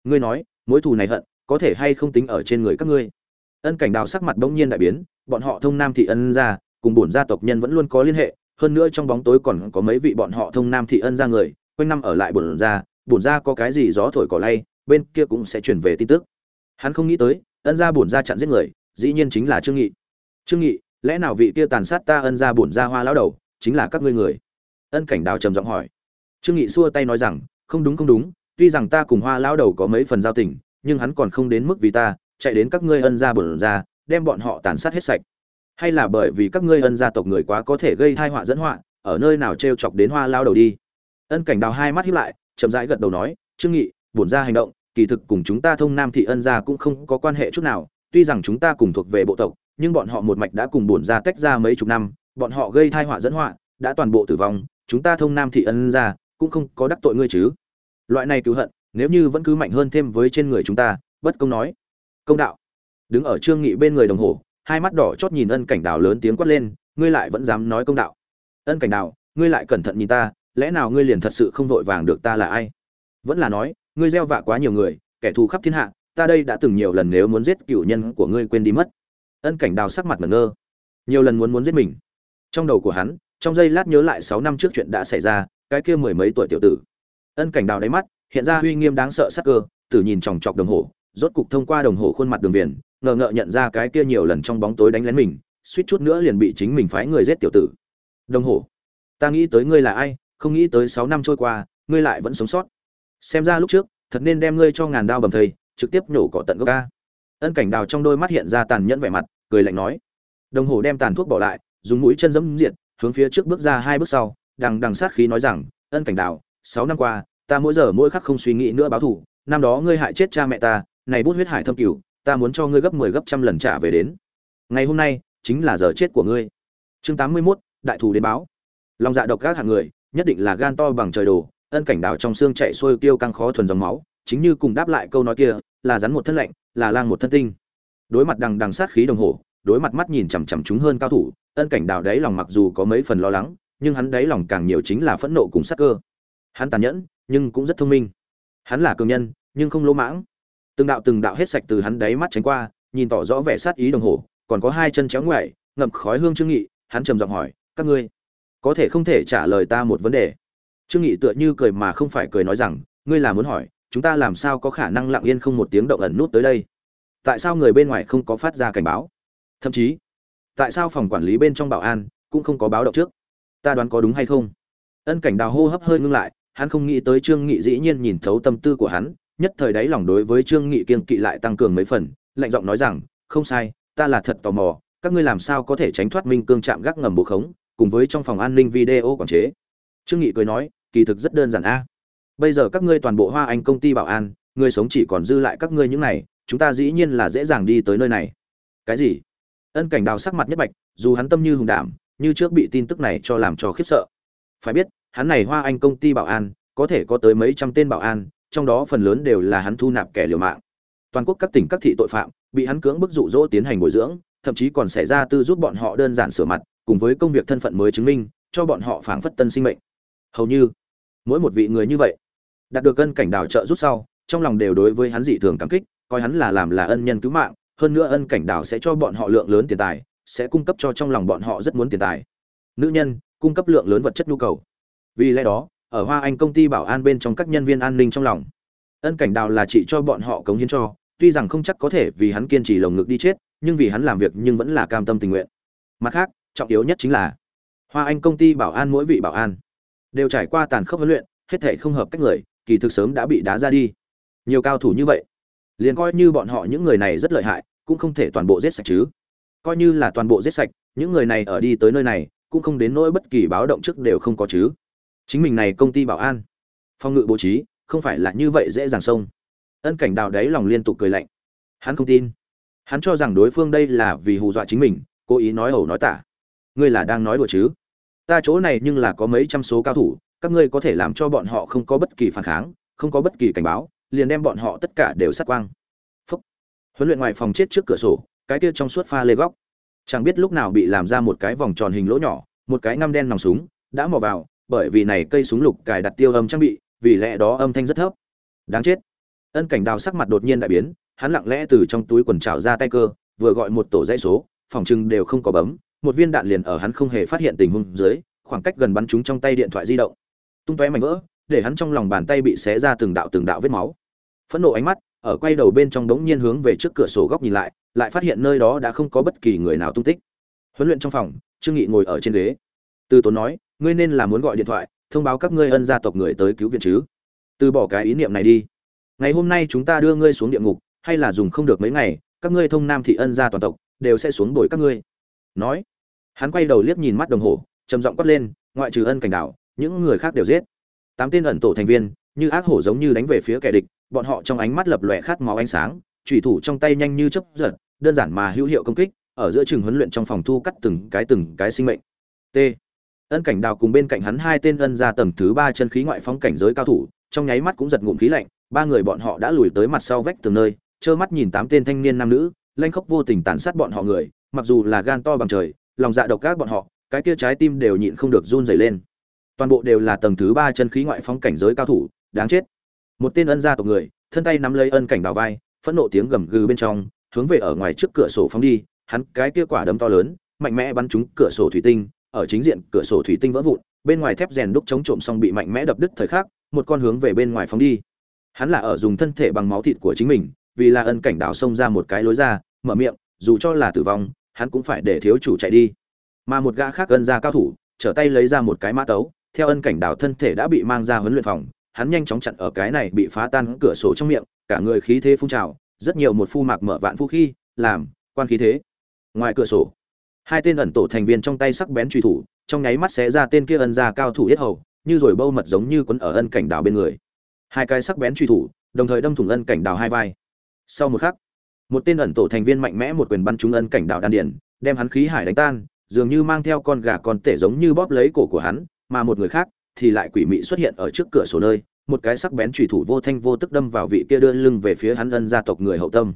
Ngươi nói, mối thù này hận, có thể hay không tính ở trên người các ngươi? Ân cảnh đào sắc mặt bỗng nhiên đại biến, bọn họ thông nam thị ân gia cùng bổn gia tộc nhân vẫn luôn có liên hệ hơn nữa trong bóng tối còn có mấy vị bọn họ thông nam thị ân gia người, quanh năm ở lại bổn ra bổn ra có cái gì gió thổi cỏ lay, bên kia cũng sẽ chuyển về tin tức. Hắn không nghĩ tới, ân gia bổn ra chặn giết người, dĩ nhiên chính là trương nghị. Trương nghị, lẽ nào vị kia tàn sát ta ân gia bổn ra hoa lão đầu, chính là các ngươi người? Ân cảnh đào trầm giọng hỏi. Trương nghị xua tay nói rằng, không đúng không đúng, tuy rằng ta cùng hoa lão đầu có mấy phần giao tình, nhưng hắn còn không đến mức vì ta, chạy đến các ngươi ân gia bổn ra, đem bọn họ tàn sát hết sạch hay là bởi vì các ngươi ân gia tộc người quá có thể gây tai họa dẫn họa, ở nơi nào trêu chọc đến hoa lão đầu đi? Ân cảnh đào hai mắt híp lại, chậm rãi gật đầu nói, trương nghị, bổn gia hành động, kỳ thực cùng chúng ta thông nam thị ân gia cũng không có quan hệ chút nào. Tuy rằng chúng ta cùng thuộc về bộ tộc, nhưng bọn họ một mạch đã cùng bổn gia tách ra mấy chục năm, bọn họ gây tai họa dẫn họa, đã toàn bộ tử vong. Chúng ta thông nam thị ân gia, cũng không có đắc tội ngươi chứ. Loại này cứu hận, nếu như vẫn cứ mạnh hơn thêm với trên người chúng ta, bất công nói. Công đạo. Đứng ở trương nghị bên người đồng hồ hai mắt đỏ chót nhìn ân cảnh đào lớn tiếng quát lên, ngươi lại vẫn dám nói công đạo. Ân cảnh đào, ngươi lại cẩn thận nhìn ta, lẽ nào ngươi liền thật sự không vội vàng được ta là ai? Vẫn là nói, ngươi gieo vạ quá nhiều người, kẻ thù khắp thiên hạ, ta đây đã từng nhiều lần nếu muốn giết cựu nhân của ngươi quên đi mất. Ân cảnh đào sắc mặt ngẩn ngơ. Nhiều lần muốn muốn giết mình. Trong đầu của hắn, trong giây lát nhớ lại sáu năm trước chuyện đã xảy ra, cái kia mười mấy tuổi tiểu tử. Ân cảnh đào đáy mắt, hiện ra uy nghiêm đáng sợ sắc cơ, tử nhìn chòng chọc đồng hồ, rốt cục thông qua đồng hồ khuôn mặt đường viền ngờ ngợ nhận ra cái kia nhiều lần trong bóng tối đánh lén mình, suýt chút nữa liền bị chính mình phái người giết tiểu tử. Đồng hồ. Ta nghĩ tới ngươi là ai, không nghĩ tới sáu năm trôi qua, ngươi lại vẫn sống sót. Xem ra lúc trước, thật nên đem ngươi cho ngàn đao bầm thây trực tiếp nhổ cỏ tận gốc ca. Ân cảnh đào trong đôi mắt hiện ra tàn nhẫn vẻ mặt, cười lạnh nói. Đồng hồ đem tàn thuốc bỏ lại, dùng mũi chân dẫm diệt, hướng phía trước bước ra hai bước sau, đằng đằng sát khí nói rằng, ân cảnh đào, sáu năm qua, ta mỗi giờ mỗi khắc không suy nghĩ nữa báo thù, năm đó ngươi hại chết cha mẹ ta, này bút huyết hải thâm cửu ta muốn cho ngươi gấp 10 gấp trăm lần trả về đến. Ngày hôm nay chính là giờ chết của ngươi. Chương 81, đại thù đến báo. Long dạ độc các hạng người nhất định là gan to bằng trời đồ ân cảnh đảo trong xương chạy xuôi tiêu căng khó thuần dòng máu chính như cùng đáp lại câu nói kia là rắn một thân lạnh là lang một thân tinh. Đối mặt đằng đằng sát khí đồng hồ đối mặt mắt nhìn chằm chằm chúng hơn cao thủ ân cảnh đảo đấy lòng mặc dù có mấy phần lo lắng nhưng hắn đấy lòng càng nhiều chính là phẫn nộ cùng sát cơ. Hắn tàn nhẫn nhưng cũng rất thông minh. Hắn là cường nhân nhưng không lỗ mãng từng đạo từng đạo hết sạch từ hắn đáy mắt tránh qua, nhìn tỏ rõ vẻ sát ý đồng hồ, còn có hai chân chéo ngoại ngậm khói hương trương nghị, hắn trầm giọng hỏi, các ngươi có thể không thể trả lời ta một vấn đề? Trương nghị tựa như cười mà không phải cười nói rằng, ngươi là muốn hỏi, chúng ta làm sao có khả năng lặng yên không một tiếng động ẩn nút tới đây? Tại sao người bên ngoài không có phát ra cảnh báo? Thậm chí, tại sao phòng quản lý bên trong bảo an cũng không có báo động trước? Ta đoán có đúng hay không? Ân cảnh đào hô hấp hơi ngưng lại, hắn không nghĩ tới trương nghị dĩ nhiên nhìn thấu tâm tư của hắn nhất thời đáy lòng đối với trương nghị kiên kỵ lại tăng cường mấy phần, lạnh giọng nói rằng, không sai, ta là thật tò mò, các ngươi làm sao có thể tránh thoát minh cương chạm gác ngầm bộ khống, cùng với trong phòng an ninh video quản chế? Trương nghị cười nói, kỳ thực rất đơn giản a. Bây giờ các ngươi toàn bộ hoa anh công ty bảo an người sống chỉ còn dư lại các ngươi những này, chúng ta dĩ nhiên là dễ dàng đi tới nơi này. Cái gì? Ân cảnh đào sắc mặt nhất bạch, dù hắn tâm như hùng đảm, như trước bị tin tức này cho làm cho khiếp sợ. Phải biết, hắn này hoa anh công ty bảo an, có thể có tới mấy trăm tên bảo an trong đó phần lớn đều là hắn thu nạp kẻ liều mạng. Toàn quốc các tỉnh các thị tội phạm bị hắn cưỡng bức dụ dỗ tiến hành bồi dưỡng, thậm chí còn xảy ra tư giúp bọn họ đơn giản sửa mặt, cùng với công việc thân phận mới chứng minh, cho bọn họ phảng phất tân sinh mệnh. Hầu như, mỗi một vị người như vậy, đạt được ân cảnh đào trợ giúp sau, trong lòng đều đối với hắn dị thường cảm kích, coi hắn là làm là ân nhân cứu mạng, hơn nữa ân cảnh đào sẽ cho bọn họ lượng lớn tiền tài, sẽ cung cấp cho trong lòng bọn họ rất muốn tiền tài. Nữ nhân, cung cấp lượng lớn vật chất nhu cầu. Vì lẽ đó ở hoa anh công ty bảo an bên trong các nhân viên an ninh trong lòng. Ân cảnh đào là chỉ cho bọn họ cống hiến cho, tuy rằng không chắc có thể vì hắn kiên trì lồng ngực đi chết, nhưng vì hắn làm việc nhưng vẫn là cam tâm tình nguyện. Mặt khác, trọng yếu nhất chính là, hoa anh công ty bảo an mỗi vị bảo an đều trải qua tàn khốc huấn luyện, hết thể không hợp cách người, kỳ thực sớm đã bị đá ra đi. Nhiều cao thủ như vậy, liền coi như bọn họ những người này rất lợi hại, cũng không thể toàn bộ giết sạch chứ. Coi như là toàn bộ giết sạch, những người này ở đi tới nơi này, cũng không đến nỗi bất kỳ báo động trước đều không có chứ chính mình này công ty bảo an. Phong ngự bố trí, không phải là như vậy dễ dàng xông. Ân cảnh đào đáy lòng liên tục cười lạnh. Hắn không tin. Hắn cho rằng đối phương đây là vì hù dọa chính mình, cố ý nói ẩu nói tả. Ngươi là đang nói đùa chứ? Ta chỗ này nhưng là có mấy trăm số cao thủ, các ngươi có thể làm cho bọn họ không có bất kỳ phản kháng, không có bất kỳ cảnh báo, liền đem bọn họ tất cả đều sát quang. Phúc. huấn luyện ngoài phòng chết trước cửa sổ, cái kia trong suốt pha lê góc. Chẳng biết lúc nào bị làm ra một cái vòng tròn hình lỗ nhỏ, một cái ngăm đen nòng súng, đã mò vào bởi vì này cây súng lục cài đặt tiêu âm trang bị, vì lẽ đó âm thanh rất thấp. Đáng chết. Ân cảnh đào sắc mặt đột nhiên đại biến, hắn lặng lẽ từ trong túi quần trào ra tay cơ, vừa gọi một tổ dãy số, phòng trưng đều không có bấm, một viên đạn liền ở hắn không hề phát hiện tình huống dưới, khoảng cách gần bắn chúng trong tay điện thoại di động. Tung tóe mảnh vỡ, để hắn trong lòng bàn tay bị xé ra từng đạo từng đạo vết máu. Phẫn nộ ánh mắt, ở quay đầu bên trong đống nhiên hướng về trước cửa sổ góc nhìn lại lại phát hiện nơi đó đã không có bất kỳ người nào tung tích. Huấn luyện trong phòng, trương nghị ngồi ở trên ghế. Từ tốn nói ngươi nên là muốn gọi điện thoại, thông báo các ngươi ân gia tộc người tới cứu viện chứ? Từ bỏ cái ý niệm này đi. Ngày hôm nay chúng ta đưa ngươi xuống địa ngục, hay là dùng không được mấy ngày, các ngươi thông nam thị ân gia toàn tộc, đều sẽ xuống đổi các ngươi. Nói, hắn quay đầu liếc nhìn mắt đồng hồ, trầm giọng quát lên, ngoại trừ ân cảnh đảo những người khác đều giết. Tám tên ẩn tổ thành viên, như ác hổ giống như đánh về phía kẻ địch, bọn họ trong ánh mắt lập lòe khát máu ánh sáng, chủy thủ trong tay nhanh như chớp giật, đơn giản mà hữu hiệu công kích, ở giữa trường huấn luyện trong phòng thu cắt từng cái từng cái sinh mệnh. T ân cảnh đào cùng bên cạnh hắn hai tên ân ra tầng thứ ba chân khí ngoại phóng cảnh giới cao thủ, trong nháy mắt cũng giật ngụm khí lạnh, ba người bọn họ đã lùi tới mặt sau vách từng nơi, trơ mắt nhìn tám tên thanh niên nam nữ, lanh khóc vô tình tàn sát bọn họ người, mặc dù là gan to bằng trời, lòng dạ độc các bọn họ, cái kia trái tim đều nhịn không được run rẩy lên. Toàn bộ đều là tầng thứ ba chân khí ngoại phóng cảnh giới cao thủ, đáng chết. Một tên ân gia tộc người, thân tay nắm lấy ân cảnh đào vai, phẫn nộ tiếng gầm gừ bên trong, hướng về ở ngoài trước cửa sổ phóng đi, hắn cái kia quả đấm to lớn, mạnh mẽ bắn trúng cửa sổ thủy tinh ở chính diện cửa sổ thủy tinh vỡ vụn, bên ngoài thép rèn đúc chống trộm xong bị mạnh mẽ đập đứt thời khắc, một con hướng về bên ngoài phóng đi. Hắn là ở dùng thân thể bằng máu thịt của chính mình, vì là ân cảnh đảo xông ra một cái lối ra, mở miệng, dù cho là tử vong, hắn cũng phải để thiếu chủ chạy đi. Mà một gã khác ân ra cao thủ, trở tay lấy ra một cái mã tấu, theo ân cảnh đảo thân thể đã bị mang ra huấn luyện phòng, hắn nhanh chóng chặn ở cái này bị phá tan cửa sổ trong miệng, cả người khí thế phun trào, rất nhiều một phu mạc mở vạn phu khi, làm, quan khí thế. Ngoài cửa sổ hai tên ẩn tổ thành viên trong tay sắc bén truy thủ, trong nháy mắt xé ra tên kia ân ra cao thủ yết hầu, như rồi bâu mật giống như quấn ở ân cảnh đào bên người. Hai cái sắc bén truy thủ, đồng thời đâm thủng ân cảnh đào hai vai. Sau một khắc, một tên ẩn tổ thành viên mạnh mẽ một quyền bắn trúng ân cảnh đào đan điển đem hắn khí hải đánh tan, dường như mang theo con gà con tể giống như bóp lấy cổ của hắn, mà một người khác thì lại quỷ mị xuất hiện ở trước cửa sổ nơi, một cái sắc bén trùy thủ vô thanh vô tức đâm vào vị kia đưa lưng về phía hắn ân gia tộc người hậu tâm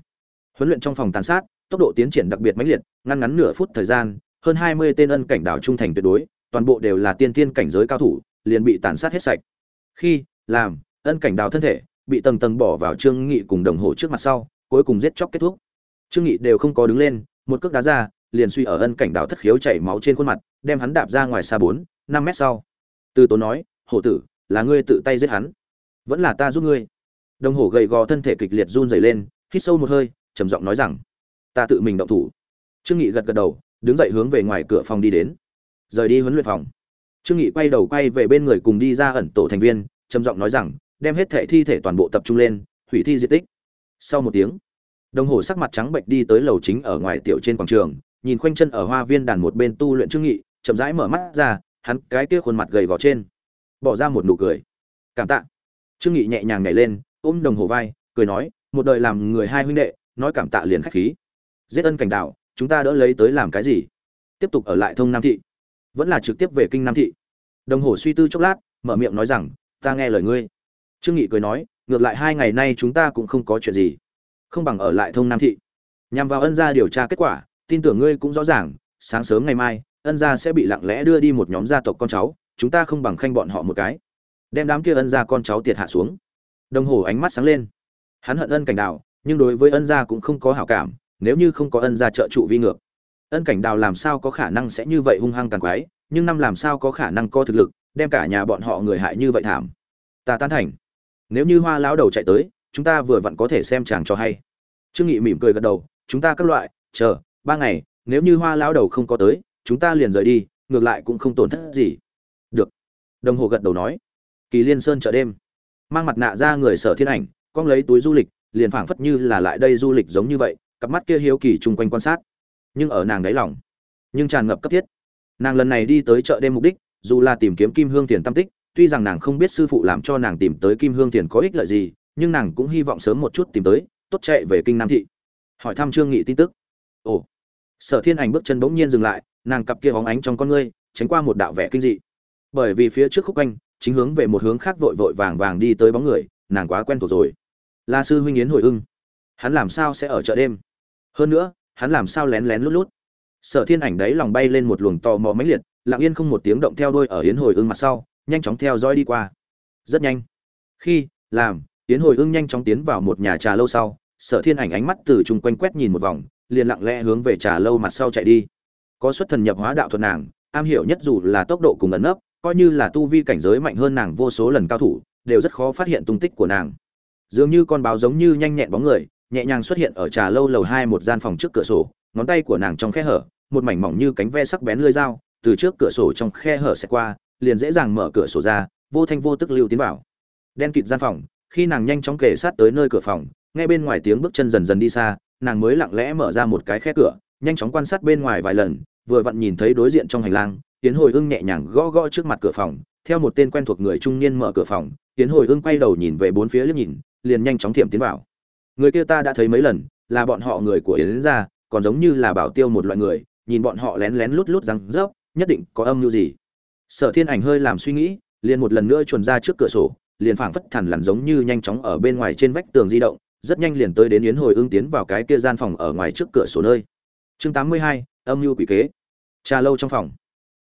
huấn luyện trong phòng tàn sát, tốc độ tiến triển đặc biệt mãnh liệt, ngăn ngắn nửa phút thời gian, hơn hai mươi tên ân cảnh đảo trung thành tuyệt đối, toàn bộ đều là tiên tiên cảnh giới cao thủ, liền bị tàn sát hết sạch. Khi, làm, ân cảnh đào thân thể bị tầng tầng bỏ vào trương nghị cùng đồng hồ trước mặt sau, cuối cùng giết chóc kết thúc. Trương nghị đều không có đứng lên, một cước đá ra, liền suy ở ân cảnh đào thất khiếu chảy máu trên khuôn mặt, đem hắn đạp ra ngoài xa bốn, năm mét sau. Từ Tố nói, hổ tử, là ngươi tự tay giết hắn. Vẫn là ta giúp ngươi. Đồng hồ gầy gò thân thể kịch liệt run rẩy lên, hít sâu một hơi trầm giọng nói rằng, ta tự mình động thủ. Trương nghị gật gật đầu, đứng dậy hướng về ngoài cửa phòng đi đến. Rời đi huấn luyện phòng. Trương nghị quay đầu quay về bên người cùng đi ra ẩn tổ thành viên, trầm giọng nói rằng, đem hết thể thi thể toàn bộ tập trung lên, hủy thi di tích. Sau một tiếng, đồng hồ sắc mặt trắng bệnh đi tới lầu chính ở ngoài tiểu trên quảng trường, nhìn khoanh chân ở hoa viên đàn một bên tu luyện trương nghị, chậm rãi mở mắt ra, hắn cái kia khuôn mặt gầy gò trên, bỏ ra một nụ cười. Cảm tạ. Trương nghị nhẹ nhàng nhảy lên, ôm đồng hồ vai, cười nói, một đời làm người hai huynh đệ nói cảm tạ liền khách khí. Giết ân cảnh đạo, chúng ta đỡ lấy tới làm cái gì? Tiếp tục ở lại thông nam thị. Vẫn là trực tiếp về kinh nam thị. Đồng hồ suy tư chốc lát, mở miệng nói rằng, ta nghe lời ngươi. Trương nghị cười nói, ngược lại hai ngày nay chúng ta cũng không có chuyện gì. Không bằng ở lại thông nam thị. Nhằm vào ân gia điều tra kết quả, tin tưởng ngươi cũng rõ ràng, sáng sớm ngày mai, ân gia sẽ bị lặng lẽ đưa đi một nhóm gia tộc con cháu, chúng ta không bằng khanh bọn họ một cái. Đem đám kia ân gia con cháu tiệt hạ xuống. Đồng hồ ánh mắt sáng lên. Hắn hận ân cảnh đạo nhưng đối với ân gia cũng không có hảo cảm, nếu như không có ân gia trợ trụ vi ngược, ân cảnh đào làm sao có khả năng sẽ như vậy hung hăng tàn quái nhưng năm làm sao có khả năng có thực lực, đem cả nhà bọn họ người hại như vậy thảm. Ta tán thành. Nếu như hoa lão đầu chạy tới, chúng ta vừa vặn có thể xem chàng cho hay. Trương nghị mỉm cười gật đầu, chúng ta các loại, chờ, ba ngày, nếu như hoa lão đầu không có tới, chúng ta liền rời đi, ngược lại cũng không tổn thất gì. Được. Đồng hồ gật đầu nói. Kỳ liên sơn chợ đêm. Mang mặt nạ ra người sở thiên ảnh, con lấy túi du lịch liền phảng phất như là lại đây du lịch giống như vậy, cặp mắt kia hiếu kỳ chung quanh quan sát. Nhưng ở nàng đáy lòng, nhưng tràn ngập cấp thiết. Nàng lần này đi tới chợ đêm mục đích, dù là tìm kiếm kim hương tiền tam tích, tuy rằng nàng không biết sư phụ làm cho nàng tìm tới kim hương tiền có ích lợi gì, nhưng nàng cũng hy vọng sớm một chút tìm tới, tốt chạy về kinh nam thị. Hỏi thăm trương nghị tin tức. Ồ, sở thiên ảnh bước chân bỗng nhiên dừng lại, nàng cặp kia hóng ánh trong con ngươi, tránh qua một đạo vẻ kinh dị. Bởi vì phía trước khúc quanh, chính hướng về một hướng khác vội vội vàng vàng đi tới bóng người, nàng quá quen thuộc rồi la sư huynh yến hồi ưng. Hắn làm sao sẽ ở chợ đêm? Hơn nữa, hắn làm sao lén lén lút lút? Sở thiên ảnh đấy lòng bay lên một luồng tò mò mãnh liệt, lặng yên không một tiếng động theo đuôi ở yến hồi ưng mặt sau, nhanh chóng theo dõi đi qua. Rất nhanh. Khi, làm, yến hồi ưng nhanh chóng tiến vào một nhà trà lâu sau, sở thiên ảnh ánh mắt từ chung quanh quét nhìn một vòng, liền lặng lẽ hướng về trà lâu mặt sau chạy đi. Có xuất thần nhập hóa đạo thuật nàng, am hiểu nhất dù là tốc độ cùng ẩn nấp, coi như là tu vi cảnh giới mạnh hơn nàng vô số lần cao thủ, đều rất khó phát hiện tung tích của nàng dường như con báo giống như nhanh nhẹn bóng người, nhẹ nhàng xuất hiện ở trà lâu lầu hai một gian phòng trước cửa sổ, ngón tay của nàng trong khe hở, một mảnh mỏng như cánh ve sắc bén lưỡi dao, từ trước cửa sổ trong khe hở sẽ qua, liền dễ dàng mở cửa sổ ra, vô thanh vô tức lưu tiến vào. Đen kịt gian phòng, khi nàng nhanh chóng kề sát tới nơi cửa phòng, nghe bên ngoài tiếng bước chân dần dần đi xa, nàng mới lặng lẽ mở ra một cái khe cửa, nhanh chóng quan sát bên ngoài vài lần, vừa vặn nhìn thấy đối diện trong hành lang tiến hồi ưng nhẹ nhàng gõ gõ trước mặt cửa phòng, theo một tên quen thuộc người trung niên mở cửa phòng tiến hồi ưng quay đầu nhìn về bốn phía liếc nhìn liền nhanh chóng thiểm tiến vào. Người kia ta đã thấy mấy lần, là bọn họ người của yến ra còn giống như là bảo tiêu một loại người, nhìn bọn họ lén lén lút lút răng rớp, nhất định có âm mưu gì. Sở thiên ảnh hơi làm suy nghĩ, liền một lần nữa chuồn ra trước cửa sổ, liền phảng phất thẳn lằn giống như nhanh chóng ở bên ngoài trên vách tường di động, rất nhanh liền tới đến yến hồi ưng tiến vào cái kia gian phòng ở ngoài trước cửa sổ nơi. Chương tám mươi hai, âm mưu quỷ kế. Trà lâu trong phòng.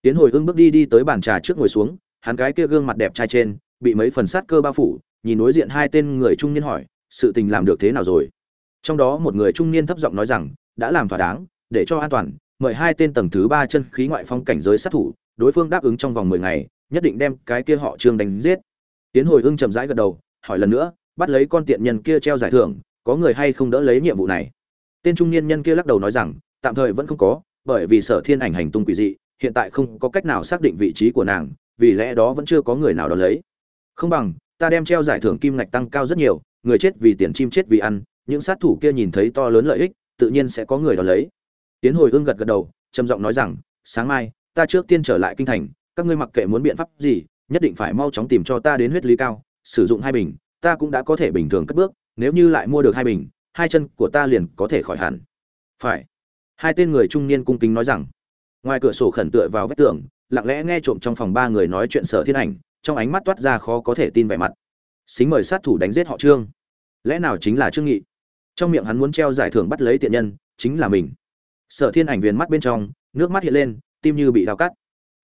Yến hồi ưng bước đi đi tới bàn trà trước ngồi xuống, hắn cái kia gương mặt đẹp trai trên, bị mấy phần sát cơ bao phủ nhìn đối diện hai tên người trung niên hỏi, sự tình làm được thế nào rồi? Trong đó một người trung niên thấp giọng nói rằng, đã làm thỏa đáng, để cho an toàn, mời hai tên tầng thứ ba chân khí ngoại phong cảnh giới sát thủ, đối phương đáp ứng trong vòng mười ngày, nhất định đem cái kia họ trương đánh giết. Tiến hồi ưng chậm rãi gật đầu, hỏi lần nữa, bắt lấy con tiện nhân kia treo giải thưởng, có người hay không đỡ lấy nhiệm vụ này? Tên trung niên nhân kia lắc đầu nói rằng, tạm thời vẫn không có, bởi vì sở thiên ảnh hành tung quỷ dị, hiện tại không có cách nào xác định vị trí của nàng, vì lẽ đó vẫn chưa có người nào đón lấy. Không bằng ta đem treo giải thưởng kim ngạch tăng cao rất nhiều, người chết vì tiền chim chết vì ăn, những sát thủ kia nhìn thấy to lớn lợi ích, tự nhiên sẽ có người đón lấy. Tiến hồi ương gật gật đầu, trầm giọng nói rằng, sáng mai, ta trước tiên trở lại kinh thành, các ngươi mặc kệ muốn biện pháp gì, nhất định phải mau chóng tìm cho ta đến huyết lý cao, sử dụng hai bình, ta cũng đã có thể bình thường cất bước, nếu như lại mua được hai bình, hai chân của ta liền có thể khỏi hẳn. Phải. Hai tên người trung niên cung kính nói rằng. Ngoài cửa sổ khẩn tựa vào vách tường, lặng lẽ nghe trộm trong phòng ba người nói chuyện sở thiên ảnh trong ánh mắt toát ra khó có thể tin vẻ mặt. Xính mời sát thủ đánh giết họ trương. Lẽ nào chính là trương nghị? Trong miệng hắn muốn treo giải thưởng bắt lấy tiện nhân, chính là mình. Sở thiên ảnh viền mắt bên trong, nước mắt hiện lên, tim như bị đau cắt.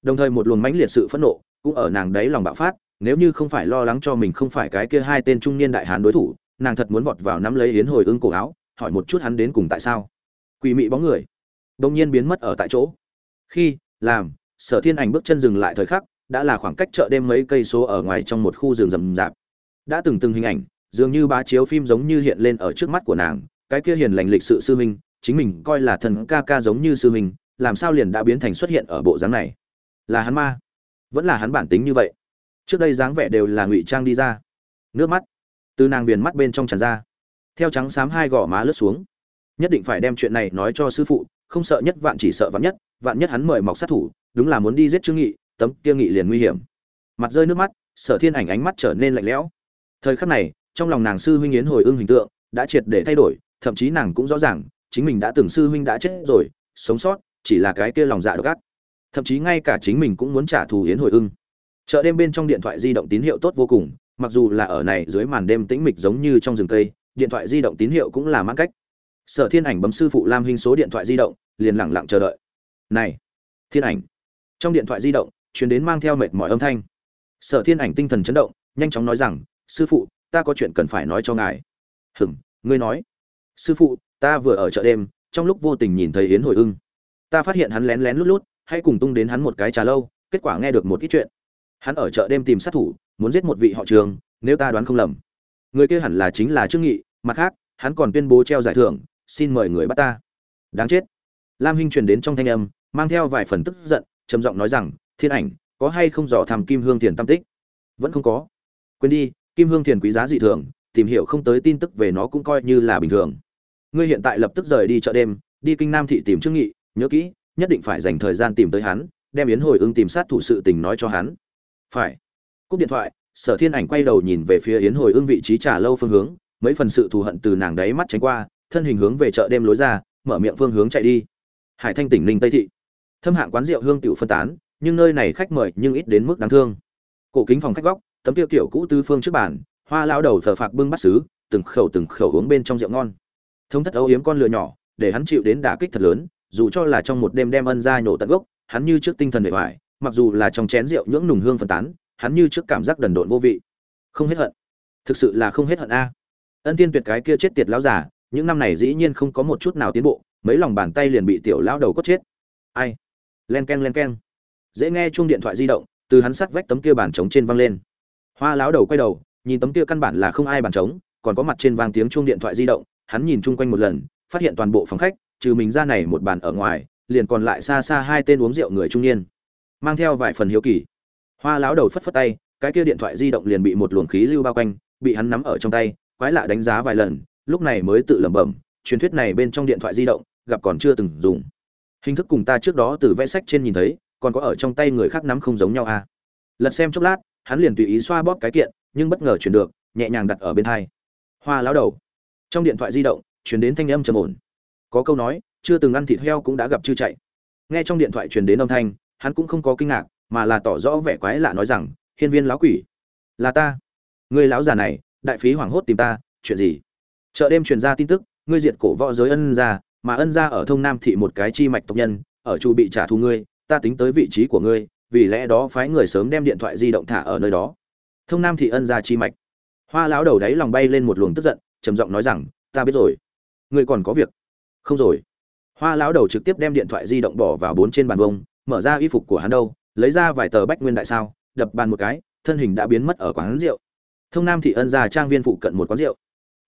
Đồng thời một luồng mãnh liệt sự phẫn nộ cũng ở nàng đấy lòng bạo phát, nếu như không phải lo lắng cho mình không phải cái kia hai tên trung niên đại hán đối thủ, nàng thật muốn vọt vào nắm lấy yến hồi ưng cổ áo, hỏi một chút hắn đến cùng tại sao. Quỷ mị bóng người đông nhiên biến mất ở tại chỗ. Khi, làm, sở thiên ảnh bước chân dừng lại thời khắc đã là khoảng cách chợ đêm mấy cây số ở ngoài trong một khu rừng rậm rạp. Đã từng từng hình ảnh, dường như bá chiếu phim giống như hiện lên ở trước mắt của nàng, cái kia hiền lành lịch sự sư huynh, chính mình coi là thần ca ca giống như sư huynh, làm sao liền đã biến thành xuất hiện ở bộ dáng này? Là hắn ma? Vẫn là hắn bản tính như vậy? Trước đây dáng vẻ đều là ngụy trang đi ra. Nước mắt. Từ nàng viền mắt bên trong tràn ra. Theo trắng xám hai gò má lướt xuống. Nhất định phải đem chuyện này nói cho sư phụ, không sợ nhất vạn chỉ sợ vạn nhất vạn nhất hắn mời mọc sát thủ, đúng là muốn đi giết trương nghị tấm kia nghị liền nguy hiểm. Mặt rơi nước mắt, sở thiên ảnh ánh mắt trở nên lạnh lẽo. Thời khắc này, trong lòng nàng sư huynh yến hồi ưng hình tượng đã triệt để thay đổi, thậm chí nàng cũng rõ ràng, chính mình đã từng sư huynh đã chết rồi, sống sót, chỉ là cái kia lòng dạ độc ác. Thậm chí ngay cả chính mình cũng muốn trả thù yến hồi ưng. Chợ đêm bên trong điện thoại di động tín hiệu tốt vô cùng, mặc dù là ở này dưới màn đêm tĩnh mịch giống như trong rừng cây, điện thoại di động tín hiệu cũng là mãn cách. Sở thiên ảnh bấm sư phụ lam hình số điện thoại di động, liền lẳng lặng chờ đợi. Này, thiên ảnh, trong điện thoại di động chuyến đến mang theo mệt mỏi âm thanh. Sở thiên ảnh tinh thần chấn động, nhanh chóng nói rằng, sư phụ, ta có chuyện cần phải nói cho ngài. Hừng ngươi nói. Sư phụ, ta vừa ở chợ đêm, trong lúc vô tình nhìn thấy yến hồi ưng. Ta phát hiện hắn lén lén lút lút, hay cùng tung đến hắn một cái trà lâu, kết quả nghe được một ít chuyện. Hắn ở chợ đêm tìm sát thủ, muốn giết một vị họ trường, nếu ta đoán không lầm. Người kia hẳn là chính là trương nghị, mặt khác, hắn còn tuyên bố treo giải thưởng, xin mời người bắt ta. Đáng chết. Lam hinh truyền đến trong thanh âm, mang theo vài phần tức giận, trầm giọng nói rằng thiên ảnh, có hay không dò thăm kim hương thiền tam tích? Vẫn không có. Quên đi, kim hương thiền quý giá dị thường, tìm hiểu không tới tin tức về nó cũng coi như là bình thường. Ngươi hiện tại lập tức rời đi chợ đêm, đi kinh nam thị tìm trương nghị, nhớ kỹ, nhất định phải dành thời gian tìm tới hắn, đem yến hồi ưng tìm sát thủ sự tình nói cho hắn. Phải. Cúp điện thoại, sở thiên ảnh quay đầu nhìn về phía yến hồi ưng vị trí trả lâu phương hướng, mấy phần sự thù hận từ nàng đáy mắt tránh qua, thân hình hướng về chợ đêm lối ra, mở miệng phương hướng chạy đi. Hải thanh tỉnh ninh tây thị. Thâm hạng quán rượu hương tiểu phân tán nhưng nơi này khách mời nhưng ít đến mức đáng thương. Cổ kính phòng khách góc, tấm tiêu kiểu cũ tư phương trước bàn, hoa lao đầu thờ phạc bưng bắt xứ từng khẩu từng khẩu uống bên trong rượu ngon. Thông thất âu yếm con lừa nhỏ, để hắn chịu đến đả kích thật lớn, dù cho là trong một đêm đem ân ra nhổ tận gốc, hắn như trước tinh thần bề hoài mặc dù là trong chén rượu nhưỡng nùng hương phân tán, hắn như trước cảm giác đần độn vô vị. Không hết hận. Thực sự là không hết hận a. Ân tiên tuyệt cái kia chết tiệt lão giả những năm này dĩ nhiên không có một chút nào tiến bộ, mấy lòng bàn tay liền bị tiểu lão đầu cốt chết. Ai? Len ken len ken dễ nghe chuông điện thoại di động, từ hắn sắt vách tấm kia bàn trống trên vang lên. Hoa lão đầu quay đầu, nhìn tấm kia căn bản là không ai bàn trống, còn có mặt trên vang tiếng chuông điện thoại di động, hắn nhìn chung quanh một lần, phát hiện toàn bộ phòng khách, trừ mình ra này một bàn ở ngoài, liền còn lại xa xa hai tên uống rượu người trung niên, mang theo vài phần hiếu kỳ. Hoa lão đầu phất phất tay, cái kia điện thoại di động liền bị một luồng khí lưu bao quanh, bị hắn nắm ở trong tay, quái lạ đánh giá vài lần, lúc này mới tự lẩm bẩm, truyền thuyết này bên trong điện thoại di động, gặp còn chưa từng dùng. Hình thức cùng ta trước đó từ vẽ sách trên nhìn thấy còn có ở trong tay người khác nắm không giống nhau à. Lật xem chốc lát, hắn liền tùy ý xoa bóp cái kiện, nhưng bất ngờ chuyển được, nhẹ nhàng đặt ở bên thai. Hoa lão đầu. Trong điện thoại di động, chuyển đến thanh âm trầm ổn. Có câu nói, chưa từng ăn thịt heo cũng đã gặp chư chạy. Nghe trong điện thoại truyền đến âm thanh, hắn cũng không có kinh ngạc, mà là tỏ rõ vẻ quái lạ nói rằng, hiên viên lão quỷ. Là ta. Người lão già này, đại phí hoảng hốt tìm ta, chuyện gì? Chợ đêm truyền ra tin tức, ngươi diệt cổ võ giới ân gia, mà ân gia ở thông nam thị một cái chi mạch tộc nhân, ở chu bị trả thù ngươi ta tính tới vị trí của ngươi, vì lẽ đó phái người sớm đem điện thoại di động thả ở nơi đó. Thông nam thị ân ra chi mạch. Hoa lão đầu đáy lòng bay lên một luồng tức giận, trầm giọng nói rằng, ta biết rồi. Ngươi còn có việc. Không rồi. Hoa lão đầu trực tiếp đem điện thoại di động bỏ vào bốn trên bàn vông mở ra y phục của hắn đâu, lấy ra vài tờ bách nguyên đại sao, đập bàn một cái, thân hình đã biến mất ở quán rượu. Thông nam thị ân ra trang viên phụ cận một quán rượu.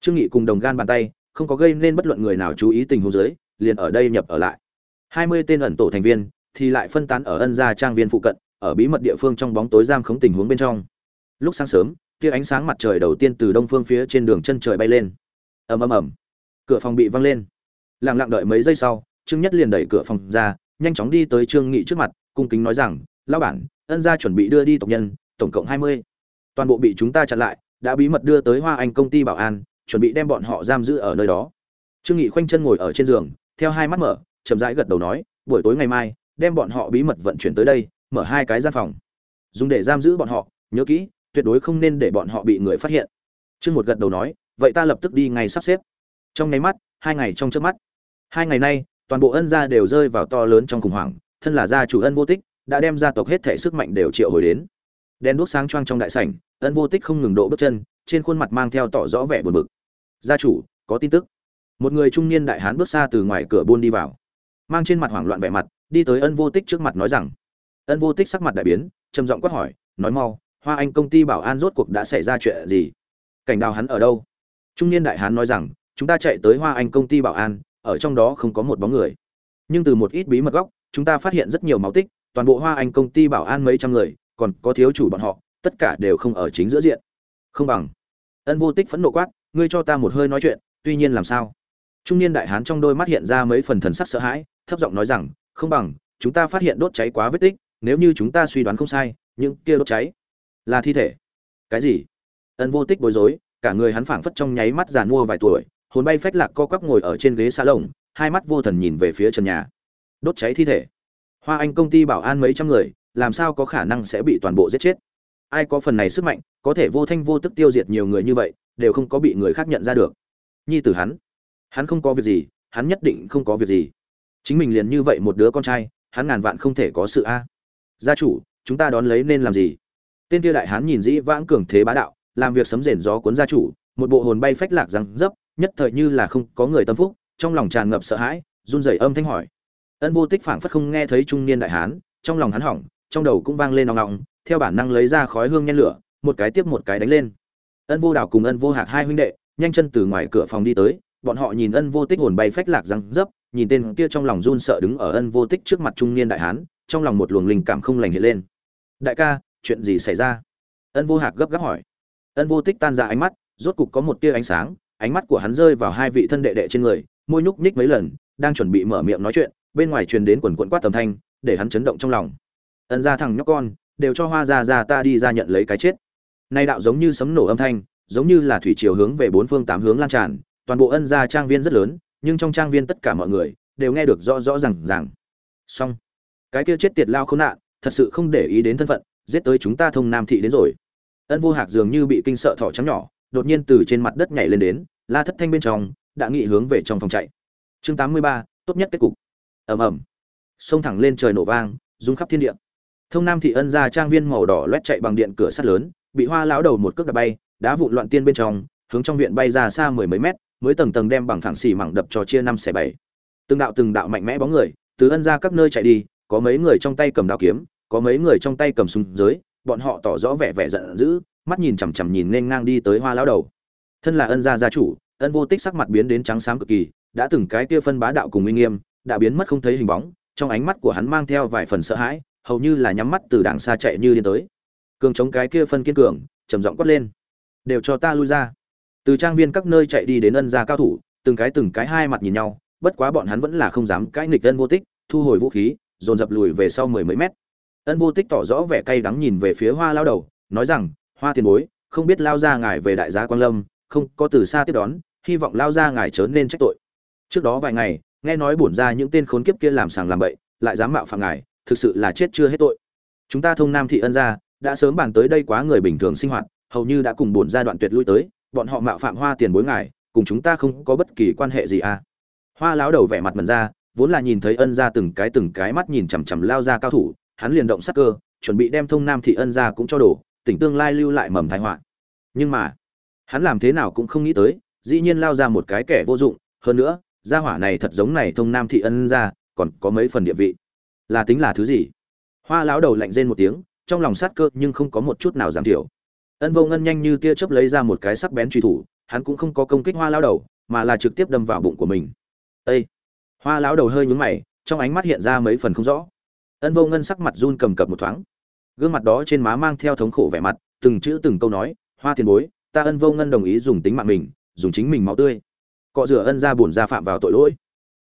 Trương nghị cùng đồng gan bàn tay, không có gây nên bất luận người nào chú ý tình huống dưới, liền ở đây nhập ở lại. Hai mươi tên ẩn tổ thành viên thì lại phân tán ở ân gia trang viên phụ cận, ở bí mật địa phương trong bóng tối giam khống tình huống bên trong. Lúc sáng sớm, tia ánh sáng mặt trời đầu tiên từ đông phương phía trên đường chân trời bay lên. Ầm ầm ầm. Cửa phòng bị văng lên. Lặng lặng đợi mấy giây sau, trương nhất liền đẩy cửa phòng ra, nhanh chóng đi tới trương nghị trước mặt, cung kính nói rằng, lão bản, ân gia chuẩn bị đưa đi tộc nhân, tổng cộng hai mươi. Toàn bộ bị chúng ta chặn lại, đã bí mật đưa tới hoa anh công ty bảo an, chuẩn bị đem bọn họ giam giữ ở nơi đó. Trương nghị khoanh chân ngồi ở trên giường, theo hai mắt mở, chậm rãi gật đầu nói, buổi tối ngày mai đem bọn họ bí mật vận chuyển tới đây, mở hai cái gian phòng. Dùng để giam giữ bọn họ, nhớ kỹ, tuyệt đối không nên để bọn họ bị người phát hiện. Trương một gật đầu nói, vậy ta lập tức đi ngay sắp xếp. Trong ngày mắt, hai ngày trong trước mắt. Hai ngày nay, toàn bộ ân gia đều rơi vào to lớn trong khủng hoảng, thân là gia chủ ân vô tích, đã đem gia tộc hết thể sức mạnh đều triệu hồi đến. Đen đuốc sáng choang trong đại sảnh, ân vô tích không ngừng độ bước chân, trên khuôn mặt mang theo tỏ rõ vẻ buồn bực. Gia chủ, có tin tức. Một người trung niên đại hán bước xa từ ngoài cửa buôn đi vào. Mang trên mặt hoảng loạn vẻ mặt đi tới ân vô tích trước mặt nói rằng, ân vô tích sắc mặt đại biến, trầm giọng quát hỏi, nói mau, hoa anh công ty bảo an rốt cuộc đã xảy ra chuyện gì? Cảnh đào hắn ở đâu? Trung niên đại hán nói rằng, chúng ta chạy tới hoa anh công ty bảo an, ở trong đó không có một bóng người. Nhưng từ một ít bí mật góc, chúng ta phát hiện rất nhiều máu tích, toàn bộ hoa anh công ty bảo an mấy trăm người, còn có thiếu chủ bọn họ, tất cả đều không ở chính giữa diện. Không bằng. Ân vô tích phẫn nộ quát, ngươi cho ta một hơi nói chuyện, tuy nhiên làm sao? Trung niên đại hán trong đôi mắt hiện ra mấy phần thần sắc sợ hãi, thấp giọng nói rằng không bằng, chúng ta phát hiện đốt cháy quá vết tích, nếu như chúng ta suy đoán không sai, những kia đốt cháy là thi thể. Cái gì? Ân vô tích bối rối, cả người hắn phảng phất trong nháy mắt giàn mua vài tuổi, hồn bay phách lạc co quắp ngồi ở trên ghế xa lồng, hai mắt vô thần nhìn về phía trần nhà. Đốt cháy thi thể. Hoa anh công ty bảo an mấy trăm người, làm sao có khả năng sẽ bị toàn bộ giết chết? Ai có phần này sức mạnh, có thể vô thanh vô tức tiêu diệt nhiều người như vậy, đều không có bị người khác nhận ra được. Nhi tử hắn. Hắn không có việc gì, hắn nhất định không có việc gì chính mình liền như vậy một đứa con trai, hắn ngàn vạn không thể có sự a. Gia chủ, chúng ta đón lấy nên làm gì? Tên kia đại hán nhìn dĩ vãng cường thế bá đạo, làm việc sấm rền gió cuốn gia chủ, một bộ hồn bay phách lạc răng dấp, nhất thời như là không có người tâm phúc, trong lòng tràn ngập sợ hãi, run rẩy âm thanh hỏi. Ân vô tích phảng phất không nghe thấy trung niên đại hán, trong lòng hắn hỏng, trong đầu cũng vang lên nòng nòng theo bản năng lấy ra khói hương nhen lửa, một cái tiếp một cái đánh lên. Ân vô đào cùng ân vô hạc hai huynh đệ, nhanh chân từ ngoài cửa phòng đi tới, bọn họ nhìn ân vô tích hồn bay phách lạc răng dấp nhìn tên kia trong lòng run sợ đứng ở ân vô tích trước mặt trung niên đại hán, trong lòng một luồng linh cảm không lành hiện lên. Đại ca, chuyện gì xảy ra? Ân vô hạc gấp gáp hỏi. Ân vô tích tan ra ánh mắt, rốt cục có một tia ánh sáng, ánh mắt của hắn rơi vào hai vị thân đệ đệ trên người, môi nhúc nhích mấy lần, đang chuẩn bị mở miệng nói chuyện, bên ngoài truyền đến quần quận quát tầm thanh, để hắn chấn động trong lòng. Ân ra thằng nhóc con, đều cho hoa ra ra ta đi ra nhận lấy cái chết. Nay đạo giống như sấm nổ âm thanh, giống như là thủy chiều hướng về bốn phương tám hướng lan tràn, toàn bộ ân gia trang viên rất lớn nhưng trong trang viên tất cả mọi người đều nghe được rõ rõ ràng ràng. Xong. Cái kia chết tiệt lao khốn nạn, thật sự không để ý đến thân phận, giết tới chúng ta thông nam thị đến rồi. Ân vô hạc dường như bị kinh sợ thỏ trắng nhỏ, đột nhiên từ trên mặt đất nhảy lên đến, la thất thanh bên trong, đã nghị hướng về trong phòng chạy. Chương tám mươi ba, tốt nhất kết cục. Ầm ầm. Xông thẳng lên trời nổ vang, rung khắp thiên địa. Thông nam thị ân ra trang viên màu đỏ loét chạy bằng điện cửa sắt lớn, bị hoa lão đầu một cước đập bay, đá vụn loạn tiên bên trong, hướng trong viện bay ra xa mười mấy mét mới tầng tầng đem bằng phẳng xì mảng đập cho chia năm xẻ bảy. Từng đạo từng đạo mạnh mẽ bóng người, từ ân ra các nơi chạy đi, có mấy người trong tay cầm đao kiếm, có mấy người trong tay cầm súng dưới bọn họ tỏ rõ vẻ vẻ giận dữ, mắt nhìn chằm chằm nhìn nên ngang đi tới hoa lão đầu. Thân là ân gia gia chủ, ân vô tích sắc mặt biến đến trắng xám cực kỳ, đã từng cái kia phân bá đạo cùng uy nghiêm, đã biến mất không thấy hình bóng, trong ánh mắt của hắn mang theo vài phần sợ hãi, hầu như là nhắm mắt từ đằng xa chạy như điên tới. Cường chống cái kia phân kiên cường, trầm giọng quát lên. Đều cho ta lui ra từ trang viên các nơi chạy đi đến ân gia cao thủ, từng cái từng cái hai mặt nhìn nhau, bất quá bọn hắn vẫn là không dám cãi nghịch ân vô tích, thu hồi vũ khí, dồn dập lùi về sau mười mấy mét. Ân vô tích tỏ rõ vẻ cay đắng nhìn về phía hoa lao đầu, nói rằng, hoa tiền bối, không biết lao ra ngài về đại gia quang lâm, không có từ xa tiếp đón, hy vọng lao ra ngài chớ nên trách tội. Trước đó vài ngày, nghe nói bổn ra những tên khốn kiếp kia làm sàng làm bậy, lại dám mạo phạm ngài, thực sự là chết chưa hết tội. Chúng ta thông nam thị ân gia, đã sớm bàn tới đây quá người bình thường sinh hoạt, hầu như đã cùng bổn gia đoạn tuyệt lui tới bọn họ mạo phạm hoa tiền bối ngài, cùng chúng ta không có bất kỳ quan hệ gì à? Hoa láo đầu vẻ mặt mần ra, vốn là nhìn thấy ân gia từng cái từng cái mắt nhìn chằm chằm lao ra cao thủ, hắn liền động sắc cơ, chuẩn bị đem thông nam thị ân gia cũng cho đổ, tỉnh tương lai lưu lại mầm thái họa. Nhưng mà, hắn làm thế nào cũng không nghĩ tới, dĩ nhiên lao ra một cái kẻ vô dụng, hơn nữa, gia hỏa này thật giống này thông nam thị ân gia, còn có mấy phần địa vị. Là tính là thứ gì? Hoa lão đầu lạnh rên một tiếng, trong lòng sát cơ nhưng không có một chút nào giảm thiểu ân vô ngân nhanh như tia chớp lấy ra một cái sắc bén truy thủ, hắn cũng không có công kích hoa lão đầu, mà là trực tiếp đâm vào bụng của mình. Ây hoa lão đầu hơi nhúng mày, trong ánh mắt hiện ra mấy phần không rõ. Ân vô ngân sắc mặt run cầm cập một thoáng. Gương mặt đó trên má mang theo thống khổ vẻ mặt, từng chữ từng câu nói, hoa tiền bối, ta ân vô ngân đồng ý dùng tính mạng mình, dùng chính mình máu tươi. Cọ rửa ân gia bổn gia phạm vào tội lỗi.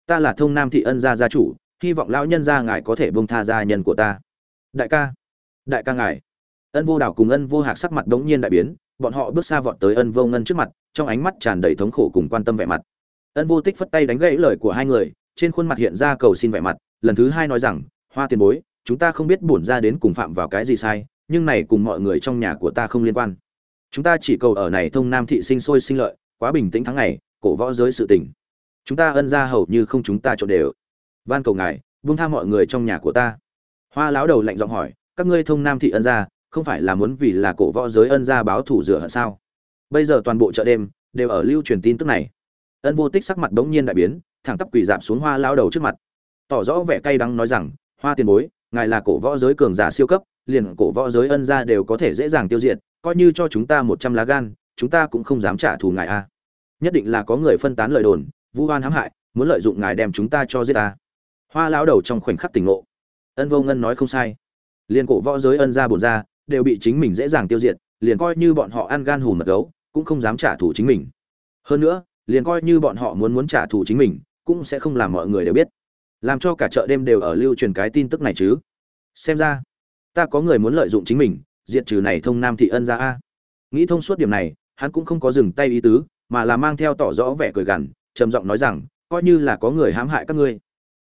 Ta là thông nam thị ân gia gia chủ, hy vọng lão nhân gia ngài có thể bông tha gia nhân của ta. Đại ca đại ca ngài ân vô đảo cùng ân vô hạc sắc mặt đống nhiên đại biến, bọn họ bước xa vọt tới ân vô ngân trước mặt, trong ánh mắt tràn đầy thống khổ cùng quan tâm vẻ mặt. Ân vô tích phất tay đánh gãy lời của hai người, trên khuôn mặt hiện ra cầu xin vẻ mặt, lần thứ hai nói rằng, hoa tiền bối, chúng ta không biết bổn ra đến cùng phạm vào cái gì sai, nhưng này cùng mọi người trong nhà của ta không liên quan. Chúng ta chỉ cầu ở này thông nam thị sinh sôi sinh lợi, quá bình tĩnh tháng ngày, cổ võ giới sự tình. Chúng ta ân ra hầu như không chúng ta trộn đều. Van cầu ngài, buông tha mọi người trong nhà của ta. Hoa lão đầu lạnh giọng hỏi, các ngươi thông nam thị ân gia không phải là muốn vì là cổ võ giới ân gia báo thủ rửa hận sao? Bây giờ toàn bộ chợ đêm đều ở lưu truyền tin tức này. Ân vô tích sắc mặt bỗng nhiên đại biến, thẳng tắp quỳ dạp xuống hoa lão đầu trước mặt. Tỏ rõ vẻ cay đắng nói rằng, hoa tiền bối, ngài là cổ võ giới cường giả siêu cấp, liền cổ võ giới ân gia đều có thể dễ dàng tiêu diệt, coi như cho chúng ta một trăm lá gan, chúng ta cũng không dám trả thù ngài a. Nhất định là có người phân tán lời đồn, vu oan hãm hại, muốn lợi dụng ngài đem chúng ta cho giết ta. Hoa lão đầu trong khoảnh khắc tỉnh ngộ. Ân vô ngân nói không sai. Liền cổ võ giới ân gia bổn ra đều bị chính mình dễ dàng tiêu diệt, liền coi như bọn họ ăn gan hùm mật gấu, cũng không dám trả thù chính mình. Hơn nữa, liền coi như bọn họ muốn muốn trả thù chính mình, cũng sẽ không làm mọi người đều biết. Làm cho cả chợ đêm đều ở lưu truyền cái tin tức này chứ. Xem ra, ta có người muốn lợi dụng chính mình, diệt trừ này thông nam thị ân ra a. Nghĩ thông suốt điểm này, hắn cũng không có dừng tay ý tứ, mà là mang theo tỏ rõ vẻ cười gằn, trầm giọng nói rằng, coi như là có người hãm hại các ngươi,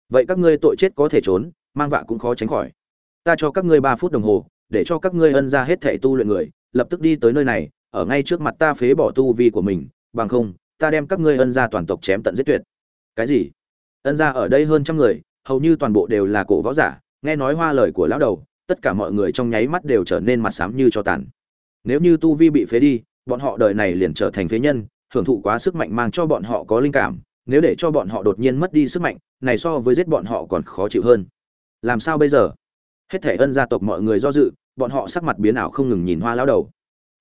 vậy các ngươi tội chết có thể trốn, mang vạ cũng khó tránh khỏi. Ta cho các ngươi ba phút đồng hồ để cho các ngươi ân ra hết thể tu luyện người, lập tức đi tới nơi này, ở ngay trước mặt ta phế bỏ tu vi của mình, bằng không, ta đem các ngươi ân ra toàn tộc chém tận giết tuyệt. Cái gì? Ân ra ở đây hơn trăm người, hầu như toàn bộ đều là cổ võ giả, nghe nói hoa lời của lão đầu, tất cả mọi người trong nháy mắt đều trở nên mặt xám như cho tàn. Nếu như tu vi bị phế đi, bọn họ đời này liền trở thành phế nhân, hưởng thụ quá sức mạnh mang cho bọn họ có linh cảm, nếu để cho bọn họ đột nhiên mất đi sức mạnh, này so với giết bọn họ còn khó chịu hơn. Làm sao bây giờ? Hết thể ân gia tộc mọi người do dự, bọn họ sắc mặt biến ảo không ngừng nhìn hoa lão đầu.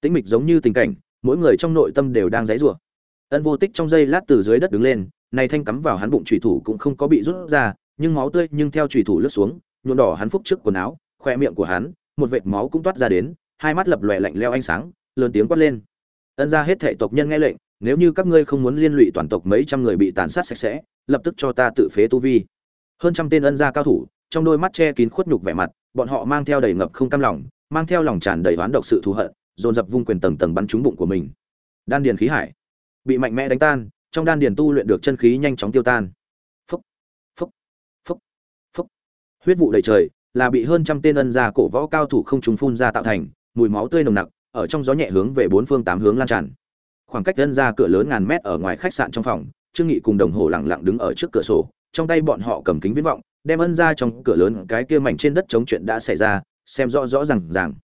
Tĩnh mịch giống như tình cảnh, mỗi người trong nội tâm đều đang dãy rủa ân vô tích trong giây lát từ dưới đất đứng lên, này thanh cắm vào hắn bụng trùy thủ cũng không có bị rút ra, nhưng máu tươi nhưng theo trùy thủ lướt xuống, nhuộm đỏ hắn phúc trước quần áo, khoe miệng của hắn, một vệt máu cũng toát ra đến, hai mắt lập lòe lạnh leo ánh sáng, lớn tiếng quát lên. Ân ra hết thể tộc nhân nghe lệnh, nếu như các ngươi không muốn liên lụy toàn tộc mấy trăm người bị tàn sát sạch sẽ, lập tức cho ta tự phế tu vi. Hơn trăm tên ân gia cao thủ, trong đôi mắt che kín khuất nhục vẻ mặt bọn họ mang theo đầy ngập không cam lòng, mang theo lòng tràn đầy oán độc sự thù hận, dồn dập vung quyền tầng tầng bắn trúng bụng của mình. Đan điền khí hải bị mạnh mẽ đánh tan, trong đan điền tu luyện được chân khí nhanh chóng tiêu tan. Phúc phúc phúc phúc. Huyết vụ đầy trời là bị hơn trăm tên ân gia cổ võ cao thủ không trùng phun ra tạo thành, mùi máu tươi nồng nặc, ở trong gió nhẹ hướng về bốn phương tám hướng lan tràn. Khoảng cách ân gia cửa lớn ngàn mét ở ngoài khách sạn trong phòng, trương nghị cùng đồng hồ lặng lặng đứng ở trước cửa sổ, trong tay bọn họ cầm kính viễn vọng đem ân gia trong cửa lớn cái kia mảnh trên đất chống chuyện đã xảy ra, xem rõ rõ ràng ràng.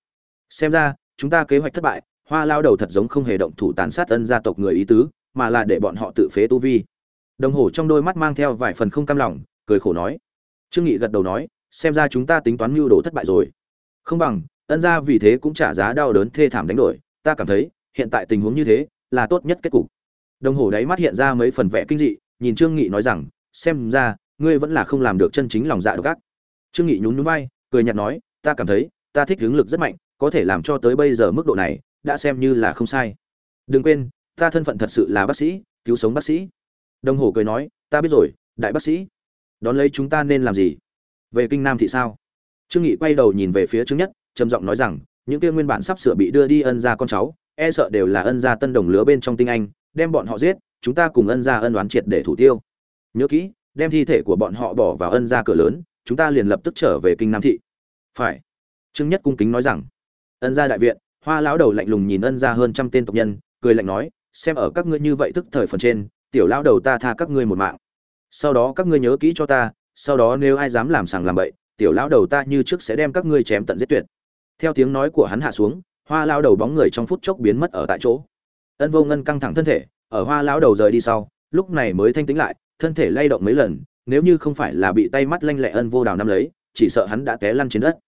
Xem ra, chúng ta kế hoạch thất bại, hoa lao đầu thật giống không hề động thủ tàn sát ân gia tộc người ý tứ, mà là để bọn họ tự phế tu vi. Đồng hồ trong đôi mắt mang theo vài phần không cam lòng, cười khổ nói. Trương nghị gật đầu nói, xem ra chúng ta tính toán mưu đồ thất bại rồi. Không bằng, ân gia vì thế cũng trả giá đau đớn thê thảm đánh đổi, ta cảm thấy, hiện tại tình huống như thế, là tốt nhất kết cục. Đồng hồ đáy mắt hiện ra mấy phần vẻ kinh dị, nhìn trương nghị nói rằng, xem ra ngươi vẫn là không làm được chân chính lòng dạ độc ác. Trương nghị nhún nhún vai, cười nhạt nói, ta cảm thấy, ta thích hướng lực rất mạnh, có thể làm cho tới bây giờ mức độ này, đã xem như là không sai. Đừng quên, ta thân phận thật sự là bác sĩ, cứu sống bác sĩ. Đồng hồ cười nói, ta biết rồi, đại bác sĩ. Đón lấy chúng ta nên làm gì? Về kinh nam thì sao? Trương nghị quay đầu nhìn về phía trương nhất, trầm giọng nói rằng, những kia nguyên bản sắp sửa bị đưa đi ân gia con cháu e sợ đều là ân gia tân đồng lứa bên trong tinh anh, đem bọn họ giết, chúng ta cùng ân gia ân oán triệt để thủ tiêu. Nhớ kỹ đem thi thể của bọn họ bỏ vào ân gia cửa lớn, chúng ta liền lập tức trở về kinh nam thị. Phải. Trương nhất cung kính nói rằng. Ân gia đại viện, hoa lão đầu lạnh lùng nhìn ân gia hơn trăm tên tộc nhân, cười lạnh nói, xem ở các ngươi như vậy tức thời phần trên, tiểu lão đầu ta tha các ngươi một mạng. Sau đó các ngươi nhớ kỹ cho ta, sau đó nếu ai dám làm sàng làm bậy, tiểu lão đầu ta như trước sẽ đem các ngươi chém tận giết tuyệt. Theo tiếng nói của hắn hạ xuống, hoa lão đầu bóng người trong phút chốc biến mất ở tại chỗ. Ân vô ngân căng thẳng thân thể, ở hoa lão đầu rời đi sau, lúc này mới thanh tĩnh lại thân thể lay động mấy lần, nếu như không phải là bị tay mắt lanh lẹ ân vô đào nắm lấy, chỉ sợ hắn đã té lăn trên đất.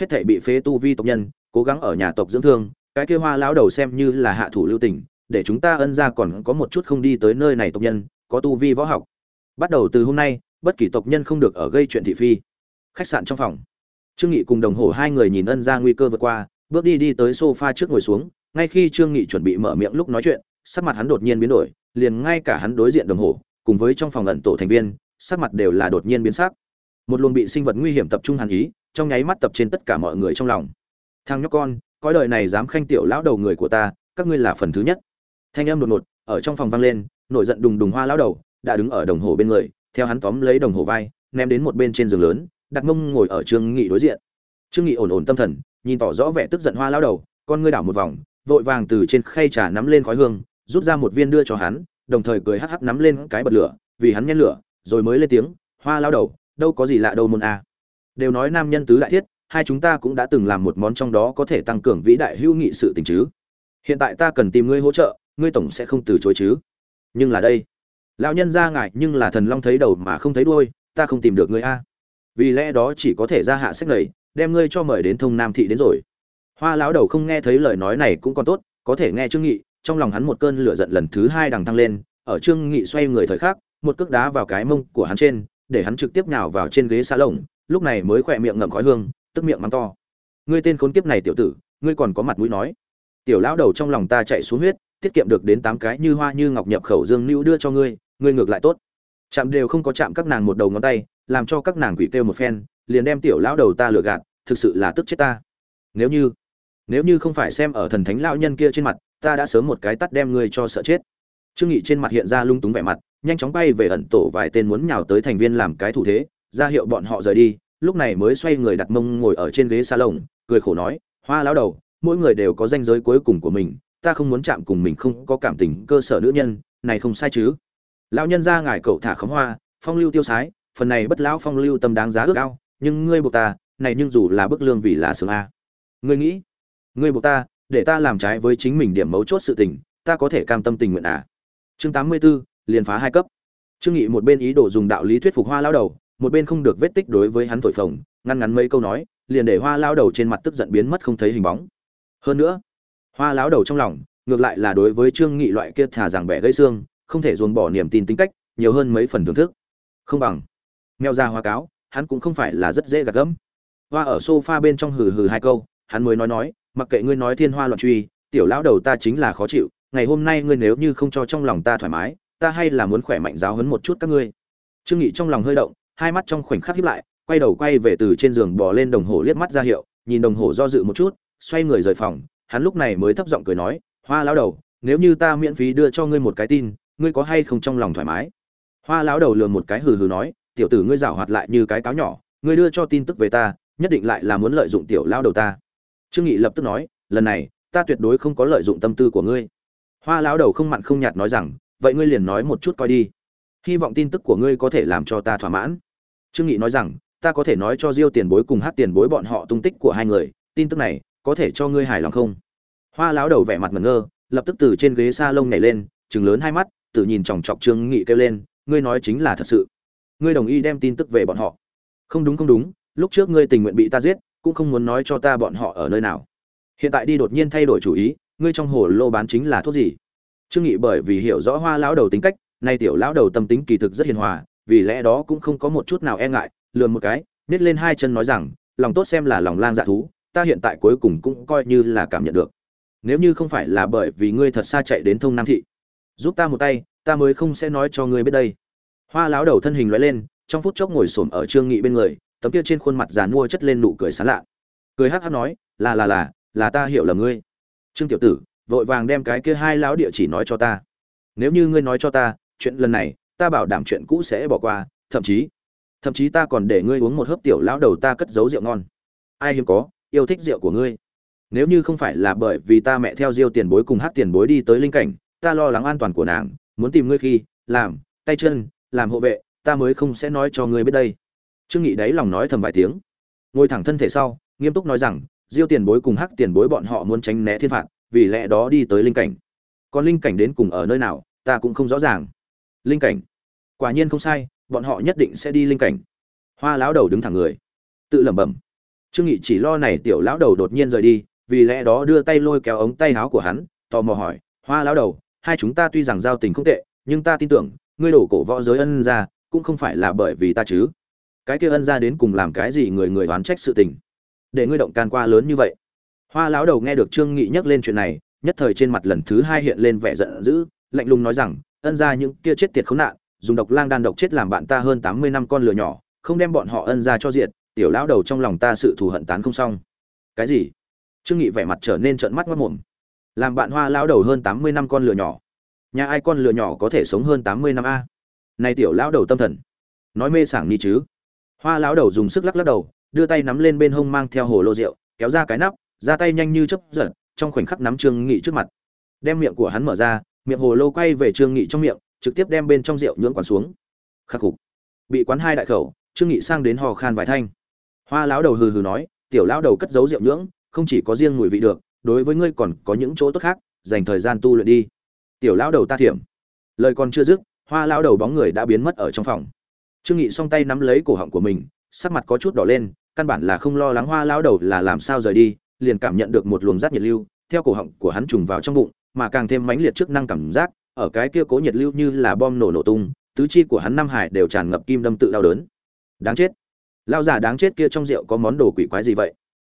Hết thể bị phế tu vi tộc nhân, cố gắng ở nhà tộc dưỡng thương, cái kia hoa lão đầu xem như là hạ thủ lưu tình, để chúng ta ân ra còn có một chút không đi tới nơi này tộc nhân, có tu vi võ học. Bắt đầu từ hôm nay, bất kỳ tộc nhân không được ở gây chuyện thị phi. Khách sạn trong phòng. Trương nghị cùng đồng hồ hai người nhìn ân ra nguy cơ vượt qua, bước đi đi tới sofa trước ngồi xuống, ngay khi trương nghị chuẩn bị mở miệng lúc nói chuyện, sắc mặt hắn đột nhiên biến đổi, liền ngay cả hắn đối diện đồng hồ cùng với trong phòng ẩn tổ thành viên, sắc mặt đều là đột nhiên biến sắc. Một luồng bị sinh vật nguy hiểm tập trung hàn ý, trong nháy mắt tập trên tất cả mọi người trong lòng. Thằng nhóc con coi đời này dám khanh tiểu lão đầu người của ta, các ngươi là phần thứ nhất. Thanh âm đột ngột ở trong phòng vang lên, nổi giận đùng đùng hoa lão đầu đã đứng ở đồng hồ bên người, theo hắn tóm lấy đồng hồ vai, ném đến một bên trên giường lớn, đặt mông ngồi ở trương nghị đối diện. Trương nghị ổn ổn tâm thần, nhìn tỏ rõ vẻ tức giận hoa lão đầu, con ngươi đảo một vòng, vội vàng từ trên khay trà nắm lên khói hương, rút ra một viên đưa cho hắn đồng thời cười hắc hắc nắm lên cái bật lửa, vì hắn nhen lửa, rồi mới lên tiếng, hoa lão đầu, đâu có gì lạ đâu môn a. Đều nói nam nhân tứ đại thiết, hai chúng ta cũng đã từng làm một món trong đó có thể tăng cường vĩ đại hữu nghị sự tình chứ. Hiện tại ta cần tìm ngươi hỗ trợ, ngươi tổng sẽ không từ chối chứ. Nhưng là đây, lão nhân ra ngại nhưng là thần long thấy đầu mà không thấy đuôi, ta không tìm được ngươi a. Vì lẽ đó chỉ có thể ra hạ sách này, đem ngươi cho mời đến thông nam thị đến rồi. Hoa lão đầu không nghe thấy lời nói này cũng còn tốt, có thể nghe trương nghị trong lòng hắn một cơn lửa giận lần thứ hai đằng thăng lên, ở trương nghị xoay người thời khắc, một cước đá vào cái mông của hắn trên, để hắn trực tiếp nhào vào trên ghế xa lồng, lúc này mới khỏe miệng ngậm khói hương, tức miệng mắng to. Ngươi tên khốn kiếp này tiểu tử, ngươi còn có mặt mũi nói. Tiểu lão đầu trong lòng ta chạy xuống huyết, tiết kiệm được đến tám cái như hoa như ngọc nhập khẩu dương lưu đưa cho ngươi ngươi ngược lại tốt. Chạm đều không có chạm các nàng một đầu ngón tay, làm cho các nàng quỷ kêu một phen, liền đem tiểu lão đầu ta lừa gạt, thực sự là tức chết ta. Nếu như nếu như không phải xem ở thần thánh lão nhân kia trên mặt ta đã sớm một cái tắt đem ngươi cho sợ chết. Trương nghị trên mặt hiện ra lung túng vẻ mặt, nhanh chóng bay về ẩn tổ vài tên muốn nhào tới thành viên làm cái thủ thế, ra hiệu bọn họ rời đi, lúc này mới xoay người đặt mông ngồi ở trên ghế salon, cười khổ nói, hoa lão đầu, mỗi người đều có danh giới cuối cùng của mình, ta không muốn chạm cùng mình không có cảm tình cơ sở nữ nhân, này không sai chứ. Lão nhân ra ngài cậu thả khóm hoa, phong lưu tiêu sái, phần này bất lão phong lưu tâm đáng giá ước ao, nhưng ngươi buộc ta, này nhưng dù là bức lương vì là sướng a. Ngươi nghĩ, ngươi buộc ta để ta làm trái với chính mình điểm mấu chốt sự tình ta có thể cam tâm tình nguyện à? Chương tám mươi 84, liền phá hai cấp. Trương nghị một bên ý đồ dùng đạo lý thuyết phục hoa lão đầu một bên không được vết tích đối với hắn thổi phồng ngăn ngắn mấy câu nói liền để hoa lão đầu trên mặt tức giận biến mất không thấy hình bóng. Hơn nữa hoa lão đầu trong lòng ngược lại là đối với trương nghị loại kia thả rằng bẻ gây xương không thể ruồng bỏ niềm tin tính cách nhiều hơn mấy phần thưởng thức. Không bằng. Mèo ra hoa cáo hắn cũng không phải là rất dễ gạt gẫm. Hoa ở sofa bên trong hừ hừ hai câu hắn mới nói nói mặc kệ ngươi nói thiên hoa loạn truy, tiểu lão đầu ta chính là khó chịu, ngày hôm nay ngươi nếu như không cho trong lòng ta thoải mái, ta hay là muốn khỏe mạnh giáo hấn một chút các ngươi. Trương nghị trong lòng hơi động, hai mắt trong khoảnh khắc híp lại, quay đầu quay về từ trên giường bò lên đồng hồ liếc mắt ra hiệu, nhìn đồng hồ do dự một chút, xoay người rời phòng, hắn lúc này mới thấp giọng cười nói, hoa lão đầu, nếu như ta miễn phí đưa cho ngươi một cái tin, ngươi có hay không trong lòng thoải mái? Hoa lão đầu lườm một cái hừ hừ nói, tiểu tử ngươi giảo hoạt lại như cái cáo nhỏ, ngươi đưa cho tin tức về ta, nhất định lại là muốn lợi dụng tiểu lão đầu ta trương nghị lập tức nói, lần này, ta tuyệt đối không có lợi dụng tâm tư của ngươi. Hoa lão đầu không mặn không nhạt nói rằng, vậy ngươi liền nói một chút coi đi. Hy vọng tin tức của ngươi có thể làm cho ta thỏa mãn. Trương nghị nói rằng, ta có thể nói cho diêu tiền bối cùng hát tiền bối bọn họ tung tích của hai người, tin tức này có thể cho ngươi hài lòng không? Hoa lão đầu vẻ mặt ngẩn ngơ, lập tức từ trên ghế sa lông nhảy lên chừng lớn hai mắt, tự nhìn chòng chọc trương nghị kêu lên, ngươi nói chính là thật sự. Ngươi đồng ý đem tin tức về bọn họ. Không đúng không đúng, lúc trước ngươi tình nguyện bị ta giết cũng không muốn nói cho ta bọn họ ở nơi nào. Hiện tại đi đột nhiên thay đổi chủ ý, ngươi trong hồ lô bán chính là thuốc gì? Trương nghị bởi vì hiểu rõ hoa lão đầu tính cách, nay tiểu lão đầu tâm tính kỳ thực rất hiền hòa, vì lẽ đó cũng không có một chút nào e ngại, lườm một cái, nết lên hai chân nói rằng, lòng tốt xem là lòng lang dạ thú, ta hiện tại cuối cùng cũng coi như là cảm nhận được. Nếu như không phải là bởi vì ngươi thật xa chạy đến thông nam thị, giúp ta một tay, ta mới không sẽ nói cho ngươi biết đây. Hoa lão đầu thân hình lóe lên, trong phút chốc ngồi xổm ở trương nghị bên người tấm kia trên khuôn mặt già nua chất lên nụ cười sán lạ. Cười hắc hắc nói, là là là là ta hiểu là ngươi. Trương tiểu tử, vội vàng đem cái kia hai lão địa chỉ nói cho ta. Nếu như ngươi nói cho ta, chuyện lần này, ta bảo đảm chuyện cũ sẽ bỏ qua, thậm chí thậm chí ta còn để ngươi uống một hớp tiểu lão đầu ta cất giấu rượu ngon. Ai hiếm có, yêu thích rượu của ngươi. Nếu như không phải là bởi vì ta mẹ theo diêu tiền bối cùng hát tiền bối đi tới linh cảnh, ta lo lắng an toàn của nàng, muốn tìm ngươi khi, làm, tay chân, làm hộ vệ, ta mới không sẽ nói cho ngươi biết đây trương nghị đáy lòng nói thầm vài tiếng. Ngồi thẳng thân thể sau, nghiêm túc nói rằng, diêu tiền bối cùng hắc tiền bối bọn họ muốn tránh né thiên phạt, vì lẽ đó đi tới linh cảnh. Còn linh cảnh đến cùng ở nơi nào, ta cũng không rõ ràng. Linh cảnh? Quả nhiên không sai, bọn họ nhất định sẽ đi linh cảnh. Hoa lão đầu đứng thẳng người. Tự lẩm bẩm. Trương nghị chỉ lo này tiểu lão đầu đột nhiên rời đi, vì lẽ đó đưa tay lôi kéo ống tay áo của hắn, tò mò hỏi, hoa lão đầu, hai chúng ta tuy rằng giao tình không tệ, nhưng ta tin tưởng, ngươi đổ cổ võ giới ân ra, cũng không phải là bởi vì ta chứ? Cái kia ân ra đến cùng làm cái gì người người đoán trách sự tình. Để ngươi động can qua lớn như vậy. Hoa lão đầu nghe được trương nghị nhắc lên chuyện này, nhất thời trên mặt lần thứ hai hiện lên vẻ giận dữ, lạnh lùng nói rằng, ân ra những kia chết tiệt khốn nạn, dùng độc lang đan độc chết làm bạn ta hơn tám mươi năm con lừa nhỏ, không đem bọn họ ân ra cho diệt, tiểu lão đầu trong lòng ta sự thù hận tán không xong. Cái gì? Trương nghị vẻ mặt trở nên trợn mắt mắt mồm làm bạn hoa lão đầu hơn tám mươi năm con lừa nhỏ. Nhà ai con lừa nhỏ có thể sống hơn tám mươi năm a? Này tiểu lão đầu tâm thần. Nói mê sảng ni chứ hoa lão đầu dùng sức lắc lắc đầu, đưa tay nắm lên bên hông mang theo hồ lô rượu, kéo ra cái nắp, ra tay nhanh như chớp giật, trong khoảnh khắc nắm trương nghị trước mặt. Đem miệng của hắn mở ra, miệng hồ lô quay về trương nghị trong miệng, trực tiếp đem bên trong rượu nhưỡng quản xuống. Khắc phục bị quán hai đại khẩu, trương nghị sang đến hò khan vài thanh. Hoa lão đầu hừ hừ nói, tiểu lão đầu cất giấu rượu nhưỡng không chỉ có riêng mùi vị được, đối với ngươi còn có những chỗ tốt khác, dành thời gian tu luyện đi. Tiểu lão đầu ta thiểm. Lời còn chưa dứt, hoa lão đầu bóng người đã biến mất ở trong phòng trương nghị song tay nắm lấy cổ họng của mình, sắc mặt có chút đỏ lên, căn bản là không lo lắng hoa lão đầu là làm sao rời đi, liền cảm nhận được một luồng rát nhiệt lưu, theo cổ họng của hắn trùng vào trong bụng, mà càng thêm mãnh liệt chức năng cảm giác, ở cái kia cố nhiệt lưu như là bom nổ nổ tung, tứ chi của hắn năm hải đều tràn ngập kim đâm tự đau đớn. Đáng chết. Lao giả đáng chết kia trong rượu có món đồ quỷ quái gì vậy?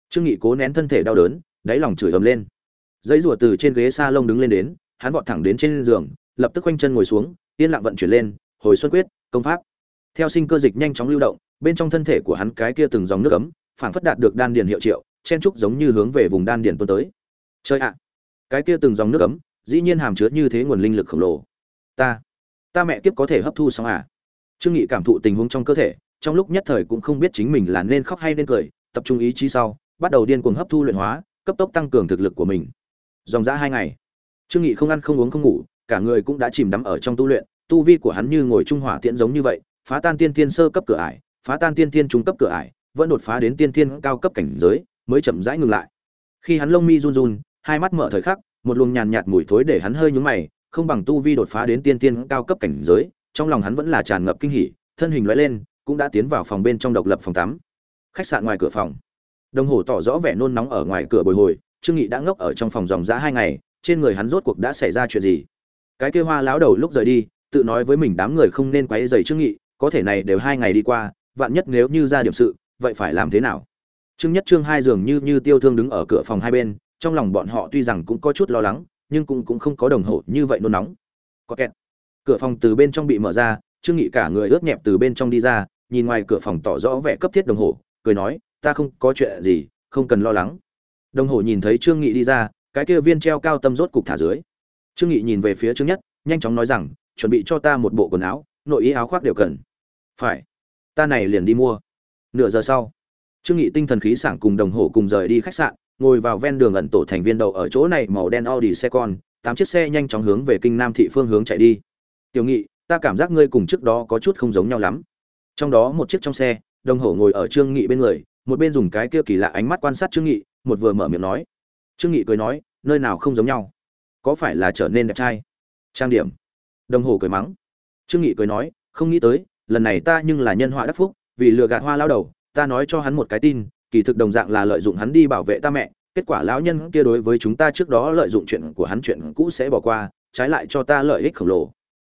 Trương nghị cố nén thân thể đau đớn, đáy lòng chửi ầm lên. Giấy rùa từ trên ghế sa lông đứng lên đến, hắn vọt thẳng đến trên giường, lập tức quanh chân ngồi xuống, yên lặng vận chuyển lên, hồi xuân quyết, công pháp theo sinh cơ dịch nhanh chóng lưu động, bên trong thân thể của hắn cái kia từng dòng nước ấm, phảng phất đạt được đan điền hiệu triệu, chen trúc giống như hướng về vùng đan điền tuôn tới. Chơi ạ! Cái kia từng dòng nước ấm, dĩ nhiên hàm chứa như thế nguồn linh lực khổng lồ. Ta ta mẹ kiếp có thể hấp thu xong à? Trương nghị cảm thụ tình huống trong cơ thể, trong lúc nhất thời cũng không biết chính mình là nên khóc hay nên cười, tập trung ý chí sau, bắt đầu điên cuồng hấp thu luyện hóa, cấp tốc tăng cường thực lực của mình. Dòng dã hai ngày, trương nghị không ăn không uống không ngủ, cả người cũng đã chìm đắm ở trong tu luyện, tu vi của hắn như ngồi trung hỏa tiễn giống như vậy phá tan tiên tiên sơ cấp cửa ải, phá tan tiên tiên trung cấp cửa ải, vẫn đột phá đến tiên tiên cao cấp cảnh giới, mới chậm rãi ngừng lại. Khi hắn lông mi run run, hai mắt mở thời khắc, một luồng nhàn nhạt mùi thối để hắn hơi nhướng mày, không bằng tu vi đột phá đến tiên tiên cao cấp cảnh giới, trong lòng hắn vẫn là tràn ngập kinh hỉ, thân hình lóe lên, cũng đã tiến vào phòng bên trong độc lập phòng tắm. Khách sạn ngoài cửa phòng. Đồng hồ tỏ rõ vẻ nôn nóng ở ngoài cửa bồi hồi, trương nghị đã ngốc ở trong phòng dòng giá hai ngày, trên người hắn rốt cuộc đã xảy ra chuyện gì? Cái kia hoa lão đầu lúc rời đi, tự nói với mình đám người không nên quấy rầy trương nghị có thể này đều hai ngày đi qua, vạn nhất nếu như ra điểm sự, vậy phải làm thế nào? Trương nhất trương hai dường như như tiêu thương đứng ở cửa phòng hai bên, trong lòng bọn họ tuy rằng cũng có chút lo lắng, nhưng cũng cũng không có đồng hồ như vậy nôn nóng. Có kẹt. Cửa phòng từ bên trong bị mở ra, trương nghị cả người ướt nhẹp từ bên trong đi ra, nhìn ngoài cửa phòng tỏ rõ vẻ cấp thiết đồng hồ, cười nói, ta không có chuyện gì, không cần lo lắng. Đồng hồ nhìn thấy trương nghị đi ra, cái kia viên treo cao tâm rốt cục thả dưới. Trương nghị nhìn về phía trương nhất, nhanh chóng nói rằng, chuẩn bị cho ta một bộ quần áo, nội y áo khoác đều cần phải. Ta này liền đi mua. Nửa giờ sau, trương nghị tinh thần khí sảng cùng đồng hồ cùng rời đi khách sạn, ngồi vào ven đường ẩn tổ thành viên đầu ở chỗ này màu đen Audi xe con tám chiếc xe nhanh chóng hướng về kinh nam thị phương hướng chạy đi. Tiểu nghị, ta cảm giác ngươi cùng trước đó có chút không giống nhau lắm. Trong đó một chiếc trong xe, đồng hồ ngồi ở trương nghị bên người, một bên dùng cái kia kỳ lạ ánh mắt quan sát trương nghị, một vừa mở miệng nói. Trương nghị cười nói, nơi nào không giống nhau? Có phải là trở nên đẹp trai? Trang điểm. Đồng hồ cười mắng. Trương nghị cười nói, không nghĩ tới lần này ta nhưng là nhân họa đắc phúc, vì lừa gạt hoa lao đầu, ta nói cho hắn một cái tin, kỳ thực đồng dạng là lợi dụng hắn đi bảo vệ ta mẹ, kết quả lão nhân kia đối với chúng ta trước đó lợi dụng chuyện của hắn chuyện cũ sẽ bỏ qua, trái lại cho ta lợi ích khổng lồ.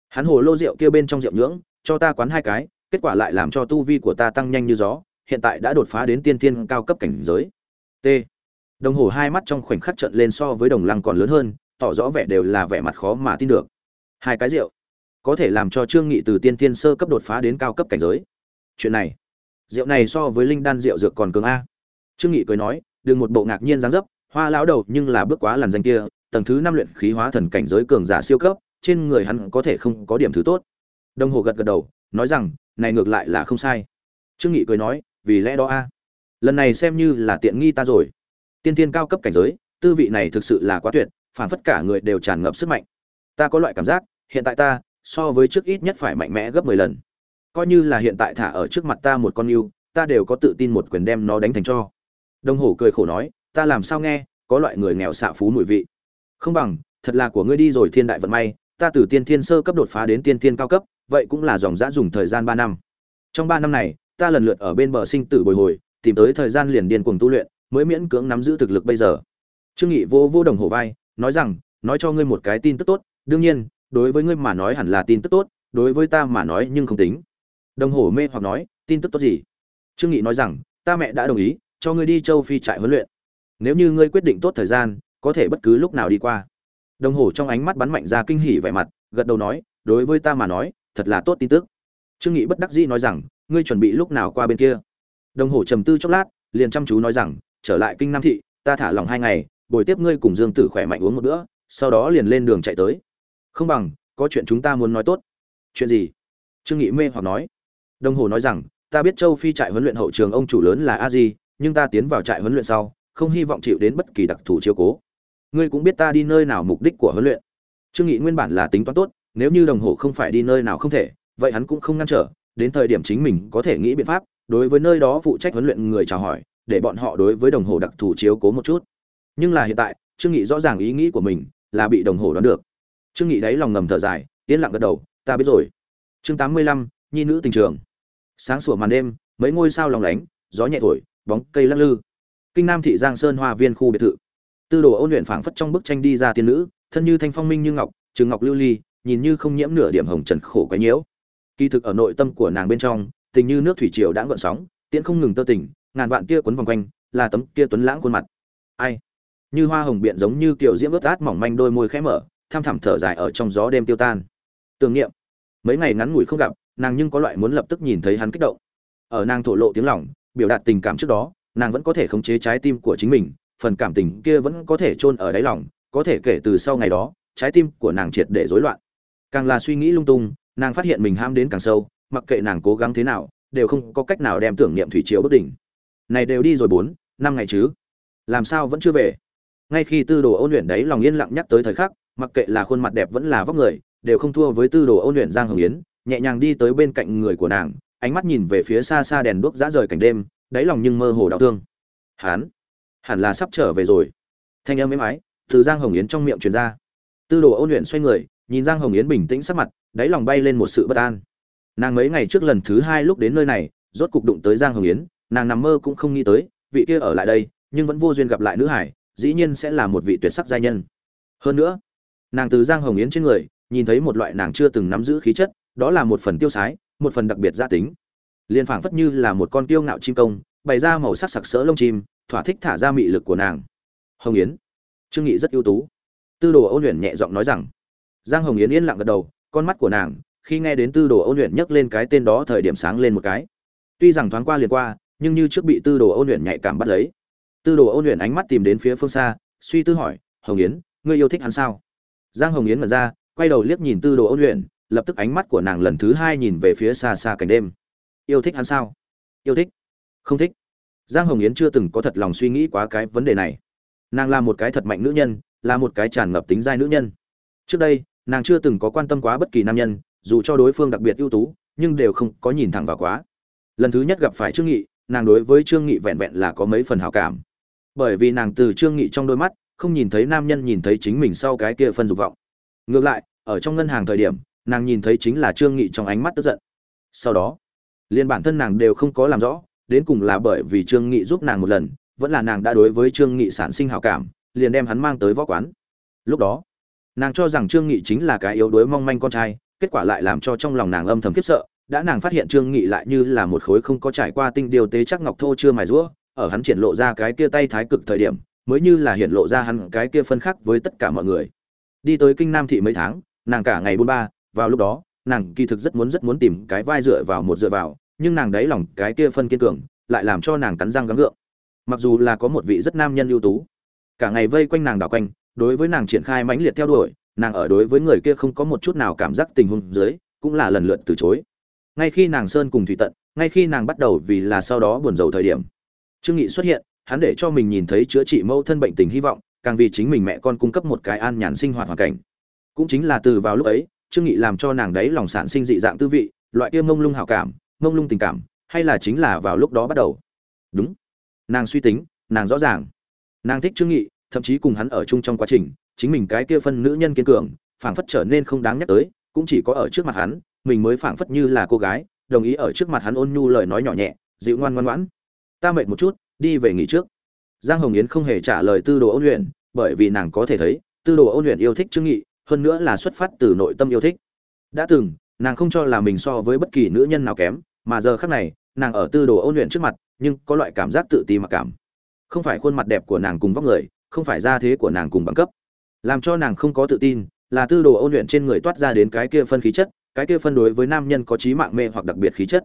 Hắn hồ lô rượu kia bên trong rượu nhưỡng, cho ta quán hai cái, kết quả lại làm cho tu vi của ta tăng nhanh như gió, hiện tại đã đột phá đến tiên tiên cao cấp cảnh giới. T. Đồng hồ hai mắt trong khoảnh khắc trận lên so với đồng lăng còn lớn hơn, tỏ rõ vẻ đều là vẻ mặt khó mà tin được. Hai cái rượu có thể làm cho trương nghị từ tiên tiên sơ cấp đột phá đến cao cấp cảnh giới. Chuyện này, rượu này so với linh đan rượu dược còn cường a. Trương nghị cười nói, đừng một bộ ngạc nhiên dáng dấp, hoa lão đầu nhưng là bước quá lần danh kia, tầng thứ năm luyện khí hóa thần cảnh giới cường giả siêu cấp, trên người hắn có thể không có điểm thứ tốt. Đồng hồ gật gật đầu, nói rằng, này ngược lại là không sai. Trương nghị cười nói, vì lẽ đó a, lần này xem như là tiện nghi ta rồi. Tiên tiên cao cấp cảnh giới, tư vị này thực sự là quá tuyệt, phản phất cả người đều tràn ngập sức mạnh. Ta có loại cảm giác, hiện tại ta so với trước ít nhất phải mạnh mẽ gấp 10 lần. Coi như là hiện tại thả ở trước mặt ta một con yêu, ta đều có tự tin một quyền đem nó đánh thành cho. Đồng hồ cười khổ nói, ta làm sao nghe, có loại người nghèo xạ phú mùi vị. Không bằng, thật là của ngươi đi rồi thiên đại vận may, ta từ tiên thiên sơ cấp đột phá đến tiên thiên cao cấp, vậy cũng là dòng dã dùng thời gian ba năm. Trong ba năm này, ta lần lượt ở bên bờ sinh tử bồi hồi, tìm tới thời gian liền điên cuồng tu luyện, mới miễn cưỡng nắm giữ thực lực bây giờ. Trương nghị vô vô đồng hồ vai, nói rằng, nói cho ngươi một cái tin tức tốt, đương nhiên đối với ngươi mà nói hẳn là tin tức tốt, đối với ta mà nói nhưng không tính. Đồng hồ mê hoặc nói, tin tức tốt gì? Trương nghị nói rằng, ta mẹ đã đồng ý, cho ngươi đi châu phi trại huấn luyện. Nếu như ngươi quyết định tốt thời gian, có thể bất cứ lúc nào đi qua. Đồng hồ trong ánh mắt bắn mạnh ra kinh hỉ vẻ mặt, gật đầu nói, đối với ta mà nói, thật là tốt tin tức. Trương nghị bất đắc dĩ nói rằng, ngươi chuẩn bị lúc nào qua bên kia? Đồng hồ trầm tư chốc lát, liền chăm chú nói rằng, trở lại kinh nam thị, ta thả lòng hai ngày, bồi tiếp ngươi cùng dương tử khỏe mạnh uống một bữa, sau đó liền lên đường chạy tới không bằng, có chuyện chúng ta muốn nói tốt. Chuyện gì? Trương nghị mê hoặc nói. Đồng hồ nói rằng, ta biết châu phi trại huấn luyện hậu trường ông chủ lớn là a di, nhưng ta tiến vào trại huấn luyện sau, không hy vọng chịu đến bất kỳ đặc thù chiếu cố. Ngươi cũng biết ta đi nơi nào mục đích của huấn luyện. Trương nghị nguyên bản là tính toán tốt, nếu như đồng hồ không phải đi nơi nào không thể, vậy hắn cũng không ngăn trở, đến thời điểm chính mình có thể nghĩ biện pháp, đối với nơi đó phụ trách huấn luyện người chào hỏi, để bọn họ đối với đồng hồ đặc thù chiếu cố một chút. Nhưng là hiện tại, trương nghị rõ ràng ý nghĩ của mình là bị đồng hồ đoán được trương nghị đáy lòng ngầm thở dài yên lặng gật đầu ta biết rồi. Chương 85, nhi nữ tình trường. Sáng sủa màn đêm mấy ngôi sao lòng lánh gió nhẹ thổi bóng cây lắc lư. Kinh nam thị giang sơn hoa viên khu biệt thự. Tư đồ ôn luyện phảng phất trong bức tranh đi ra tiên nữ thân như thanh phong minh như ngọc trừng ngọc lưu ly nhìn như không nhiễm nửa điểm hồng trần khổ quấy nhiễu. Kỳ thực ở nội tâm của nàng bên trong tình như nước thủy triều đã gợn sóng tiễn không ngừng tơ tỉnh ngàn vạn kia quấn vòng quanh là tấm kia tuấn lãng khuôn mặt. Ai? Như hoa hồng biện giống như kiểu diễm ướt át mỏng manh đôi môi khẽ mở tham thẳm thở dài ở trong gió đêm tiêu tan. Tưởng niệm. Mấy ngày ngắn ngủi không gặp, nàng nhưng có loại muốn lập tức nhìn thấy hắn kích động. Ở nàng thổ lộ tiếng lòng, biểu đạt tình cảm trước đó, nàng vẫn có thể khống chế trái tim của chính mình, phần cảm tình kia vẫn có thể chôn ở đáy lòng, có thể kể từ sau ngày đó, trái tim của nàng triệt để rối loạn. Càng là suy nghĩ lung tung, nàng phát hiện mình ham đến càng sâu, mặc kệ nàng cố gắng thế nào, đều không có cách nào đem tưởng niệm thủy triều bất đỉnh này đều đi rồi bốn, năm ngày chứ? Làm sao vẫn chưa về? Ngay khi tư đồ ôn luyện đấy lòng yên lặng nhắc tới thời khắc mặc kệ là khuôn mặt đẹp vẫn là vóc người, đều không thua với tư đồ ôn luyện giang hồng yến, nhẹ nhàng đi tới bên cạnh người của nàng, ánh mắt nhìn về phía xa xa đèn đuốc dã rời cảnh đêm, đáy lòng nhưng mơ hồ đau thương. Hán, hẳn là sắp trở về rồi. Thanh âm êm ái từ giang hồng yến trong miệng truyền ra. Tư đồ ôn luyện xoay người, nhìn giang hồng yến bình tĩnh sắc mặt, đáy lòng bay lên một sự bất an. Nàng mấy ngày trước lần thứ hai lúc đến nơi này, rốt cục đụng tới giang hồng yến, nàng nằm mơ cũng không nghĩ tới, vị kia ở lại đây, nhưng vẫn vô duyên gặp lại nữ hải, dĩ nhiên sẽ là một vị tuyệt sắc giai nhân. Hơn nữa nàng từ giang hồng yến trên người, nhìn thấy một loại nàng chưa từng nắm giữ khí chất, đó là một phần tiêu sái, một phần đặc biệt gia tính. Liền phảng phất như là một con tiêu ngạo chim công, bày ra màu sắc sặc sỡ lông chim, thỏa thích thả ra mị lực của nàng. Hồng yến, trương nghị rất ưu tú. Tư đồ ôn luyện nhẹ giọng nói rằng, giang hồng yến yên lặng gật đầu, con mắt của nàng, khi nghe đến tư đồ ôn luyện nhắc lên cái tên đó thời điểm sáng lên một cái. Tuy rằng thoáng qua liền qua, nhưng như trước bị tư đồ ôn luyện nhạy cảm bắt lấy. Tư đồ ôn luyện ánh mắt tìm đến phía phương xa, suy tư hỏi, hồng yến, ngươi yêu thích hắn sao? Giang hồng yến mật ra, quay đầu liếc nhìn tư đồ ôn luyện, lập tức ánh mắt của nàng lần thứ hai nhìn về phía xa xa cảnh đêm. Yêu thích hắn sao? Yêu thích? Không thích. Giang hồng yến chưa từng có thật lòng suy nghĩ quá cái vấn đề này. Nàng là một cái thật mạnh nữ nhân, là một cái tràn ngập tính giai nữ nhân. Trước đây, nàng chưa từng có quan tâm quá bất kỳ nam nhân, dù cho đối phương đặc biệt ưu tú, nhưng đều không có nhìn thẳng vào quá. Lần thứ nhất gặp phải trương nghị, nàng đối với trương nghị vẹn vẹn là có mấy phần hảo cảm. Bởi vì nàng từ trương nghị trong đôi mắt không nhìn thấy nam nhân nhìn thấy chính mình sau cái kia phân dục vọng. Ngược lại, ở trong ngân hàng thời điểm, nàng nhìn thấy chính là trương nghị trong ánh mắt tức giận. Sau đó liên bản thân nàng đều không có làm rõ, đến cùng là bởi vì trương nghị giúp nàng một lần, vẫn là nàng đã đối với trương nghị sản sinh hảo cảm, liền đem hắn mang tới võ quán. Lúc đó, nàng cho rằng trương nghị chính là cái yếu đuối mong manh con trai, kết quả lại làm cho trong lòng nàng âm thầm khiếp sợ, đã nàng phát hiện trương nghị lại như là một khối không có trải qua tinh điều tế chắc ngọc thô chưa mài rũa, ở hắn triển lộ ra cái kia tay thái cực thời điểm mới như là hiện lộ ra hắn cái kia phân khác với tất cả mọi người. Đi tới kinh nam thị mấy tháng, nàng cả ngày buôn ba, vào lúc đó, nàng kỳ thực rất muốn rất muốn tìm cái vai dựa vào một dựa vào, nhưng nàng đáy lòng cái kia phân kiên cường, lại làm cho nàng cắn răng gắng gượng. Mặc dù là có một vị rất nam nhân ưu tú, cả ngày vây quanh nàng đảo quanh, đối với nàng triển khai mãnh liệt theo đuổi, nàng ở đối với người kia không có một chút nào cảm giác tình huống dưới, cũng là lần lượt từ chối. Ngay khi nàng sơn cùng thủy tận, ngay khi nàng bắt đầu vì là sau đó buồn rầu thời điểm, trương nghị xuất hiện hắn để cho mình nhìn thấy chữa trị mâu thân bệnh tình hy vọng, càng vì chính mình mẹ con cung cấp một cái an nhàn sinh hoạt hoàn cảnh. Cũng chính là từ vào lúc ấy, trương nghị làm cho nàng đấy lòng sản sinh dị dạng tư vị, loại kia mông lung hảo cảm, mông lung tình cảm, hay là chính là vào lúc đó bắt đầu. Đúng. Nàng suy tính, nàng rõ ràng. Nàng thích trương nghị, thậm chí cùng hắn ở chung trong quá trình, chính mình cái kia phân nữ nhân kiên cường, phảng phất trở nên không đáng nhắc tới, cũng chỉ có ở trước mặt hắn, mình mới phảng phất như là cô gái, đồng ý ở trước mặt hắn ôn nhu lời nói nhỏ nhẹ, dịu ngoan ngoan ngoãn. Ta mệt một chút đi về nghỉ trước. Giang hồng yến không hề trả lời tư đồ ôn luyện, bởi vì nàng có thể thấy, tư đồ ôn luyện yêu thích trương nghị, hơn nữa là xuất phát từ nội tâm yêu thích. Đã từng, nàng không cho là mình so với bất kỳ nữ nhân nào kém, mà giờ khắc này, nàng ở tư đồ ôn luyện trước mặt, nhưng có loại cảm giác tự ti mặc cảm. Không phải khuôn mặt đẹp của nàng cùng vóc người, không phải gia thế của nàng cùng bằng cấp. Làm cho nàng không có tự tin, là tư đồ ôn luyện trên người toát ra đến cái kia phân khí chất, cái kia phân đối với nam nhân có trí mạng mê hoặc đặc biệt khí chất.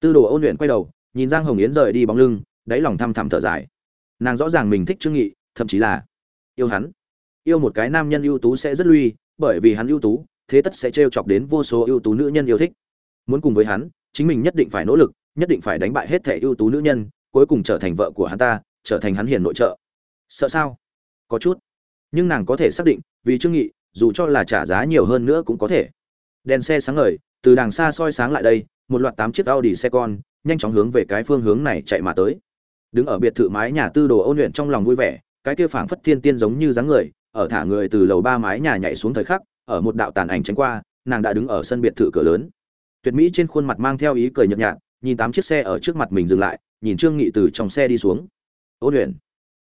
Tư đồ ôn luyện quay đầu, nhìn giang hồng yến rời đi bóng lưng đáy lòng thăm thẳm thở dài. Nàng rõ ràng mình thích trương nghị, thậm chí là yêu hắn. Yêu một cái nam nhân ưu tú sẽ rất lui, bởi vì hắn ưu tú, thế tất sẽ trêu chọc đến vô số ưu tú nữ nhân yêu thích. Muốn cùng với hắn, chính mình nhất định phải nỗ lực, nhất định phải đánh bại hết thể ưu tú nữ nhân, cuối cùng trở thành vợ của hắn ta, trở thành hắn hiền nội trợ. Sợ sao? Có chút. Nhưng nàng có thể xác định, vì trương nghị, dù cho là trả giá nhiều hơn nữa cũng có thể. Đèn xe sáng ngời, từ đằng xa soi sáng lại đây, một loạt tám chiếc Audi xe con nhanh chóng hướng về cái phương hướng này chạy mà tới đứng ở biệt thự mái nhà tư đồ ôn luyện trong lòng vui vẻ, cái kia phảng phất thiên tiên giống như dáng người, ở thả người từ lầu ba mái nhà nhảy xuống thời khắc, ở một đạo tàn ảnh tránh qua, nàng đã đứng ở sân biệt thự cửa lớn. Tuyệt mỹ trên khuôn mặt mang theo ý cười nhợt nhạt, nhìn tám chiếc xe ở trước mặt mình dừng lại, nhìn trương nghị từ trong xe đi xuống. Ôn luyện.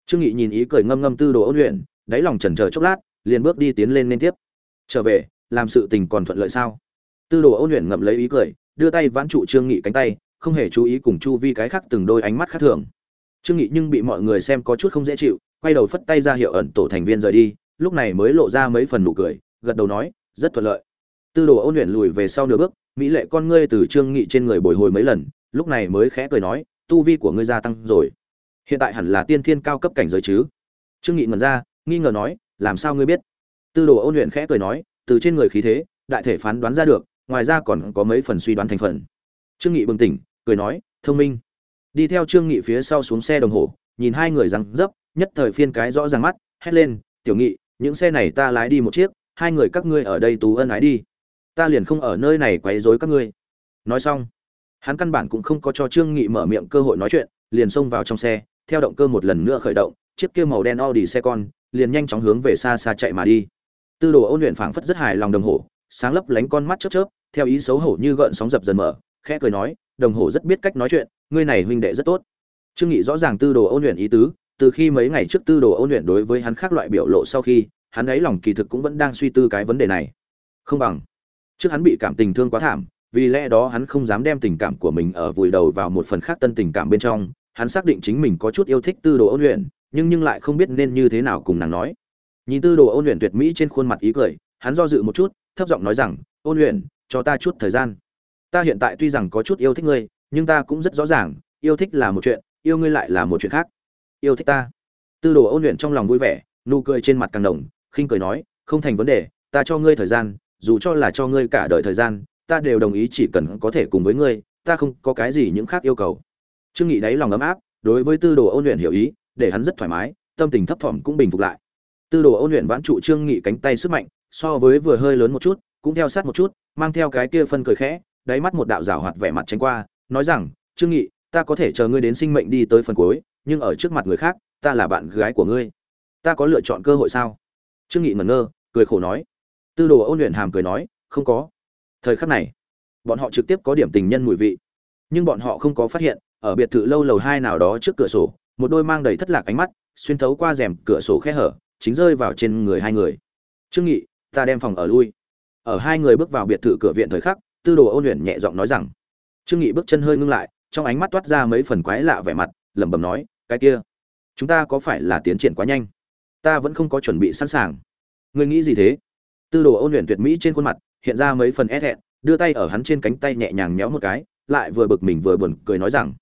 Trương nghị nhìn ý cười ngâm ngâm tư đồ ôn luyện, đáy lòng chần chờ chốc lát, liền bước đi tiến lên liên tiếp. Trở về, làm sự tình còn thuận lợi sao? Tư đồ ôn luyện ngậm lấy ý cười, đưa tay vãn trụ trương nghị cánh tay, không hề chú ý cùng chu vi cái khác từng đôi ánh mắt khác thường trương nghị nhưng bị mọi người xem có chút không dễ chịu, quay đầu phất tay ra hiệu ẩn tổ thành viên rời đi, lúc này mới lộ ra mấy phần nụ cười, gật đầu nói, rất thuận lợi. Tư đồ ôn luyện lùi về sau nửa bước, mỹ lệ con ngươi từ trương nghị trên người bồi hồi mấy lần, lúc này mới khẽ cười nói, tu vi của ngươi gia tăng rồi. Hiện tại hẳn là tiên thiên cao cấp cảnh giới chứ? Trương nghị ngẩn ra, nghi ngờ nói, làm sao ngươi biết? Tư đồ ôn luyện khẽ cười nói, từ trên người khí thế, đại thể phán đoán ra được, ngoài ra còn có mấy phần suy đoán thành phần. Trương nghị bừng tỉnh, cười nói, thông minh đi theo trương nghị phía sau xuống xe đồng hồ, nhìn hai người răng dấp, nhất thời phiên cái rõ ràng mắt, hét lên, tiểu nghị, những xe này ta lái đi một chiếc, hai người các ngươi ở đây tú ân ái đi. Ta liền không ở nơi này quấy rối các ngươi. Nói xong, hắn căn bản cũng không có cho trương nghị mở miệng cơ hội nói chuyện, liền xông vào trong xe, theo động cơ một lần nữa khởi động, chiếc kia màu đen Audi xe con, liền nhanh chóng hướng về xa xa chạy mà đi. Tư đồ ôn luyện phảng phất rất hài lòng đồng hồ, sáng lấp lánh con mắt chớp chớp, theo ý xấu hổ như gợn sóng dập dần mở, khẽ cười nói đồng hồ rất biết cách nói chuyện, ngươi này huynh đệ rất tốt. Trương nghị rõ ràng tư đồ ôn luyện ý tứ, từ khi mấy ngày trước tư đồ ôn luyện đối với hắn khác loại biểu lộ sau khi, hắn ấy lòng kỳ thực cũng vẫn đang suy tư cái vấn đề này. Không bằng. Trước hắn bị cảm tình thương quá thảm, vì lẽ đó hắn không dám đem tình cảm của mình ở vùi đầu vào một phần khác tân tình cảm bên trong. Hắn xác định chính mình có chút yêu thích tư đồ ôn luyện, nhưng nhưng lại không biết nên như thế nào cùng nàng nói. Nhìn tư đồ ôn luyện tuyệt mỹ trên khuôn mặt ý cười, hắn do dự một chút, thấp giọng nói rằng, ôn luyện, cho ta chút thời gian ta hiện tại tuy rằng có chút yêu thích ngươi, nhưng ta cũng rất rõ ràng, yêu thích là một chuyện, yêu ngươi lại là một chuyện khác. Yêu thích ta. Tư đồ ôn luyện trong lòng vui vẻ, nụ cười trên mặt càng đồng khinh cười nói, không thành vấn đề, ta cho ngươi thời gian, dù cho là cho ngươi cả đời thời gian, ta đều đồng ý chỉ cần có thể cùng với ngươi, ta không có cái gì những khác yêu cầu. Trương nghị đáy lòng ấm áp, đối với tư đồ ôn luyện hiểu ý, để hắn rất thoải mái, tâm tình thấp thỏm cũng bình phục lại. Tư đồ ôn luyện vãn trụ trương nghị cánh tay sức mạnh, so với vừa hơi lớn một chút, cũng theo sát một chút, mang theo cái kia phân cười khẽ đáy mắt một đạo rào hoạt vẻ mặt tránh qua, nói rằng, trương nghị, ta có thể chờ ngươi đến sinh mệnh đi tới phần cuối, nhưng ở trước mặt người khác, ta là bạn gái của ngươi. Ta có lựa chọn cơ hội sao? Trương nghị ngẩn ngơ, cười khổ nói. Tư đồ ôn luyện hàm cười nói, không có. Thời khắc này, bọn họ trực tiếp có điểm tình nhân mùi vị. Nhưng bọn họ không có phát hiện, ở biệt thự lâu lầu hai nào đó trước cửa sổ, một đôi mang đầy thất lạc ánh mắt, xuyên thấu qua rèm cửa sổ khe hở, chính rơi vào trên người hai người. Trương nghị, ta đem phòng ở lui. Ở hai người bước vào biệt thự cửa viện thời khắc tư đồ ôn luyện nhẹ giọng nói rằng, trương nghị bước chân hơi ngưng lại, trong ánh mắt toát ra mấy phần quái lạ vẻ mặt, lẩm bẩm nói, cái kia, chúng ta có phải là tiến triển quá nhanh? Ta vẫn không có chuẩn bị sẵn sàng. Ngươi nghĩ gì thế? Tư đồ ôn luyện tuyệt mỹ trên khuôn mặt, hiện ra mấy phần e ép hẹn đưa tay ở hắn trên cánh tay nhẹ nhàng méo một cái, lại vừa bực mình vừa buồn cười nói rằng,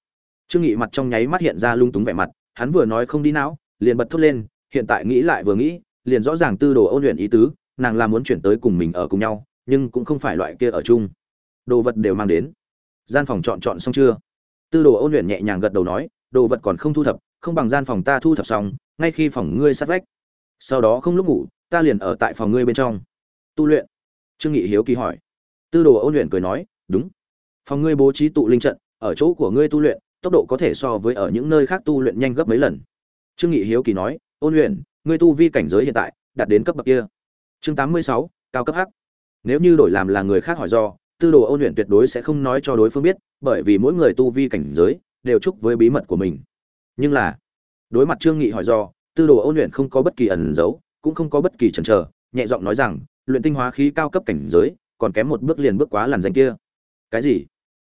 trương nghị mặt trong nháy mắt hiện ra lung túng vẻ mặt, hắn vừa nói không đi não, liền bật thốt lên, hiện tại nghĩ lại vừa nghĩ, liền rõ ràng tư đồ ôn luyện ý tứ, nàng là muốn chuyển tới cùng mình ở cùng nhau, nhưng cũng không phải loại kia ở chung đồ vật đều mang đến. Gian phòng chọn chọn xong chưa? Tư đồ ôn luyện nhẹ nhàng gật đầu nói, đồ vật còn không thu thập, không bằng gian phòng ta thu thập xong, ngay khi phòng ngươi sát vách. Sau đó không lúc ngủ, ta liền ở tại phòng ngươi bên trong. Tu luyện. Trương nghị hiếu kỳ hỏi. Tư đồ ôn luyện cười nói, đúng. Phòng ngươi bố trí tụ linh trận, ở chỗ của ngươi tu luyện, tốc độ có thể so với ở những nơi khác tu luyện nhanh gấp mấy lần. Trương nghị hiếu kỳ nói, ôn luyện, ngươi tu vi cảnh giới hiện tại, đạt đến cấp bậc kia. Chương tám mươi sáu, cao cấp hắc. Nếu như đổi làm là người khác hỏi do tư đồ ôn luyện tuyệt đối sẽ không nói cho đối phương biết, bởi vì mỗi người tu vi cảnh giới đều chúc với bí mật của mình. Nhưng là, đối mặt trương nghị hỏi do, tư đồ ôn luyện không có bất kỳ ẩn giấu cũng không có bất kỳ chần chờ, nhẹ giọng nói rằng, luyện tinh hóa khí cao cấp cảnh giới, còn kém một bước liền bước quá làn danh kia. Cái gì?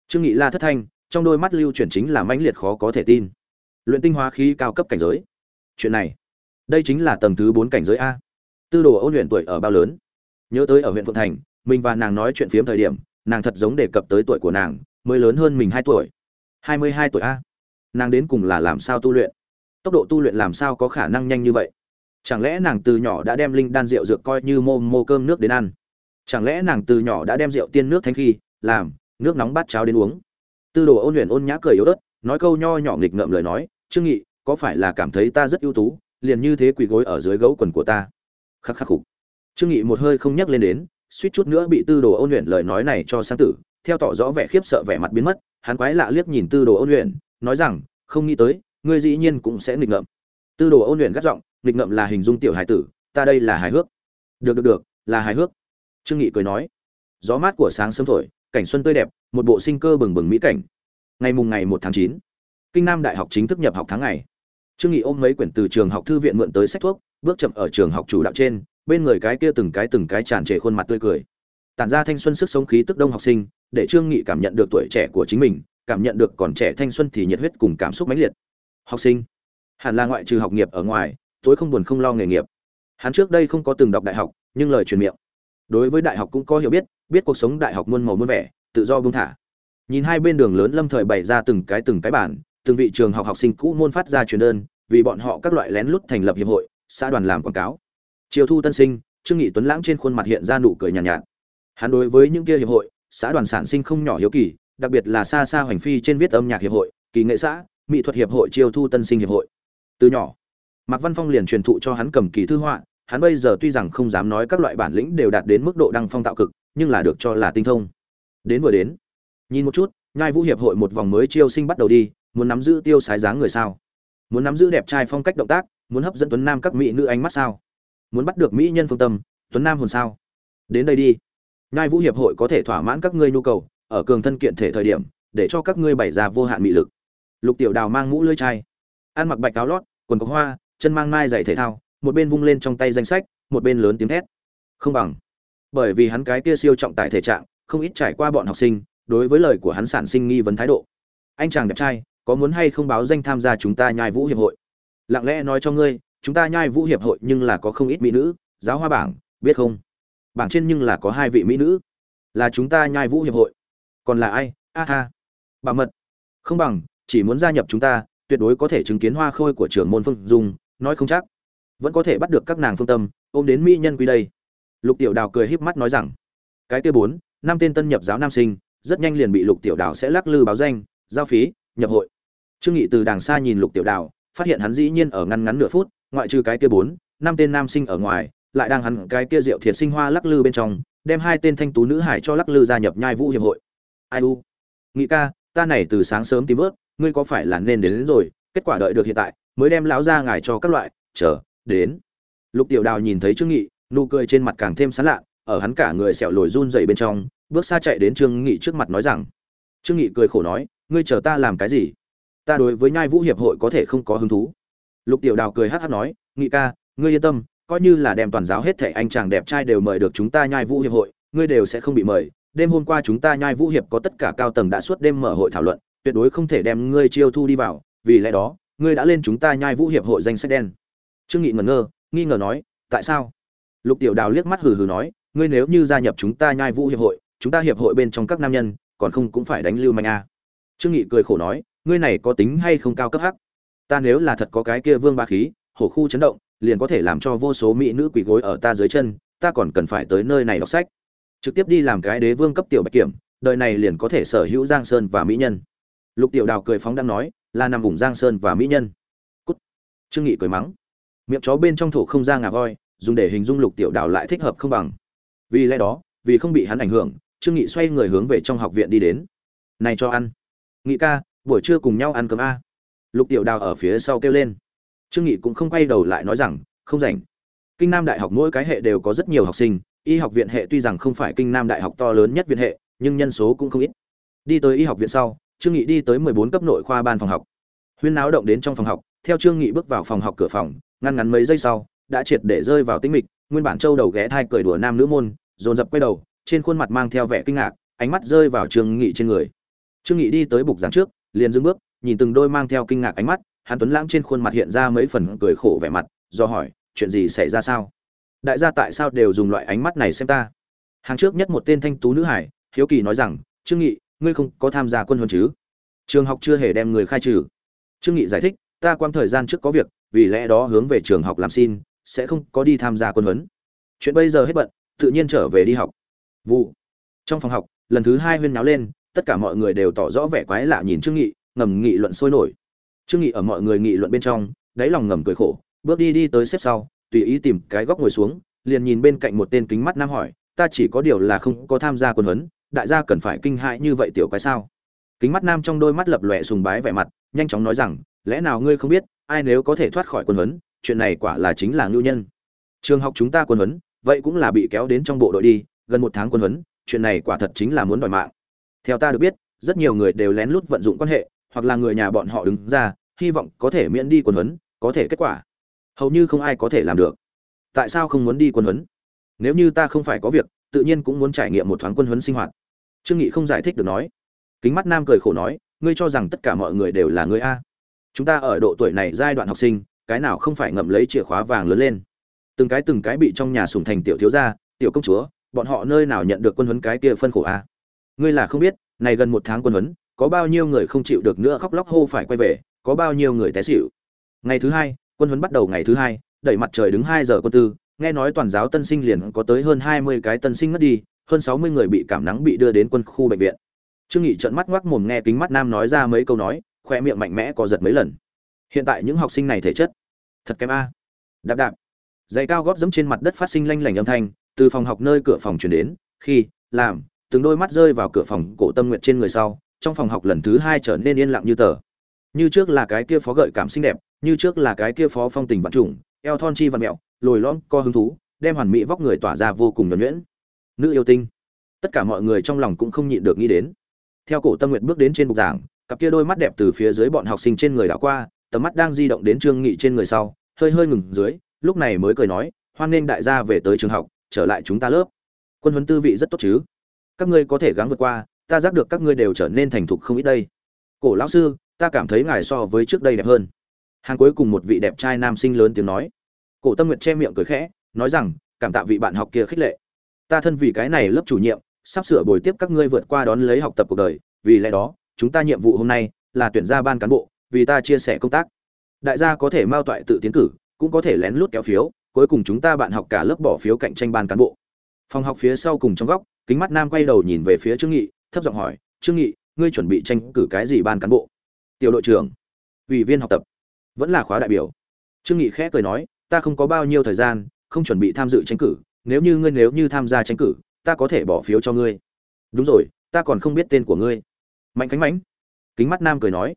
Trương nghị la thất thanh, trong đôi mắt lưu chuyển chính là mãnh liệt khó có thể tin. Luyện tinh hóa khí cao cấp cảnh giới? Chuyện này, đây chính là tầng thứ bốn cảnh giới a. Tư đồ ôn luyện tuổi ở bao lớn? Nhớ tới ở huyện phượng thành, mình và nàng nói chuyện phiếm thời điểm nàng thật giống đề cập tới tuổi của nàng, mới lớn hơn mình hai tuổi. Hai mươi hai tuổi a. Nàng đến cùng là làm sao tu luyện? Tốc độ tu luyện làm sao có khả năng nhanh như vậy? Chẳng lẽ nàng từ nhỏ đã đem linh đan rượu dược coi như mô mô cơm nước đến ăn? Chẳng lẽ nàng từ nhỏ đã đem rượu tiên nước thanh khi, làm, nước nóng bát cháo đến uống? Tư đồ ôn luyện ôn nhã cười yếu ớt, nói câu nho nhỏ nghịch ngợm lời nói, trương nghị, có phải là cảm thấy ta rất ưu tú, liền như thế quỳ gối ở dưới gấu quần của ta? Khắc khắc khục. Trương nghị một hơi không nhắc lên đến suýt chút nữa bị tư đồ ôn luyện lời nói này cho sang tử, theo tỏ rõ vẻ khiếp sợ vẻ mặt biến mất, hắn quái lạ liếc nhìn tư đồ ôn luyện, nói rằng, không nghĩ tới, ngươi dĩ nhiên cũng sẽ nghịch ngợm. Tư đồ ôn luyện gắt giọng, nghịch ngợm là hình dung tiểu hài tử, ta đây là hài hước. Được được được, là hài hước. Trương nghị cười nói, gió mát của sáng sớm thổi, cảnh xuân tươi đẹp, một bộ sinh cơ bừng bừng mỹ cảnh. Ngày mùng ngày một tháng chín, kinh nam đại học chính thức nhập học tháng ngày. Trương nghị ôm mấy quyển từ trường học thư viện mượn tới sách thuốc, bước chậm ở trường học chủ đạo trên bên người cái kia từng cái từng cái tràn trề khuôn mặt tươi cười. Tản ra thanh xuân sức sống khí tức đông học sinh, để trương nghị cảm nhận được tuổi trẻ của chính mình, cảm nhận được còn trẻ thanh xuân thì nhiệt huyết cùng cảm xúc mãnh liệt. Học sinh, hẳn là ngoại trừ học nghiệp ở ngoài, tối không buồn không lo nghề nghiệp. Hắn trước đây không có từng đọc đại học, nhưng lời truyền miệng. Đối với đại học cũng có hiểu biết biết cuộc sống đại học muôn màu muôn vẻ, tự do buông thả. Nhìn hai bên đường lớn lâm thời bày ra từng cái từng cái bản, từng vị trường học học sinh cũ môn phát ra truyền đơn, vì bọn họ các loại lén lút thành lập hiệp hội, xã đoàn làm quảng cáo chiều thu tân sinh trương nghị tuấn lãng trên khuôn mặt hiện ra nụ cười nhàn nhạt, nhạt. Hắn đối với những kia hiệp hội xã đoàn sản sinh không nhỏ hiếu kỳ đặc biệt là xa xa hoành phi trên viết âm nhạc hiệp hội kỳ nghệ xã mỹ thuật hiệp hội chiêu thu tân sinh hiệp hội. Từ nhỏ mạc văn phong liền truyền thụ cho hắn cầm kỳ thư họa hắn bây giờ tuy rằng không dám nói các loại bản lĩnh đều đạt đến mức độ đăng phong tạo cực nhưng là được cho là tinh thông. Đến vừa đến nhìn một chút ngai vũ hiệp hội một vòng mới chiêu sinh bắt đầu đi muốn nắm giữ tiêu sái dáng người sao? Muốn nắm giữ đẹp trai phong cách động tác muốn hấp dẫn tuấn nam các mỹ nữ ánh mắt sao? Muốn bắt được mỹ nhân phương tâm, tuấn nam hồn sao? Đến đây đi. Ngai vũ hiệp hội có thể thỏa mãn các ngươi nhu cầu, ở cường thân kiện thể thời điểm, để cho các ngươi bày ra vô hạn mị lực. Lục tiểu đào mang mũ lưỡi chai, ăn mặc bạch áo lót, quần có hoa, chân mang mai giày thể thao, một bên vung lên trong tay danh sách, một bên lớn tiếng thét. Không bằng. Bởi vì hắn cái kia siêu trọng tải thể trạng, không ít trải qua bọn học sinh, đối với lời của hắn sản sinh nghi vấn thái độ. Anh chàng đẹp trai, có muốn hay không báo danh tham gia chúng ta nhai vũ hiệp hội? Lặng lẽ nói cho ngươi chúng ta nhai vũ hiệp hội nhưng là có không ít mỹ nữ, giáo hoa bảng, biết không? Bảng trên nhưng là có hai vị mỹ nữ. Là chúng ta nhai vũ hiệp hội. Còn là ai? A ha. Bảo mật. Không bằng, chỉ muốn gia nhập chúng ta, tuyệt đối có thể chứng kiến hoa khôi của trưởng môn phương dung, nói không chắc. Vẫn có thể bắt được các nàng phương tâm, ôm đến mỹ nhân quý đây. Lục tiểu đào cười híp mắt nói rằng, cái kia bốn, năm tên tân nhập giáo nam sinh, rất nhanh liền bị lục tiểu đào sẽ lắc lư báo danh, giao phí, nhập hội. Trương nghị từ đàng xa nhìn lục tiểu đào, phát hiện hắn dĩ nhiên ở ngăn ngắn nửa phút ngoại trừ cái kia bốn năm tên nam sinh ở ngoài lại đang hắn cái kia rượu thiệt sinh hoa lắc lư bên trong đem hai tên thanh tú nữ hải cho lắc lư gia nhập nhai vũ hiệp hội. Ai u? Nghị ca ta này từ sáng sớm tìm vớt ngươi có phải là nên đến, đến rồi kết quả đợi được hiện tại mới đem lão ra ngài cho các loại chờ đến. Lục tiểu đào nhìn thấy trương nghị nụ cười trên mặt càng thêm sán lạ ở hắn cả người sẹo lồi run dậy bên trong bước xa chạy đến trương nghị trước mặt nói rằng trương nghị cười khổ nói ngươi chờ ta làm cái gì? Ta đối với nhai vũ hiệp hội có thể không có hứng thú lục tiểu đào cười hát hát nói, nghị ca, ngươi yên tâm, coi như là đem toàn giáo hết thảy anh chàng đẹp trai đều mời được chúng ta nhai vũ hiệp hội, ngươi đều sẽ không bị mời. Đêm hôm qua chúng ta nhai vũ hiệp có tất cả cao tầng đã suốt đêm mở hội thảo luận, tuyệt đối không thể đem ngươi chiêu thu đi vào, vì lẽ đó, ngươi đã lên chúng ta nhai vũ hiệp hội danh sách đen. Trương nghị ngẩn ngơ, nghi ngờ nói, tại sao? Lục tiểu đào liếc mắt hừ hừ nói, ngươi nếu như gia nhập chúng ta nhai vũ hiệp hội, chúng ta hiệp hội bên trong các nam nhân, còn không cũng phải đánh lưu manh a. À. trương nghị cười khổ nói, ngươi này có tính hay không cao cấp hắc? Ta nếu là thật có cái kia vương ba khí, hổ khu chấn động, liền có thể làm cho vô số mỹ nữ quỳ gối ở ta dưới chân, ta còn cần phải tới nơi này đọc sách. Trực tiếp đi làm cái đế vương cấp tiểu bạch kiểm, đời này liền có thể sở hữu giang sơn và mỹ nhân. Lục tiểu đào cười phóng đang nói, là nằm vùng giang sơn và mỹ nhân. Cút. Trương nghị cười mắng. Miệng chó bên trong thổ không ra ngà voi, dùng để hình dung lục tiểu đào lại thích hợp không bằng. Vì lẽ đó, vì không bị hắn ảnh hưởng, trương nghị xoay người hướng về trong học viện đi đến. Này cho ăn. Nghị ca, buổi trưa cùng nhau ăn cơm a lục tiểu đào ở phía sau kêu lên. Trương nghị cũng không quay đầu lại nói rằng, không rảnh. Kinh nam đại học mỗi cái hệ đều có rất nhiều học sinh, y học viện hệ tuy rằng không phải kinh nam đại học to lớn nhất viện hệ, nhưng nhân số cũng không ít. Đi tới y học viện sau, trương nghị đi tới 14 cấp nội khoa ban phòng học. Huyên náo động đến trong phòng học, theo trương nghị bước vào phòng học cửa phòng, ngăn ngắn mấy giây sau, đã triệt để rơi vào tĩnh mịch, nguyên bản châu đầu ghé thai cười đùa nam nữ môn, dồn dập quay đầu, trên khuôn mặt mang theo vẻ kinh ngạc, ánh mắt rơi vào trương nghị trên người. Trương nghị đi tới bục giảng trước, liền dừng bước nhìn từng đôi mang theo kinh ngạc ánh mắt, hàn tuấn lãng trên khuôn mặt hiện ra mấy phần cười khổ vẻ mặt, do hỏi, chuyện gì xảy ra sao? Đại gia tại sao đều dùng loại ánh mắt này xem ta? Hàng trước nhất một tên thanh tú nữ hải, hiếu kỳ nói rằng, trương nghị, ngươi không có tham gia quân huấn chứ? Trường học chưa hề đem người khai trừ. Trương nghị giải thích, ta quang thời gian trước có việc, vì lẽ đó hướng về trường học làm xin, sẽ không có đi tham gia quân huấn. Chuyện bây giờ hết bận, tự nhiên trở về đi học. Vụ. Trong phòng học, lần thứ hai huyên náo lên, tất cả mọi người đều tỏ rõ vẻ quái lạ nhìn trương nghị ngầm nghị luận sôi nổi. Trương nghị ở mọi người nghị luận bên trong, đáy lòng ngầm cười khổ, bước đi đi tới xếp sau, tùy ý tìm cái góc ngồi xuống, liền nhìn bên cạnh một tên kính mắt nam hỏi, ta chỉ có điều là không có tham gia quân huấn, đại gia cần phải kinh hãi như vậy tiểu quái sao? Kính mắt nam trong đôi mắt lập lòe sùng bái vẻ mặt, nhanh chóng nói rằng, lẽ nào ngươi không biết, ai nếu có thể thoát khỏi quân huấn, chuyện này quả là chính là ngưu nhân. Trường học chúng ta quân huấn, vậy cũng là bị kéo đến trong bộ đội đi, gần một tháng quân huấn, chuyện này quả thật chính là muốn đòi mạng. Theo ta được biết, rất nhiều người đều lén lút vận dụng quan hệ hoặc là người nhà bọn họ đứng ra, hy vọng có thể miễn đi quân huấn, có thể kết quả. Hầu như không ai có thể làm được. Tại sao không muốn đi quân huấn? Nếu như ta không phải có việc, tự nhiên cũng muốn trải nghiệm một thoáng quân huấn sinh hoạt. Trương nghị không giải thích được nói. Kính mắt nam cười khổ nói, ngươi cho rằng tất cả mọi người đều là ngươi a? Chúng ta ở độ tuổi này giai đoạn học sinh, cái nào không phải ngậm lấy chìa khóa vàng lớn lên? Từng cái từng cái bị trong nhà sủng thành tiểu thiếu gia, tiểu công chúa, bọn họ nơi nào nhận được quân huấn cái kia phân khổ a? Ngươi là không biết, này gần một tháng quân huấn có bao nhiêu người không chịu được nữa khóc lóc hô phải quay về, có bao nhiêu người té xỉu. Ngày thứ hai, quân huấn bắt đầu ngày thứ hai, đẩy mặt trời đứng hai giờ quân tư, nghe nói toàn giáo tân sinh liền có tới hơn hai mươi cái tân sinh ngất đi, hơn sáu mươi người bị cảm nắng bị đưa đến quân khu bệnh viện. Trương nghị trợn mắt ngoác mồm nghe kính mắt nam nói ra mấy câu nói, khoe miệng mạnh mẽ có giật mấy lần. Hiện tại những học sinh này thể chất, thật kém a. Đạp đạp. Giày cao gót dẫm trên mặt đất phát sinh lanh lảnh âm thanh, từ phòng học nơi cửa phòng truyền đến, khi, làm, từng đôi mắt rơi vào cửa phòng cổ tâm nguyện trên người sau trong phòng học lần thứ hai trở nên yên lặng như tờ. Như trước là cái kia phó gợi cảm xinh đẹp, như trước là cái kia phó phong tình vạn trùng, eo thon chi văn mẹo, lồi lõm, co hứng thú, đem hoàn mỹ vóc người tỏa ra vô cùng nhuẩn nhuyễn. Nữ yêu tinh. Tất cả mọi người trong lòng cũng không nhịn được nghĩ đến. Theo cổ tâm nguyện bước đến trên bục giảng, cặp kia đôi mắt đẹp từ phía dưới bọn học sinh trên người đảo qua, tầm mắt đang di động đến trương nghị trên người sau, hơi hơi ngừng dưới, lúc này mới cười nói, hoan nghênh đại gia về tới trường học, trở lại chúng ta lớp. Quân huấn tư vị rất tốt chứ. Các ngươi có thể gắng vượt qua ta giác được các ngươi đều trở nên thành thục không ít đây. Cổ lão sư, ta cảm thấy ngài so với trước đây đẹp hơn. Hàng cuối cùng một vị đẹp trai nam sinh lớn tiếng nói. Cổ tâm nguyệt che miệng cười khẽ, nói rằng, cảm tạ vị bạn học kia khích lệ. Ta thân vì cái này lớp chủ nhiệm, sắp sửa bồi tiếp các ngươi vượt qua đón lấy học tập cuộc đời. Vì lẽ đó, chúng ta nhiệm vụ hôm nay là tuyển ra ban cán bộ, vì ta chia sẻ công tác. Đại gia có thể mao toại tự tiến cử, cũng có thể lén lút kéo phiếu, cuối cùng chúng ta bạn học cả lớp bỏ phiếu cạnh tranh ban cán bộ. Phòng học phía sau cùng trong góc, kính mắt nam quay đầu nhìn về phía trương nghị thấp giọng hỏi, trương nghị, ngươi chuẩn bị tranh cử cái gì ban cán bộ? Tiểu đội trưởng, ủy viên học tập. Vẫn là khóa đại biểu. Trương nghị khẽ cười nói, ta không có bao nhiêu thời gian, không chuẩn bị tham dự tranh cử, nếu như ngươi nếu như tham gia tranh cử, ta có thể bỏ phiếu cho ngươi. Đúng rồi, ta còn không biết tên của ngươi. Mạnh khánh mãnh kính mắt nam cười nói,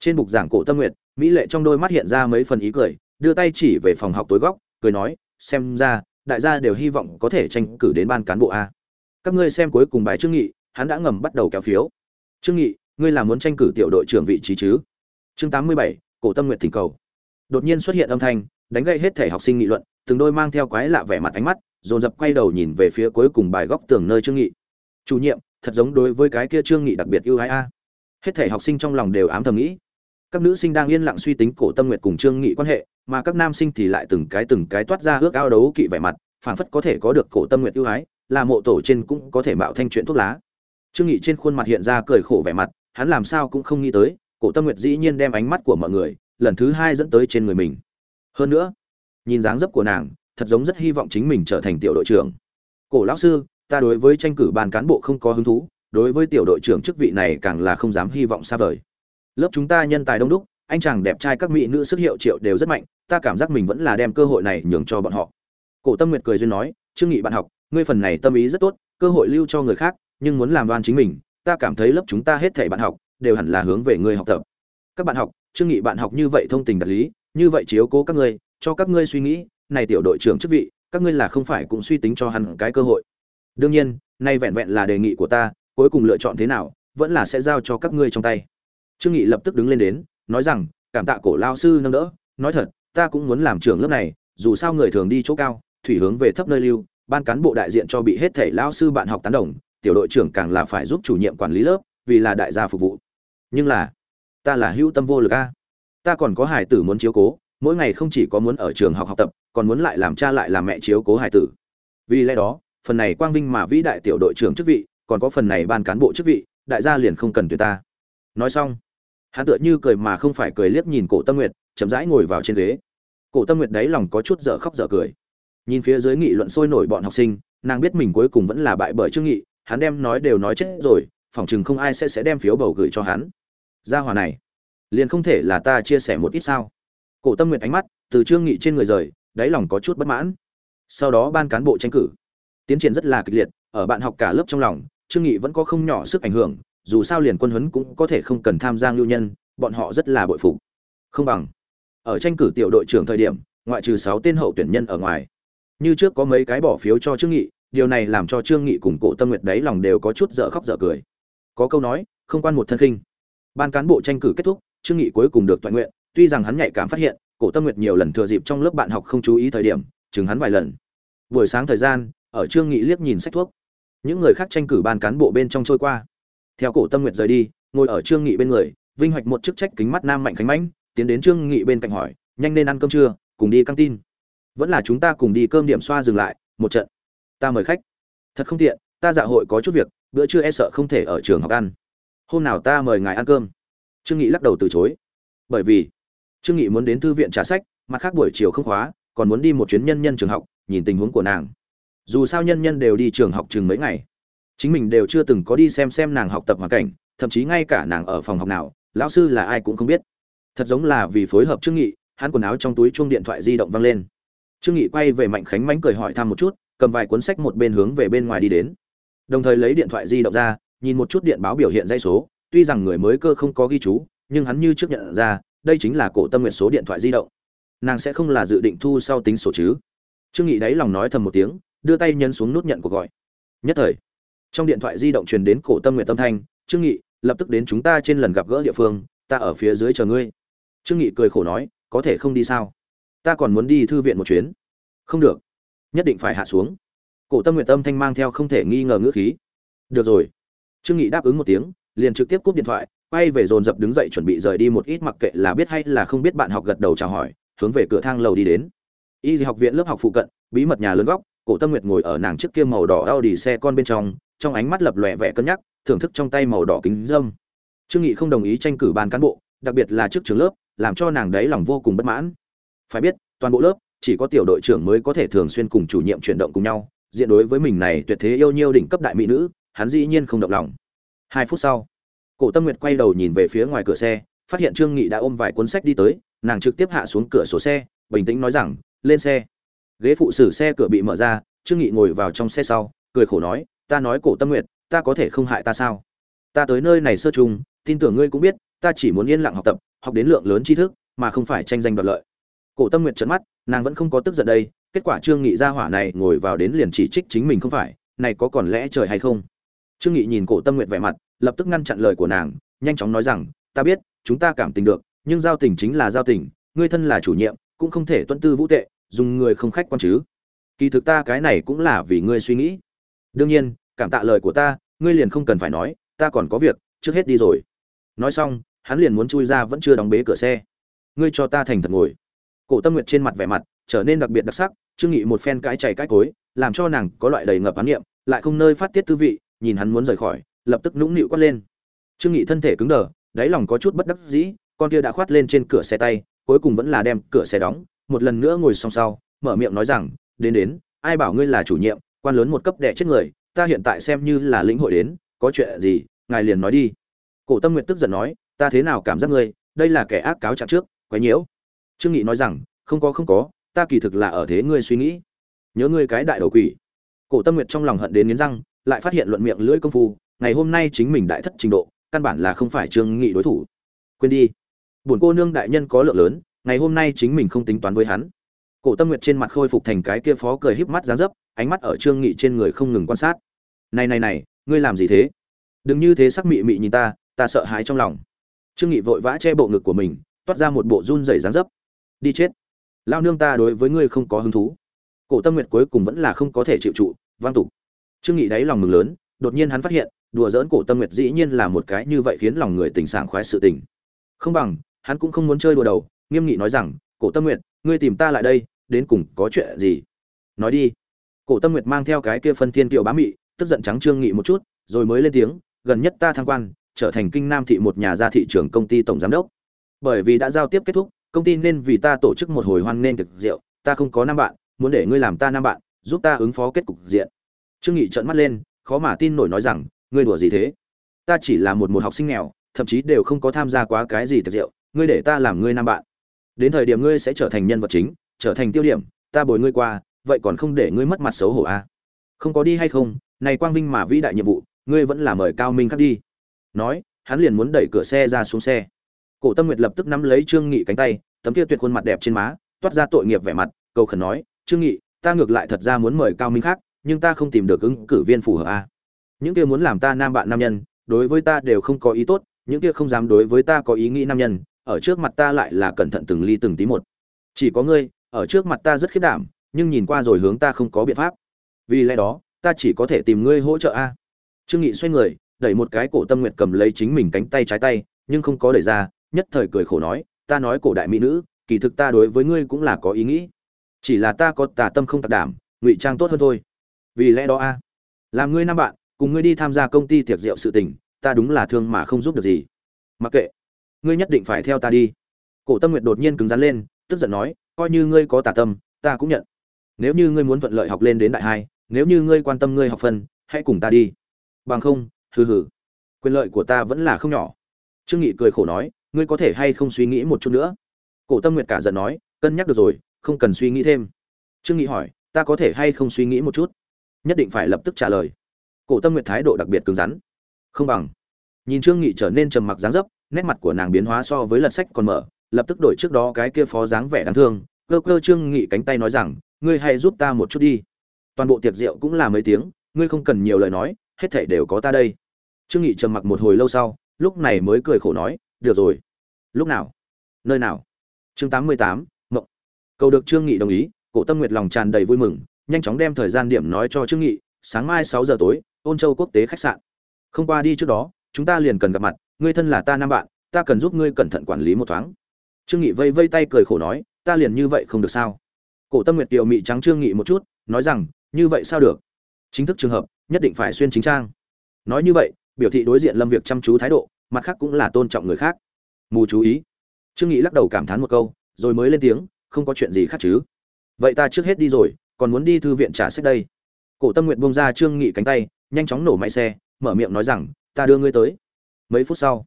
trên bục giảng cổ tâm nguyện mỹ lệ trong đôi mắt hiện ra mấy phần ý cười, đưa tay chỉ về phòng học tối góc, cười nói, xem ra, đại gia đều hy vọng có thể tranh cử đến ban cán bộ a. Các ngươi xem cuối cùng bài trương nghị hắn đã ngầm bắt đầu kéo phiếu. Trương nghị ngươi là muốn tranh cử tiểu đội trưởng vị trí chứ? Chương tám mươi bảy, cổ tâm nguyện thỉnh cầu. Đột nhiên xuất hiện âm thanh đánh gậy hết thể học sinh nghị luận từng đôi mang theo quái lạ vẻ mặt ánh mắt dồn dập quay đầu nhìn về phía cuối cùng bài góc tường nơi trương nghị. Chủ nhiệm thật giống đối với cái kia trương nghị đặc biệt ưu ái a. Hết thể học sinh trong lòng đều ám thầm nghĩ. Các nữ sinh đang yên lặng suy tính cổ tâm nguyệt cùng trương nghị quan hệ mà các nam sinh thì lại từng cái từng cái toát ra ước ao đấu kỵ vẻ mặt phảng phất có thể có được cổ tâm nguyệt ưu ái là mộ tổ trên cũng có thể mạo thanh chuyện thuốc lá trương nghị trên khuôn mặt hiện ra cười khổ vẻ mặt, hắn làm sao cũng không nghĩ tới, cổ tâm nguyệt dĩ nhiên đem ánh mắt của mọi người, lần thứ hai dẫn tới trên người mình. Hơn nữa, nhìn dáng dấp của nàng, thật giống rất hy vọng chính mình trở thành tiểu đội trưởng. Cổ lão sư, ta đối với tranh cử ban cán bộ không có hứng thú, đối với tiểu đội trưởng chức vị này càng là không dám hy vọng xa vời. Lớp chúng ta nhân tài đông đúc, anh chàng đẹp trai các mỹ nữ sức hiệu triệu đều rất mạnh, ta cảm giác mình vẫn là đem cơ hội này nhường cho bọn họ. Cổ tâm nguyệt cười duyên nói, trương nghị bạn học, ngươi phần này tâm ý rất tốt, cơ hội lưu cho người khác nhưng muốn làm đoan chính mình, ta cảm thấy lớp chúng ta hết thảy bạn học, đều hẳn là hướng về ngươi học tập. Các bạn học, trương nghị bạn học như vậy thông tình đạt lý, như vậy chiếu cố các ngươi, cho các ngươi suy nghĩ, này tiểu đội trưởng chức vị, các ngươi là không phải cũng suy tính cho hắn cái cơ hội. Đương nhiên, nay vẹn vẹn là đề nghị của ta, cuối cùng lựa chọn thế nào, vẫn là sẽ giao cho các ngươi trong tay. Trương nghị lập tức đứng lên đến, nói rằng, cảm tạ cổ lao sư nâng đỡ, nói thật, ta cũng muốn làm trưởng lớp này, dù sao người thường đi chỗ cao, thủy hướng về thấp nơi lưu, ban cán bộ đại diện cho bị hết thể lao sư bạn học tán đồng tiểu đội trưởng càng là phải giúp chủ nhiệm quản lý lớp, vì là đại gia phục vụ. Nhưng là, ta là hữu tâm vô lực a. Ta còn có hải tử muốn chiếu cố, mỗi ngày không chỉ có muốn ở trường học học tập, còn muốn lại làm cha lại làm mẹ chiếu cố hải tử. Vì lẽ đó, phần này quang vinh mà vĩ đại tiểu đội trưởng chức vị, còn có phần này ban cán bộ chức vị, đại gia liền không cần tuyệt ta. Nói xong, hắn tựa như cười mà không phải cười liếc nhìn cổ tâm nguyệt, chậm rãi ngồi vào trên ghế. Cổ tâm nguyệt đấy lòng có chút dở khóc dở cười. Nhìn phía dưới nghị luận sôi nổi bọn học sinh, nàng biết mình cuối cùng vẫn là bại bởi trương nghị hắn đem nói đều nói chết rồi, phỏng chừng không ai sẽ sẽ đem phiếu bầu gửi cho hắn. Gia hòa này, liền không thể là ta chia sẻ một ít sao? Cổ tâm nguyện ánh mắt từ trương nghị trên người rời, đáy lòng có chút bất mãn. Sau đó ban cán bộ tranh cử. Tiến triển rất là kịch liệt, ở bạn học cả lớp trong lòng, trương nghị vẫn có không nhỏ sức ảnh hưởng, dù sao liền quân huấn cũng có thể không cần tham gia lưu nhân, bọn họ rất là bội phục. Không bằng, ở tranh cử tiểu đội trưởng thời điểm, ngoại trừ 6 tên hậu tuyển nhân ở ngoài, như trước có mấy cái bỏ phiếu cho trương nghị điều này làm cho trương nghị cùng cổ tâm nguyệt đấy lòng đều có chút dở khóc dở cười. Có câu nói, không quan một thân khinh. Ban cán bộ tranh cử kết thúc, trương nghị cuối cùng được toàn nguyện, tuy rằng hắn nhạy cảm phát hiện, cổ tâm nguyệt nhiều lần thừa dịp trong lớp bạn học không chú ý thời điểm, chừng hắn vài lần. Buổi sáng thời gian, ở trương nghị liếc nhìn sách thuốc. Những người khác tranh cử ban cán bộ bên trong trôi qua. Theo cổ tâm nguyệt rời đi, ngồi ở trương nghị bên người, vinh hoạch một chức trách kính mắt nam mạnh khánh mãnh, tiến đến trương nghị bên cạnh hỏi, nhanh nên ăn cơm trưa cùng đi căng tin. Vẫn là chúng ta cùng đi cơm điểm xoa dừng lại, một trận ta mời khách. Thật không tiện, ta dạ hội có chút việc, bữa trưa e sợ không thể ở trường học ăn. Hôm nào ta mời ngài ăn cơm. Trương nghị lắc đầu từ chối. Bởi vì, trương nghị muốn đến thư viện trả sách, mặt khác buổi chiều không khóa, còn muốn đi một chuyến nhân nhân trường học, nhìn tình huống của nàng. Dù sao nhân nhân đều đi trường học chừng mấy ngày. Chính mình đều chưa từng có đi xem xem nàng học tập hoàn cảnh, thậm chí ngay cả nàng ở phòng học nào, lão sư là ai cũng không biết. Thật giống là vì phối hợp trương nghị, hắn quần áo trong túi chuông điện thoại di động vang lên. Trương nghị quay về mạnh khánh mánh cười hỏi thăm một chút cầm vài cuốn sách một bên hướng về bên ngoài đi đến. Đồng thời lấy điện thoại di động ra, nhìn một chút điện báo biểu hiện dây số, tuy rằng người mới cơ không có ghi chú, nhưng hắn như trước nhận ra, đây chính là cổ tâm nguyện số điện thoại di động. Nàng sẽ không là dự định thu sau tính sổ chứ. Trương nghị đáy lòng nói thầm một tiếng, đưa tay nhấn xuống nút nhận cuộc gọi. Nhất thời, trong điện thoại di động truyền đến cổ tâm nguyện tâm thanh, trương nghị, lập tức đến chúng ta trên lần gặp gỡ địa phương, ta ở phía dưới chờ ngươi. Trương nghị cười khổ nói, có thể không đi sao? Ta còn muốn đi thư viện một chuyến. Không được nhất định phải hạ xuống. Cổ tâm nguyện tâm thanh mang theo không thể nghi ngờ ngữ khí. Được rồi. Trương nghị đáp ứng một tiếng, liền trực tiếp cúp điện thoại, quay về dồn dập đứng dậy chuẩn bị rời đi một ít mặc kệ là biết hay là không biết bạn học gật đầu chào hỏi, hướng về cửa thang lầu đi đến. Y học viện lớp học phụ cận, bí mật nhà lớn góc, cổ tâm nguyệt ngồi ở nàng trước kia màu đỏ Audi xe con bên trong trong ánh mắt lập lòe vẻ cân nhắc, thưởng thức trong tay màu đỏ kính dâm. Trương nghị không đồng ý tranh cử ban cán bộ, đặc biệt là trước trường lớp, làm cho nàng đấy lòng vô cùng bất mãn. Phải biết, toàn bộ lớp chỉ có tiểu đội trưởng mới có thể thường xuyên cùng chủ nhiệm chuyển động cùng nhau, diện đối với mình này tuyệt thế yêu nhiêu đỉnh cấp đại mỹ nữ, hắn dĩ nhiên không động lòng. Hai phút sau, cổ tâm nguyệt quay đầu nhìn về phía ngoài cửa xe, phát hiện trương nghị đã ôm vài cuốn sách đi tới, nàng trực tiếp hạ xuống cửa sổ xe, bình tĩnh nói rằng, lên xe. Ghế phụ xử xe cửa bị mở ra, trương nghị ngồi vào trong xe sau, cười khổ nói, ta nói cổ tâm nguyệt, ta có thể không hại ta sao? Ta tới nơi này sơ trùng, tin tưởng ngươi cũng biết, ta chỉ muốn yên lặng học tập, học đến lượng lớn tri thức, mà không phải tranh danh đoạt lợi. Cổ tâm nguyệt trợn mắt nàng vẫn không có tức giận đây, kết quả trương nghị ra hỏa này ngồi vào đến liền chỉ trích chính mình không phải, này có còn lẽ trời hay không? Trương nghị nhìn cổ tâm nguyện vẻ mặt, lập tức ngăn chặn lời của nàng, nhanh chóng nói rằng, ta biết, chúng ta cảm tình được, nhưng giao tình chính là giao tình, ngươi thân là chủ nhiệm, cũng không thể tuân tư vũ tệ, dùng người không khách quan chứ. Kỳ thực ta cái này cũng là vì ngươi suy nghĩ. Đương nhiên, cảm tạ lời của ta, ngươi liền không cần phải nói, ta còn có việc, trước hết đi rồi. Nói xong, hắn liền muốn chui ra vẫn chưa đóng bế cửa xe. Ngươi cho ta thành thật ngồi cổ tâm nguyệt trên mặt vẻ mặt trở nên đặc biệt đặc sắc trương nghị một phen cãi chảy cãi cối, làm cho nàng có loại đầy ngập ám niệm, lại không nơi phát tiết tư vị, nhìn hắn muốn rời khỏi, lập tức nũng nịu quát lên. Trương nghị thân thể cứng đờ, đáy lòng có chút bất đắc dĩ, con kia đã khoát lên trên cửa xe tay, cuối cùng vẫn là đem cửa xe đóng, một lần nữa ngồi song sau, mở miệng nói rằng, đến đến, ai bảo ngươi là chủ nhiệm, quan lớn một cấp đẻ chết người, ta hiện tại xem như là lĩnh hội đến, có chuyện gì, ngài liền nói đi. Cổ tâm nguyệt tức giận nói, ta thế nào cảm giác ngươi, đây là kẻ ác cáo trạng trước, quấy nhiễu trương nghị nói rằng, không có không có, ta kỳ thực là ở thế ngươi suy nghĩ. Nhớ ngươi cái đại đầu quỷ. Cổ tâm nguyệt trong lòng hận đến nghiến răng, lại phát hiện luận miệng lưỡi công phu, ngày hôm nay chính mình đại thất trình độ, căn bản là không phải trương nghị đối thủ. Quên đi. Buồn cô nương đại nhân có lượng lớn, ngày hôm nay chính mình không tính toán với hắn. Cổ tâm nguyệt trên mặt khôi phục thành cái kia phó cười híp mắt dáng dấp, ánh mắt ở trương nghị trên người không ngừng quan sát. Này này này, ngươi làm gì thế? Đừng như thế sắc mị mị nhìn ta ta sợ hãi trong lòng. Trương nghị vội vã che bộ ngực của mình, toát ra một bộ run rẩy dáng dấp đi chết. Lao nương ta đối với ngươi không có hứng thú. Cổ tâm nguyệt cuối cùng vẫn là không có thể chịu trụ, vang tục. Trương nghị đáy lòng mừng lớn, đột nhiên hắn phát hiện, đùa giỡn cổ tâm nguyệt dĩ nhiên là một cái như vậy khiến lòng người tình sảng khoái sự tình. Không bằng, hắn cũng không muốn chơi đùa đầu, nghiêm nghị nói rằng, cổ tâm nguyệt, ngươi tìm ta lại đây, đến cùng có chuyện gì? Nói đi. Cổ tâm nguyệt mang theo cái kia phân thiên kiều bá mị, tức giận trắng trương nghị một chút, rồi mới lên tiếng, gần nhất ta thăng quan, trở thành kinh nam thị một nhà gia thị trường công ty tổng giám đốc. Bởi vì đã giao tiếp kết thúc công ty nên vì ta tổ chức một hồi hoan nên thực rượu, ta không có năm bạn, muốn để ngươi làm ta năm bạn, giúp ta ứng phó kết cục diện. Trương nghị trợn mắt lên, khó mà tin nổi nói rằng, ngươi đùa gì thế? Ta chỉ là một một học sinh nghèo, thậm chí đều không có tham gia quá cái gì thực rượu, ngươi để ta làm ngươi năm bạn. Đến thời điểm ngươi sẽ trở thành nhân vật chính, trở thành tiêu điểm, ta bồi ngươi qua, vậy còn không để ngươi mất mặt xấu hổ à? không có đi hay không, này quang vinh mà vĩ đại nhiệm vụ, ngươi vẫn là mời cao minh khắc đi. Nói, hắn liền muốn đẩy cửa xe ra xuống xe cổ tâm nguyệt lập tức nắm lấy trương nghị cánh tay, tấm kia tuyệt khuôn mặt đẹp trên má, toát ra tội nghiệp vẻ mặt, cầu khẩn nói, trương nghị, ta ngược lại thật ra muốn mời cao minh khác, nhưng ta không tìm được ứng cử viên phù hợp a. À. những kia muốn làm ta nam bạn nam nhân, đối với ta đều không có ý tốt, những kia không dám đối với ta có ý nghĩ nam nhân, ở trước mặt ta lại là cẩn thận từng ly từng tí một. Chỉ có ngươi, ở trước mặt ta rất khiết đảm, nhưng nhìn qua rồi hướng ta không có biện pháp. Vì lẽ đó, ta chỉ có thể tìm ngươi hỗ trợ a. Trương nghị xoay người, đẩy một cái cổ tâm nguyệt cầm lấy chính mình cánh tay trái tay, nhưng không có đẩy ra nhất thời cười khổ nói, ta nói cổ đại mỹ nữ, kỳ thực ta đối với ngươi cũng là có ý nghĩ. Chỉ là ta có tà tâm không tạc đảm, ngụy trang tốt hơn thôi. Vì lẽ đó a, làm ngươi nam bạn, cùng ngươi đi tham gia công ty tiệc rượu sự tình, ta đúng là thương mà không giúp được gì. Mặc kệ, ngươi nhất định phải theo ta đi. Cổ tâm nguyệt đột nhiên cứng rắn lên, tức giận nói, coi như ngươi có tà tâm, ta cũng nhận. Nếu như ngươi muốn thuận lợi học lên đến đại hai, nếu như ngươi quan tâm ngươi học phân, hãy cùng ta đi. Bằng không, hừ hừ, quyền lợi của ta vẫn là không nhỏ. Trương nghị cười khổ nói ngươi có thể hay không suy nghĩ một chút nữa? Cổ tâm nguyệt cả giận nói, cân nhắc được rồi, không cần suy nghĩ thêm. Trương nghị hỏi, ta có thể hay không suy nghĩ một chút? Nhất định phải lập tức trả lời. Cổ tâm nguyệt thái độ đặc biệt cứng rắn. Không bằng. Nhìn trương nghị trở nên trầm mặc dáng dấp, nét mặt của nàng biến hóa so với lật sách còn mở, lập tức đổi trước đó cái kia phó dáng vẻ đáng thương. Cơ cơ trương nghị cánh tay nói rằng, ngươi hãy giúp ta một chút đi. Toàn bộ tiệc rượu cũng là mấy tiếng, ngươi không cần nhiều lời nói, hết thảy đều có ta đây. Trương nghị trầm mặc một hồi lâu sau, lúc này mới cười khổ nói được rồi. Lúc nào? Nơi nào? Chương tám mươi tám, mộng. Cầu được trương nghị đồng ý, cổ tâm nguyệt lòng tràn đầy vui mừng, nhanh chóng đem thời gian điểm nói cho trương nghị, sáng mai sáu giờ tối, ôn châu quốc tế khách sạn. Không qua đi trước đó, chúng ta liền cần gặp mặt, ngươi thân là ta nam bạn, ta cần giúp ngươi cẩn thận quản lý một thoáng. Trương nghị vây vây tay cười khổ nói, ta liền như vậy không được sao? Cổ tâm nguyệt tiểu mị trắng trương nghị một chút, nói rằng, như vậy sao được? Chính thức trường hợp, nhất định phải xuyên chính trang. Nói như vậy, biểu thị đối diện lâm việc chăm chú thái độ mặt khác cũng là tôn trọng người khác. Mù chú ý. Trương nghị lắc đầu cảm thán một câu, rồi mới lên tiếng, không có chuyện gì khác chứ. Vậy ta trước hết đi rồi, còn muốn đi thư viện trả sách đây. Cổ tâm nguyện bông ra trương nghị cánh tay, nhanh chóng nổ máy xe, mở miệng nói rằng, ta đưa ngươi tới. Mấy phút sau,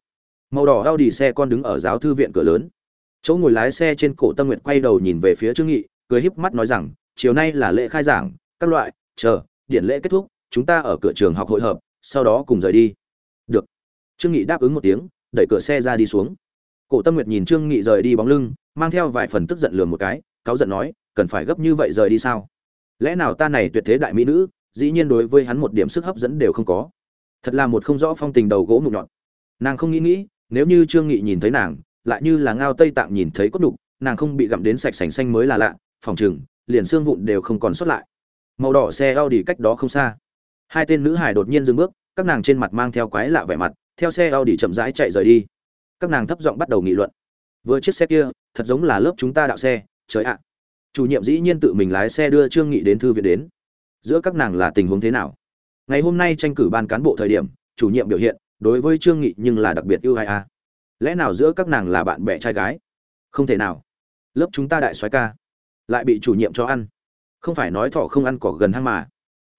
màu đỏ đau đi xe con đứng ở giáo thư viện cửa lớn. Chỗ ngồi lái xe trên cổ tâm nguyện quay đầu nhìn về phía trương nghị, cười híp mắt nói rằng, chiều nay là lễ khai giảng, các loại, chờ điện lễ kết thúc, chúng ta ở cửa trường học hội hợp, sau đó cùng rời đi. Được trương nghị đáp ứng một tiếng, đẩy cửa xe ra đi xuống. Cổ tâm nguyệt nhìn trương nghị rời đi bóng lưng, mang theo vài phần tức giận lườm một cái, cáu giận nói, cần phải gấp như vậy rời đi sao? Lẽ nào ta này tuyệt thế đại mỹ nữ, dĩ nhiên đối với hắn một điểm sức hấp dẫn đều không có? Thật là một không rõ phong tình đầu gỗ mục nhọn. Nàng không nghĩ nghĩ, nếu như trương nghị nhìn thấy nàng, lại như là ngao tây tạng nhìn thấy cốt đục nàng không bị gặm đến sạch sành xanh mới là lạ, phòng trừng, liền xương vụn đều không còn sót lại. Màu đỏ xe Audi cách đó không xa. Hai tên nữ hải đột nhiên dừng bước, các nàng trên mặt mang theo quái lạ vẻ mặt theo xe Audi chậm rãi chạy rời đi. Các nàng thấp giọng bắt đầu nghị luận. Vừa chiếc xe kia, thật giống là lớp chúng ta đạo xe, trời ạ. Chủ nhiệm dĩ nhiên tự mình lái xe đưa trương nghị đến thư viện đến. Giữa các nàng là tình huống thế nào? Ngày hôm nay tranh cử ban cán bộ thời điểm, chủ nhiệm biểu hiện, đối với trương nghị nhưng là đặc biệt ưu ai a à. lẽ nào giữa các nàng là bạn bè trai gái? Không thể nào. Lớp chúng ta đại soái ca. Lại bị chủ nhiệm cho ăn. Không phải nói thỏ không ăn cỏ gần hang mà.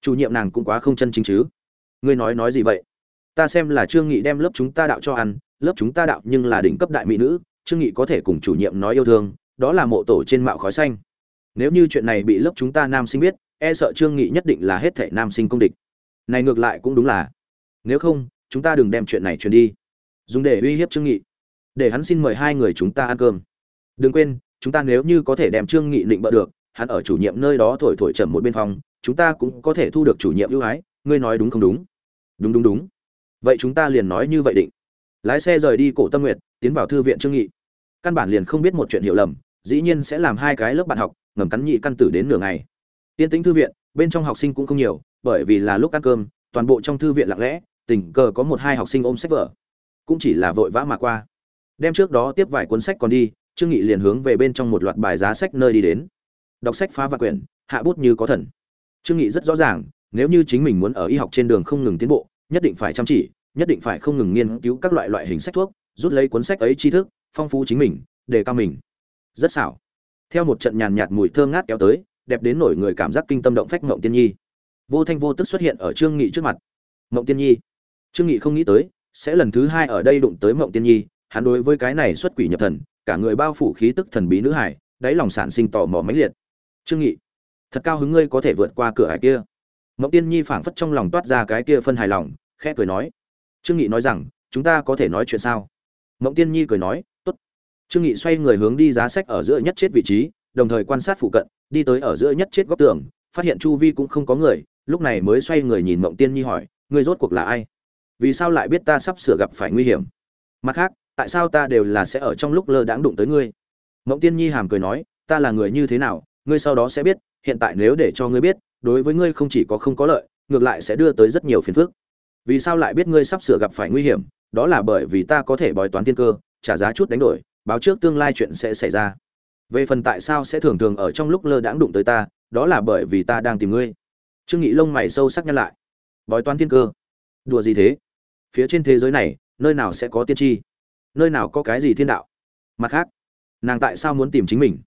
Chủ nhiệm nàng cũng quá không chân chính chứ. Ngươi nói nói gì vậy? Ta xem là trương nghị đem lớp chúng ta đạo cho ăn, lớp chúng ta đạo nhưng là đỉnh cấp đại mỹ nữ, trương nghị có thể cùng chủ nhiệm nói yêu thương, đó là mộ tổ trên mạo khói xanh. Nếu như chuyện này bị lớp chúng ta nam sinh biết e sợ trương nghị nhất định là hết thảy nam sinh công địch. Này ngược lại cũng đúng là. Nếu không, chúng ta đừng đem chuyện này truyền đi. Dùng để uy hiếp trương nghị. Để hắn xin mời hai người chúng ta ăn cơm. Đừng quên, chúng ta nếu như có thể đem trương nghị định bợ được, hắn ở chủ nhiệm nơi đó thổi thổi trầm một bên phòng, chúng ta cũng có thể thu được chủ nhiệm ưu ái. Ngươi nói đúng không đúng? Đúng đúng đúng vậy chúng ta liền nói như vậy định. Lái xe rời đi cổ tâm nguyệt, tiến vào thư viện trương nghị. Căn bản liền không biết một chuyện hiểu lầm, dĩ nhiên sẽ làm hai cái lớp bạn học, ngầm cắn nhị căn tử đến nửa ngày. Tiên tĩnh thư viện, bên trong học sinh cũng không nhiều, bởi vì là lúc ăn cơm, toàn bộ trong thư viện lặng lẽ, tình cờ có một hai học sinh ôm sách vở. Cũng chỉ là vội vã mà qua. Đem trước đó tiếp vài cuốn sách còn đi, trương nghị liền hướng về bên trong một loạt bài giá sách nơi đi đến. Đọc sách phá vạn quyển, hạ bút như có thần. Trương nghị rất rõ ràng, nếu như chính mình muốn ở y học trên đường không ngừng tiến bộ nhất định phải chăm chỉ, nhất định phải không ngừng nghiên cứu các loại loại hình sách thuốc, rút lấy cuốn sách ấy tri thức, phong phú chính mình, đề cao mình. Rất xảo. Theo một trận nhàn nhạt mùi thơm ngát kéo tới, đẹp đến nổi người cảm giác kinh tâm động phách ngộng tiên nhi. Vô thanh vô tức xuất hiện ở trương nghị trước mặt. Ngộng tiên nhi. Trương nghị không nghĩ tới, sẽ lần thứ hai ở đây đụng tới ngộng tiên nhi, hắn đối với cái này xuất quỷ nhập thần, cả người bao phủ khí tức thần bí nữ hải, đáy lòng sản sinh tò mò mãnh liệt. Trương nghị. Thật cao hứng ngươi có thể vượt qua cửa hải kia. Mộng tiên nhi phảng phất trong lòng toát ra cái kia phân hài lòng, khẽ cười nói. Trương nghị nói rằng, chúng ta có thể nói chuyện sao? Mộng tiên nhi cười nói, tốt. Trương nghị xoay người hướng đi giá sách ở giữa nhất chết vị trí, đồng thời quan sát phụ cận, đi tới ở giữa nhất chết góc tường, phát hiện chu vi cũng không có người, lúc này mới xoay người nhìn mộng tiên nhi hỏi, ngươi rốt cuộc là ai? Vì sao lại biết ta sắp sửa gặp phải nguy hiểm? Mặt khác, tại sao ta đều là sẽ ở trong lúc lơ đãng đụng tới ngươi? Mộng tiên nhi hàm cười nói, ta là người như thế nào? Ngươi sau đó sẽ biết, hiện tại nếu để cho ngươi biết đối với ngươi không chỉ có không có lợi, ngược lại sẽ đưa tới rất nhiều phiền phức. Vì sao lại biết ngươi sắp sửa gặp phải nguy hiểm? Đó là bởi vì ta có thể bói toán thiên cơ, trả giá chút đánh đổi, báo trước tương lai chuyện sẽ xảy ra. Về phần tại sao sẽ thường thường ở trong lúc lơ đãng đụng tới ta, đó là bởi vì ta đang tìm ngươi. Trương nghị lông mày sâu sắc nhăn lại. Bói toán thiên cơ? Đùa gì thế? Phía trên thế giới này, nơi nào sẽ có tiên tri? Nơi nào có cái gì thiên đạo? Mặt khác, nàng tại sao muốn tìm chính mình?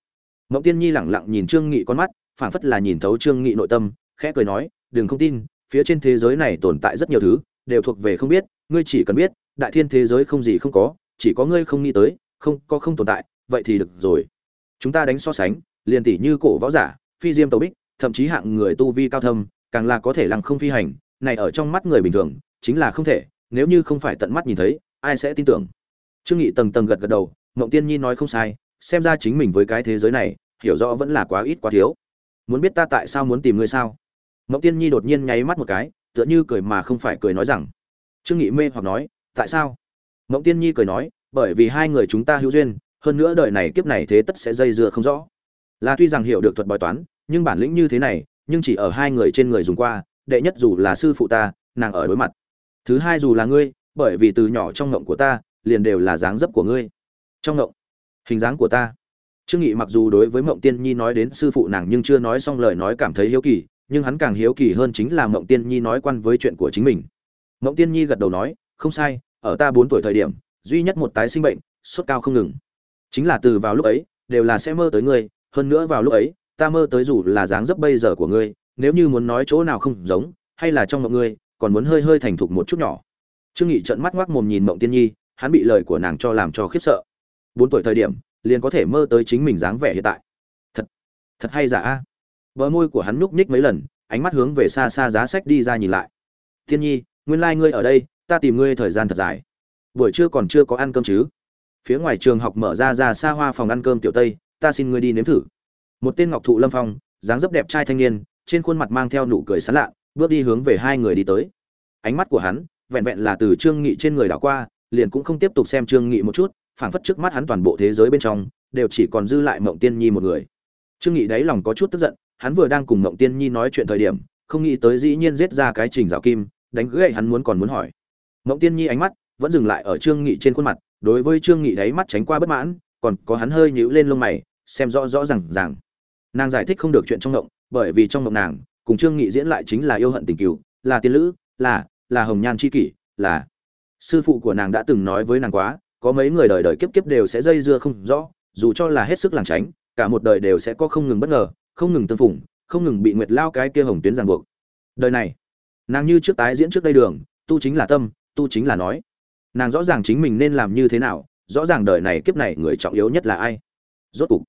Mộng tiên nhi lẳng lặng nhìn trương nghị con mắt phảng phất là nhìn thấu trương nghị nội tâm, khẽ cười nói, đừng không tin, phía trên thế giới này tồn tại rất nhiều thứ, đều thuộc về không biết, ngươi chỉ cần biết, đại thiên thế giới không gì không có, chỉ có ngươi không nghĩ tới, không, có không tồn tại, vậy thì được rồi. Chúng ta đánh so sánh, liền tỷ như cổ võ giả, phi diêm tàu bích, thậm chí hạng người tu vi cao thâm, càng là có thể lăng không phi hành, này ở trong mắt người bình thường, chính là không thể, nếu như không phải tận mắt nhìn thấy, ai sẽ tin tưởng? Trương nghị tầng tầng gật gật đầu, Mộng tiên nhi nói không sai, xem ra chính mình với cái thế giới này, hiểu rõ vẫn là quá ít quá thiếu muốn biết ta tại sao muốn tìm ngươi sao? Ngộng tiên nhi đột nhiên nháy mắt một cái, tựa như cười mà không phải cười nói rằng, trương nghị mê hoặc nói, tại sao? Ngộng tiên nhi cười nói, bởi vì hai người chúng ta hữu duyên, hơn nữa đời này kiếp này thế tất sẽ dây dưa không rõ. Là tuy rằng hiểu được thuật bói toán, nhưng bản lĩnh như thế này, nhưng chỉ ở hai người trên người dùng qua, đệ nhất dù là sư phụ ta, nàng ở đối mặt. Thứ hai dù là ngươi, bởi vì từ nhỏ trong ngộng của ta, liền đều là dáng dấp của ngươi. Trong ngộng, hình dáng của ta trương nghị mặc dù đối với mộng tiên nhi nói đến sư phụ nàng nhưng chưa nói xong lời nói cảm thấy hiếu kỳ, nhưng hắn càng hiếu kỳ hơn chính là mộng tiên nhi nói quan với chuyện của chính mình. Mộng tiên nhi gật đầu nói, không sai, ở ta bốn tuổi thời điểm, duy nhất một tái sinh bệnh, sốt cao không ngừng. Chính là từ vào lúc ấy, đều là sẽ mơ tới ngươi, hơn nữa vào lúc ấy, ta mơ tới dù là dáng dấp bây giờ của ngươi, nếu như muốn nói chỗ nào không giống, hay là trong mộng ngươi, còn muốn hơi hơi thành thục một chút nhỏ. Trương nghị trợn mắt ngoác mồm nhìn mộng tiên nhi, hắn bị lời của nàng cho làm cho khiếp sợ. Bốn tuổi thời điểm liền có thể mơ tới chính mình dáng vẻ hiện tại. Thật thật hay giả a? Bờ môi của hắn núp ních mấy lần, ánh mắt hướng về xa xa giá sách đi ra nhìn lại. Thiên nhi, nguyên lai ngươi ở đây, ta tìm ngươi thời gian thật dài. Buổi trưa còn chưa có ăn cơm chứ? Phía ngoài trường học mở ra ra xa hoa phòng ăn cơm tiểu tây, ta xin ngươi đi nếm thử. Một tên ngọc thụ lâm phong, dáng dấp đẹp trai thanh niên, trên khuôn mặt mang theo nụ cười sán lạ, bước đi hướng về hai người đi tới. Ánh mắt của hắn, vẹn vẹn là từ trương nghị trên người đảo qua, liền cũng không tiếp tục xem trương nghị một chút phảng phất trước mắt hắn toàn bộ thế giới bên trong, đều chỉ còn dư lại mộng tiên nhi một người. Trương nghị đáy lòng có chút tức giận, hắn vừa đang cùng mộng tiên nhi nói chuyện thời điểm, không nghĩ tới dĩ nhiên giết ra cái trình rào kim, đánh gãy hắn muốn còn muốn hỏi. Mộng tiên nhi ánh mắt vẫn dừng lại ở trương nghị trên khuôn mặt, đối với trương nghị đáy mắt tránh qua bất mãn, còn có hắn hơi nhíu lên lông mày, xem rõ rõ ràng ràng. Nàng giải thích không được chuyện trong ngộng bởi vì trong ngộng nàng, cùng trương nghị diễn lại chính là yêu hận tình cừu, là tiên lữ, là là hồng nhan chi kỷ, là. Sư phụ của nàng đã từng nói với nàng quá có mấy người đời đời kiếp kiếp đều sẽ dây dưa không rõ, dù cho là hết sức làng tránh, cả một đời đều sẽ có không ngừng bất ngờ, không ngừng tương phủng không ngừng bị nguyệt lao cái kia hồng tuyến ràng buộc. Đời này, nàng như trước tái diễn trước đây đường, tu chính là tâm, tu chính là nói. Nàng rõ ràng chính mình nên làm như thế nào, rõ ràng đời này kiếp này người trọng yếu nhất là ai. Rốt cục,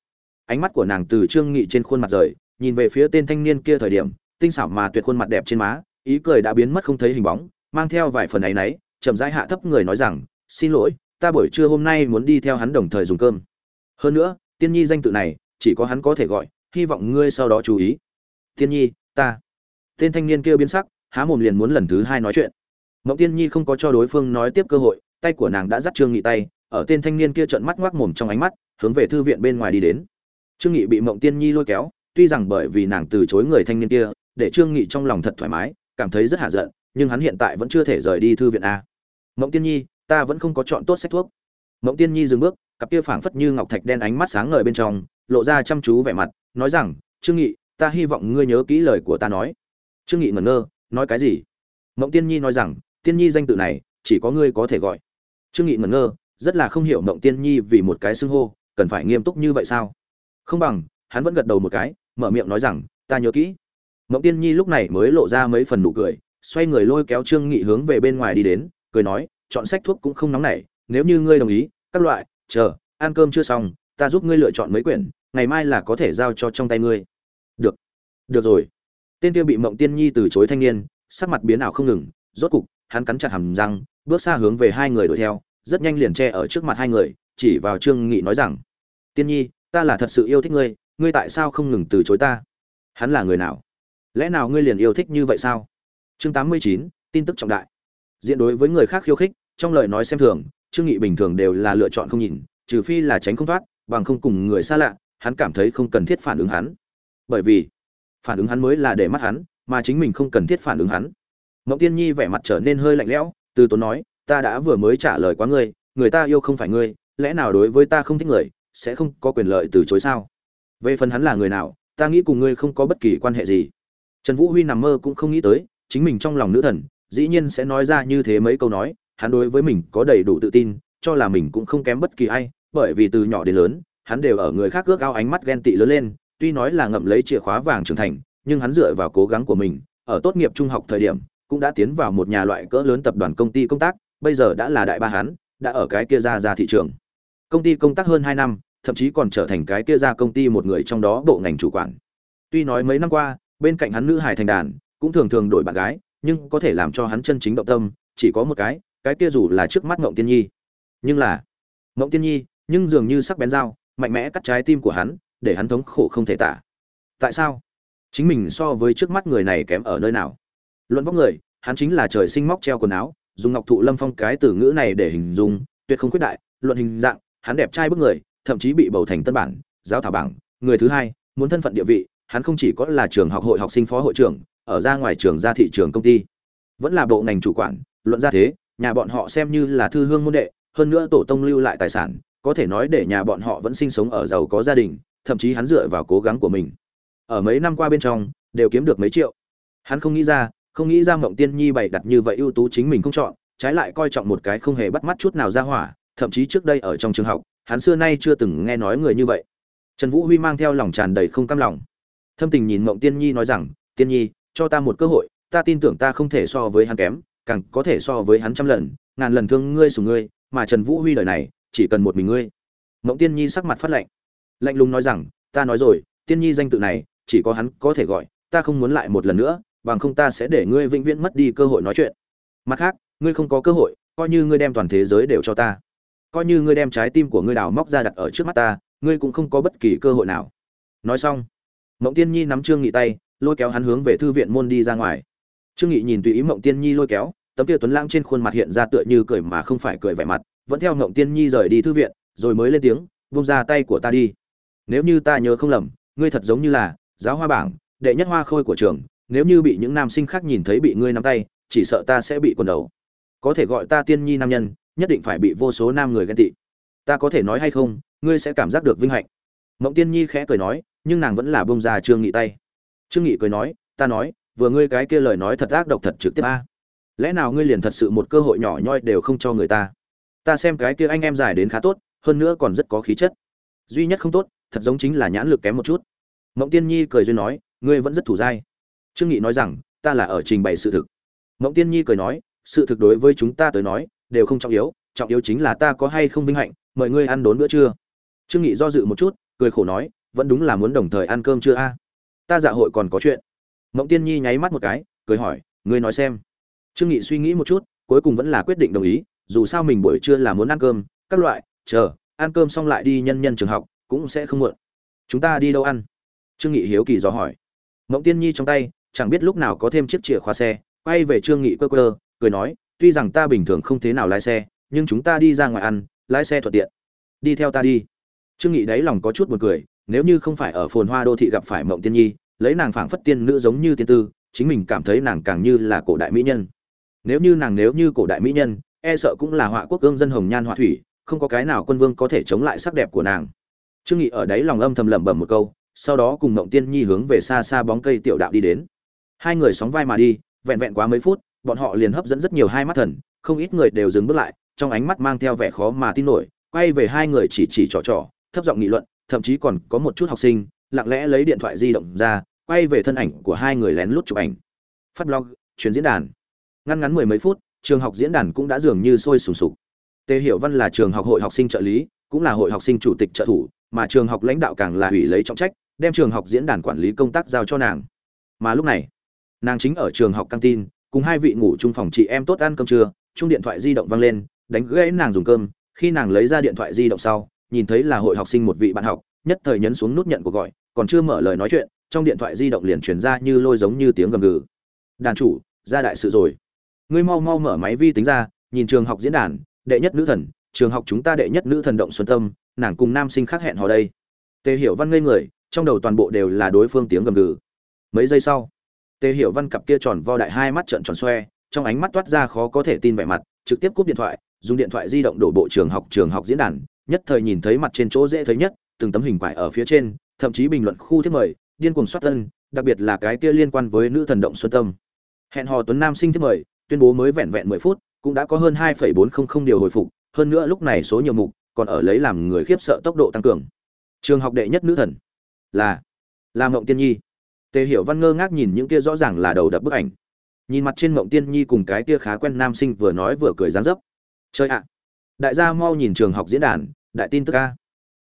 ánh mắt của nàng từ trương nghị trên khuôn mặt rời, nhìn về phía tên thanh niên kia thời điểm, tinh xảo mà tuyệt khuôn mặt đẹp trên má, ý cười đã biến mất không thấy hình bóng, mang theo vài phần ấy nấy chậm rãi hạ thấp người nói rằng, xin lỗi ta buổi trưa hôm nay muốn đi theo hắn đồng thời dùng cơm. Hơn nữa, tiên nhi danh tự này, chỉ có hắn có thể gọi, hy vọng ngươi sau đó chú ý. Tiên nhi, ta. Tên thanh niên kia biến sắc, há mồm liền muốn lần thứ hai nói chuyện. Mộng tiên nhi không có cho đối phương nói tiếp cơ hội, tay của nàng đã dắt trương nghị tay, ở tên thanh niên kia trợn mắt ngoác mồm trong ánh mắt, hướng về thư viện bên ngoài đi đến. Trương nghị bị mộng tiên nhi lôi kéo, tuy rằng bởi vì nàng từ chối người thanh niên kia, để trương nghị trong lòng thật thoải mái, cảm thấy rất hạ giận, nhưng hắn hiện tại vẫn chưa thể rời đi thư viện a. Mộng tiên nhi ta vẫn không có chọn tốt sách thuốc. Mộng tiên nhi dừng bước, cặp kia phảng phất như ngọc thạch đen ánh mắt sáng ngời bên trong, lộ ra chăm chú vẻ mặt, nói rằng, trương nghị, ta hy vọng ngươi nhớ kỹ lời của ta nói. Trương nghị ngẩn ngơ, nói cái gì? Mộng tiên nhi nói rằng, tiên nhi danh tự này, chỉ có ngươi có thể gọi. Trương nghị ngẩn ngơ, rất là không hiểu mộng tiên nhi vì một cái xưng hô, cần phải nghiêm túc như vậy sao? Không bằng, hắn vẫn gật đầu một cái, mở miệng nói rằng, ta nhớ kỹ. Mộng tiên nhi lúc này mới lộ ra mấy phần nụ cười, xoay người lôi kéo trương nghị hướng về bên ngoài đi đến, cười nói chọn sách thuốc cũng không nóng nảy, nếu như ngươi đồng ý, các loại, chờ, ăn cơm chưa xong, ta giúp ngươi lựa chọn mấy quyển, ngày mai là có thể giao cho trong tay ngươi. Được được rồi. Tên kia bị mộng tiên nhi từ chối thanh niên, sắc mặt biến ảo không ngừng, rốt cục, hắn cắn chặt hàm răng, bước xa hướng về hai người đuổi theo, rất nhanh liền che ở trước mặt hai người, chỉ vào trương nghị nói rằng, tiên nhi, ta là thật sự yêu thích ngươi ngươi tại sao không ngừng từ chối ta? Hắn là người nào? Lẽ nào ngươi liền yêu thích như vậy sao? Chương tám mươi chín, tin tức trọng đại. Diện đối với người khác khiêu khích trong lời nói xem thường, trương nghị bình thường đều là lựa chọn không nhìn, trừ phi là tránh không thoát, bằng không cùng người xa lạ, hắn cảm thấy không cần thiết phản ứng hắn. Bởi vì, phản ứng hắn mới là để mắt hắn, mà chính mình không cần thiết phản ứng hắn. Mộng tiên nhi vẻ mặt trở nên hơi lạnh lẽo, từ tốn nói, ta đã vừa mới trả lời quá ngươi, người ta yêu không phải ngươi, lẽ nào đối với ta không thích người, sẽ không có quyền lợi từ chối sao? Về phần hắn là người nào, ta nghĩ cùng ngươi không có bất kỳ quan hệ gì. Trần vũ huy nằm mơ cũng không nghĩ tới, chính mình trong lòng nữ thần, dĩ nhiên sẽ nói ra như thế mấy câu nói hắn đối với mình có đầy đủ tự tin, cho là mình cũng không kém bất kỳ ai, bởi vì từ nhỏ đến lớn, hắn đều ở người khác ước ao ánh mắt ghen tị lớn lên, tuy nói là ngậm lấy chìa khóa vàng trưởng thành, nhưng hắn dựa vào cố gắng của mình, ở tốt nghiệp trung học thời điểm, cũng đã tiến vào một nhà loại cỡ lớn tập đoàn công ty công tác, bây giờ đã là đại ba hắn, đã ở cái kia ra ra thị trường. Công ty công tác hơn hai năm, thậm chí còn trở thành cái kia ra công ty một người trong đó bộ ngành chủ quản. Tuy nói mấy năm qua, bên cạnh hắn nữ hài thành đàn, cũng thường thường đổi bạn gái, nhưng có thể làm cho hắn chân chính động tâm, chỉ có một cái cái kia dù là trước mắt ngộng tiên nhi. Nhưng là, ngộng tiên nhi, nhưng dường như sắc bén dao, mạnh mẽ cắt trái tim của hắn, để hắn thống khổ không thể tả. Tại sao? Chính mình so với trước mắt người này kém ở nơi nào? Luận vóc người, hắn chính là trời sinh móc treo quần áo, dùng ngọc thụ lâm phong cái từ ngữ này để hình dung, tuyệt không khuyết đại, luận hình dạng, hắn đẹp trai bức người, thậm chí bị bầu thành tân bản, giáo thảo bảng, người thứ hai, muốn thân phận địa vị, hắn không chỉ có là trường học hội học sinh phó hội trưởng, ở ra ngoài trường ra thị trường công ty, vẫn là bộ ngành chủ quản, luận ra thế nhà bọn họ xem như là thư hương môn đệ, hơn nữa tổ tông lưu lại tài sản, có thể nói để nhà bọn họ vẫn sinh sống ở giàu có gia đình, thậm chí hắn dựa vào cố gắng của mình. Ở mấy năm qua bên trong, đều kiếm được mấy triệu. Hắn không nghĩ ra, không nghĩ ra mộng tiên nhi bày đặt như vậy ưu tú chính mình không chọn, trái lại coi trọng một cái không hề bắt mắt chút nào ra hỏa, thậm chí trước đây ở trong trường học, hắn xưa nay chưa từng nghe nói người như vậy. Trần vũ huy mang theo lòng tràn đầy không cam lòng. Thâm tình nhìn mộng tiên nhi nói rằng, tiên nhi, cho ta một cơ hội, ta tin tưởng ta không thể so với hắn kém càng có thể so với hắn trăm lần, ngàn lần thương ngươi sủng ngươi, mà trần vũ huy đời này, chỉ cần một mình ngươi. Mộng tiên nhi sắc mặt phát lạnh. Lạnh lùng nói rằng, ta nói rồi, tiên nhi danh tự này, chỉ có hắn có thể gọi, ta không muốn lại một lần nữa, bằng không ta sẽ để ngươi vĩnh viễn mất đi cơ hội nói chuyện. Mặt khác, ngươi không có cơ hội, coi như ngươi đem toàn thế giới đều cho ta. Coi như ngươi đem trái tim của ngươi đào móc ra đặt ở trước mắt ta, ngươi cũng không có bất kỳ cơ hội nào. Nói xong, mộng tiên nhi nắm trương nghị tay, lôi kéo hắn hướng về thư viện môn đi ra ngoài trương nghị nhìn tùy ý mộng tiên nhi lôi kéo, tấm kia tuấn lãng trên khuôn mặt hiện ra tựa như cười mà không phải cười vẻ mặt, vẫn theo mộng tiên nhi rời đi thư viện, rồi mới lên tiếng, buông ra tay của ta đi. Nếu như ta nhớ không lầm, ngươi thật giống như là giáo hoa bảng, đệ nhất hoa khôi của trường, nếu như bị những nam sinh khác nhìn thấy bị ngươi nắm tay, chỉ sợ ta sẽ bị quần đầu. Có thể gọi ta tiên nhi nam nhân, nhất định phải bị vô số nam người ghen tị. Ta có thể nói hay không, ngươi sẽ cảm giác được vinh hạnh. Mộng tiên nhi khẽ cười nói, nhưng nàng vẫn là bông ra trương nghị tay. Trương nghị cười nói, ta nói vừa ngươi cái kia lời nói thật ác độc thật trực tiếp a. Lẽ nào ngươi liền thật sự một cơ hội nhỏ nhoi đều không cho người ta? Ta xem cái kia anh em giải đến khá tốt, hơn nữa còn rất có khí chất. Duy nhất không tốt, thật giống chính là nhãn lực kém một chút. Mộng tiên nhi cười duyên nói, ngươi vẫn rất thủ dai. Trương nghị nói rằng, ta là ở trình bày sự thực. Mộng tiên nhi cười nói, sự thực đối với chúng ta tới nói, đều không trọng yếu trọng yếu chính là ta có hay không vinh hạnh, mời ngươi ăn đốn bữa trưa. Trương nghị do dự một chút, cười khổ nói, vẫn đúng là muốn đồng thời ăn cơm chưa a. Ta dạ hội còn có chuyện mộng tiên nhi nháy mắt một cái, cười hỏi, ngươi nói xem. Trương nghị suy nghĩ một chút, cuối cùng vẫn là quyết định đồng ý, dù sao mình buổi trưa là muốn ăn cơm, các loại, chờ, ăn cơm xong lại đi nhân nhân trường học, cũng sẽ không muộn. Chúng ta đi đâu ăn? Trương nghị hiếu kỳ dò hỏi. Mộng tiên nhi trong tay, chẳng biết lúc nào có thêm chiếc chìa khóa xe, quay về trương nghị cơ quơ, cười nói, tuy rằng ta bình thường không thế nào lái xe, nhưng chúng ta đi ra ngoài ăn, lái xe thuận tiện. Đi theo ta đi. Trương nghị đáy lòng có chút buồn cười, nếu như không phải ở phồn hoa đô thị gặp phải mộng tiên nhi lấy nàng phảng phất tiên nữ giống như tiên tư, chính mình cảm thấy nàng càng như là cổ đại mỹ nhân. Nếu như nàng nếu như cổ đại mỹ nhân e sợ cũng là họa quốc gương dân hồng nhan họa thủy, không có cái nào quân vương có thể chống lại sắc đẹp của nàng. Trương nghị ở đấy lòng âm thầm lẩm bẩm một câu, sau đó cùng mộng tiên nhi hướng về xa xa bóng cây tiểu đạo đi đến. Hai người sóng vai mà đi, vẹn vẹn quá mấy phút, bọn họ liền hấp dẫn rất nhiều hai mắt thần, không ít người đều dừng bước lại, trong ánh mắt mang theo vẻ khó mà tin nổi, quay về hai người chỉ chỉ trò trò, thấp giọng nghị luận, thậm chí còn có một chút học sinh, lặng lẽ lấy điện thoại di động ra quay về thân ảnh của hai người lén lút chụp ảnh. Phát blog, chuyến diễn đàn. Ngăn ngắn mười mấy phút, trường học diễn đàn cũng đã dường như sôi sùng sục. Tề hiểu văn là trường học hội học sinh trợ lý, cũng là hội học sinh chủ tịch trợ thủ, mà trường học lãnh đạo càng là hủy lấy trọng trách, đem trường học diễn đàn quản lý công tác giao cho nàng. Mà lúc này, nàng chính ở trường học căng tin, cùng hai vị ngủ chung phòng chị em tốt ăn cơm trưa, chung điện thoại di động vang lên, đánh gãy nàng dùng cơm. Khi nàng lấy ra điện thoại di động sau, nhìn thấy là hội học sinh một vị bạn học, nhất thời nhấn xuống nút nhận cuộc gọi, còn chưa mở lời nói chuyện trong điện thoại di động liền truyền ra như lôi giống như tiếng gầm gừ. Đàn chủ, ra đại sự rồi. Ngươi mau mau mở máy vi tính ra, nhìn trường học diễn đàn, đệ nhất nữ thần, trường học chúng ta đệ nhất nữ thần động xuân tâm, nàng cùng nam sinh khác hẹn hò đây. Tề hiểu văn ngây người, trong đầu toàn bộ đều là đối phương tiếng gầm gừ. Mấy giây sau, tề hiểu văn cặp kia tròn vo đại hai mắt trợn tròn xoe, trong ánh mắt toát ra khó có thể tin vẻ mặt, trực tiếp cúp điện thoại, dùng điện thoại di động đổ bộ trường học trường học diễn đàn, nhất thời nhìn thấy mặt trên chỗ dễ thấy nhất, từng tấm hình quải ở phía trên, thậm chí bình luận khu thiết mời điên cuồng soát tân đặc biệt là cái kia liên quan với nữ thần động xuân tâm. Hẹn hò tuấn nam sinh thứ mời, tuyên bố mới vẹn vẹn mười phút, cũng đã có hơn hai phẩy bốn không không điều hồi phục, hơn nữa lúc này số nhiều mục còn ở lấy làm người khiếp sợ tốc độ tăng cường. Trường học đệ nhất nữ thần là là mộng tiên nhi. Tề hiểu văn ngơ ngác nhìn những kia rõ ràng là đầu đập bức ảnh. Nhìn mặt trên mộng tiên nhi cùng cái kia khá quen nam sinh vừa nói vừa cười dáng dấp. Chơi ạ! Đại gia mau nhìn trường học diễn đàn, đại tin tức ca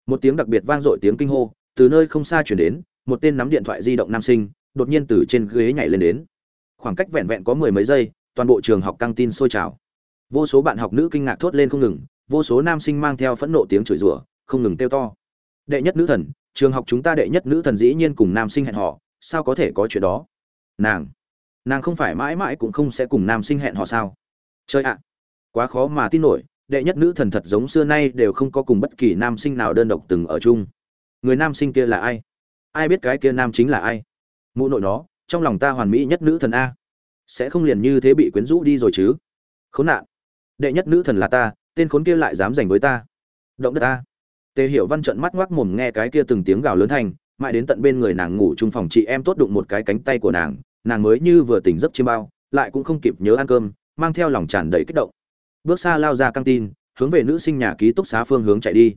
một tiếng đặc biệt vang dội tiếng kinh hô, từ nơi không xa chuyển đến một tên nắm điện thoại di động nam sinh, đột nhiên từ trên ghế nhảy lên đến. Khoảng cách vẹn vẹn có mười mấy giây, toàn bộ trường học căng tin sôi trào. Vô số bạn học nữ kinh ngạc thốt lên không ngừng, vô số nam sinh mang theo phẫn nộ tiếng chửi rủa, không ngừng kêu to. Đệ nhất nữ thần, trường học chúng ta đệ nhất nữ thần dĩ nhiên cùng nam sinh hẹn họ sao có thể có chuyện đó? Nàng nàng không phải mãi mãi cũng không sẽ cùng nam sinh hẹn họ sao? Chơi ạ, quá khó mà tin nổi, đệ nhất nữ thần thật giống xưa nay đều không có cùng bất kỳ nam sinh nào đơn độc từng ở chung. Người nam sinh kia là ai? Ai biết cái kia nam chính là ai? Mụ nội nó, trong lòng ta hoàn mỹ nhất nữ thần a. Sẽ không liền như thế bị quyến rũ đi rồi chứ? Khốn nạn. Đệ nhất nữ thần là ta, tên khốn kia lại dám giành với ta. Động đất ta tề hiểu văn trận mắt ngoác mồm nghe cái kia từng tiếng gào lớn thành, mãi đến tận bên người nàng ngủ chung phòng chị em tốt đụng một cái cánh tay của nàng nàng mới như vừa tỉnh giấc chiêm bao, lại cũng không kịp nhớ ăn cơm, mang theo lòng tràn đầy kích động. Bước xa lao ra căng tin, hướng về nữ sinh nhà ký túc xá phương hướng chạy đi.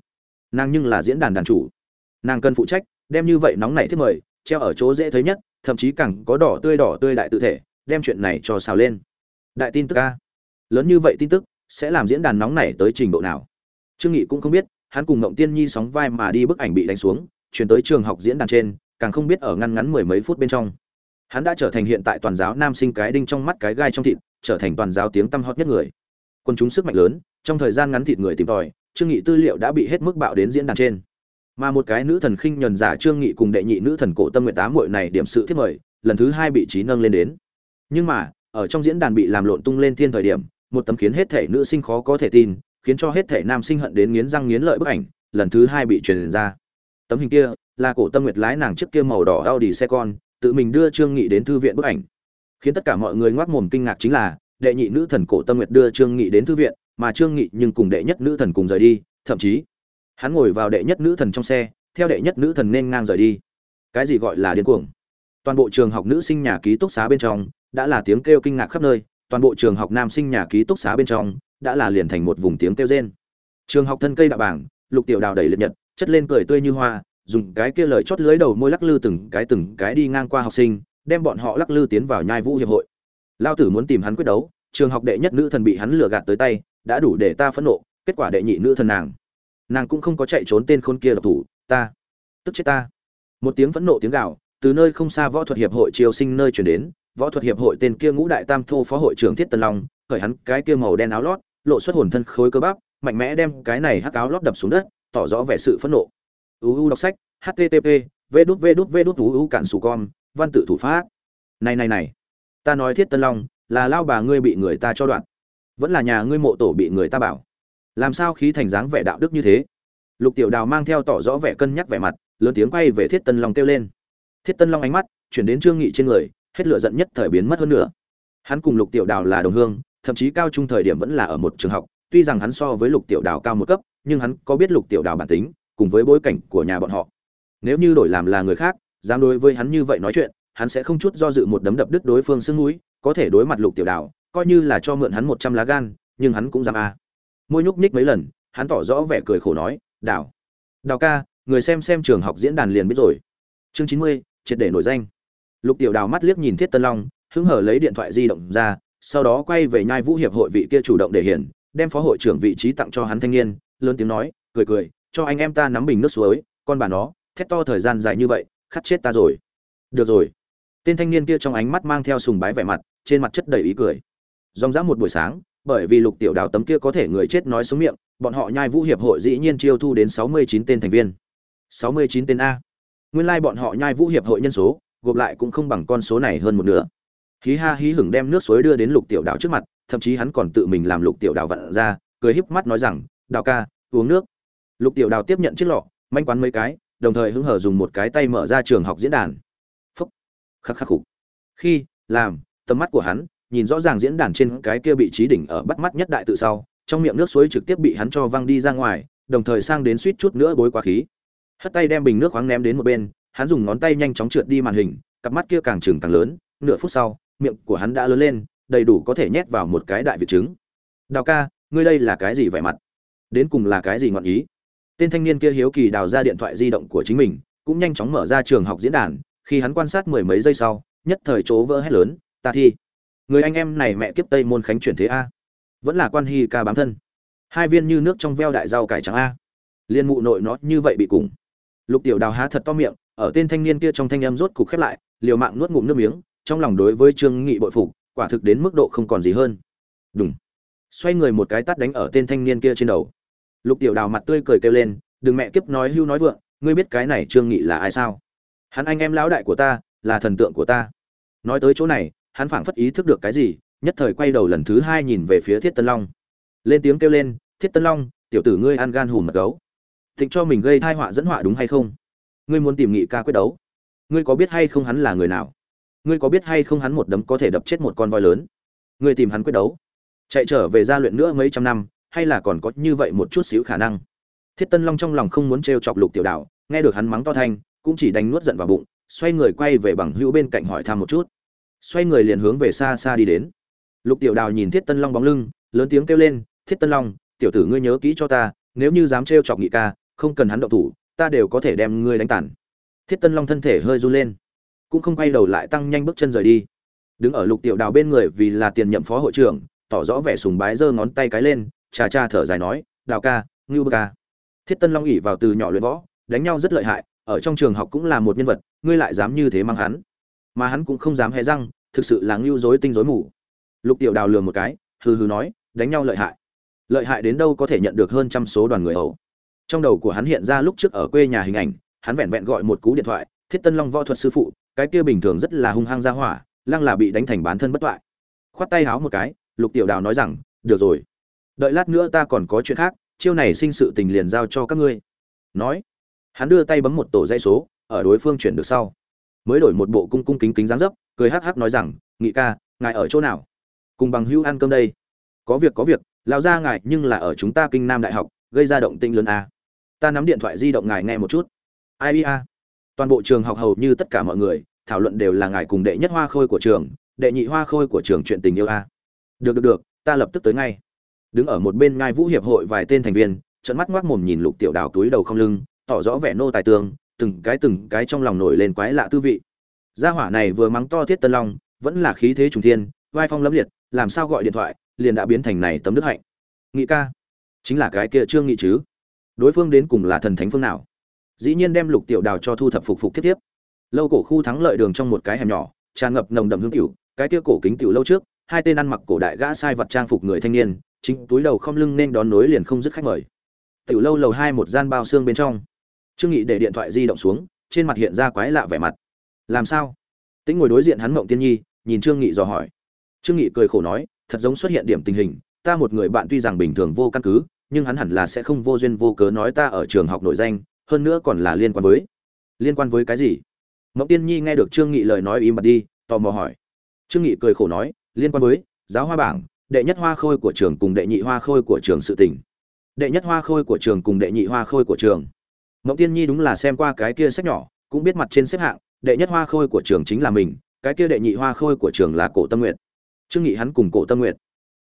Nàng nhưng là diễn đàn đàn chủ. Nàng cần phụ trách đem như vậy nóng nảy thiết mời, treo ở chỗ dễ thấy nhất, thậm chí càng có đỏ tươi đỏ tươi đại tự thể, đem chuyện này cho xào lên. Đại tin tức a. Lớn như vậy tin tức, sẽ làm diễn đàn nóng nảy tới trình độ nào? Trương nghị cũng không biết, hắn cùng ngộng tiên nhi sóng vai mà đi bức ảnh bị đánh xuống, chuyển tới trường học diễn đàn trên, càng không biết ở ngăn ngắn mười mấy phút bên trong. Hắn đã trở thành hiện tại toàn giáo nam sinh cái đinh trong mắt cái gai trong thịt, trở thành toàn giáo tiếng tăm hót nhất người. Quân chúng sức mạnh lớn, trong thời gian ngắn thịt người tìm tòi, trương nghị tư liệu đã bị hết mức bạo đến diễn đàn trên mà một cái nữ thần khinh nhuần giả trương nghị cùng đệ nhị nữ thần cổ tâm nguyện tám muội này điểm sự thiết mời, lần thứ hai bị trí nâng lên đến. Nhưng mà, ở trong diễn đàn bị làm lộn tung lên thiên thời điểm, một tấm khiến hết thể nữ sinh khó có thể tin, khiến cho hết thể nam sinh hận đến nghiến răng nghiến lợi bức ảnh, lần thứ hai bị truyền ra. Tấm hình kia, là cổ tâm nguyệt lái nàng trước kia màu đỏ Audi xe con, tự mình đưa trương nghị đến thư viện bức ảnh. Khiến tất cả mọi người ngoác mồm kinh ngạc chính là, đệ nhị nữ thần cổ tâm nguyệt đưa trương nghị đến thư viện, mà trương nghị nhưng cùng đệ nhất nữ thần cùng rời đi, thậm chí hắn ngồi vào đệ nhất nữ thần trong xe, theo đệ nhất nữ thần nên ngang rời đi. Cái gì gọi là điên cuồng? Toàn bộ trường học nữ sinh nhà ký túc xá bên trong, đã là tiếng kêu kinh ngạc khắp nơi, toàn bộ trường học nam sinh nhà ký túc xá bên trong, đã là liền thành một vùng tiếng kêu rên. Trường học thân cây đạo bảng, lục tiểu đào đầy liệt nhật, chất lên cười tươi như hoa, dùng cái kia lời chót lưới đầu môi lắc lư từng cái từng cái đi ngang qua học sinh, đem bọn họ lắc lư tiến vào nhai vũ hiệp hội. Lao tử muốn tìm hắn quyết đấu, trường học đệ nhất nữ thần bị hắn lừa gạt tới tay, đã đủ để ta phẫn nộ, kết quả đệ nhị nữ thần nàng nàng cũng không có chạy trốn tên khôn kia độc thủ, ta, tức chết ta. Một tiếng phẫn nộ tiếng gạo từ nơi không xa võ thuật hiệp hội triều sinh nơi chuyển đến, võ thuật hiệp hội tên kia ngũ đại tam thô phó hội trưởng thiết tân long, khởi hắn cái kia màu đen áo lót, lộ xuất hồn thân khối cơ bắp, mạnh mẽ đem cái này hắc áo lót đập xuống đất, tỏ rõ vẻ sự phẫn nộ. Uu đọc sách http v đút v đút v đút uu cản sù con, văn tự thủ pháp. Này này này, ta nói thiết tân long, là lao bà ngươi bị người ta cho đoạn, vẫn là nhà ngươi mộ tổ bị người ta bảo làm sao khí thành dáng vẻ đạo đức như thế? Lục tiểu đào mang theo tỏ rõ vẻ cân nhắc vẻ mặt, lớn tiếng quay về thiết tân long kêu lên. Thiết tân long ánh mắt chuyển đến trương nghị trên người, hết lửa giận nhất thời biến mất hơn nữa. Hắn cùng lục tiểu đào là đồng hương, thậm chí cao trung thời điểm vẫn là ở một trường học, tuy rằng hắn so với lục tiểu đào cao một cấp, nhưng hắn có biết lục tiểu đào bản tính, cùng với bối cảnh của nhà bọn họ. Nếu như đổi làm là người khác, dám đối với hắn như vậy nói chuyện, hắn sẽ không chút do dự một đấm đập đứt đối phương xương núi có thể đối mặt lục tiểu đào, coi như là cho mượn hắn một trăm lá gan, nhưng hắn cũng dám a. à môi nhúc nhích mấy lần, hắn tỏ rõ vẻ cười khổ nói, đào đào ca, người xem xem trường học diễn đàn liền biết rồi. Chương chín mươi, triệt để nổi danh. Lục tiểu đào mắt liếc nhìn thiết tân long, hứng hở lấy điện thoại di động ra, sau đó quay về nhai vũ hiệp hội vị kia chủ động để hiển, đem phó hội trưởng vị trí tặng cho hắn thanh niên, lớn tiếng nói, cười cười, cho anh em ta nắm bình nước suối, con bà nó, thét to thời gian dài như vậy khát chết ta rồi. Được rồi. Tên thanh niên kia trong ánh mắt mang theo sùng bái vẻ mặt, trên mặt chất đầy ý cười. Dòng dã một buổi sáng bởi vì lục tiểu đào tấm kia có thể người chết nói xuống miệng, bọn họ nhai vũ hiệp hội dĩ nhiên chiêu thu đến sáu mươi chín tên thành viên. sáu mươi chín tên a. Nguyên lai bọn họ nhai vũ hiệp hội nhân số, gộp lại cũng không bằng con số này hơn một nửa. Hí ha hí hửng đem nước suối đưa đến lục tiểu đào trước mặt, thậm chí hắn còn tự mình làm lục tiểu đào vặn ra, cười híp mắt nói rằng, đào ca, uống nước. Lục tiểu đào tiếp nhận chiếc lọ, manh quán mấy cái, đồng thời hứng hở dùng một cái tay mở ra trường học diễn đàn. Phúc. Khắc khắc khục. Khi, làm, tầm mắt của hắn nhìn rõ ràng diễn đàn trên cái kia bị trí đỉnh ở bắt mắt nhất đại tự sau, trong miệng nước suối trực tiếp bị hắn cho văng đi ra ngoài, đồng thời sang đến suýt chút nữa bối quá khí. Hất tay đem bình nước khoáng ném đến một bên, hắn dùng ngón tay nhanh chóng trượt đi màn hình, cặp mắt kia càng trừng càng lớn, nửa phút sau, miệng của hắn đã lớn lên, đầy đủ có thể nhét vào một cái đại việt trứng. Đào ca, ngươi đây là cái gì vẻ mặt? Đến cùng là cái gì ngọn ý? Tên thanh niên kia hiếu kỳ đào ra điện thoại di động của chính mình, cũng nhanh chóng mở ra trường học diễn đàn, khi hắn quan sát mười mấy giây sau, nhất thời chỗ vỡ hét lớn, ta thi người anh em này mẹ kiếp tây môn khánh chuyển thế a. Vẫn là quan hy ca bám thân. Hai viên như nước trong veo đại rau cải trắng a. Liên mụ nội nó như vậy bị cùng lục tiểu đào há thật to miệng, ở tên thanh niên kia trong thanh em rốt cục khép lại, liều mạng nuốt ngụm nước miếng, trong lòng đối với trương nghị bội phục, quả thực đến mức độ không còn gì hơn. Đúng xoay người một cái tát đánh ở tên thanh niên kia trên đầu. Lục tiểu đào mặt tươi cười kêu lên, đừng mẹ kiếp nói hưu nói vượng, ngươi biết cái này trương nghị là ai sao? Hắn anh em lão đại của ta, là thần tượng của ta. Nói tới chỗ này hắn phảng phất ý thức được cái gì, nhất thời quay đầu lần thứ hai nhìn về phía thiết tân long. Lên tiếng kêu lên, thiết tân long, tiểu tử ngươi ăn gan hùm mật gấu. Thịnh cho mình gây thai họa dẫn họa đúng hay không? Ngươi muốn tìm nghị ca quyết đấu. Ngươi có biết hay không hắn là người nào? Ngươi có biết hay không hắn một đấm có thể đập chết một con voi lớn? Ngươi tìm hắn quyết đấu. Chạy trở về gia luyện nữa mấy trăm năm, hay là còn có như vậy một chút xíu khả năng? Thiết tân long trong lòng không muốn t chọc lục tiểu đạo nghe được hắn mắng to thanh, cũng chỉ đánh nuốt giận vào bụng, xoay người quay về bằng hữu bên cạnh hỏi thăm một chút xoay người liền hướng về xa xa đi đến. Lục tiểu đào nhìn thiết tân long bóng lưng, lớn tiếng kêu lên, thiết tân long, tiểu tử ngươi nhớ kỹ cho ta, nếu như dám trêu chọc nghị ca, không cần hắn động thủ, ta đều có thể đem ngươi đánh tàn. Thiết tân long thân thể hơi run lên, cũng không quay đầu lại tăng nhanh bước chân rời đi. Đứng ở lục tiểu đào bên người vì là tiền nhậm phó hội trưởng, tỏ rõ vẻ sùng bái giơ ngón tay cái lên chà cha thở dài nói, đào ca, ngưu bơ ca. Thiết tân long ỉ vào từ nhỏ luyện võ, đánh nhau rất lợi hại, ở trong trường học cũng là một nhân vật, ngươi lại dám như thế mang hắn mà hắn cũng không dám hé răng, thực sự là ngưu dối tinh dối mù. Lục tiểu đào lường một cái, hừ hừ nói, đánh nhau lợi hại. Lợi hại đến đâu có thể nhận được hơn trăm số đoàn người ẩu trong đầu của hắn hiện ra lúc trước ở quê nhà hình ảnh, hắn vẹn vẹn gọi một cú điện thoại, thiết tân long võ thuật sư phụ, cái kia bình thường rất là hung hăng ra hỏa, lăng là bị đánh thành bán thân bất toại khoát tay háo một cái, lục tiểu đào nói rằng, được rồi. Đợi lát nữa ta còn có chuyện khác, chiêu này sinh sự tình liền giao cho các ngươi. Nói, hắn đưa tay bấm một tổ dây số, ở đối phương chuyển được sau mới đổi một bộ cung cung kính kính dáng dấp, cười hắc hắc nói rằng, nghị ca, ngài ở chỗ nào? Cùng bằng hữu ăn cơm đây. Có việc có việc lao ra ngài nhưng là ở chúng ta kinh nam đại học, gây ra động tĩnh lớn a. Ta nắm điện thoại di động ngài nghe một chút. Ai a toàn bộ trường học hầu như tất cả mọi người, thảo luận đều là ngài cùng đệ nhất hoa khôi của trường, đệ nhị hoa khôi của trường chuyện tình yêu a. Được được được, ta lập tức tới ngay. Đứng ở một bên ngai vũ hiệp hội vài tên thành viên trận mắt ngoác mồm nhìn lục tiểu đào túi đầu không lưng, tỏ rõ vẻ nô tài tương từng cái từng cái trong lòng nổi lên quái lạ tư vị. Gia hỏa này vừa mắng to thiết tân long, vẫn là khí thế trùng thiên, vai phong lẫm liệt, làm sao gọi điện thoại, liền đã biến thành này tấm đức hạnh. Nghị ca, chính là cái kia trương nghị chứ? Đối phương đến cùng là thần thánh phương nào? Dĩ nhiên đem lục tiểu đào cho thu thập phục phục tiếp tiếp lâu cổ khu thắng lợi đường trong một cái hẻm nhỏ, tràn ngập nồng đậm hương tiểu, cái kia cổ kính tiểu lâu trước, hai tên ăn mặc cổ đại gã sai vật trang phục người thanh niên, chính túi đầu không lưng nên đón nối liền không dứt khách mời. Tiểu lâu lầu hai một gian bao xương bên trong trương nghị để điện thoại di động xuống, trên mặt hiện ra quái lạ vẻ mặt. Làm sao? Tĩnh ngồi đối diện hắn mộng tiên nhi, nhìn trương nghị dò hỏi. Trương nghị cười khổ nói, thật giống xuất hiện điểm tình hình, ta một người bạn tuy rằng bình thường vô căn cứ, nhưng hắn hẳn là sẽ không vô duyên vô cớ nói ta ở trường học nội danh, hơn nữa còn là liên quan với. Liên quan với cái gì? Mộng tiên nhi nghe được trương nghị lời nói im bặt đi, tò mò hỏi. Trương nghị cười khổ nói, liên quan với, giáo hoa bảng, đệ nhất hoa khôi của trường cùng đệ nhị hoa khôi của trường sự tỉnh đệ nhất hoa khôi của trường cùng đệ nhị hoa khôi của trường mộng tiên nhi đúng là xem qua cái kia sách nhỏ, cũng biết mặt trên xếp hạng, đệ nhất hoa khôi của trường chính là mình, cái kia đệ nhị hoa khôi của trường là cổ tâm nguyện trương nghị hắn cùng cổ tâm nguyện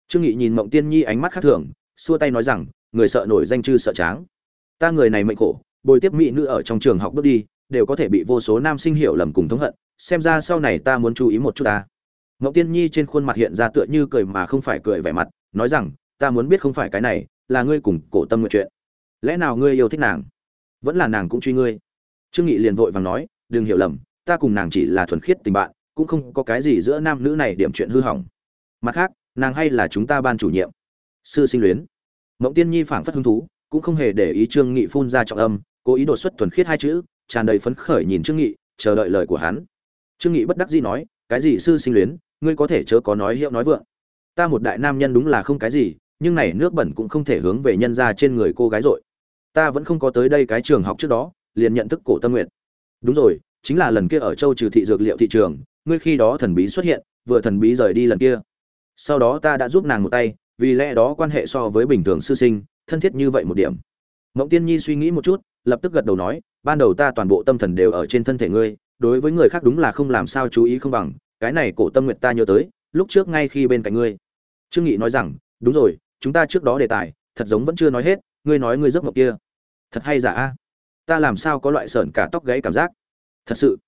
trương nghị nhìn mộng tiên nhi ánh mắt khác thường, xua tay nói rằng, người sợ nổi danh chư sợ tráng. Ta người này mệnh khổ, bồi tiếp mỹ nữ ở trong trường học bước đi, đều có thể bị vô số nam sinh hiểu lầm cùng thống hận, xem ra sau này ta muốn chú ý một chút ta. Mộng tiên nhi trên khuôn mặt hiện ra tựa như cười mà không phải cười vẻ mặt, nói rằng, ta muốn biết không phải cái này, là ngươi cùng cổ tâm nguyện chuyện. Lẽ nào ngươi yêu thích nàng? Vẫn là nàng cũng truy ngươi. Trương nghị liền vội vàng nói, đừng hiểu lầm, ta cùng nàng chỉ là thuần khiết tình bạn, cũng không có cái gì giữa nam nữ này điểm chuyện hư hỏng. Mặt khác, nàng hay là chúng ta ban chủ nhiệm. Sư sinh luyến. Mộng tiên nhi phảng phất hứng thú, cũng không hề để ý trương nghị phun ra trọng âm, cố ý đột xuất thuần khiết hai chữ, tràn đầy phấn khởi nhìn trương nghị, chờ đợi lời của hắn. Trương nghị bất đắc dĩ nói, cái gì sư sinh luyến, ngươi có thể chớ có nói hiệu nói vượng. Ta một đại nam nhân đúng là không cái gì, nhưng này nước bẩn cũng không thể hướng về nhân ra trên người cô gái rồi ta vẫn không có tới đây cái trường học trước đó, liền nhận thức cổ tâm nguyện. Đúng rồi, chính là lần kia ở châu trừ thị dược liệu thị trường, ngươi khi đó thần bí xuất hiện, vừa thần bí rời đi lần kia. Sau đó ta đã giúp nàng một tay, vì lẽ đó quan hệ so với bình thường sư sinh, thân thiết như vậy một điểm. Mộng tiên nhi suy nghĩ một chút, lập tức gật đầu nói, ban đầu ta toàn bộ tâm thần đều ở trên thân thể ngươi, đối với người khác đúng là không làm sao chú ý không bằng, cái này cổ tâm nguyện ta nhớ tới, lúc trước ngay khi bên cạnh ngươi. Trương nghị nói rằng, đúng rồi, chúng ta trước đó đề tài, thật giống vẫn chưa nói hết, ngươi nói ngươi giấc mộng kia thật hay giả a? Ta làm sao có loại sợn cả tóc gáy cảm giác? Thật sự.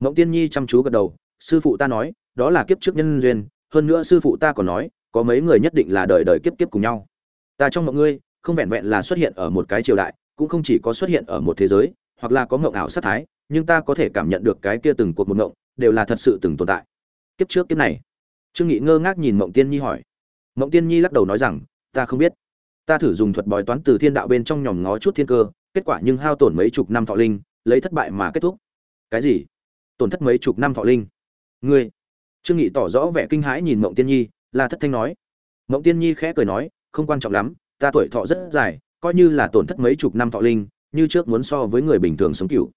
Mộng tiên nhi chăm chú gật đầu, sư phụ ta nói, đó là kiếp trước nhân duyên, hơn nữa sư phụ ta còn nói, có mấy người nhất định là đời đời kiếp kiếp cùng nhau. Ta trong mộng ngươi, không vẹn vẹn là xuất hiện ở một cái triều đại, cũng không chỉ có xuất hiện ở một thế giới, hoặc là có mộng ảo sát thái, nhưng ta có thể cảm nhận được cái kia từng cuộc một mộng, đều là thật sự từng tồn tại. Kiếp trước kiếp này. Trương nghị ngơ ngác nhìn mộng tiên nhi hỏi. Mộng tiên nhi lắc đầu nói rằng, ta không biết ta thử dùng thuật bói toán từ thiên đạo bên trong nhòm ngó chút thiên cơ, kết quả nhưng hao tổn mấy chục năm thọ linh, lấy thất bại mà kết thúc. Cái gì? Tổn thất mấy chục năm thọ linh? Ngươi? Trương nghị tỏ rõ vẻ kinh hãi nhìn mộng tiên nhi là thất thanh nói. Mộng tiên nhi khẽ cười nói, không quan trọng lắm, ta tuổi thọ rất dài, coi như là tổn thất mấy chục năm thọ linh, như trước muốn so với người bình thường sống cửu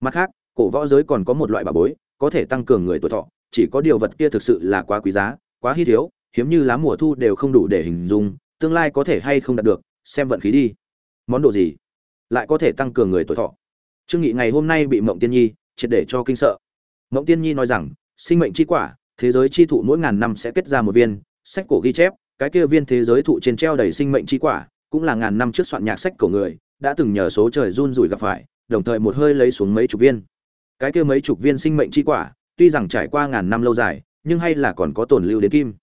mặt khác, cổ võ giới còn có một loại bà bối, có thể tăng cường người tuổi thọ, chỉ có điều vật kia thực sự là quá quý giá, quá hy thiếu, hiếm như lá mùa thu đều không đủ để hình dung tương lai có thể hay không đạt được, xem vận khí đi. Món đồ gì? Lại có thể tăng cường người tuổi thọ. Trương nghị ngày hôm nay bị mộng tiên nhi triệt để cho kinh sợ. Mộng tiên nhi nói rằng, sinh mệnh chi quả, thế giới chi thụ mỗi ngàn năm sẽ kết ra một viên, sách cổ ghi chép, cái kia viên thế giới thụ trên treo đầy sinh mệnh chi quả, cũng là ngàn năm trước soạn nhạc sách cổ người, đã từng nhờ số trời run rủi gặp phải, đồng thời một hơi lấy xuống mấy chục viên. Cái kia mấy chục viên sinh mệnh chi quả, tuy rằng trải qua ngàn năm lâu dài, nhưng hay là còn có tồn lưu đến kim.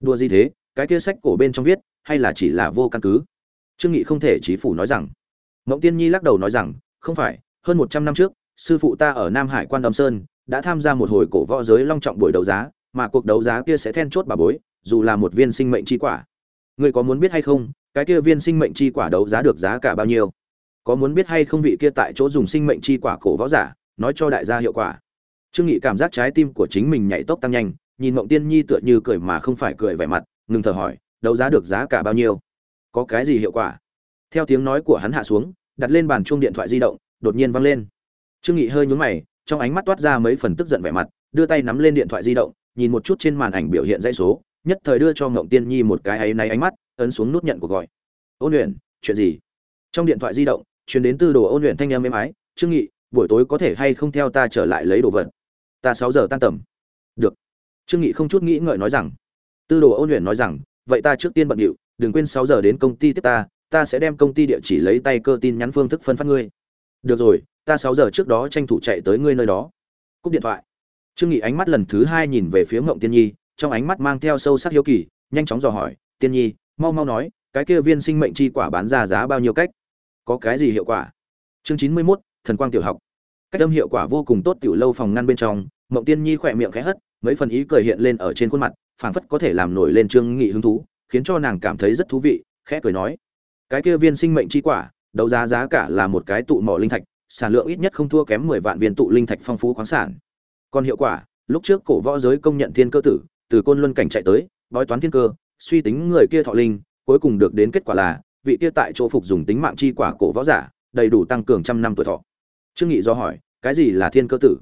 Đùa gì thế? Cái kia sách cổ bên trong viết hay là chỉ là vô căn cứ? Trương nghị không thể chí phủ nói rằng. Mộng tiên nhi lắc đầu nói rằng, không phải, hơn một trăm năm trước, sư phụ ta ở nam hải quan Đông sơn đã tham gia một hồi cổ võ giới long trọng buổi đấu giá, mà cuộc đấu giá kia sẽ then chốt bà bối, dù là một viên sinh mệnh chi quả. Người có muốn biết hay không, cái kia viên sinh mệnh chi quả đấu giá được giá cả bao nhiêu? Có muốn biết hay không vị kia tại chỗ dùng sinh mệnh chi quả cổ võ giả, nói cho đại gia hiệu quả. Trương nghị cảm giác trái tim của chính mình nhảy tốc tăng nhanh, nhìn mộng tiên nhi tựa như cười mà không phải cười vẻ mặt, ngừng thở hỏi đấu giá được giá cả bao nhiêu? Có cái gì hiệu quả? Theo tiếng nói của hắn hạ xuống, đặt lên bàn chuông điện thoại di động, đột nhiên vang lên. Trương nghị hơi nhướng mày, trong ánh mắt toát ra mấy phần tức giận vẻ mặt, đưa tay nắm lên điện thoại di động, nhìn một chút trên màn ảnh biểu hiện dãy số, nhất thời đưa cho ngộng tiên nhi một cái ấy náy ánh mắt, ấn xuống nút nhận cuộc gọi. Ôn luyện chuyện gì? Trong điện thoại di động, truyền đến tư đồ ôn luyện thanh âm êm ái, trương nghị, buổi tối có thể hay không theo ta trở lại lấy đồ vật? Ta sáu giờ tan tầm. Được. Trương nghị không chút nghĩ ngợi nói rằng. Tư đồ ôn luyện nói rằng vậy ta trước tiên bận điệu đừng quên sáu giờ đến công ty tiếp ta ta sẽ đem công ty địa chỉ lấy tay cơ tin nhắn phương thức phân phát ngươi. Được rồi ta sáu giờ trước đó tranh thủ chạy tới ngươi nơi đó. Cúp điện thoại. Trương nghị ánh mắt lần thứ hai nhìn về phía ngộng tiên nhi trong ánh mắt mang theo sâu sắc hiếu kỳ nhanh chóng dò hỏi tiên nhi mau mau nói cái kia viên sinh mệnh chi quả bán ra giá bao nhiêu cách? Có cái gì hiệu quả? Chương chín mươi 91, thần quang tiểu học. Cách âm hiệu quả vô cùng tốt tiểu lâu phòng ngăn bên trong ngộng tiên nhi khỏe miệng khẽ hất mấy phần ý cười hiện lên ở trên khuôn mặt, phảng phất có thể làm nổi lên trương nghị hứng thú, khiến cho nàng cảm thấy rất thú vị, khẽ cười nói, cái kia viên sinh mệnh chi quả, đấu giá giá cả là một cái tụ mỏ linh thạch, sản lượng ít nhất không thua kém mười vạn viên tụ linh thạch phong phú khoáng sản. Còn hiệu quả, lúc trước cổ võ giới công nhận thiên cơ tử, từ côn luân cảnh chạy tới, bói toán thiên cơ, suy tính người kia thọ linh, cuối cùng được đến kết quả là, vị kia tại chỗ phục dùng tính mạng chi quả cổ võ giả, đầy đủ tăng cường trăm năm tuổi thọ. Trương nghị do hỏi, cái gì là thiên cơ tử?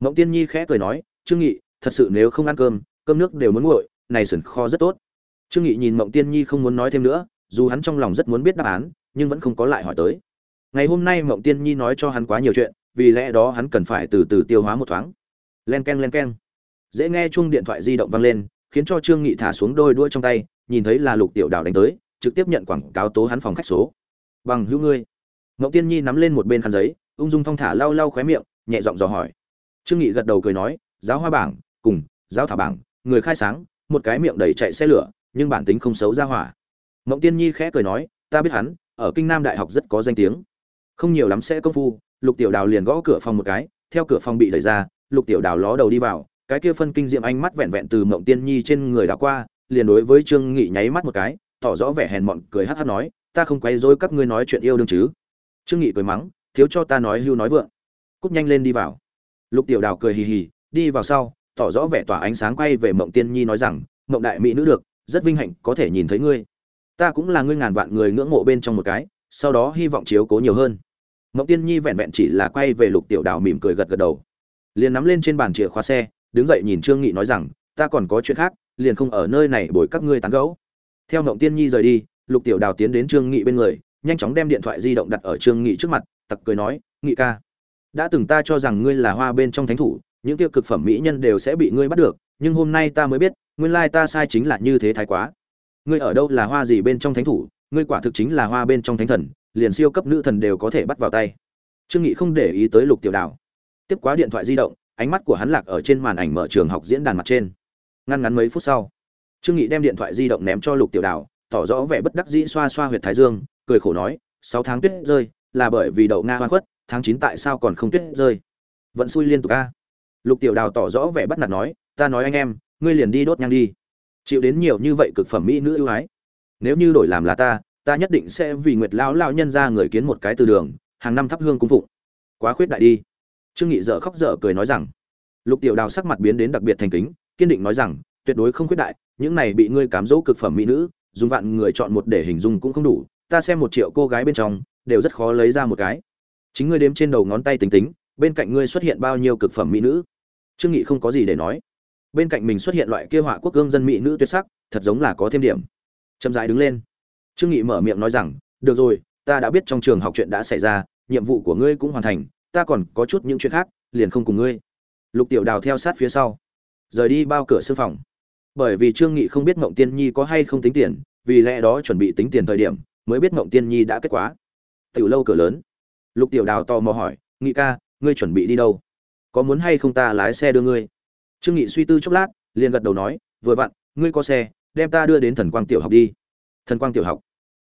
Mộng tiên nhi khẽ cười nói, trương nghị thật sự nếu không ăn cơm cơm nước đều muốn nguội, này sườn kho rất tốt. Trương nghị nhìn mộng tiên nhi không muốn nói thêm nữa, dù hắn trong lòng rất muốn biết đáp án, nhưng vẫn không có lại hỏi tới. Ngày hôm nay mộng tiên nhi nói cho hắn quá nhiều chuyện, vì lẽ đó hắn cần phải từ từ tiêu hóa một thoáng. Len keng len keng. Dễ nghe chuông điện thoại di động vang lên, khiến cho trương nghị thả xuống đôi đuôi trong tay, nhìn thấy là lục tiểu đào đánh tới, trực tiếp nhận quảng cáo tố hắn phòng khách số. Bằng hữu ngươi. Mộng tiên nhi nắm lên một bên khăn giấy, ung dung thong thả lau lau khóe miệng, nhẹ giọng dò hỏi. Trương nghị gật đầu cười nói, giáo hoa bảng cùng, giáo thảo bảng, người khai sáng, một cái miệng đầy chạy xe lửa, nhưng bản tính không xấu ra hỏa. Mộng tiên nhi khẽ cười nói, ta biết hắn, ở kinh nam đại học rất có danh tiếng. Không nhiều lắm sẽ công phu, lục tiểu đào liền gõ cửa phòng một cái, theo cửa phòng bị đẩy ra, lục tiểu đào ló đầu đi vào, cái kia phân kinh diệm ánh mắt vẹn vẹn từ mộng tiên nhi trên người đã qua, liền đối với trương nghị nháy mắt một cái, tỏ rõ vẻ hèn mọn, cười hắt hắt nói, ta không quấy rối các ngươi nói chuyện yêu đương chứ? Trương nghị cười mắng, thiếu cho ta nói hưu nói vượng. Cúp nhanh lên đi vào. Lục tiểu đào cười hì hì, đi vào sau tỏ rõ vẻ tỏa ánh sáng quay về mộng tiên nhi nói rằng, mộng đại mỹ nữ được, rất vinh hạnh có thể nhìn thấy ngươi. Ta cũng là ngươi ngàn vạn người ngưỡng mộ bên trong một cái, sau đó hy vọng chiếu cố nhiều hơn. Mộng tiên nhi vẹn vẹn chỉ là quay về lục tiểu đào mỉm cười gật gật đầu. Liền nắm lên trên bàn chìa khóa xe, đứng dậy nhìn trương nghị nói rằng, ta còn có chuyện khác, liền không ở nơi này bồi các ngươi tán gẫu. Theo mộng tiên nhi rời đi, lục tiểu đào tiến đến trương nghị bên người, nhanh chóng đem điện thoại di động đặt ở trương nghị trước mặt, tặc cười nói, nghị ca, đã từng ta cho rằng ngươi là hoa bên trong thánh thủ những tiêu cực phẩm mỹ nhân đều sẽ bị ngươi bắt được, nhưng hôm nay ta mới biết, nguyên lai ta sai chính là như thế thái quá. Ngươi ở đâu là hoa gì bên trong thánh thủ, ngươi quả thực chính là hoa bên trong thánh thần, liền siêu cấp nữ thần đều có thể bắt vào tay. Trương nghị không để ý tới lục tiểu đào. Tiếp quá điện thoại di động, ánh mắt của hắn lạc ở trên màn ảnh mở trường học diễn đàn mặt trên. Ngăn ngắn mấy phút sau, trương nghị đem điện thoại di động ném cho lục tiểu đào, tỏ rõ vẻ bất đắc dĩ xoa xoa huyệt thái dương, cười khổ nói, sáu tháng tuyết rơi, là bởi vì đậu nga hoa khuất, tháng chín tại sao còn không tuyết rơi? Vẫn xui liên tục a lục tiểu đào tỏ rõ vẻ bất nạt nói, ta nói anh em, ngươi liền đi đốt nhang đi. Chịu đến nhiều như vậy cực phẩm mỹ nữ ưu ái. Nếu như đổi làm là ta ta nhất định sẽ vì nguyệt lão lão nhân ra người kiến một cái từ đường, hàng năm thắp hương cung phụng. Quá khuyết đại đi. Trương nghị dở khóc dở cười nói rằng. Lục tiểu đào sắc mặt biến đến đặc biệt thành kính, kiên định nói rằng, tuyệt đối không khuyết đại, những này bị ngươi cám dỗ cực phẩm mỹ nữ, dùng vạn người chọn một để hình dung cũng không đủ, ta xem một triệu cô gái bên trong, đều rất khó lấy ra một cái. Chính ngươi đếm trên đầu ngón tay tính tính, bên cạnh ngươi xuất hiện bao nhiêu cực phẩm mỹ nữ? Trương nghị không có gì để nói. Bên cạnh mình xuất hiện loại kia họa quốc gương dân mỹ nữ tuyệt sắc, thật giống là có thêm điểm. Chậm rãi đứng lên. Trương nghị mở miệng nói rằng, được rồi, ta đã biết trong trường học chuyện đã xảy ra, nhiệm vụ của ngươi cũng hoàn thành, ta còn có chút những chuyện khác, liền không cùng ngươi. Lục tiểu đào theo sát phía sau. Rời đi bao cửa sư phòng. Bởi vì trương nghị không biết mộng tiên nhi có hay không tính tiền, vì lẽ đó chuẩn bị tính tiền thời điểm, mới biết mộng tiên nhi đã kết quả. Tiểu lâu cửa lớn. Lục tiểu đào tò mò hỏi, nghị ca, ngươi chuẩn bị đi đâu? Có muốn hay không ta lái xe đưa ngươi? Trương nghị suy tư chốc lát, liền gật đầu nói, vừa vặn, ngươi có xe, đem ta đưa đến thần quang tiểu học đi. Thần quang tiểu học.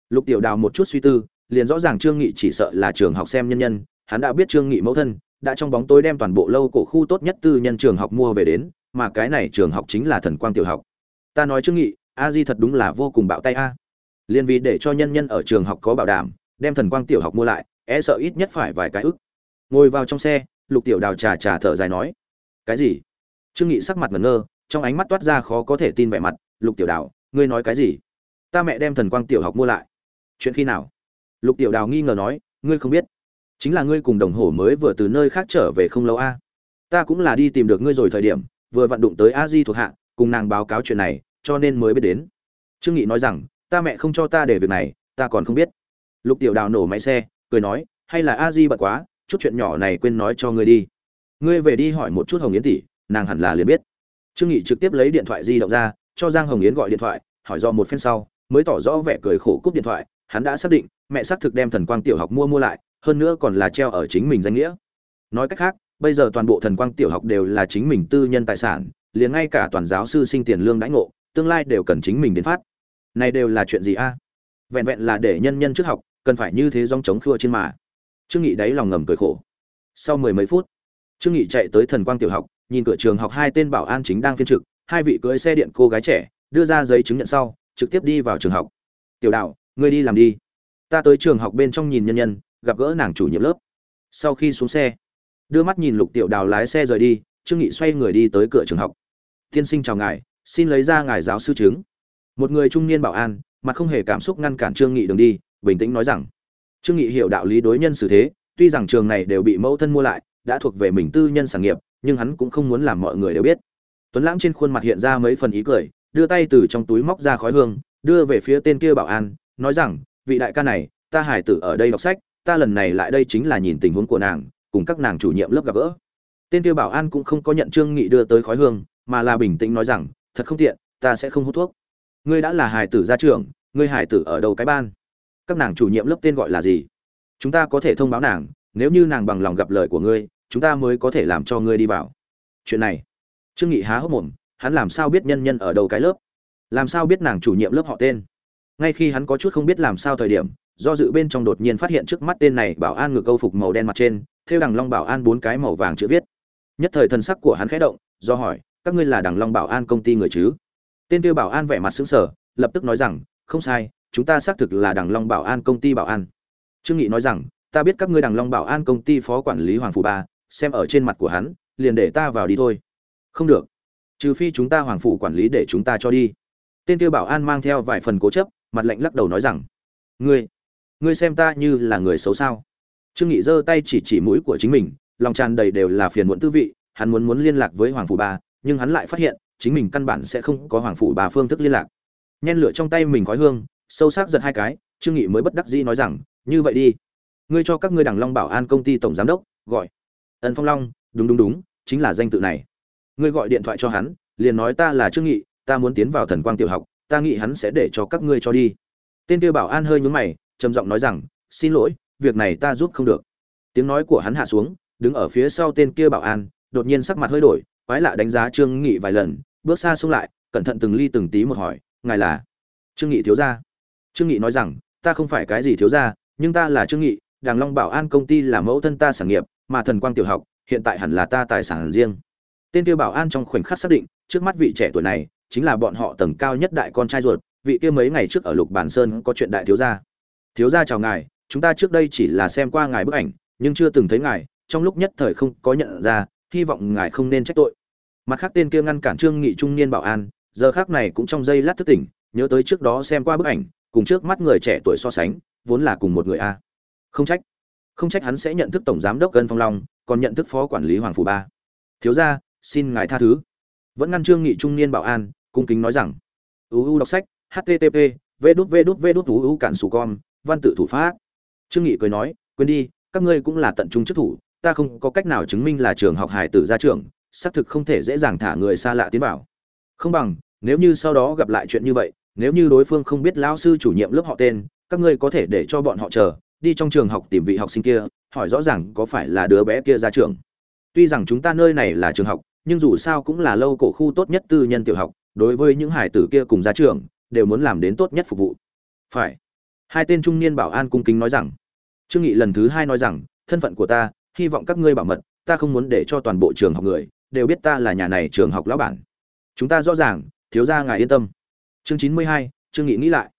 Lục tiểu đào một chút suy tư, liền rõ ràng trương nghị chỉ sợ là trường học xem nhân nhân, hắn đã biết trương nghị mẫu thân, đã trong bóng tối đem toàn bộ lâu cổ khu tốt nhất tư nhân trường học mua về đến, mà cái này trường học chính là thần quang tiểu học. Ta nói trương nghị, a di thật đúng là vô cùng bạo tay a. Liên vì để cho nhân nhân ở trường học có bảo đảm, đem thần quang tiểu học mua lại e sợ ít nhất phải vài cái ức. Ngồi vào trong xe lục tiểu đào trà trà thở dài nói, cái gì? Trương nghị sắc mặt ngẩn ngơ, trong ánh mắt toát ra khó có thể tin vẻ mặt, lục tiểu đào, ngươi nói cái gì? Ta mẹ đem thần quang tiểu học mua lại. Chuyện khi nào? Lục tiểu đào nghi ngờ nói, ngươi không biết. Chính là ngươi cùng đồng hồ mới vừa từ nơi khác trở về không lâu a. Ta cũng là đi tìm được ngươi rồi thời điểm, vừa vận đụng tới a di thuộc hạ, cùng nàng báo cáo chuyện này, cho nên mới biết đến. Trương nghị nói rằng, ta mẹ không cho ta để việc này, ta còn không biết. Lục tiểu đào nổ máy xe, cười nói, hay là a di bận quá chút chuyện nhỏ này quên nói cho ngươi đi. Ngươi về đi hỏi một chút hồng yến tỷ, nàng hẳn là liền biết. Trương nghị trực tiếp lấy điện thoại di động ra, cho giang hồng yến gọi điện thoại, hỏi do một phen sau, mới tỏ rõ vẻ cười khổ cúp điện thoại. Hắn đã xác định, mẹ xác thực đem thần quang tiểu học mua mua lại, hơn nữa còn là treo ở chính mình danh nghĩa. Nói cách khác, bây giờ toàn bộ thần quang tiểu học đều là chính mình tư nhân tài sản, liền ngay cả toàn giáo sư sinh tiền lương đãi ngộ, tương lai đều cần chính mình đến phát. Này đều là chuyện gì a? Vẹn vẹn là để nhân nhân trước học, cần phải như thế dòng chống khua trên mà trương nghị đáy lòng ngầm cười khổ. Sau mười mấy phút, trương nghị chạy tới thần quang tiểu học, nhìn cửa trường học hai tên bảo an chính đang phiên trực, hai vị cưỡi xe điện cô gái trẻ, đưa ra giấy chứng nhận sau, trực tiếp đi vào trường học. Tiểu đạo, ngươi đi làm đi. Ta tới trường học bên trong nhìn nhân nhân, gặp gỡ nàng chủ nhiệm lớp. Sau khi xuống xe, đưa mắt nhìn lục tiểu đào lái xe rời đi, trương nghị xoay người đi tới cửa trường học. Tiên sinh chào ngài, xin lấy ra ngài giáo sư chứng. Một người trung niên bảo an, mặt không hề cảm xúc ngăn cản trương nghị đường đi, bình tĩnh nói rằng trương nghị hiểu đạo lý đối nhân xử thế, tuy rằng trường này đều bị mẫu thân mua lại, đã thuộc về mình tư nhân sản nghiệp, nhưng hắn cũng không muốn làm mọi người đều biết. Tuấn lãng trên khuôn mặt hiện ra mấy phần ý cười, đưa tay từ trong túi móc ra khói hương, đưa về phía tên kia bảo an, nói rằng, vị đại ca này, ta hải tử ở đây đọc sách, ta lần này lại đây chính là nhìn tình huống của nàng, cùng các nàng chủ nhiệm lớp gặp gỡ. Tên kia bảo an cũng không có nhận trương nghị đưa tới khói hương, mà là bình tĩnh nói rằng, thật không tiện, ta sẽ không hút thuốc. Ngươi đã là hải tử gia trưởng, ngươi hải tử ở đầu cái ban? Các nàng chủ nhiệm lớp tên gọi là gì? Chúng ta có thể thông báo nàng, nếu như nàng bằng lòng gặp lời của ngươi, chúng ta mới có thể làm cho ngươi đi vào. Chuyện này, trương nghị há hốc mồm, hắn làm sao biết nhân nhân ở đầu cái lớp? Làm sao biết nàng chủ nhiệm lớp họ tên? Ngay khi hắn có chút không biết làm sao thời điểm, do dự bên trong đột nhiên phát hiện trước mắt tên này bảo an ngược câu phục màu đen mặt trên, theo đằng long bảo an bốn cái màu vàng chữ viết. Nhất thời thần sắc của hắn khẽ động, do hỏi, các ngươi là đằng long bảo an công ty người chứ? Tên tiêu bảo an vẻ mặt sững sờ, lập tức nói rằng, không sai chúng ta xác thực là đằng long bảo an công ty bảo an. Trương nghị nói rằng, ta biết các ngươi đằng long bảo an công ty phó quản lý hoàng phủ ba, xem ở trên mặt của hắn, liền để ta vào đi thôi. Không được. Trừ phi chúng ta hoàng phủ quản lý để chúng ta cho đi. Tên tiêu bảo an mang theo vài phần cố chấp, mặt lạnh lắc đầu nói rằng, ngươi ngươi xem ta như là người xấu sao? Trương nghị giơ tay chỉ chỉ mũi của chính mình, lòng tràn đầy đều là phiền muộn tư vị, hắn muốn muốn liên lạc với hoàng phủ ba, nhưng hắn lại phát hiện, chính mình căn bản sẽ không có hoàng phủ ba phương thức liên lạc. Nhen lửa trong tay mình khói hương sâu sắc giật hai cái, trương nghị mới bất đắc dĩ nói rằng, như vậy đi. Ngươi cho các ngươi đằng long bảo an công ty tổng giám đốc, gọi. Ân phong long, đúng đúng đúng, chính là danh tự này. Ngươi gọi điện thoại cho hắn, liền nói ta là trương nghị, ta muốn tiến vào thần quang tiểu học, ta nghĩ hắn sẽ để cho các ngươi cho đi. Tên kia bảo an hơi nhướng mày, trầm giọng nói rằng, xin lỗi, việc này ta giúp không được. Tiếng nói của hắn hạ xuống, đứng ở phía sau tên kia bảo an, đột nhiên sắc mặt hơi đổi, quái lạ đánh giá trương nghị vài lần, bước xa xuống lại, cẩn thận từng ly từng tí một hỏi, ngài là? Trương nghị thiếu gia trương nghị nói rằng, ta không phải cái gì thiếu gia, nhưng ta là trương nghị, đàng long bảo an công ty là mẫu thân ta sản nghiệp, mà thần quang tiểu học, hiện tại hẳn là ta tài sản riêng. Tên Tiêu bảo an trong khoảnh khắc xác định, trước mắt vị trẻ tuổi này chính là bọn họ tầng cao nhất đại con trai ruột, vị kia mấy ngày trước ở lục bản sơn có chuyện đại thiếu gia. Thiếu gia chào ngài, chúng ta trước đây chỉ là xem qua ngài bức ảnh, nhưng chưa từng thấy ngài, trong lúc nhất thời không có nhận ra, hy vọng ngài không nên trách tội. Mặt khác tên kia ngăn cản trương nghị trung niên bảo an, giờ khác này cũng trong giây lát thức tỉnh, nhớ tới trước đó xem qua bức ảnh cùng trước mắt người trẻ tuổi so sánh, vốn là cùng một người a. Không trách không trách hắn sẽ nhận thức tổng giám đốc cân phong long, còn nhận thức phó quản lý hoàng phủ ba. Thiếu gia, xin ngài tha thứ. Vẫn ngăn trương nghị trung niên bảo an, cung kính nói rằng uu đọc sách http v đút v đút v đút uu cản sù con, văn tự thủ pháp. Trương nghị cười nói, quên đi, các ngươi cũng là tận trung chức thủ, ta không có cách nào chứng minh là trường học hải tử gia trưởng, xác thực không thể dễ dàng thả người xa lạ tiến vào. Không bằng, nếu như sau đó gặp lại chuyện như vậy nếu như đối phương không biết lão sư chủ nhiệm lớp họ tên, các ngươi có thể để cho bọn họ chờ, đi trong trường học tìm vị học sinh kia, hỏi rõ ràng có phải là đứa bé kia ra trường. Tuy rằng chúng ta nơi này là trường học, nhưng dù sao cũng là lâu cổ khu tốt nhất tư nhân tiểu học, đối với những hải tử kia cùng ra trường, đều muốn làm đến tốt nhất phục vụ. Phải. Hai tên trung niên bảo an cung kính nói rằng. Trương nghị lần thứ hai nói rằng, thân phận của ta, hy vọng các ngươi bảo mật, ta không muốn để cho toàn bộ trường học người, đều biết ta là nhà này trường học lão bản. Chúng ta rõ ràng, thiếu gia ngài yên tâm chương chín mươi hai, trương nghị nghĩ lại.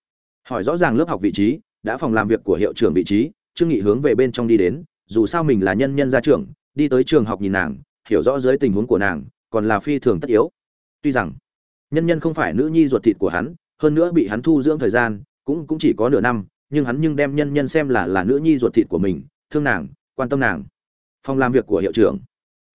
Hỏi rõ ràng lớp học vị trí, đã phòng làm việc của hiệu trưởng vị trí, trương nghị hướng về bên trong đi đến, dù sao mình là nhân nhân gia trưởng, đi tới trường học nhìn nàng, hiểu rõ dưới tình huống của nàng, còn là phi thường tất yếu. Tuy rằng, nhân nhân không phải nữ nhi ruột thịt của hắn, hơn nữa bị hắn thu dưỡng thời gian, cũng cũng chỉ có nửa năm, nhưng hắn nhưng đem nhân nhân xem là là nữ nhi ruột thịt của mình, thương nàng, quan tâm nàng. Phòng làm việc của hiệu trưởng.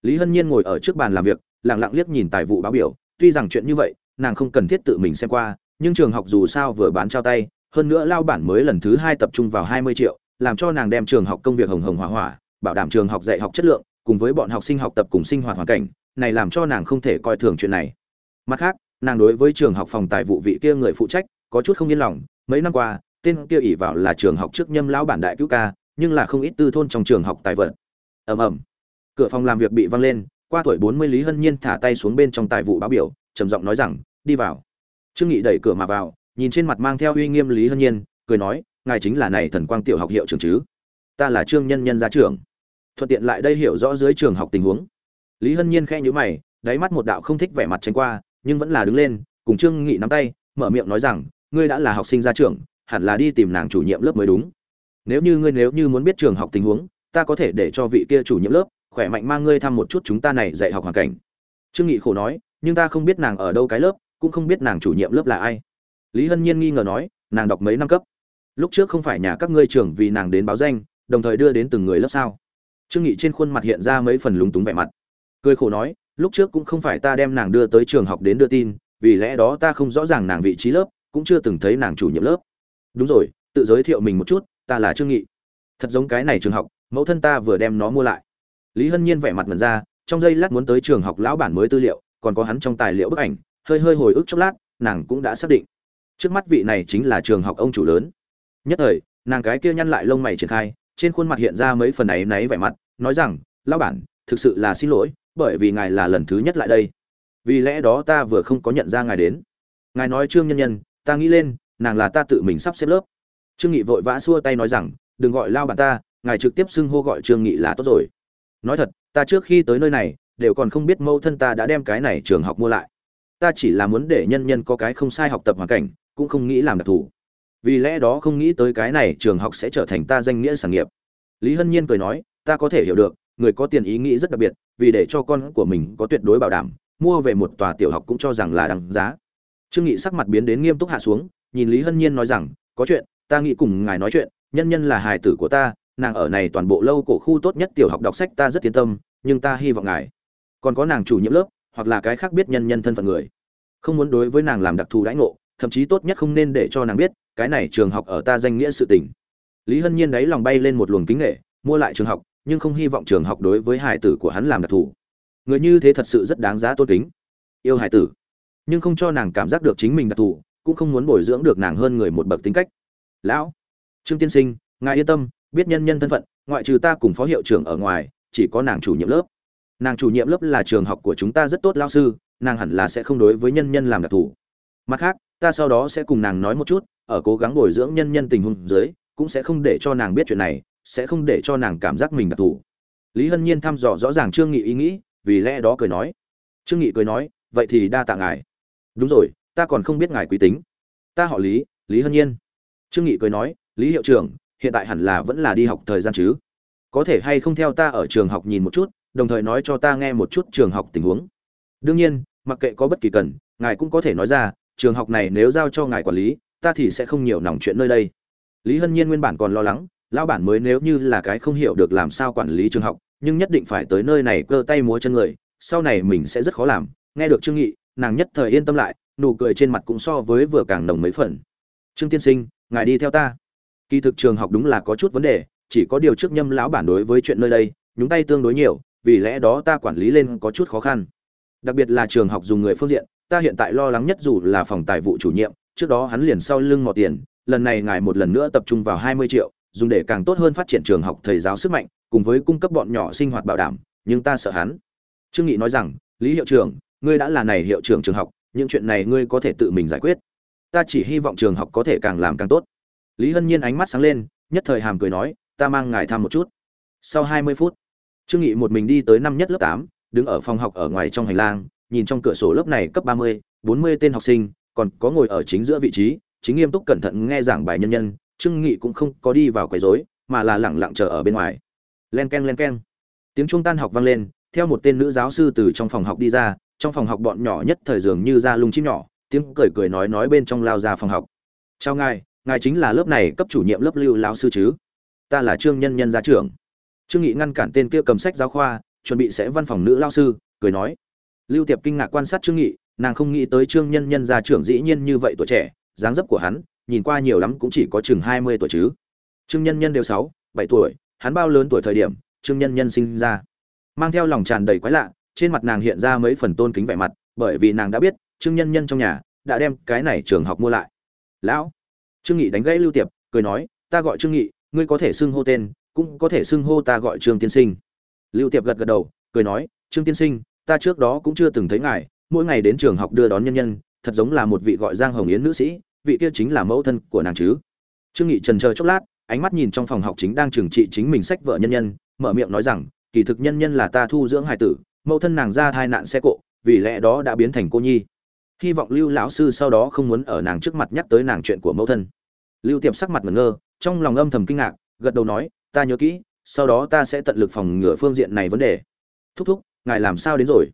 Lý hân nhiên ngồi ở trước bàn làm việc, lặng lặng liếc nhìn tài vụ báo biểu, tuy rằng chuyện như vậy nàng không cần thiết tự mình xem qua, nhưng trường học dù sao vừa bán trao tay, hơn nữa lao bản mới lần thứ hai tập trung vào hai mươi triệu, làm cho nàng đem trường học công việc hồng hồng hỏa hỏa, bảo đảm trường học dạy học chất lượng, cùng với bọn học sinh học tập cùng sinh hoạt hoàn cảnh, này làm cho nàng không thể coi thường chuyện này. Mặt khác, nàng đối với trường học phòng tài vụ vị kia người phụ trách, có chút không yên lòng, mấy năm qua, tên kia ỷ vào là trường học trước nhâm lão bản đại cứu ca, nhưng là không ít tư thôn trong trường học tài vật. Ầm ầm. Cửa phòng làm việc bị văng lên, qua tuổi bốn mươi lý hân nhiên thả tay xuống bên trong tài vụ báo biểu trầm giọng nói rằng, đi vào. Trương nghị đẩy cửa mà vào, nhìn trên mặt mang theo uy nghiêm lý hân nhiên, cười nói, ngài chính là này thần quang tiểu học hiệu trưởng chứ? Ta là trương nhân nhân gia trưởng. Thuận tiện lại đây hiểu rõ dưới trường học tình huống. Lý hân nhiên khẽ nhíu mày, đáy mắt một đạo không thích vẻ mặt tránh qua, nhưng vẫn là đứng lên, cùng trương nghị nắm tay, mở miệng nói rằng, ngươi đã là học sinh gia trưởng, hẳn là đi tìm nàng chủ nhiệm lớp mới đúng. Nếu như ngươi nếu như muốn biết trường học tình huống, ta có thể để cho vị kia chủ nhiệm lớp khỏe mạnh mang ngươi thăm một chút chúng ta này dạy học hoàn cảnh. Trương nghị khổ nói nhưng ta không biết nàng ở đâu cái lớp, cũng không biết nàng chủ nhiệm lớp là ai. Lý hân nhiên nghi ngờ nói, nàng đọc mấy năm cấp? Lúc trước không phải nhà các ngươi trưởng vì nàng đến báo danh, đồng thời đưa đến từng người lớp sao? Trương nghị trên khuôn mặt hiện ra mấy phần lúng túng vẻ mặt. Cười khổ nói, lúc trước cũng không phải ta đem nàng đưa tới trường học đến đưa tin, vì lẽ đó ta không rõ ràng nàng vị trí lớp, cũng chưa từng thấy nàng chủ nhiệm lớp. Đúng rồi, tự giới thiệu mình một chút, ta là trương nghị. Thật giống cái này trường học, mẫu thân ta vừa đem nó mua lại. Lý hân nhiên vẻ mặt mần ra, trong giây lát muốn tới trường học lão bản mới tư liệu còn có hắn trong tài liệu bức ảnh, hơi hơi hồi ức chốc lát, nàng cũng đã xác định. Trước mắt vị này chính là trường học ông chủ lớn. Nhất thời, nàng cái kia nhăn lại lông mày triển khai, trên khuôn mặt hiện ra mấy phần ấy náy vẻ mặt, nói rằng lao bản, thực sự là xin lỗi, bởi vì ngài là lần thứ nhất lại đây. Vì lẽ đó ta vừa không có nhận ra ngài đến. Ngài nói trương nhân nhân, ta nghĩ lên, nàng là ta tự mình sắp xếp lớp. Trương nghị vội vã xua tay nói rằng, đừng gọi lao bản ta, ngài trực tiếp xưng hô gọi trương nghị là tốt rồi. Nói thật, ta trước khi tới nơi này đều còn không biết mẫu thân ta đã đem cái này trường học mua lại. Ta chỉ là muốn để nhân nhân có cái không sai học tập hoàn cảnh, cũng không nghĩ làm đặc thù. Vì lẽ đó không nghĩ tới cái này trường học sẽ trở thành ta danh nghĩa sản nghiệp. Lý hân nhiên cười nói, ta có thể hiểu được, người có tiền ý nghĩ rất đặc biệt, vì để cho con của mình có tuyệt đối bảo đảm, mua về một tòa tiểu học cũng cho rằng là đáng giá. Trương nghị sắc mặt biến đến nghiêm túc hạ xuống, nhìn lý hân nhiên nói rằng, có chuyện, ta nghĩ cùng ngài nói chuyện, nhân nhân là hài tử của ta, nàng ở này toàn bộ lâu cổ khu tốt nhất tiểu học đọc sách ta rất yên tâm, nhưng ta hy vọng ngài còn có nàng chủ nhiệm lớp, hoặc là cái khác biết nhân nhân thân phận người. Không muốn đối với nàng làm đặc thù đãi ngộ, thậm chí tốt nhất không nên để cho nàng biết, cái này trường học ở ta danh nghĩa sự tình. Lý hân nhiên đấy lòng bay lên một luồng kính nghệ, mua lại trường học, nhưng không hy vọng trường học đối với hải tử của hắn làm đặc thù. Người như thế thật sự rất đáng giá tôn kính. Yêu hải tử. Nhưng không cho nàng cảm giác được chính mình đặc thù, cũng không muốn bồi dưỡng được nàng hơn người một bậc tính cách. Lão, trương tiên sinh, ngài yên tâm, biết nhân nhân thân phận, ngoại trừ ta cùng phó hiệu trưởng ở ngoài, chỉ có nàng chủ nhiệm lớp nàng chủ nhiệm lớp là trường học của chúng ta rất tốt lao sư, nàng hẳn là sẽ không đối với nhân nhân làm đặc thù. Mặt khác, ta sau đó sẽ cùng nàng nói một chút, ở cố gắng bồi dưỡng nhân nhân tình huống dưới, cũng sẽ không để cho nàng biết chuyện này, sẽ không để cho nàng cảm giác mình đặc thù. Lý hân nhiên thăm dò rõ ràng trương nghị ý nghĩ, vì lẽ đó cười nói. Trương nghị cười nói, vậy thì đa tạ ngài. Đúng rồi, ta còn không biết ngài quý tính. Ta họ lý lý hân nhiên. Trương nghị cười nói, lý hiệu trưởng, hiện tại hẳn là vẫn là đi học thời gian chứ? Có thể hay không theo ta ở trường học nhìn một chút đồng thời nói cho ta nghe một chút trường học tình huống. Đương nhiên, mặc kệ có bất kỳ cần, ngài cũng có thể nói ra, trường học này nếu giao cho ngài quản lý, ta thì sẽ không nhiều nòng chuyện nơi đây. Lý hân nhiên nguyên bản còn lo lắng, lão bản mới nếu như là cái không hiểu được làm sao quản lý trường học, nhưng nhất định phải tới nơi này cơ tay múa chân người, sau này mình sẽ rất khó làm. Nghe được trương nghị, nàng nhất thời yên tâm lại, nụ cười trên mặt cũng so với vừa càng nồng mấy phần. Trương tiên sinh, ngài đi theo ta. Kỳ thực trường học đúng là có chút vấn đề, chỉ có điều trước nhâm lão bản đối với chuyện nơi đây, nhúng tay tương đối nhiều vì lẽ đó ta quản lý lên có chút khó khăn. Đặc biệt là trường học dùng người phương diện, ta hiện tại lo lắng nhất dù là phòng tài vụ chủ nhiệm, trước đó hắn liền sau lưng mò tiền, lần này ngài một lần nữa tập trung vào hai mươi triệu, dùng để càng tốt hơn phát triển trường học thầy giáo sức mạnh, cùng với cung cấp bọn nhỏ sinh hoạt bảo đảm, nhưng ta sợ hắn. Trương nghị nói rằng, lý hiệu trưởng, ngươi đã là này hiệu trưởng trường học, những chuyện này ngươi có thể tự mình giải quyết. Ta chỉ hy vọng trường học có thể càng làm càng tốt. Lý hân nhiên ánh mắt sáng lên, nhất thời hàm cười nói, ta mang ngài thăm một chút. Sau hai mươi phút trương nghị một mình đi tới năm nhất lớp tám, đứng ở phòng học ở ngoài trong hành lang, nhìn trong cửa sổ lớp này cấp ba mươi, bốn mươi tên học sinh, còn có ngồi ở chính giữa vị trí, chính nghiêm túc cẩn thận nghe giảng bài nhân nhân, trương nghị cũng không có đi vào quấy rối, mà là lẳng lặng chờ ở bên ngoài. Len keng len keng. Tiếng trung tan học vang lên, theo một tên nữ giáo sư từ trong phòng học đi ra, trong phòng học bọn nhỏ nhất thời dường như ra lung chim nhỏ, tiếng cười cười nói nói bên trong lao ra phòng học. Chào ngài ngài chính là lớp này cấp chủ nhiệm lớp lưu lão sư chứ? Ta là trương nhân nhân gia trưởng trương nghị ngăn cản tên kia cầm sách giáo khoa, chuẩn bị sẽ văn phòng nữ lao sư, cười nói. Lưu tiệp kinh ngạc quan sát trương nghị, nàng không nghĩ tới trương nhân nhân gia trưởng dĩ nhiên như vậy tuổi trẻ, dáng dấp của hắn, nhìn qua nhiều lắm cũng chỉ có chừng hai mươi tuổi chứ. Trương nhân nhân đều sáu, bảy tuổi, hắn bao lớn tuổi thời điểm, trương nhân nhân sinh ra. Mang theo lòng tràn đầy quái lạ, trên mặt nàng hiện ra mấy phần tôn kính vẻ mặt, bởi vì nàng đã biết, trương nhân nhân trong nhà, đã đem cái này trường học mua lại. Lão, trương nghị đánh gãy lưu tiệp, cười nói, ta gọi trương nghị, ngươi có thể xưng hô tên cũng có thể xưng hô ta gọi trương tiên sinh. Lưu tiệp gật gật đầu, cười nói, trương tiên sinh, ta trước đó cũng chưa từng thấy ngài, mỗi ngày đến trường học đưa đón nhân nhân, thật giống là một vị gọi giang hồng yến nữ sĩ, vị kia chính là mẫu thân của nàng chứ. Trương nghị trần chờ chốc lát, ánh mắt nhìn trong phòng học chính đang trừng trị chính mình sách vợ nhân nhân, mở miệng nói rằng, kỳ thực nhân nhân là ta thu dưỡng hài tử, mẫu thân nàng ra thai nạn xe cộ, vì lẽ đó đã biến thành cô nhi. Hy vọng lưu lão sư sau đó không muốn ở nàng trước mặt nhắc tới nàng chuyện của mẫu thân. Lưu tiệp sắc mặt ngẩn ngơ, trong lòng âm thầm kinh ngạc, gật đầu nói ta nhớ kỹ, sau đó ta sẽ tận lực phòng ngừa phương diện này vấn đề. Thúc thúc, ngài làm sao đến rồi?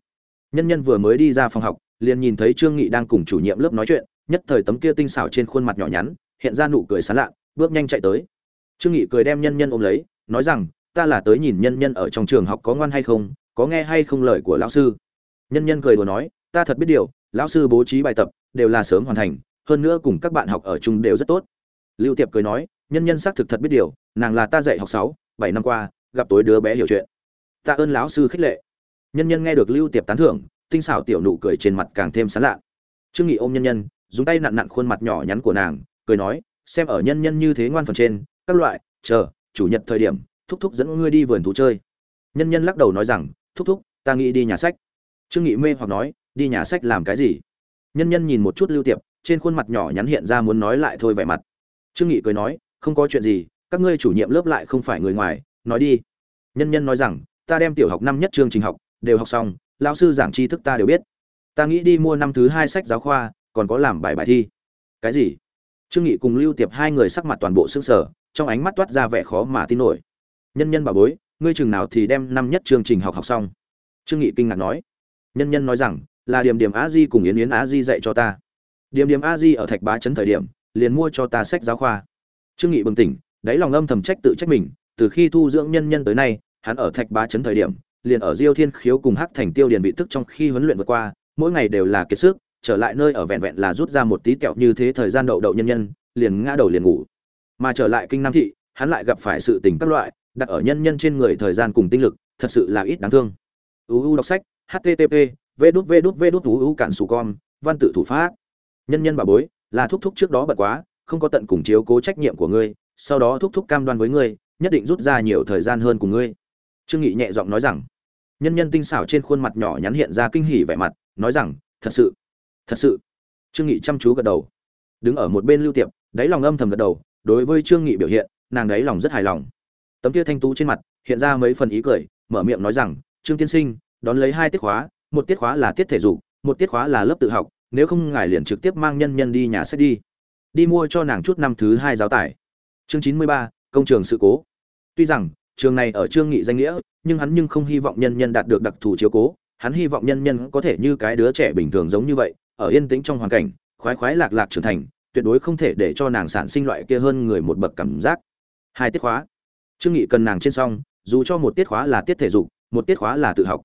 Nhân nhân vừa mới đi ra phòng học, liền nhìn thấy trương nghị đang cùng chủ nhiệm lớp nói chuyện, nhất thời tấm kia tinh xảo trên khuôn mặt nhỏ nhắn, hiện ra nụ cười sán lạ, bước nhanh chạy tới. Trương nghị cười đem nhân nhân ôm lấy, nói rằng, ta là tới nhìn nhân nhân ở trong trường học có ngoan hay không, có nghe hay không lời của lão sư. Nhân nhân cười đùa nói, ta thật biết điều, lão sư bố trí bài tập đều là sớm hoàn thành, hơn nữa cùng các bạn học ở chung đều rất tốt. Lưu tiệp cười nói nhân nhân xác thực thật biết điều, nàng là ta dạy học sáu, bảy năm qua, gặp tối đứa bé hiểu chuyện. Tạ ơn lão sư khích lệ. Nhân nhân nghe được lưu tiệp tán thưởng, tinh xảo tiểu nụ cười trên mặt càng thêm sán lạ. Trương nghị ôm nhân nhân, dùng tay nặn nặn khuôn mặt nhỏ nhắn của nàng, cười nói, xem ở nhân nhân như thế ngoan phần trên, các loại, chờ, chủ nhật thời điểm, thúc thúc dẫn ngươi đi vườn thú chơi. Nhân nhân lắc đầu nói rằng, thúc thúc, ta nghĩ đi nhà sách. Trương nghị mê hoặc nói, đi nhà sách làm cái gì? Nhân nhân nhìn một chút lưu tiệp, trên khuôn mặt nhỏ nhắn hiện ra muốn nói lại thôi vẻ mặt. Trương nghị cười nói không có chuyện gì, các ngươi chủ nhiệm lớp lại không phải người ngoài, nói đi. Nhân nhân nói rằng, ta đem tiểu học năm nhất chương trình học đều học xong, lão sư giảng tri thức ta đều biết. Ta nghĩ đi mua năm thứ hai sách giáo khoa, còn có làm bài bài thi. Cái gì? Trương nghị cùng lưu tiệp hai người sắc mặt toàn bộ sững sờ, trong ánh mắt toát ra vẻ khó mà tin nổi. Nhân nhân bà bối, ngươi chừng nào thì đem năm nhất chương trình học học xong? Trương nghị kinh ngạc nói. Nhân nhân nói rằng, là điểm điểm a di cùng yến yến a di dạy cho ta. Điểm điểm a di ở thạch bá trấn thời điểm, liền mua cho ta sách giáo khoa trương nghị bừng tỉnh, đáy lòng âm thầm trách tự trách mình, từ khi thu dưỡng nhân nhân tới nay, hắn ở thạch bá chấn thời điểm, liền ở diêu thiên khiếu cùng hắc thành tiêu điền bị tức trong khi huấn luyện vượt qua, mỗi ngày đều là kiệt sức, trở lại nơi ở vẹn vẹn là rút ra một tí kẹo như thế thời gian đậu đậu nhân nhân, liền ngã đầu liền ngủ. Mà trở lại kinh nam thị, hắn lại gặp phải sự tình các loại, đặt ở nhân nhân trên người thời gian cùng tinh lực, thật sự là ít đáng thương. Uu đọc sách http v đút v đút v đút uu cản sù con, văn tự thủ pháp. Nhân nhân bà bối, là thúc thúc trước đó bật quá không có tận cùng chiếu cố trách nhiệm của ngươi, sau đó thúc thúc cam đoan với ngươi, nhất định rút ra nhiều thời gian hơn cùng ngươi. Trương nghị nhẹ giọng nói rằng. Nhân nhân tinh xảo trên khuôn mặt nhỏ nhắn hiện ra kinh hỉ vẻ mặt, nói rằng, thật sự thật sự. Trương nghị chăm chú gật đầu. Đứng ở một bên lưu tiệp, đáy lòng âm thầm gật đầu, đối với trương nghị biểu hiện, nàng đáy lòng rất hài lòng. Tấm kia thanh tú trên mặt, hiện ra mấy phần ý cười, mở miệng nói rằng, trương tiên sinh, đón lấy hai tiết khóa, một tiết khóa là tiết thể dục, một tiết khóa là lớp tự học, nếu không ngài liền trực tiếp mang nhân nhân đi nhà sách đi đi mua cho nàng chút năm thứ hai giáo tải chương chín mươi ba, công trường sự cố. Tuy rằng, trường này ở trương nghị danh nghĩa, nhưng hắn nhưng không hy vọng nhân nhân đạt được đặc thù chiếu cố. Hắn hy vọng nhân nhân có thể như cái đứa trẻ bình thường giống như vậy, ở yên tĩnh trong hoàn cảnh, khoái khoái lạc lạc trưởng thành, tuyệt đối không thể để cho nàng sản sinh loại kia hơn người một bậc cảm giác. Hai tiết khóa. Trương nghị cần nàng trên xong, dù cho một tiết khóa là tiết thể dục, một tiết khóa là tự học.